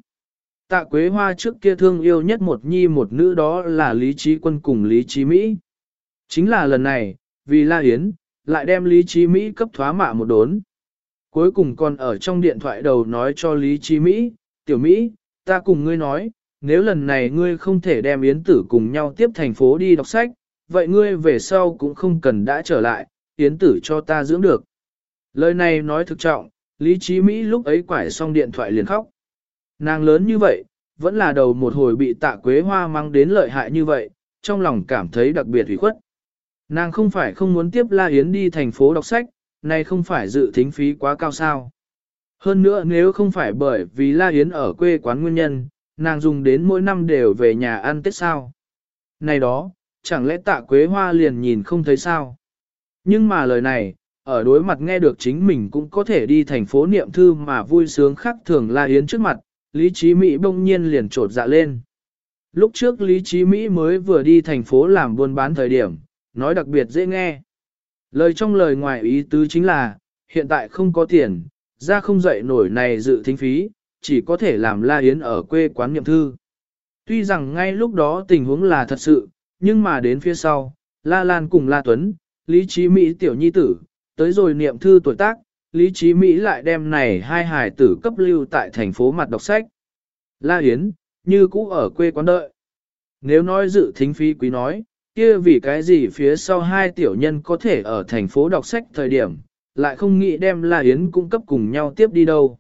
Tạ Quế Hoa trước kia thương yêu nhất một nhi một nữ đó là Lý Trí Quân cùng Lý Trí Mỹ. Chính là lần này, vì La Yến, lại đem Lý Trí Mỹ cấp thoá mạ một đốn. Cuối cùng còn ở trong điện thoại đầu nói cho Lý Trí Mỹ, Tiểu Mỹ, ta cùng ngươi nói, nếu lần này ngươi không thể đem Yến Tử cùng nhau tiếp thành phố đi đọc sách, vậy ngươi về sau cũng không cần đã trở lại, Yến Tử cho ta dưỡng được. Lời này nói thực trọng, Lý Trí Mỹ lúc ấy quải xong điện thoại liền khóc. Nàng lớn như vậy, vẫn là đầu một hồi bị tạ quế hoa mang đến lợi hại như vậy, trong lòng cảm thấy đặc biệt hủy khuất. Nàng không phải không muốn tiếp La Yến đi thành phố đọc sách, này không phải dự thính phí quá cao sao. Hơn nữa nếu không phải bởi vì La Yến ở quê quán nguyên nhân, nàng dùng đến mỗi năm đều về nhà ăn Tết sao. Này đó, chẳng lẽ tạ quế hoa liền nhìn không thấy sao. Nhưng mà lời này, ở đối mặt nghe được chính mình cũng có thể đi thành phố niệm thư mà vui sướng khác thường La Yến trước mặt, Lý Chí Mỹ bỗng nhiên liền trột dạ lên. Lúc trước Lý Chí Mỹ mới vừa đi thành phố làm buôn bán thời điểm, nói đặc biệt dễ nghe. Lời trong lời ngoài ý tứ chính là, hiện tại không có tiền, ra không dậy nổi này dự thính phí, chỉ có thể làm La Yến ở quê quán nhậm thư. Tuy rằng ngay lúc đó tình huống là thật sự, nhưng mà đến phía sau, La Lan cùng La Tuấn, Lý trí Mỹ tiểu nhi tử, tới rồi niệm thư tuổi tác, Lý trí Mỹ lại đem này hai hài tử cấp lưu tại thành phố mặt đọc sách. La Yến, như cũ ở quê quán đợi. Nếu nói dự thính phí quý nói, kia vì cái gì phía sau hai tiểu nhân có thể ở thành phố đọc sách thời điểm, lại không nghĩ đem La Yến cung cấp cùng nhau tiếp đi đâu.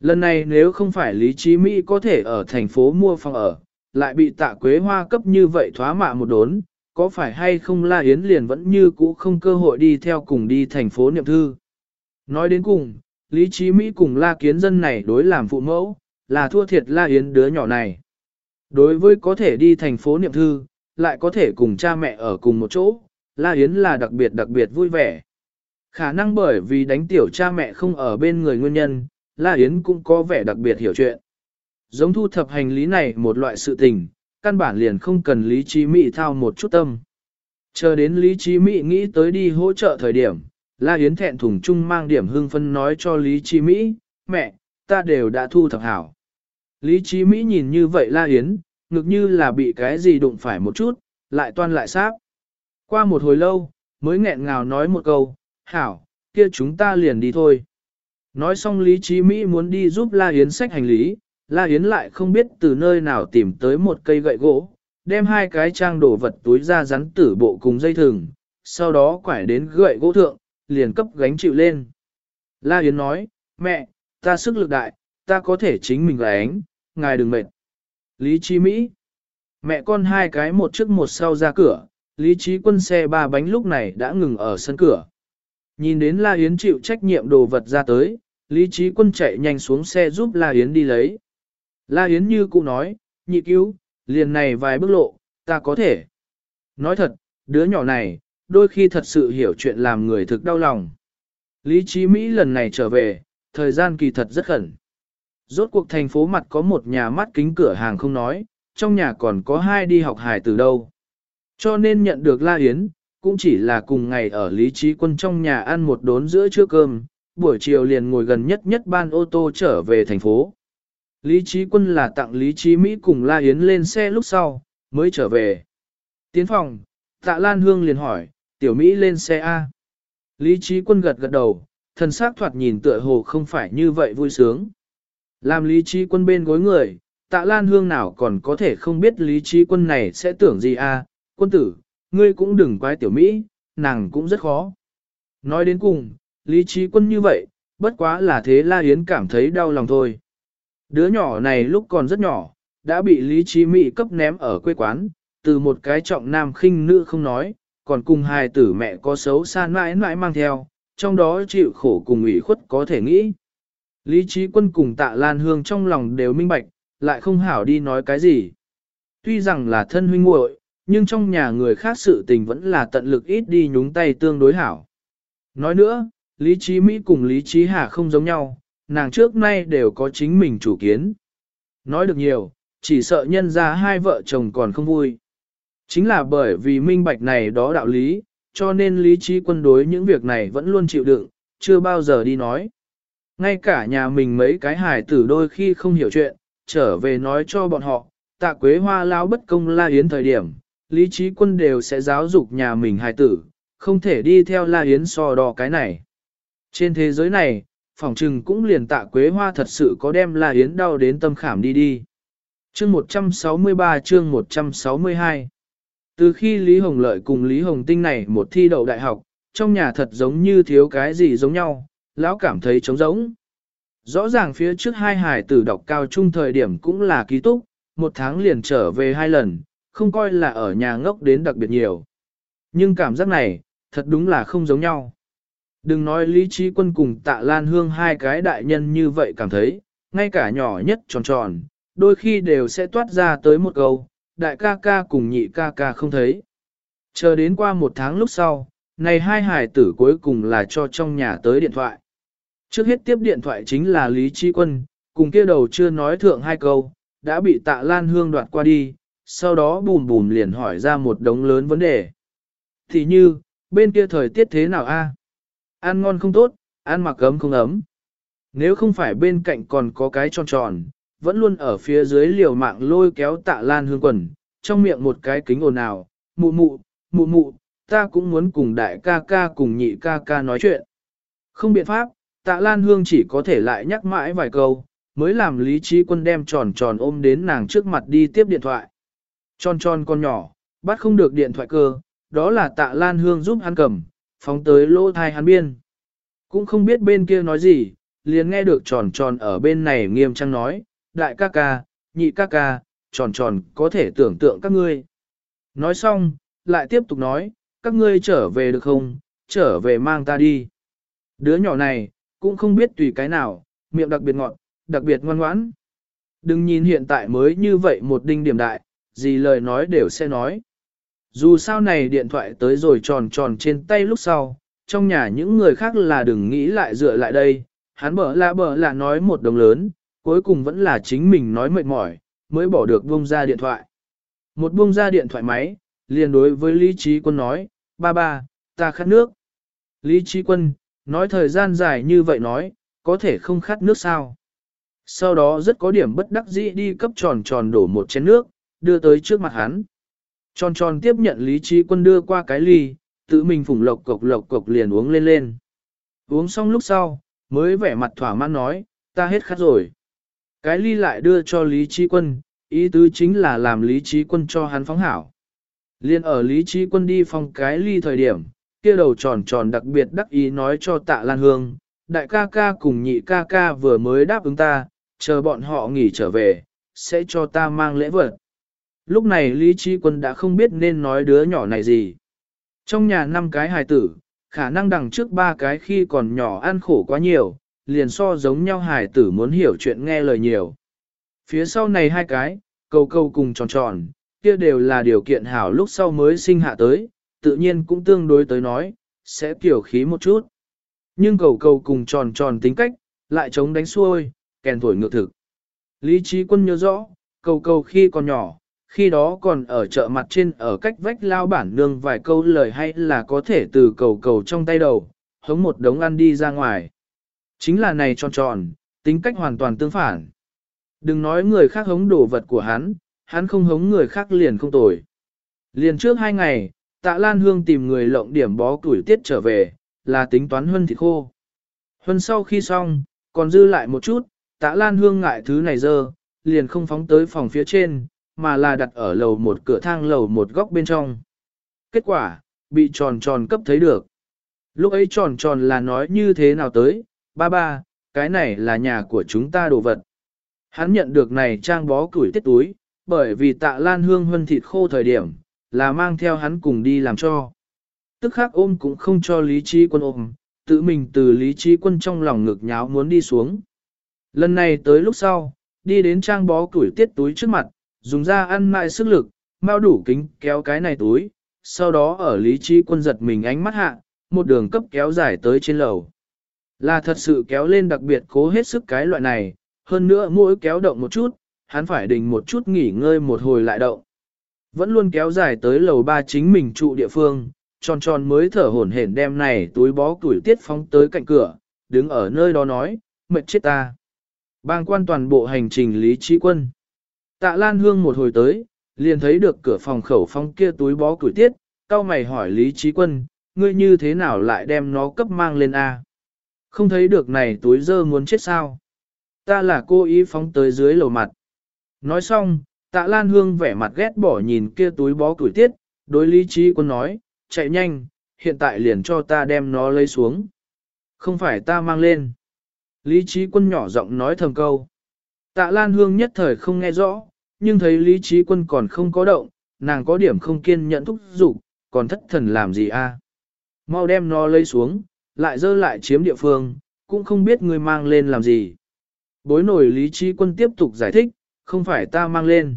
Lần này nếu không phải Lý Chí Mỹ có thể ở thành phố mua phòng ở, lại bị tạ quế hoa cấp như vậy thoá mạ một đốn, có phải hay không La Yến liền vẫn như cũ không cơ hội đi theo cùng đi thành phố niệm thư. Nói đến cùng, Lý Chí Mỹ cùng La Kiến Dân này đối làm phụ mẫu, là thua thiệt La Yến đứa nhỏ này. Đối với có thể đi thành phố niệm thư, lại có thể cùng cha mẹ ở cùng một chỗ, La Yến là đặc biệt đặc biệt vui vẻ. Khả năng bởi vì đánh tiểu cha mẹ không ở bên người nguyên nhân, La Yến cũng có vẻ đặc biệt hiểu chuyện. Giống thu thập hành lý này một loại sự tình, căn bản liền không cần Lý Trí Mị thao một chút tâm. Chờ đến Lý Trí Mị nghĩ tới đi hỗ trợ thời điểm, La Yến thẹn thùng chung mang điểm hưng phân nói cho Lý Trí Mỹ, mẹ, ta đều đã thu thập hảo. Lý Trí Mỹ nhìn như vậy La Yến, ngực như là bị cái gì đụng phải một chút, lại toan lại sáp. Qua một hồi lâu, mới nghẹn ngào nói một câu, hảo, kia chúng ta liền đi thôi. Nói xong Lý Trí Mỹ muốn đi giúp La Yến xách hành lý, La Yến lại không biết từ nơi nào tìm tới một cây gậy gỗ, đem hai cái trang đồ vật túi ra rắn tử bộ cùng dây thừng, sau đó quải đến gậy gỗ thượng, liền cấp gánh chịu lên. La Yến nói, mẹ, ta sức lực đại, ta có thể chính mình gánh, ngài đừng mệt. Lý Chí Mỹ, mẹ con hai cái một trước một sau ra cửa, Lý Chí quân xe ba bánh lúc này đã ngừng ở sân cửa. Nhìn đến La Yến chịu trách nhiệm đồ vật ra tới, Lý Chí quân chạy nhanh xuống xe giúp La Yến đi lấy. La Yến như cụ nói, nhị cứu, liền này vài bước lộ, ta có thể. Nói thật, đứa nhỏ này, đôi khi thật sự hiểu chuyện làm người thực đau lòng. Lý Chí Mỹ lần này trở về, thời gian kỳ thật rất khẩn. Rốt cuộc thành phố mặt có một nhà mắt kính cửa hàng không nói, trong nhà còn có hai đi học hài từ đâu. Cho nên nhận được La Yến, cũng chỉ là cùng ngày ở Lý Trí Quân trong nhà ăn một đốn giữa trưa cơm, buổi chiều liền ngồi gần nhất nhất ban ô tô trở về thành phố. Lý Trí Quân là tặng Lý Trí Mỹ cùng La Yến lên xe lúc sau, mới trở về. Tiến phòng, tạ Lan Hương liền hỏi, tiểu Mỹ lên xe A. Lý Trí Quân gật gật đầu, thần sắc thoạt nhìn tựa hồ không phải như vậy vui sướng. Làm Lý Trí Quân bên gối người, tạ Lan Hương nào còn có thể không biết Lý Trí Quân này sẽ tưởng gì à? quân tử, ngươi cũng đừng quái tiểu Mỹ, nàng cũng rất khó. Nói đến cùng, Lý Trí Quân như vậy, bất quá là thế La Yến cảm thấy đau lòng thôi. Đứa nhỏ này lúc còn rất nhỏ, đã bị Lý Trí Mỹ cấp ném ở quê quán, từ một cái trọng nam khinh nữ không nói, còn cùng hai tử mẹ có xấu xa mãi mãi mang theo, trong đó chịu khổ cùng ủy khuất có thể nghĩ. Lý Trí Quân cùng tạ Lan Hương trong lòng đều minh bạch, lại không hảo đi nói cái gì. Tuy rằng là thân huynh muội, nhưng trong nhà người khác sự tình vẫn là tận lực ít đi nhúng tay tương đối hảo. Nói nữa, Lý Trí Mỹ cùng Lý Trí Hà không giống nhau, nàng trước nay đều có chính mình chủ kiến. Nói được nhiều, chỉ sợ nhân ra hai vợ chồng còn không vui. Chính là bởi vì minh bạch này đó đạo lý, cho nên lý trí quân đối những việc này vẫn luôn chịu đựng, chưa bao giờ đi nói. Ngay cả nhà mình mấy cái hài tử đôi khi không hiểu chuyện, trở về nói cho bọn họ, tạ quế hoa lao bất công la yến thời điểm, lý trí quân đều sẽ giáo dục nhà mình hài tử, không thể đi theo la yến so đo cái này. Trên thế giới này, phòng trừng cũng liền tạ quế hoa thật sự có đem la yến đau đến tâm khảm đi đi. Chương 163 chương 162 Từ khi Lý Hồng Lợi cùng Lý Hồng Tinh này một thi đậu đại học, trong nhà thật giống như thiếu cái gì giống nhau, lão cảm thấy trống rỗng. Rõ ràng phía trước hai hải tử đọc cao trung thời điểm cũng là ký túc, một tháng liền trở về hai lần, không coi là ở nhà ngốc đến đặc biệt nhiều. Nhưng cảm giác này, thật đúng là không giống nhau. Đừng nói lý trí quân cùng tạ lan hương hai cái đại nhân như vậy cảm thấy, ngay cả nhỏ nhất tròn tròn, đôi khi đều sẽ toát ra tới một câu, đại ca ca cùng nhị ca ca không thấy. Chờ đến qua một tháng lúc sau, này hai hải tử cuối cùng là cho trong nhà tới điện thoại. Trước hết tiếp điện thoại chính là Lý Trí Quân, cùng kia đầu chưa nói thượng hai câu, đã bị tạ Lan Hương đoạt qua đi, sau đó bùm bùm liền hỏi ra một đống lớn vấn đề. Thì như, bên kia thời tiết thế nào a? Ăn ngon không tốt, ăn mặc ấm không ấm. Nếu không phải bên cạnh còn có cái tròn tròn, vẫn luôn ở phía dưới liều mạng lôi kéo tạ lan hương quần, trong miệng một cái kính ồn ào, mụ mụ, mụ mụ, ta cũng muốn cùng đại ca ca cùng nhị ca ca nói chuyện. Không biện pháp, tạ lan hương chỉ có thể lại nhắc mãi vài câu, mới làm lý trí quân đem tròn tròn ôm đến nàng trước mặt đi tiếp điện thoại. Tròn tròn con nhỏ, bắt không được điện thoại cơ, đó là tạ lan hương giúp hắn cầm, phóng tới lỗ thai hắn biên. Cũng không biết bên kia nói gì, liền nghe được tròn tròn ở bên này nghiêm trang nói, đại ca ca, nhị ca ca, tròn tròn có thể tưởng tượng các ngươi. Nói xong, lại tiếp tục nói, các ngươi trở về được không, trở về mang ta đi. Đứa nhỏ này, cũng không biết tùy cái nào, miệng đặc biệt ngọt, đặc biệt ngoan ngoãn. Đừng nhìn hiện tại mới như vậy một đinh điểm đại, gì lời nói đều sẽ nói. Dù sao này điện thoại tới rồi tròn tròn trên tay lúc sau, trong nhà những người khác là đừng nghĩ lại dựa lại đây, hắn bở là bở là nói một đồng lớn, cuối cùng vẫn là chính mình nói mệt mỏi, mới bỏ được buông ra điện thoại. Một buông ra điện thoại máy, liền đối với Lý Trí Quân nói, ba ba, ta khát nước. Lý Trí Quân, nói thời gian dài như vậy nói, có thể không khát nước sao. Sau đó rất có điểm bất đắc dĩ đi cấp tròn tròn đổ một chén nước, đưa tới trước mặt hắn. Tròn tròn tiếp nhận Lý Trí Quân đưa qua cái ly, tự mình phủng lộc cộc lộc cộc liền uống lên lên. Uống xong lúc sau, mới vẻ mặt thỏa mãn nói, ta hết khát rồi. Cái ly lại đưa cho Lý Trí Quân, ý tứ chính là làm Lý Trí Quân cho hắn phóng hảo. Liên ở Lý Trí Quân đi phong cái ly thời điểm, kia đầu tròn tròn đặc biệt đắc ý nói cho tạ Lan Hương, đại ca ca cùng nhị ca ca vừa mới đáp ứng ta, chờ bọn họ nghỉ trở về, sẽ cho ta mang lễ vật. Lúc này Lý Trí Quân đã không biết nên nói đứa nhỏ này gì. Trong nhà năm cái hài tử, khả năng đằng trước ba cái khi còn nhỏ ăn khổ quá nhiều, liền so giống nhau hài tử muốn hiểu chuyện nghe lời nhiều. Phía sau này hai cái, cầu cầu cùng tròn tròn, kia đều là điều kiện hảo lúc sau mới sinh hạ tới, tự nhiên cũng tương đối tới nói, sẽ kiểu khí một chút. Nhưng cầu cầu cùng tròn tròn tính cách, lại chống đánh xuôi, kèn thổi ngược thực. Lý trí quân nhớ rõ, cầu cầu khi còn nhỏ, khi đó còn ở chợ mặt trên ở cách vách lao bản nương vài câu lời hay là có thể từ cầu cầu trong tay đầu, hống một đống ăn đi ra ngoài. Chính là này tròn tròn, tính cách hoàn toàn tương phản. Đừng nói người khác hống đồ vật của hắn, hắn không hống người khác liền không tồi. Liền trước hai ngày, tạ Lan Hương tìm người lộng điểm bó củi tiết trở về, là tính toán huân thịt khô. Huân sau khi xong, còn dư lại một chút, tạ Lan Hương ngại thứ này dơ, liền không phóng tới phòng phía trên, mà là đặt ở lầu một cửa thang lầu một góc bên trong. Kết quả, bị tròn tròn cấp thấy được. Lúc ấy tròn tròn là nói như thế nào tới, ba ba, cái này là nhà của chúng ta đồ vật. Hắn nhận được này trang bó củi tiết túi, bởi vì tạ lan hương huân thịt khô thời điểm, là mang theo hắn cùng đi làm cho. Tức khác ôm cũng không cho lý trí quân ôm, tự mình từ lý trí quân trong lòng ngực nháo muốn đi xuống. Lần này tới lúc sau, đi đến trang bó củi tiết túi trước mặt, dùng ra ăn mại sức lực, mau đủ kính kéo cái này túi, sau đó ở lý trí quân giật mình ánh mắt hạ, một đường cấp kéo dài tới trên lầu. Là thật sự kéo lên đặc biệt cố hết sức cái loại này, hơn nữa mỗi kéo động một chút, hắn phải đình một chút nghỉ ngơi một hồi lại động. Vẫn luôn kéo dài tới lầu ba chính mình trụ địa phương, tròn tròn mới thở hổn hển đem này túi bó củi tiết phóng tới cạnh cửa, đứng ở nơi đó nói, mệt chết ta. Bang quan toàn bộ hành trình Lý Trí Quân. Tạ Lan Hương một hồi tới, liền thấy được cửa phòng khẩu phong kia túi bó củi tiết, cao mày hỏi Lý Trí Quân, ngươi như thế nào lại đem nó cấp mang lên A? Không thấy được này túi dơ muốn chết sao? Ta là cô ý phóng tới dưới lầu mặt. Nói xong, tạ Lan Hương vẻ mặt ghét bỏ nhìn kia túi bó củi tiết, đối Lý Trí Quân nói, chạy nhanh, hiện tại liền cho ta đem nó lấy xuống. Không phải ta mang lên. Lý trí quân nhỏ giọng nói thầm câu. Tạ Lan Hương nhất thời không nghe rõ, nhưng thấy Lý trí quân còn không có động, nàng có điểm không kiên nhẫn thúc giục, còn thất thần làm gì a? Mau đem nó lấy xuống, lại dơ lại chiếm địa phương, cũng không biết người mang lên làm gì. Bối nổi Lý trí quân tiếp tục giải thích, không phải ta mang lên.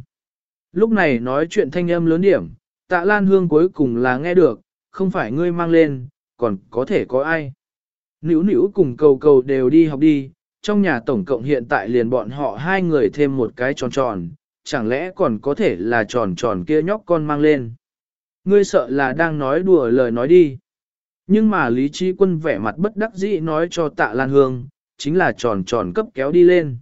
Lúc này nói chuyện thanh âm lớn điểm, tạ Lan Hương cuối cùng là nghe được, không phải ngươi mang lên, còn có thể có ai. Nữu nữu cùng cầu cầu đều đi học đi, trong nhà tổng cộng hiện tại liền bọn họ hai người thêm một cái tròn tròn, chẳng lẽ còn có thể là tròn tròn kia nhóc con mang lên. Ngươi sợ là đang nói đùa lời nói đi. Nhưng mà Lý Trí Quân vẻ mặt bất đắc dĩ nói cho tạ Lan Hương, chính là tròn tròn cấp kéo đi lên.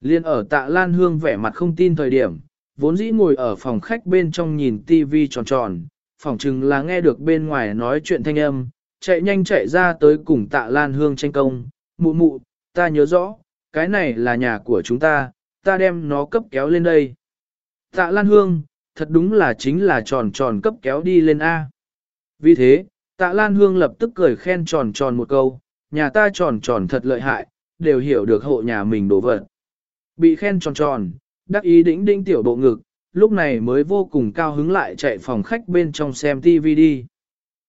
Liên ở tạ Lan Hương vẻ mặt không tin thời điểm, vốn dĩ ngồi ở phòng khách bên trong nhìn tivi tròn tròn, phỏng chừng là nghe được bên ngoài nói chuyện thanh âm, chạy nhanh chạy ra tới cùng tạ Lan Hương tranh công, mụ mụ, ta nhớ rõ, cái này là nhà của chúng ta, ta đem nó cấp kéo lên đây. Tạ Lan Hương, thật đúng là chính là tròn tròn cấp kéo đi lên A. Vì thế, tạ Lan Hương lập tức cười khen tròn tròn một câu, nhà ta tròn tròn thật lợi hại, đều hiểu được hộ nhà mình đổ vật. Bị khen tròn tròn, đắc ý đĩnh đĩnh tiểu bộ ngực, lúc này mới vô cùng cao hứng lại chạy phòng khách bên trong xem TV đi.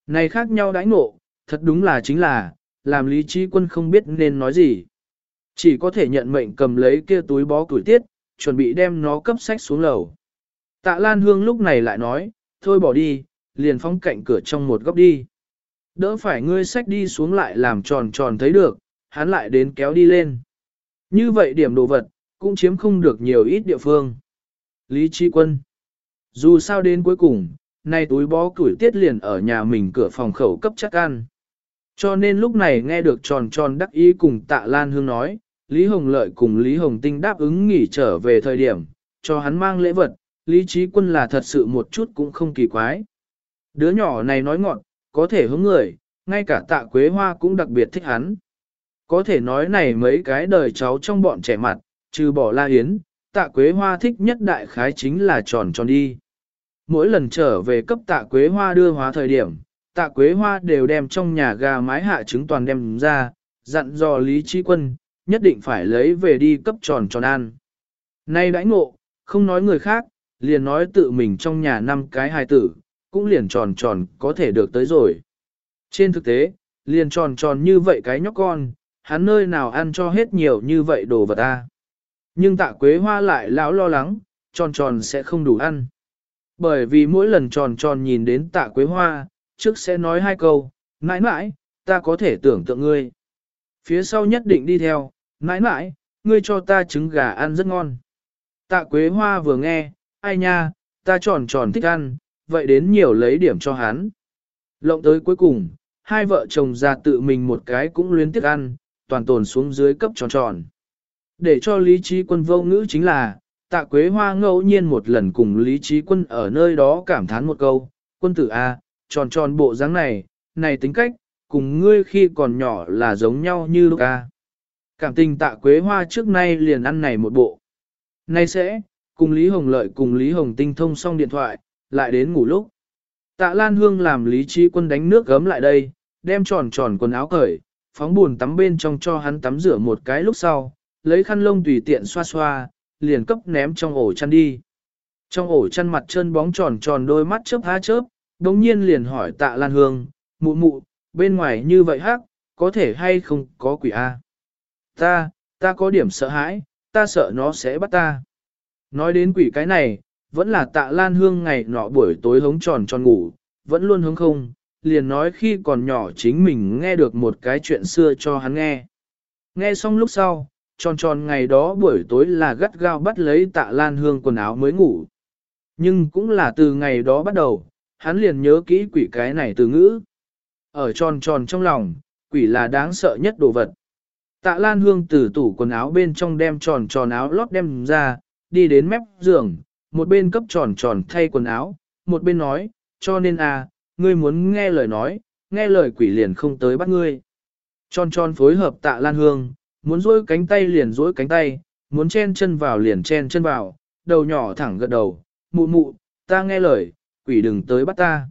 Này khác nhau đãi ngộ, thật đúng là chính là, làm lý trí quân không biết nên nói gì. Chỉ có thể nhận mệnh cầm lấy kia túi bó củi tiết, chuẩn bị đem nó cấp sách xuống lầu. Tạ Lan Hương lúc này lại nói, thôi bỏ đi, liền phóng cạnh cửa trong một góc đi. Đỡ phải ngươi sách đi xuống lại làm tròn tròn thấy được, hắn lại đến kéo đi lên. Như vậy điểm đồ vật, cũng chiếm không được nhiều ít địa phương. Lý Chi Quân Dù sao đến cuối cùng, nay túi bó củi tiết liền ở nhà mình cửa phòng khẩu cấp chắc ăn. Cho nên lúc này nghe được tròn tròn đắc ý cùng tạ Lan Hương nói, Lý Hồng Lợi cùng Lý Hồng Tinh đáp ứng nghỉ trở về thời điểm, cho hắn mang lễ vật, Lý Trí Quân là thật sự một chút cũng không kỳ quái. Đứa nhỏ này nói ngọn, có thể hướng người, ngay cả tạ Quế Hoa cũng đặc biệt thích hắn. Có thể nói này mấy cái đời cháu trong bọn trẻ mặt, trừ bỏ La Hiến, tạ Quế Hoa thích nhất đại khái chính là tròn tròn đi. Mỗi lần trở về cấp tạ Quế Hoa đưa hóa thời điểm, tạ quế hoa đều đem trong nhà gà mái hạ trứng toàn đem ra, dặn dò Lý Trí Quân, nhất định phải lấy về đi cấp tròn tròn ăn. Nay đãi ngộ, không nói người khác, liền nói tự mình trong nhà năm cái hài tử, cũng liền tròn tròn có thể được tới rồi. Trên thực tế, liền tròn tròn như vậy cái nhóc con, hắn nơi nào ăn cho hết nhiều như vậy đồ vật ta. Nhưng tạ quế hoa lại lão lo lắng, tròn tròn sẽ không đủ ăn. Bởi vì mỗi lần tròn tròn nhìn đến tạ quế hoa, trước sẽ nói hai câu, mãi mãi, ta có thể tưởng tượng ngươi. Phía sau nhất định đi theo, mãi mãi, ngươi cho ta trứng gà ăn rất ngon. Tạ Quế Hoa vừa nghe, ai nha, ta tròn tròn thích ăn, vậy đến nhiều lấy điểm cho hắn. Lộng tới cuối cùng, hai vợ chồng ra tự mình một cái cũng luyến tiếc ăn, toàn tồn xuống dưới cấp tròn tròn. Để cho lý trí quân vô ngữ chính là, tạ Quế Hoa ngẫu nhiên một lần cùng lý trí quân ở nơi đó cảm thán một câu, quân tử A, tròn tròn bộ dáng này, này tính cách, cùng ngươi khi còn nhỏ là giống nhau như lúc A. Cảm tình tạ quế hoa trước nay liền ăn này một bộ. Nay sẽ, cùng Lý Hồng Lợi cùng Lý Hồng Tinh thông xong điện thoại, lại đến ngủ lúc. Tạ Lan Hương làm Lý Trí Quân đánh nước gấm lại đây, đem tròn tròn quần áo cởi, phóng buồn tắm bên trong cho hắn tắm rửa một cái lúc sau, lấy khăn lông tùy tiện xoa xoa, liền cấp ném trong ổ chăn đi. Trong ổ chăn mặt chân bóng tròn tròn đôi mắt chớp há chớp, đồng nhiên liền hỏi tạ Lan Hương, mụ mụ, bên ngoài như vậy hắc, có thể hay không có quỷ A. Ta, ta có điểm sợ hãi, ta sợ nó sẽ bắt ta. Nói đến quỷ cái này, vẫn là tạ Lan Hương ngày nọ buổi tối hống tròn tròn ngủ, vẫn luôn hống không, liền nói khi còn nhỏ chính mình nghe được một cái chuyện xưa cho hắn nghe. Nghe xong lúc sau, tròn tròn ngày đó buổi tối là gắt gao bắt lấy tạ Lan Hương quần áo mới ngủ. Nhưng cũng là từ ngày đó bắt đầu, hắn liền nhớ kỹ quỷ cái này từ ngữ. Ở tròn tròn trong lòng, quỷ là đáng sợ nhất đồ vật. Tạ Lan Hương từ tủ quần áo bên trong đem tròn tròn áo lót đem ra, đi đến mép giường, một bên cấp tròn tròn thay quần áo, một bên nói, cho nên à, ngươi muốn nghe lời nói, nghe lời quỷ liền không tới bắt ngươi. Tròn tròn phối hợp tạ Lan Hương, muốn duỗi cánh tay liền duỗi cánh tay, muốn chen chân vào liền chen chân vào, đầu nhỏ thẳng gật đầu, mụ mụ, ta nghe lời, quỷ đừng tới bắt ta.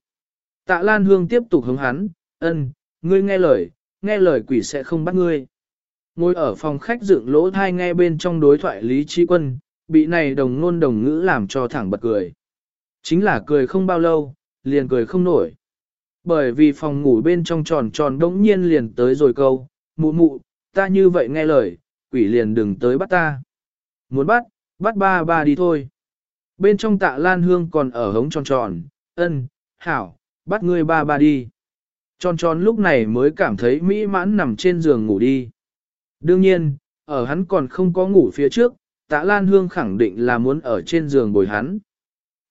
Tạ Lan Hương tiếp tục hướng hắn, ân, ngươi nghe lời, nghe lời quỷ sẽ không bắt ngươi. Ngồi ở phòng khách dựng lỗ thai nghe bên trong đối thoại Lý Trí Quân, bị này đồng ngôn đồng ngữ làm cho thẳng bật cười. Chính là cười không bao lâu, liền cười không nổi. Bởi vì phòng ngủ bên trong tròn tròn đống nhiên liền tới rồi câu, mụ mụ, ta như vậy nghe lời, quỷ liền đừng tới bắt ta. Muốn bắt, bắt ba ba đi thôi. Bên trong tạ lan hương còn ở hống tròn tròn, ân, hảo, bắt ngươi ba ba đi. Tròn tròn lúc này mới cảm thấy mỹ mãn nằm trên giường ngủ đi. Đương nhiên, ở hắn còn không có ngủ phía trước, tạ lan hương khẳng định là muốn ở trên giường bồi hắn.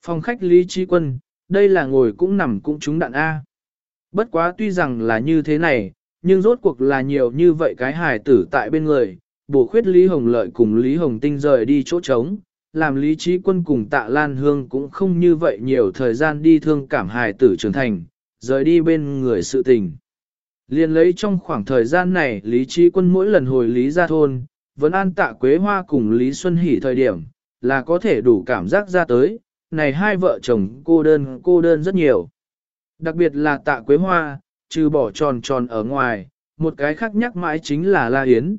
Phòng khách Lý Trí Quân, đây là ngồi cũng nằm cũng trúng đạn A. Bất quá tuy rằng là như thế này, nhưng rốt cuộc là nhiều như vậy cái hài tử tại bên người, bổ khuyết Lý Hồng Lợi cùng Lý Hồng Tinh rời đi chỗ trống, làm Lý Trí Quân cùng Tạ Lan Hương cũng không như vậy nhiều thời gian đi thương cảm hài tử trưởng thành, rời đi bên người sự tình. Liên lấy trong khoảng thời gian này Lý Trí Quân mỗi lần hồi Lý ra thôn, vẫn an tạ Quế Hoa cùng Lý Xuân Hỷ thời điểm, là có thể đủ cảm giác ra tới, này hai vợ chồng cô đơn cô đơn rất nhiều. Đặc biệt là tạ Quế Hoa, trừ bỏ tròn tròn ở ngoài, một cái khác nhắc mãi chính là La Yến.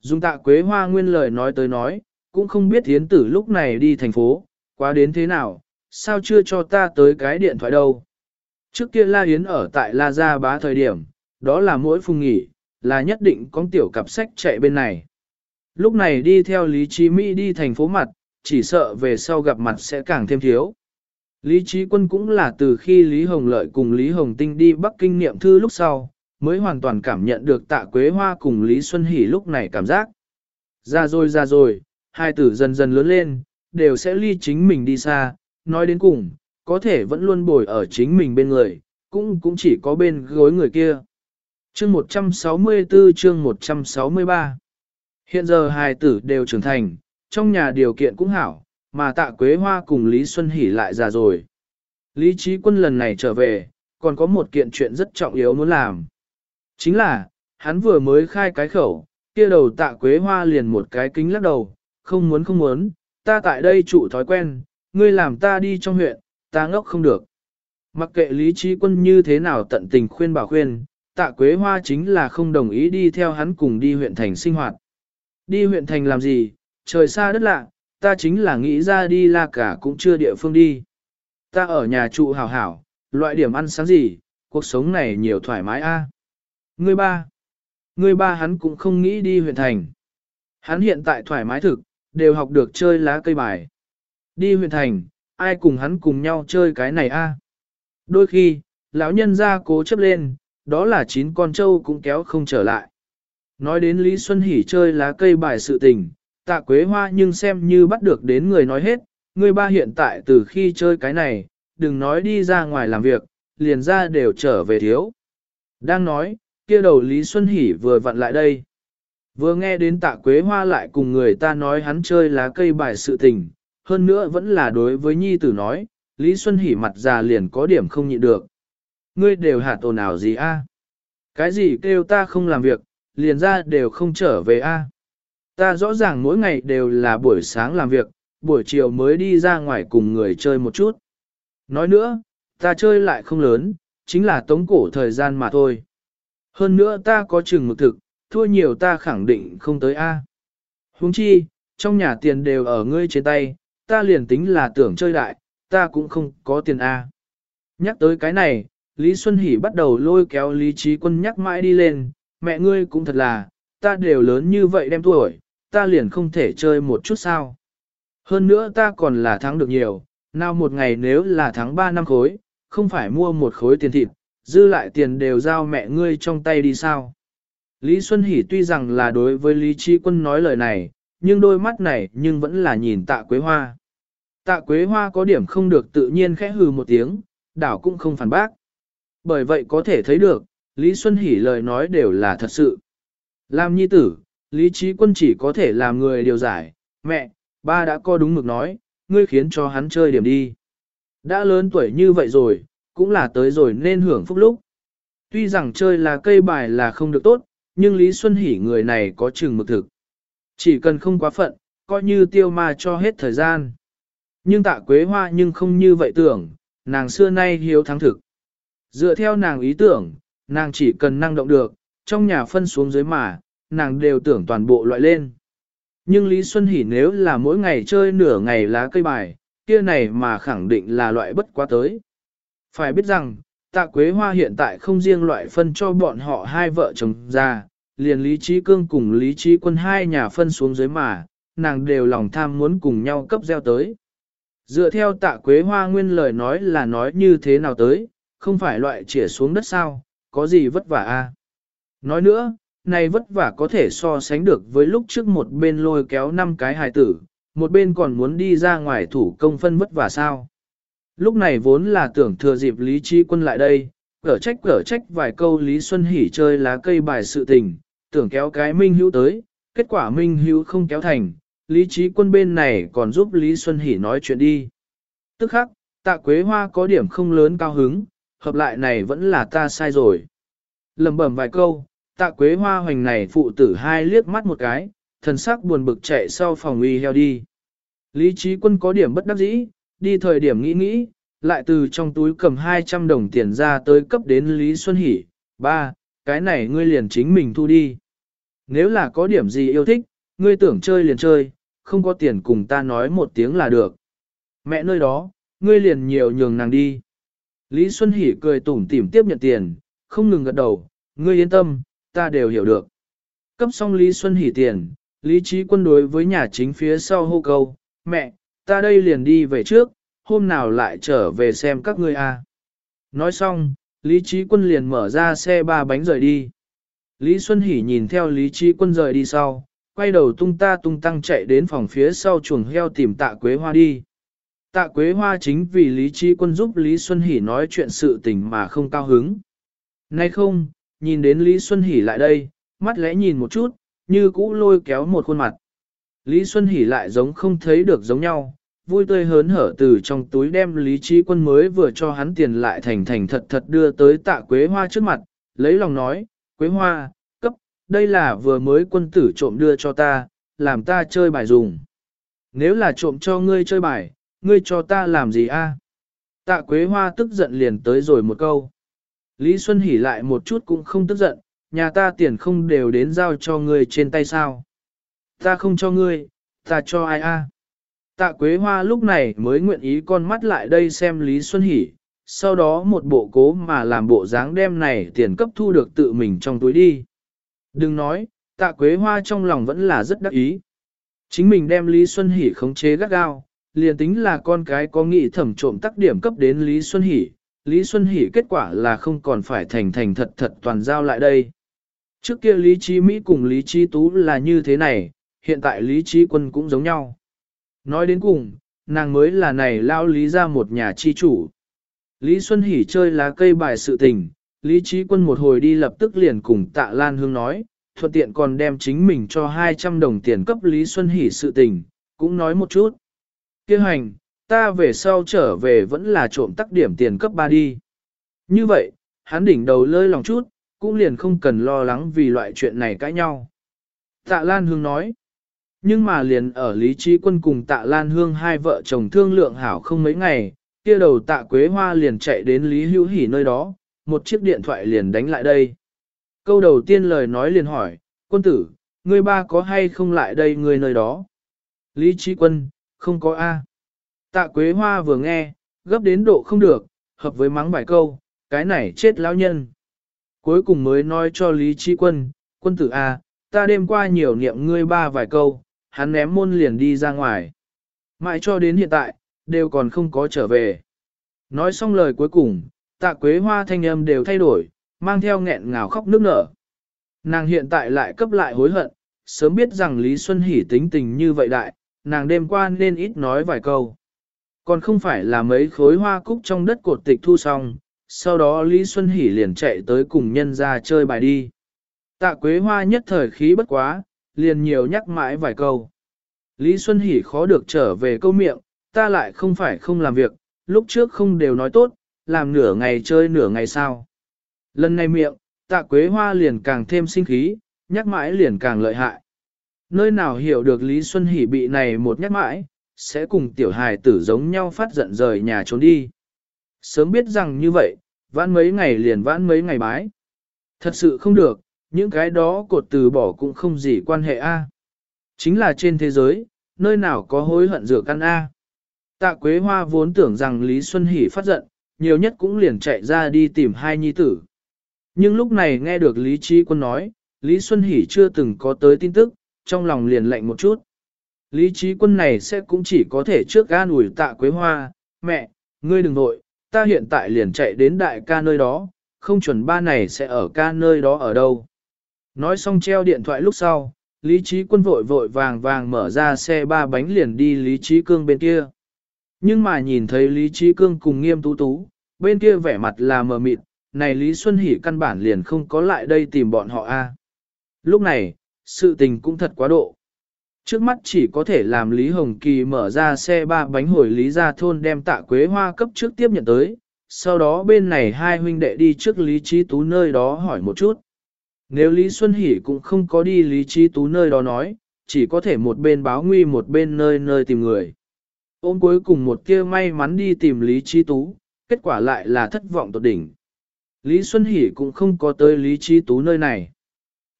Dung tạ Quế Hoa nguyên lời nói tới nói, cũng không biết Yến tử lúc này đi thành phố, quá đến thế nào, sao chưa cho ta tới cái điện thoại đâu. Trước kia La Yến ở tại La Gia bá thời điểm, đó là mỗi phùng nghỉ, là nhất định có tiểu cặp sách chạy bên này. Lúc này đi theo Lý Chí Mỹ đi thành phố mặt, chỉ sợ về sau gặp mặt sẽ càng thêm thiếu. Lý Trí Quân cũng là từ khi Lý Hồng Lợi cùng Lý Hồng Tinh đi Bắc Kinh niệm thư lúc sau, mới hoàn toàn cảm nhận được tạ Quế Hoa cùng Lý Xuân Hỷ lúc này cảm giác. Ra rồi ra rồi, hai tử dần dần lớn lên, đều sẽ ly chính mình đi xa, nói đến cùng, có thể vẫn luôn bồi ở chính mình bên người, cũng cũng chỉ có bên gối người kia. Chương 164 chương 163 Hiện giờ hài tử đều trưởng thành, trong nhà điều kiện cũng hảo, mà tạ Quế Hoa cùng Lý Xuân Hỷ lại già rồi. Lý Trí Quân lần này trở về, còn có một kiện chuyện rất trọng yếu muốn làm. Chính là, hắn vừa mới khai cái khẩu, kia đầu tạ Quế Hoa liền một cái kính lắc đầu, không muốn không muốn, ta tại đây trụ thói quen, ngươi làm ta đi trong huyện, ta ngốc không được. Mặc kệ Lý Trí Quân như thế nào tận tình khuyên bảo khuyên, tạ Quế Hoa chính là không đồng ý đi theo hắn cùng đi huyện thành sinh hoạt. Đi huyện thành làm gì, trời xa đất lạ, ta chính là nghĩ ra đi la cả cũng chưa địa phương đi. Ta ở nhà trụ hảo hảo, loại điểm ăn sáng gì, cuộc sống này nhiều thoải mái a. À? Người ba, người ba hắn cũng không nghĩ đi huyện thành. Hắn hiện tại thoải mái thực, đều học được chơi lá cây bài. Đi huyện thành, ai cùng hắn cùng nhau chơi cái này a? Đôi khi, lão nhân ra cố chấp lên, đó là chín con trâu cũng kéo không trở lại. Nói đến Lý Xuân Hỷ chơi lá cây bài sự tình, tạ quế hoa nhưng xem như bắt được đến người nói hết, người ba hiện tại từ khi chơi cái này, đừng nói đi ra ngoài làm việc, liền ra đều trở về thiếu. Đang nói, kia đầu Lý Xuân Hỷ vừa vặn lại đây. Vừa nghe đến tạ quế hoa lại cùng người ta nói hắn chơi lá cây bài sự tình, hơn nữa vẫn là đối với nhi tử nói, Lý Xuân Hỷ mặt già liền có điểm không nhịn được. Ngươi đều hạt ồn ào gì a? Cái gì kêu ta không làm việc, liền ra đều không trở về a? Ta rõ ràng mỗi ngày đều là buổi sáng làm việc, buổi chiều mới đi ra ngoài cùng người chơi một chút. Nói nữa, ta chơi lại không lớn, chính là tống cổ thời gian mà thôi. Hơn nữa ta có chừng mực thực, thua nhiều ta khẳng định không tới A. Huống chi, trong nhà tiền đều ở ngươi trên tay, ta liền tính là tưởng chơi đại, ta cũng không có tiền A. Nhắc tới cái này, Lý Xuân Hỷ bắt đầu lôi kéo Lý Trí Quân nhắc mãi đi lên, mẹ ngươi cũng thật là, ta đều lớn như vậy đem tuổi, ta liền không thể chơi một chút sao. Hơn nữa ta còn là thắng được nhiều, nào một ngày nếu là thắng 3 năm khối, không phải mua một khối tiền thịt, dư lại tiền đều giao mẹ ngươi trong tay đi sao. Lý Xuân Hỷ tuy rằng là đối với Lý Chi Quân nói lời này, nhưng đôi mắt này nhưng vẫn là nhìn tạ quế hoa. Tạ quế hoa có điểm không được tự nhiên khẽ hừ một tiếng, đảo cũng không phản bác. Bởi vậy có thể thấy được, Lý Xuân Hỷ lời nói đều là thật sự. Làm nhi tử, Lý Trí Quân chỉ có thể làm người điều giải, mẹ, ba đã co đúng mực nói, ngươi khiến cho hắn chơi điểm đi. Đã lớn tuổi như vậy rồi, cũng là tới rồi nên hưởng phúc lúc. Tuy rằng chơi là cây bài là không được tốt, nhưng Lý Xuân Hỷ người này có chừng mực thực. Chỉ cần không quá phận, coi như tiêu ma cho hết thời gian. Nhưng tạ quế hoa nhưng không như vậy tưởng, nàng xưa nay hiếu thắng thực. Dựa theo nàng ý tưởng, nàng chỉ cần năng động được, trong nhà phân xuống dưới mà, nàng đều tưởng toàn bộ loại lên. Nhưng Lý Xuân Hỷ nếu là mỗi ngày chơi nửa ngày lá cây bài, kia này mà khẳng định là loại bất quá tới. Phải biết rằng, tạ quế hoa hiện tại không riêng loại phân cho bọn họ hai vợ chồng ra, liền Lý Trí Cương cùng Lý Trí Quân hai nhà phân xuống dưới mà, nàng đều lòng tham muốn cùng nhau cấp gieo tới. Dựa theo tạ quế hoa nguyên lời nói là nói như thế nào tới, không phải loại chỉa xuống đất sao, có gì vất vả a? À? Nói nữa, này vất vả có thể so sánh được với lúc trước một bên lôi kéo năm cái hài tử, một bên còn muốn đi ra ngoài thủ công phân vất vả sao. Lúc này vốn là tưởng thừa dịp Lý Trí Quân lại đây, cở trách cở trách vài câu Lý Xuân Hỷ chơi lá cây bài sự tình, tưởng kéo cái Minh Hữu tới, kết quả Minh Hữu không kéo thành, Lý Trí Quân bên này còn giúp Lý Xuân Hỷ nói chuyện đi. Tức khắc, tạ Quế Hoa có điểm không lớn cao hứng, hợp lại này vẫn là ta sai rồi. Lầm bẩm vài câu, tạ Quế Hoa hoành này phụ tử hai liếc mắt một cái, thần sắc buồn bực chạy sau phòng uy heo đi. Lý Trí Quân có điểm bất đắc dĩ, đi thời điểm nghĩ nghĩ, lại từ trong túi cầm 200 đồng tiền ra tới cấp đến Lý Xuân Hỷ, ba, cái này ngươi liền chính mình thu đi. Nếu là có điểm gì yêu thích, ngươi tưởng chơi liền chơi, không có tiền cùng ta nói một tiếng là được. Mẹ nơi đó, ngươi liền nhiều nhường nàng đi. Lý Xuân Hỷ cười tủm tỉm tiếp nhận tiền, không ngừng gật đầu, ngươi yên tâm, ta đều hiểu được. Cấp xong Lý Xuân hỉ tiền, Lý Trí Quân đối với nhà chính phía sau hô câu, mẹ, ta đây liền đi về trước, hôm nào lại trở về xem các ngươi a. Nói xong, Lý Trí Quân liền mở ra xe ba bánh rời đi. Lý Xuân Hỷ nhìn theo Lý Trí Quân rời đi sau, quay đầu tung ta tung tăng chạy đến phòng phía sau chuồng heo tìm tạ quế hoa đi. Tạ quế hoa chính vì Lý Trí Quân giúp Lý Xuân Hỷ nói chuyện sự tình mà không cao hứng. Nay không, nhìn đến Lý Xuân Hỷ lại đây, mắt lẽ nhìn một chút, như cũ lôi kéo một khuôn mặt. Lý Xuân Hỷ lại giống không thấy được giống nhau, vui tươi hớn hở từ trong túi đem Lý Trí Quân mới vừa cho hắn tiền lại thành thành thật thật đưa tới tạ Quế Hoa trước mặt, lấy lòng nói, Quế Hoa, cấp, đây là vừa mới quân tử trộm đưa cho ta, làm ta chơi bài dùng. Nếu là trộm cho ngươi chơi bài, ngươi cho ta làm gì a? Tạ Quế Hoa tức giận liền tới rồi một câu. Lý Xuân Hỷ lại một chút cũng không tức giận, nhà ta tiền không đều đến giao cho ngươi trên tay sao. Ta không cho ngươi, ta cho ai a? Tạ Quế Hoa lúc này mới nguyện ý con mắt lại đây xem Lý Xuân Hỷ, sau đó một bộ cố mà làm bộ dáng đem này tiền cấp thu được tự mình trong túi đi. Đừng nói, tạ Quế Hoa trong lòng vẫn là rất đắc ý. Chính mình đem Lý Xuân Hỷ khống chế gắt gao, liền tính là con cái có nghị thẩm trộm tắc điểm cấp đến Lý Xuân Hỷ, Lý Xuân Hỷ kết quả là không còn phải thành thành thật thật toàn giao lại đây. Trước kia Lý Trí Mỹ cùng Lý Trí Tú là như thế này, hiện tại Lý Trí Quân cũng giống nhau. Nói đến cùng, nàng mới là này lao lý ra một nhà chi chủ. Lý Xuân Hỷ chơi lá cây bài sự tình, Lý Trí Quân một hồi đi lập tức liền cùng tạ Lan Hương nói, thuận tiện còn đem chính mình cho 200 đồng tiền cấp Lý Xuân Hỷ sự tình, cũng nói một chút. Kêu hành, ta về sau trở về vẫn là trộm tắc điểm tiền cấp ba đi. Như vậy, hắn đỉnh đầu lơi lòng chút, cũng liền không cần lo lắng vì loại chuyện này cãi nhau. Tạ Lan Hương nói, nhưng mà liền ở Lý Trí Quân cùng tạ Lan Hương hai vợ chồng thương lượng hảo không mấy ngày, kia đầu tạ Quế Hoa liền chạy đến Lý Hữu Hỷ nơi đó, một chiếc điện thoại liền đánh lại đây. Câu đầu tiên lời nói liền hỏi, quân tử, ngươi ba có hay không lại đây người nơi đó? Lý Trí Quân, không có A. Tạ Quế Hoa vừa nghe, gấp đến độ không được, hợp với mắng bài câu, cái này chết lão nhân. Cuối cùng mới nói cho Lý Trí Quân, quân tử A, ta đêm qua nhiều niệm ngươi ba vài câu, hắn ném môn liền đi ra ngoài. Mãi cho đến hiện tại, đều còn không có trở về. Nói xong lời cuối cùng, tạ quế hoa thanh âm đều thay đổi, mang theo nghẹn ngào khóc nước nở. Nàng hiện tại lại cấp lại hối hận, sớm biết rằng Lý Xuân Hỷ tính tình như vậy đại, nàng đêm qua nên ít nói vài câu. Còn không phải là mấy khối hoa cúc trong đất cột tịch thu xong, sau đó Lý Xuân Hỷ liền chạy tới cùng nhân ra chơi bài đi. Tạ Quế Hoa nhất thời khí bất quá, liền nhiều nhắc mãi vài câu. Lý Xuân Hỷ khó được trở về câu miệng, ta lại không phải không làm việc, lúc trước không đều nói tốt, làm nửa ngày chơi nửa ngày sao. Lần này miệng, tạ Quế Hoa liền càng thêm sinh khí, nhắc mãi liền càng lợi hại. Nơi nào hiểu được Lý Xuân Hỷ bị này một nhắc mãi, sẽ cùng tiểu hài tử giống nhau phát giận rời nhà trốn đi. Sớm biết rằng như vậy, vãn mấy ngày liền vãn mấy ngày bái. Thật sự không được, những cái đó cột từ bỏ cũng không gì quan hệ a. Chính là trên thế giới, nơi nào có hối hận rửa căn a. Tạ Quế Hoa vốn tưởng rằng Lý Xuân Hỷ phát giận, nhiều nhất cũng liền chạy ra đi tìm hai nhi tử. Nhưng lúc này nghe được Lý Trí Quân nói, Lý Xuân Hỷ chưa từng có tới tin tức, trong lòng liền lạnh một chút. Lý trí quân này sẽ cũng chỉ có thể trước an ủi tạ quế hoa, mẹ, ngươi đừng nội, ta hiện tại liền chạy đến đại ca nơi đó, không chuẩn ba này sẽ ở ca nơi đó ở đâu. Nói xong treo điện thoại lúc sau, Lý trí quân vội vội vàng vàng mở ra xe ba bánh liền đi Lý trí cương bên kia. Nhưng mà nhìn thấy Lý trí cương cùng nghiêm tú tú, bên kia vẻ mặt là mờ mịt, này Lý Xuân Hỷ căn bản liền không có lại đây tìm bọn họ a. Lúc này, sự tình cũng thật quá độ. Trước mắt chỉ có thể làm Lý Hồng Kỳ mở ra xe ba bánh hồi Lý Gia Thôn đem tạ quế hoa cấp trước tiếp nhận tới, sau đó bên này hai huynh đệ đi trước Lý Trí Tú nơi đó hỏi một chút. Nếu Lý Xuân Hỷ cũng không có đi Lý Trí Tú nơi đó nói, chỉ có thể một bên báo nguy một bên nơi nơi tìm người. Ôm cuối cùng một kia may mắn đi tìm Lý Trí Tú, kết quả lại là thất vọng tột đỉnh. Lý Xuân Hỷ cũng không có tới Lý Trí Tú nơi này.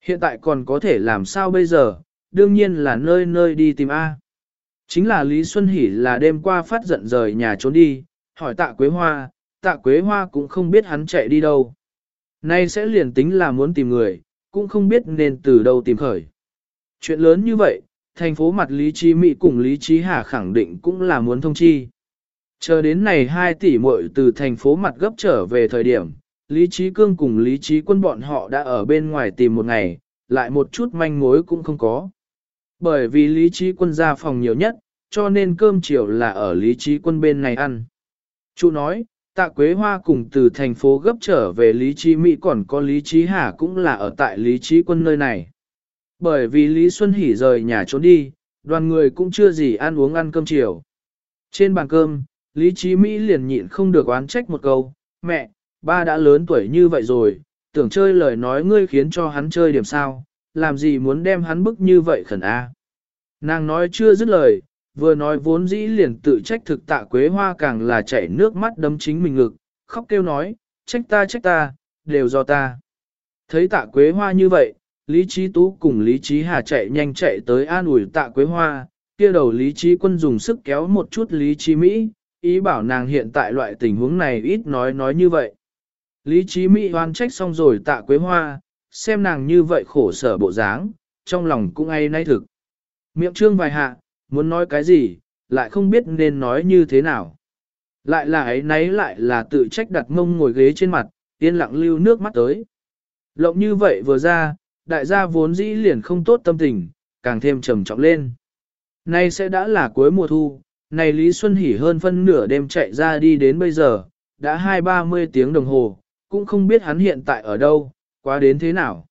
Hiện tại còn có thể làm sao bây giờ, đương nhiên là nơi nơi đi tìm A. Chính là Lý Xuân Hỷ là đêm qua phát giận rời nhà trốn đi, hỏi tạ Quế Hoa, tạ Quế Hoa cũng không biết hắn chạy đi đâu. Nay sẽ liền tính là muốn tìm người, cũng không biết nên từ đâu tìm khởi. Chuyện lớn như vậy, thành phố mặt Lý Trí Mỹ cùng Lý Trí Hà khẳng định cũng là muốn thông chi. Chờ đến này 2 tỷ muội từ thành phố mặt gấp trở về thời điểm, Lý Trí Cương cùng Lý Trí Quân bọn họ đã ở bên ngoài tìm một ngày, lại một chút manh mối cũng không có. Bởi vì Lý Trí Quân ra phòng nhiều nhất, cho nên cơm chiều là ở Lý Trí Quân bên này ăn. Chú nói, tạ Quế Hoa cùng từ thành phố gấp trở về Lý Trí Mỹ còn có Lý Trí Hà cũng là ở tại Lý Trí Quân nơi này. Bởi vì Lý Xuân Hỷ rời nhà trốn đi, đoàn người cũng chưa gì ăn uống ăn cơm chiều. Trên bàn cơm, Lý Trí Mỹ liền nhịn không được oán trách một câu, mẹ, ba đã lớn tuổi như vậy rồi, tưởng chơi lời nói ngươi khiến cho hắn chơi điểm sao, làm gì muốn đem hắn bức như vậy khẩn a. Nàng nói chưa dứt lời, vừa nói vốn dĩ liền tự trách thực tạ quế hoa càng là chảy nước mắt đấm chính mình ngực, khóc kêu nói, trách ta trách ta, đều do ta. Thấy tạ quế hoa như vậy, Lý Trí Tú cùng Lý Trí Hà chạy nhanh chạy tới an ủi tạ quế hoa, kia đầu Lý Trí Quân dùng sức kéo một chút Lý Trí Mỹ, ý bảo nàng hiện tại loại tình huống này ít nói nói như vậy. Lý trí Mỹ hoan trách xong rồi tạ quế hoa, xem nàng như vậy khổ sở bộ dáng, trong lòng cũng ai nay thực. Miệng trương vài hạ, muốn nói cái gì, lại không biết nên nói như thế nào. Lại là ấy nấy lại là tự trách đặt mông ngồi ghế trên mặt, yên lặng lưu nước mắt tới. Lộng như vậy vừa ra, đại gia vốn dĩ liền không tốt tâm tình, càng thêm trầm trọng lên. Nay sẽ đã là cuối mùa thu, này Lý Xuân Hỉ hơn phân nửa đêm chạy ra đi đến bây giờ, đã hai ba mươi tiếng đồng hồ, cũng không biết hắn hiện tại ở đâu, quá đến thế nào.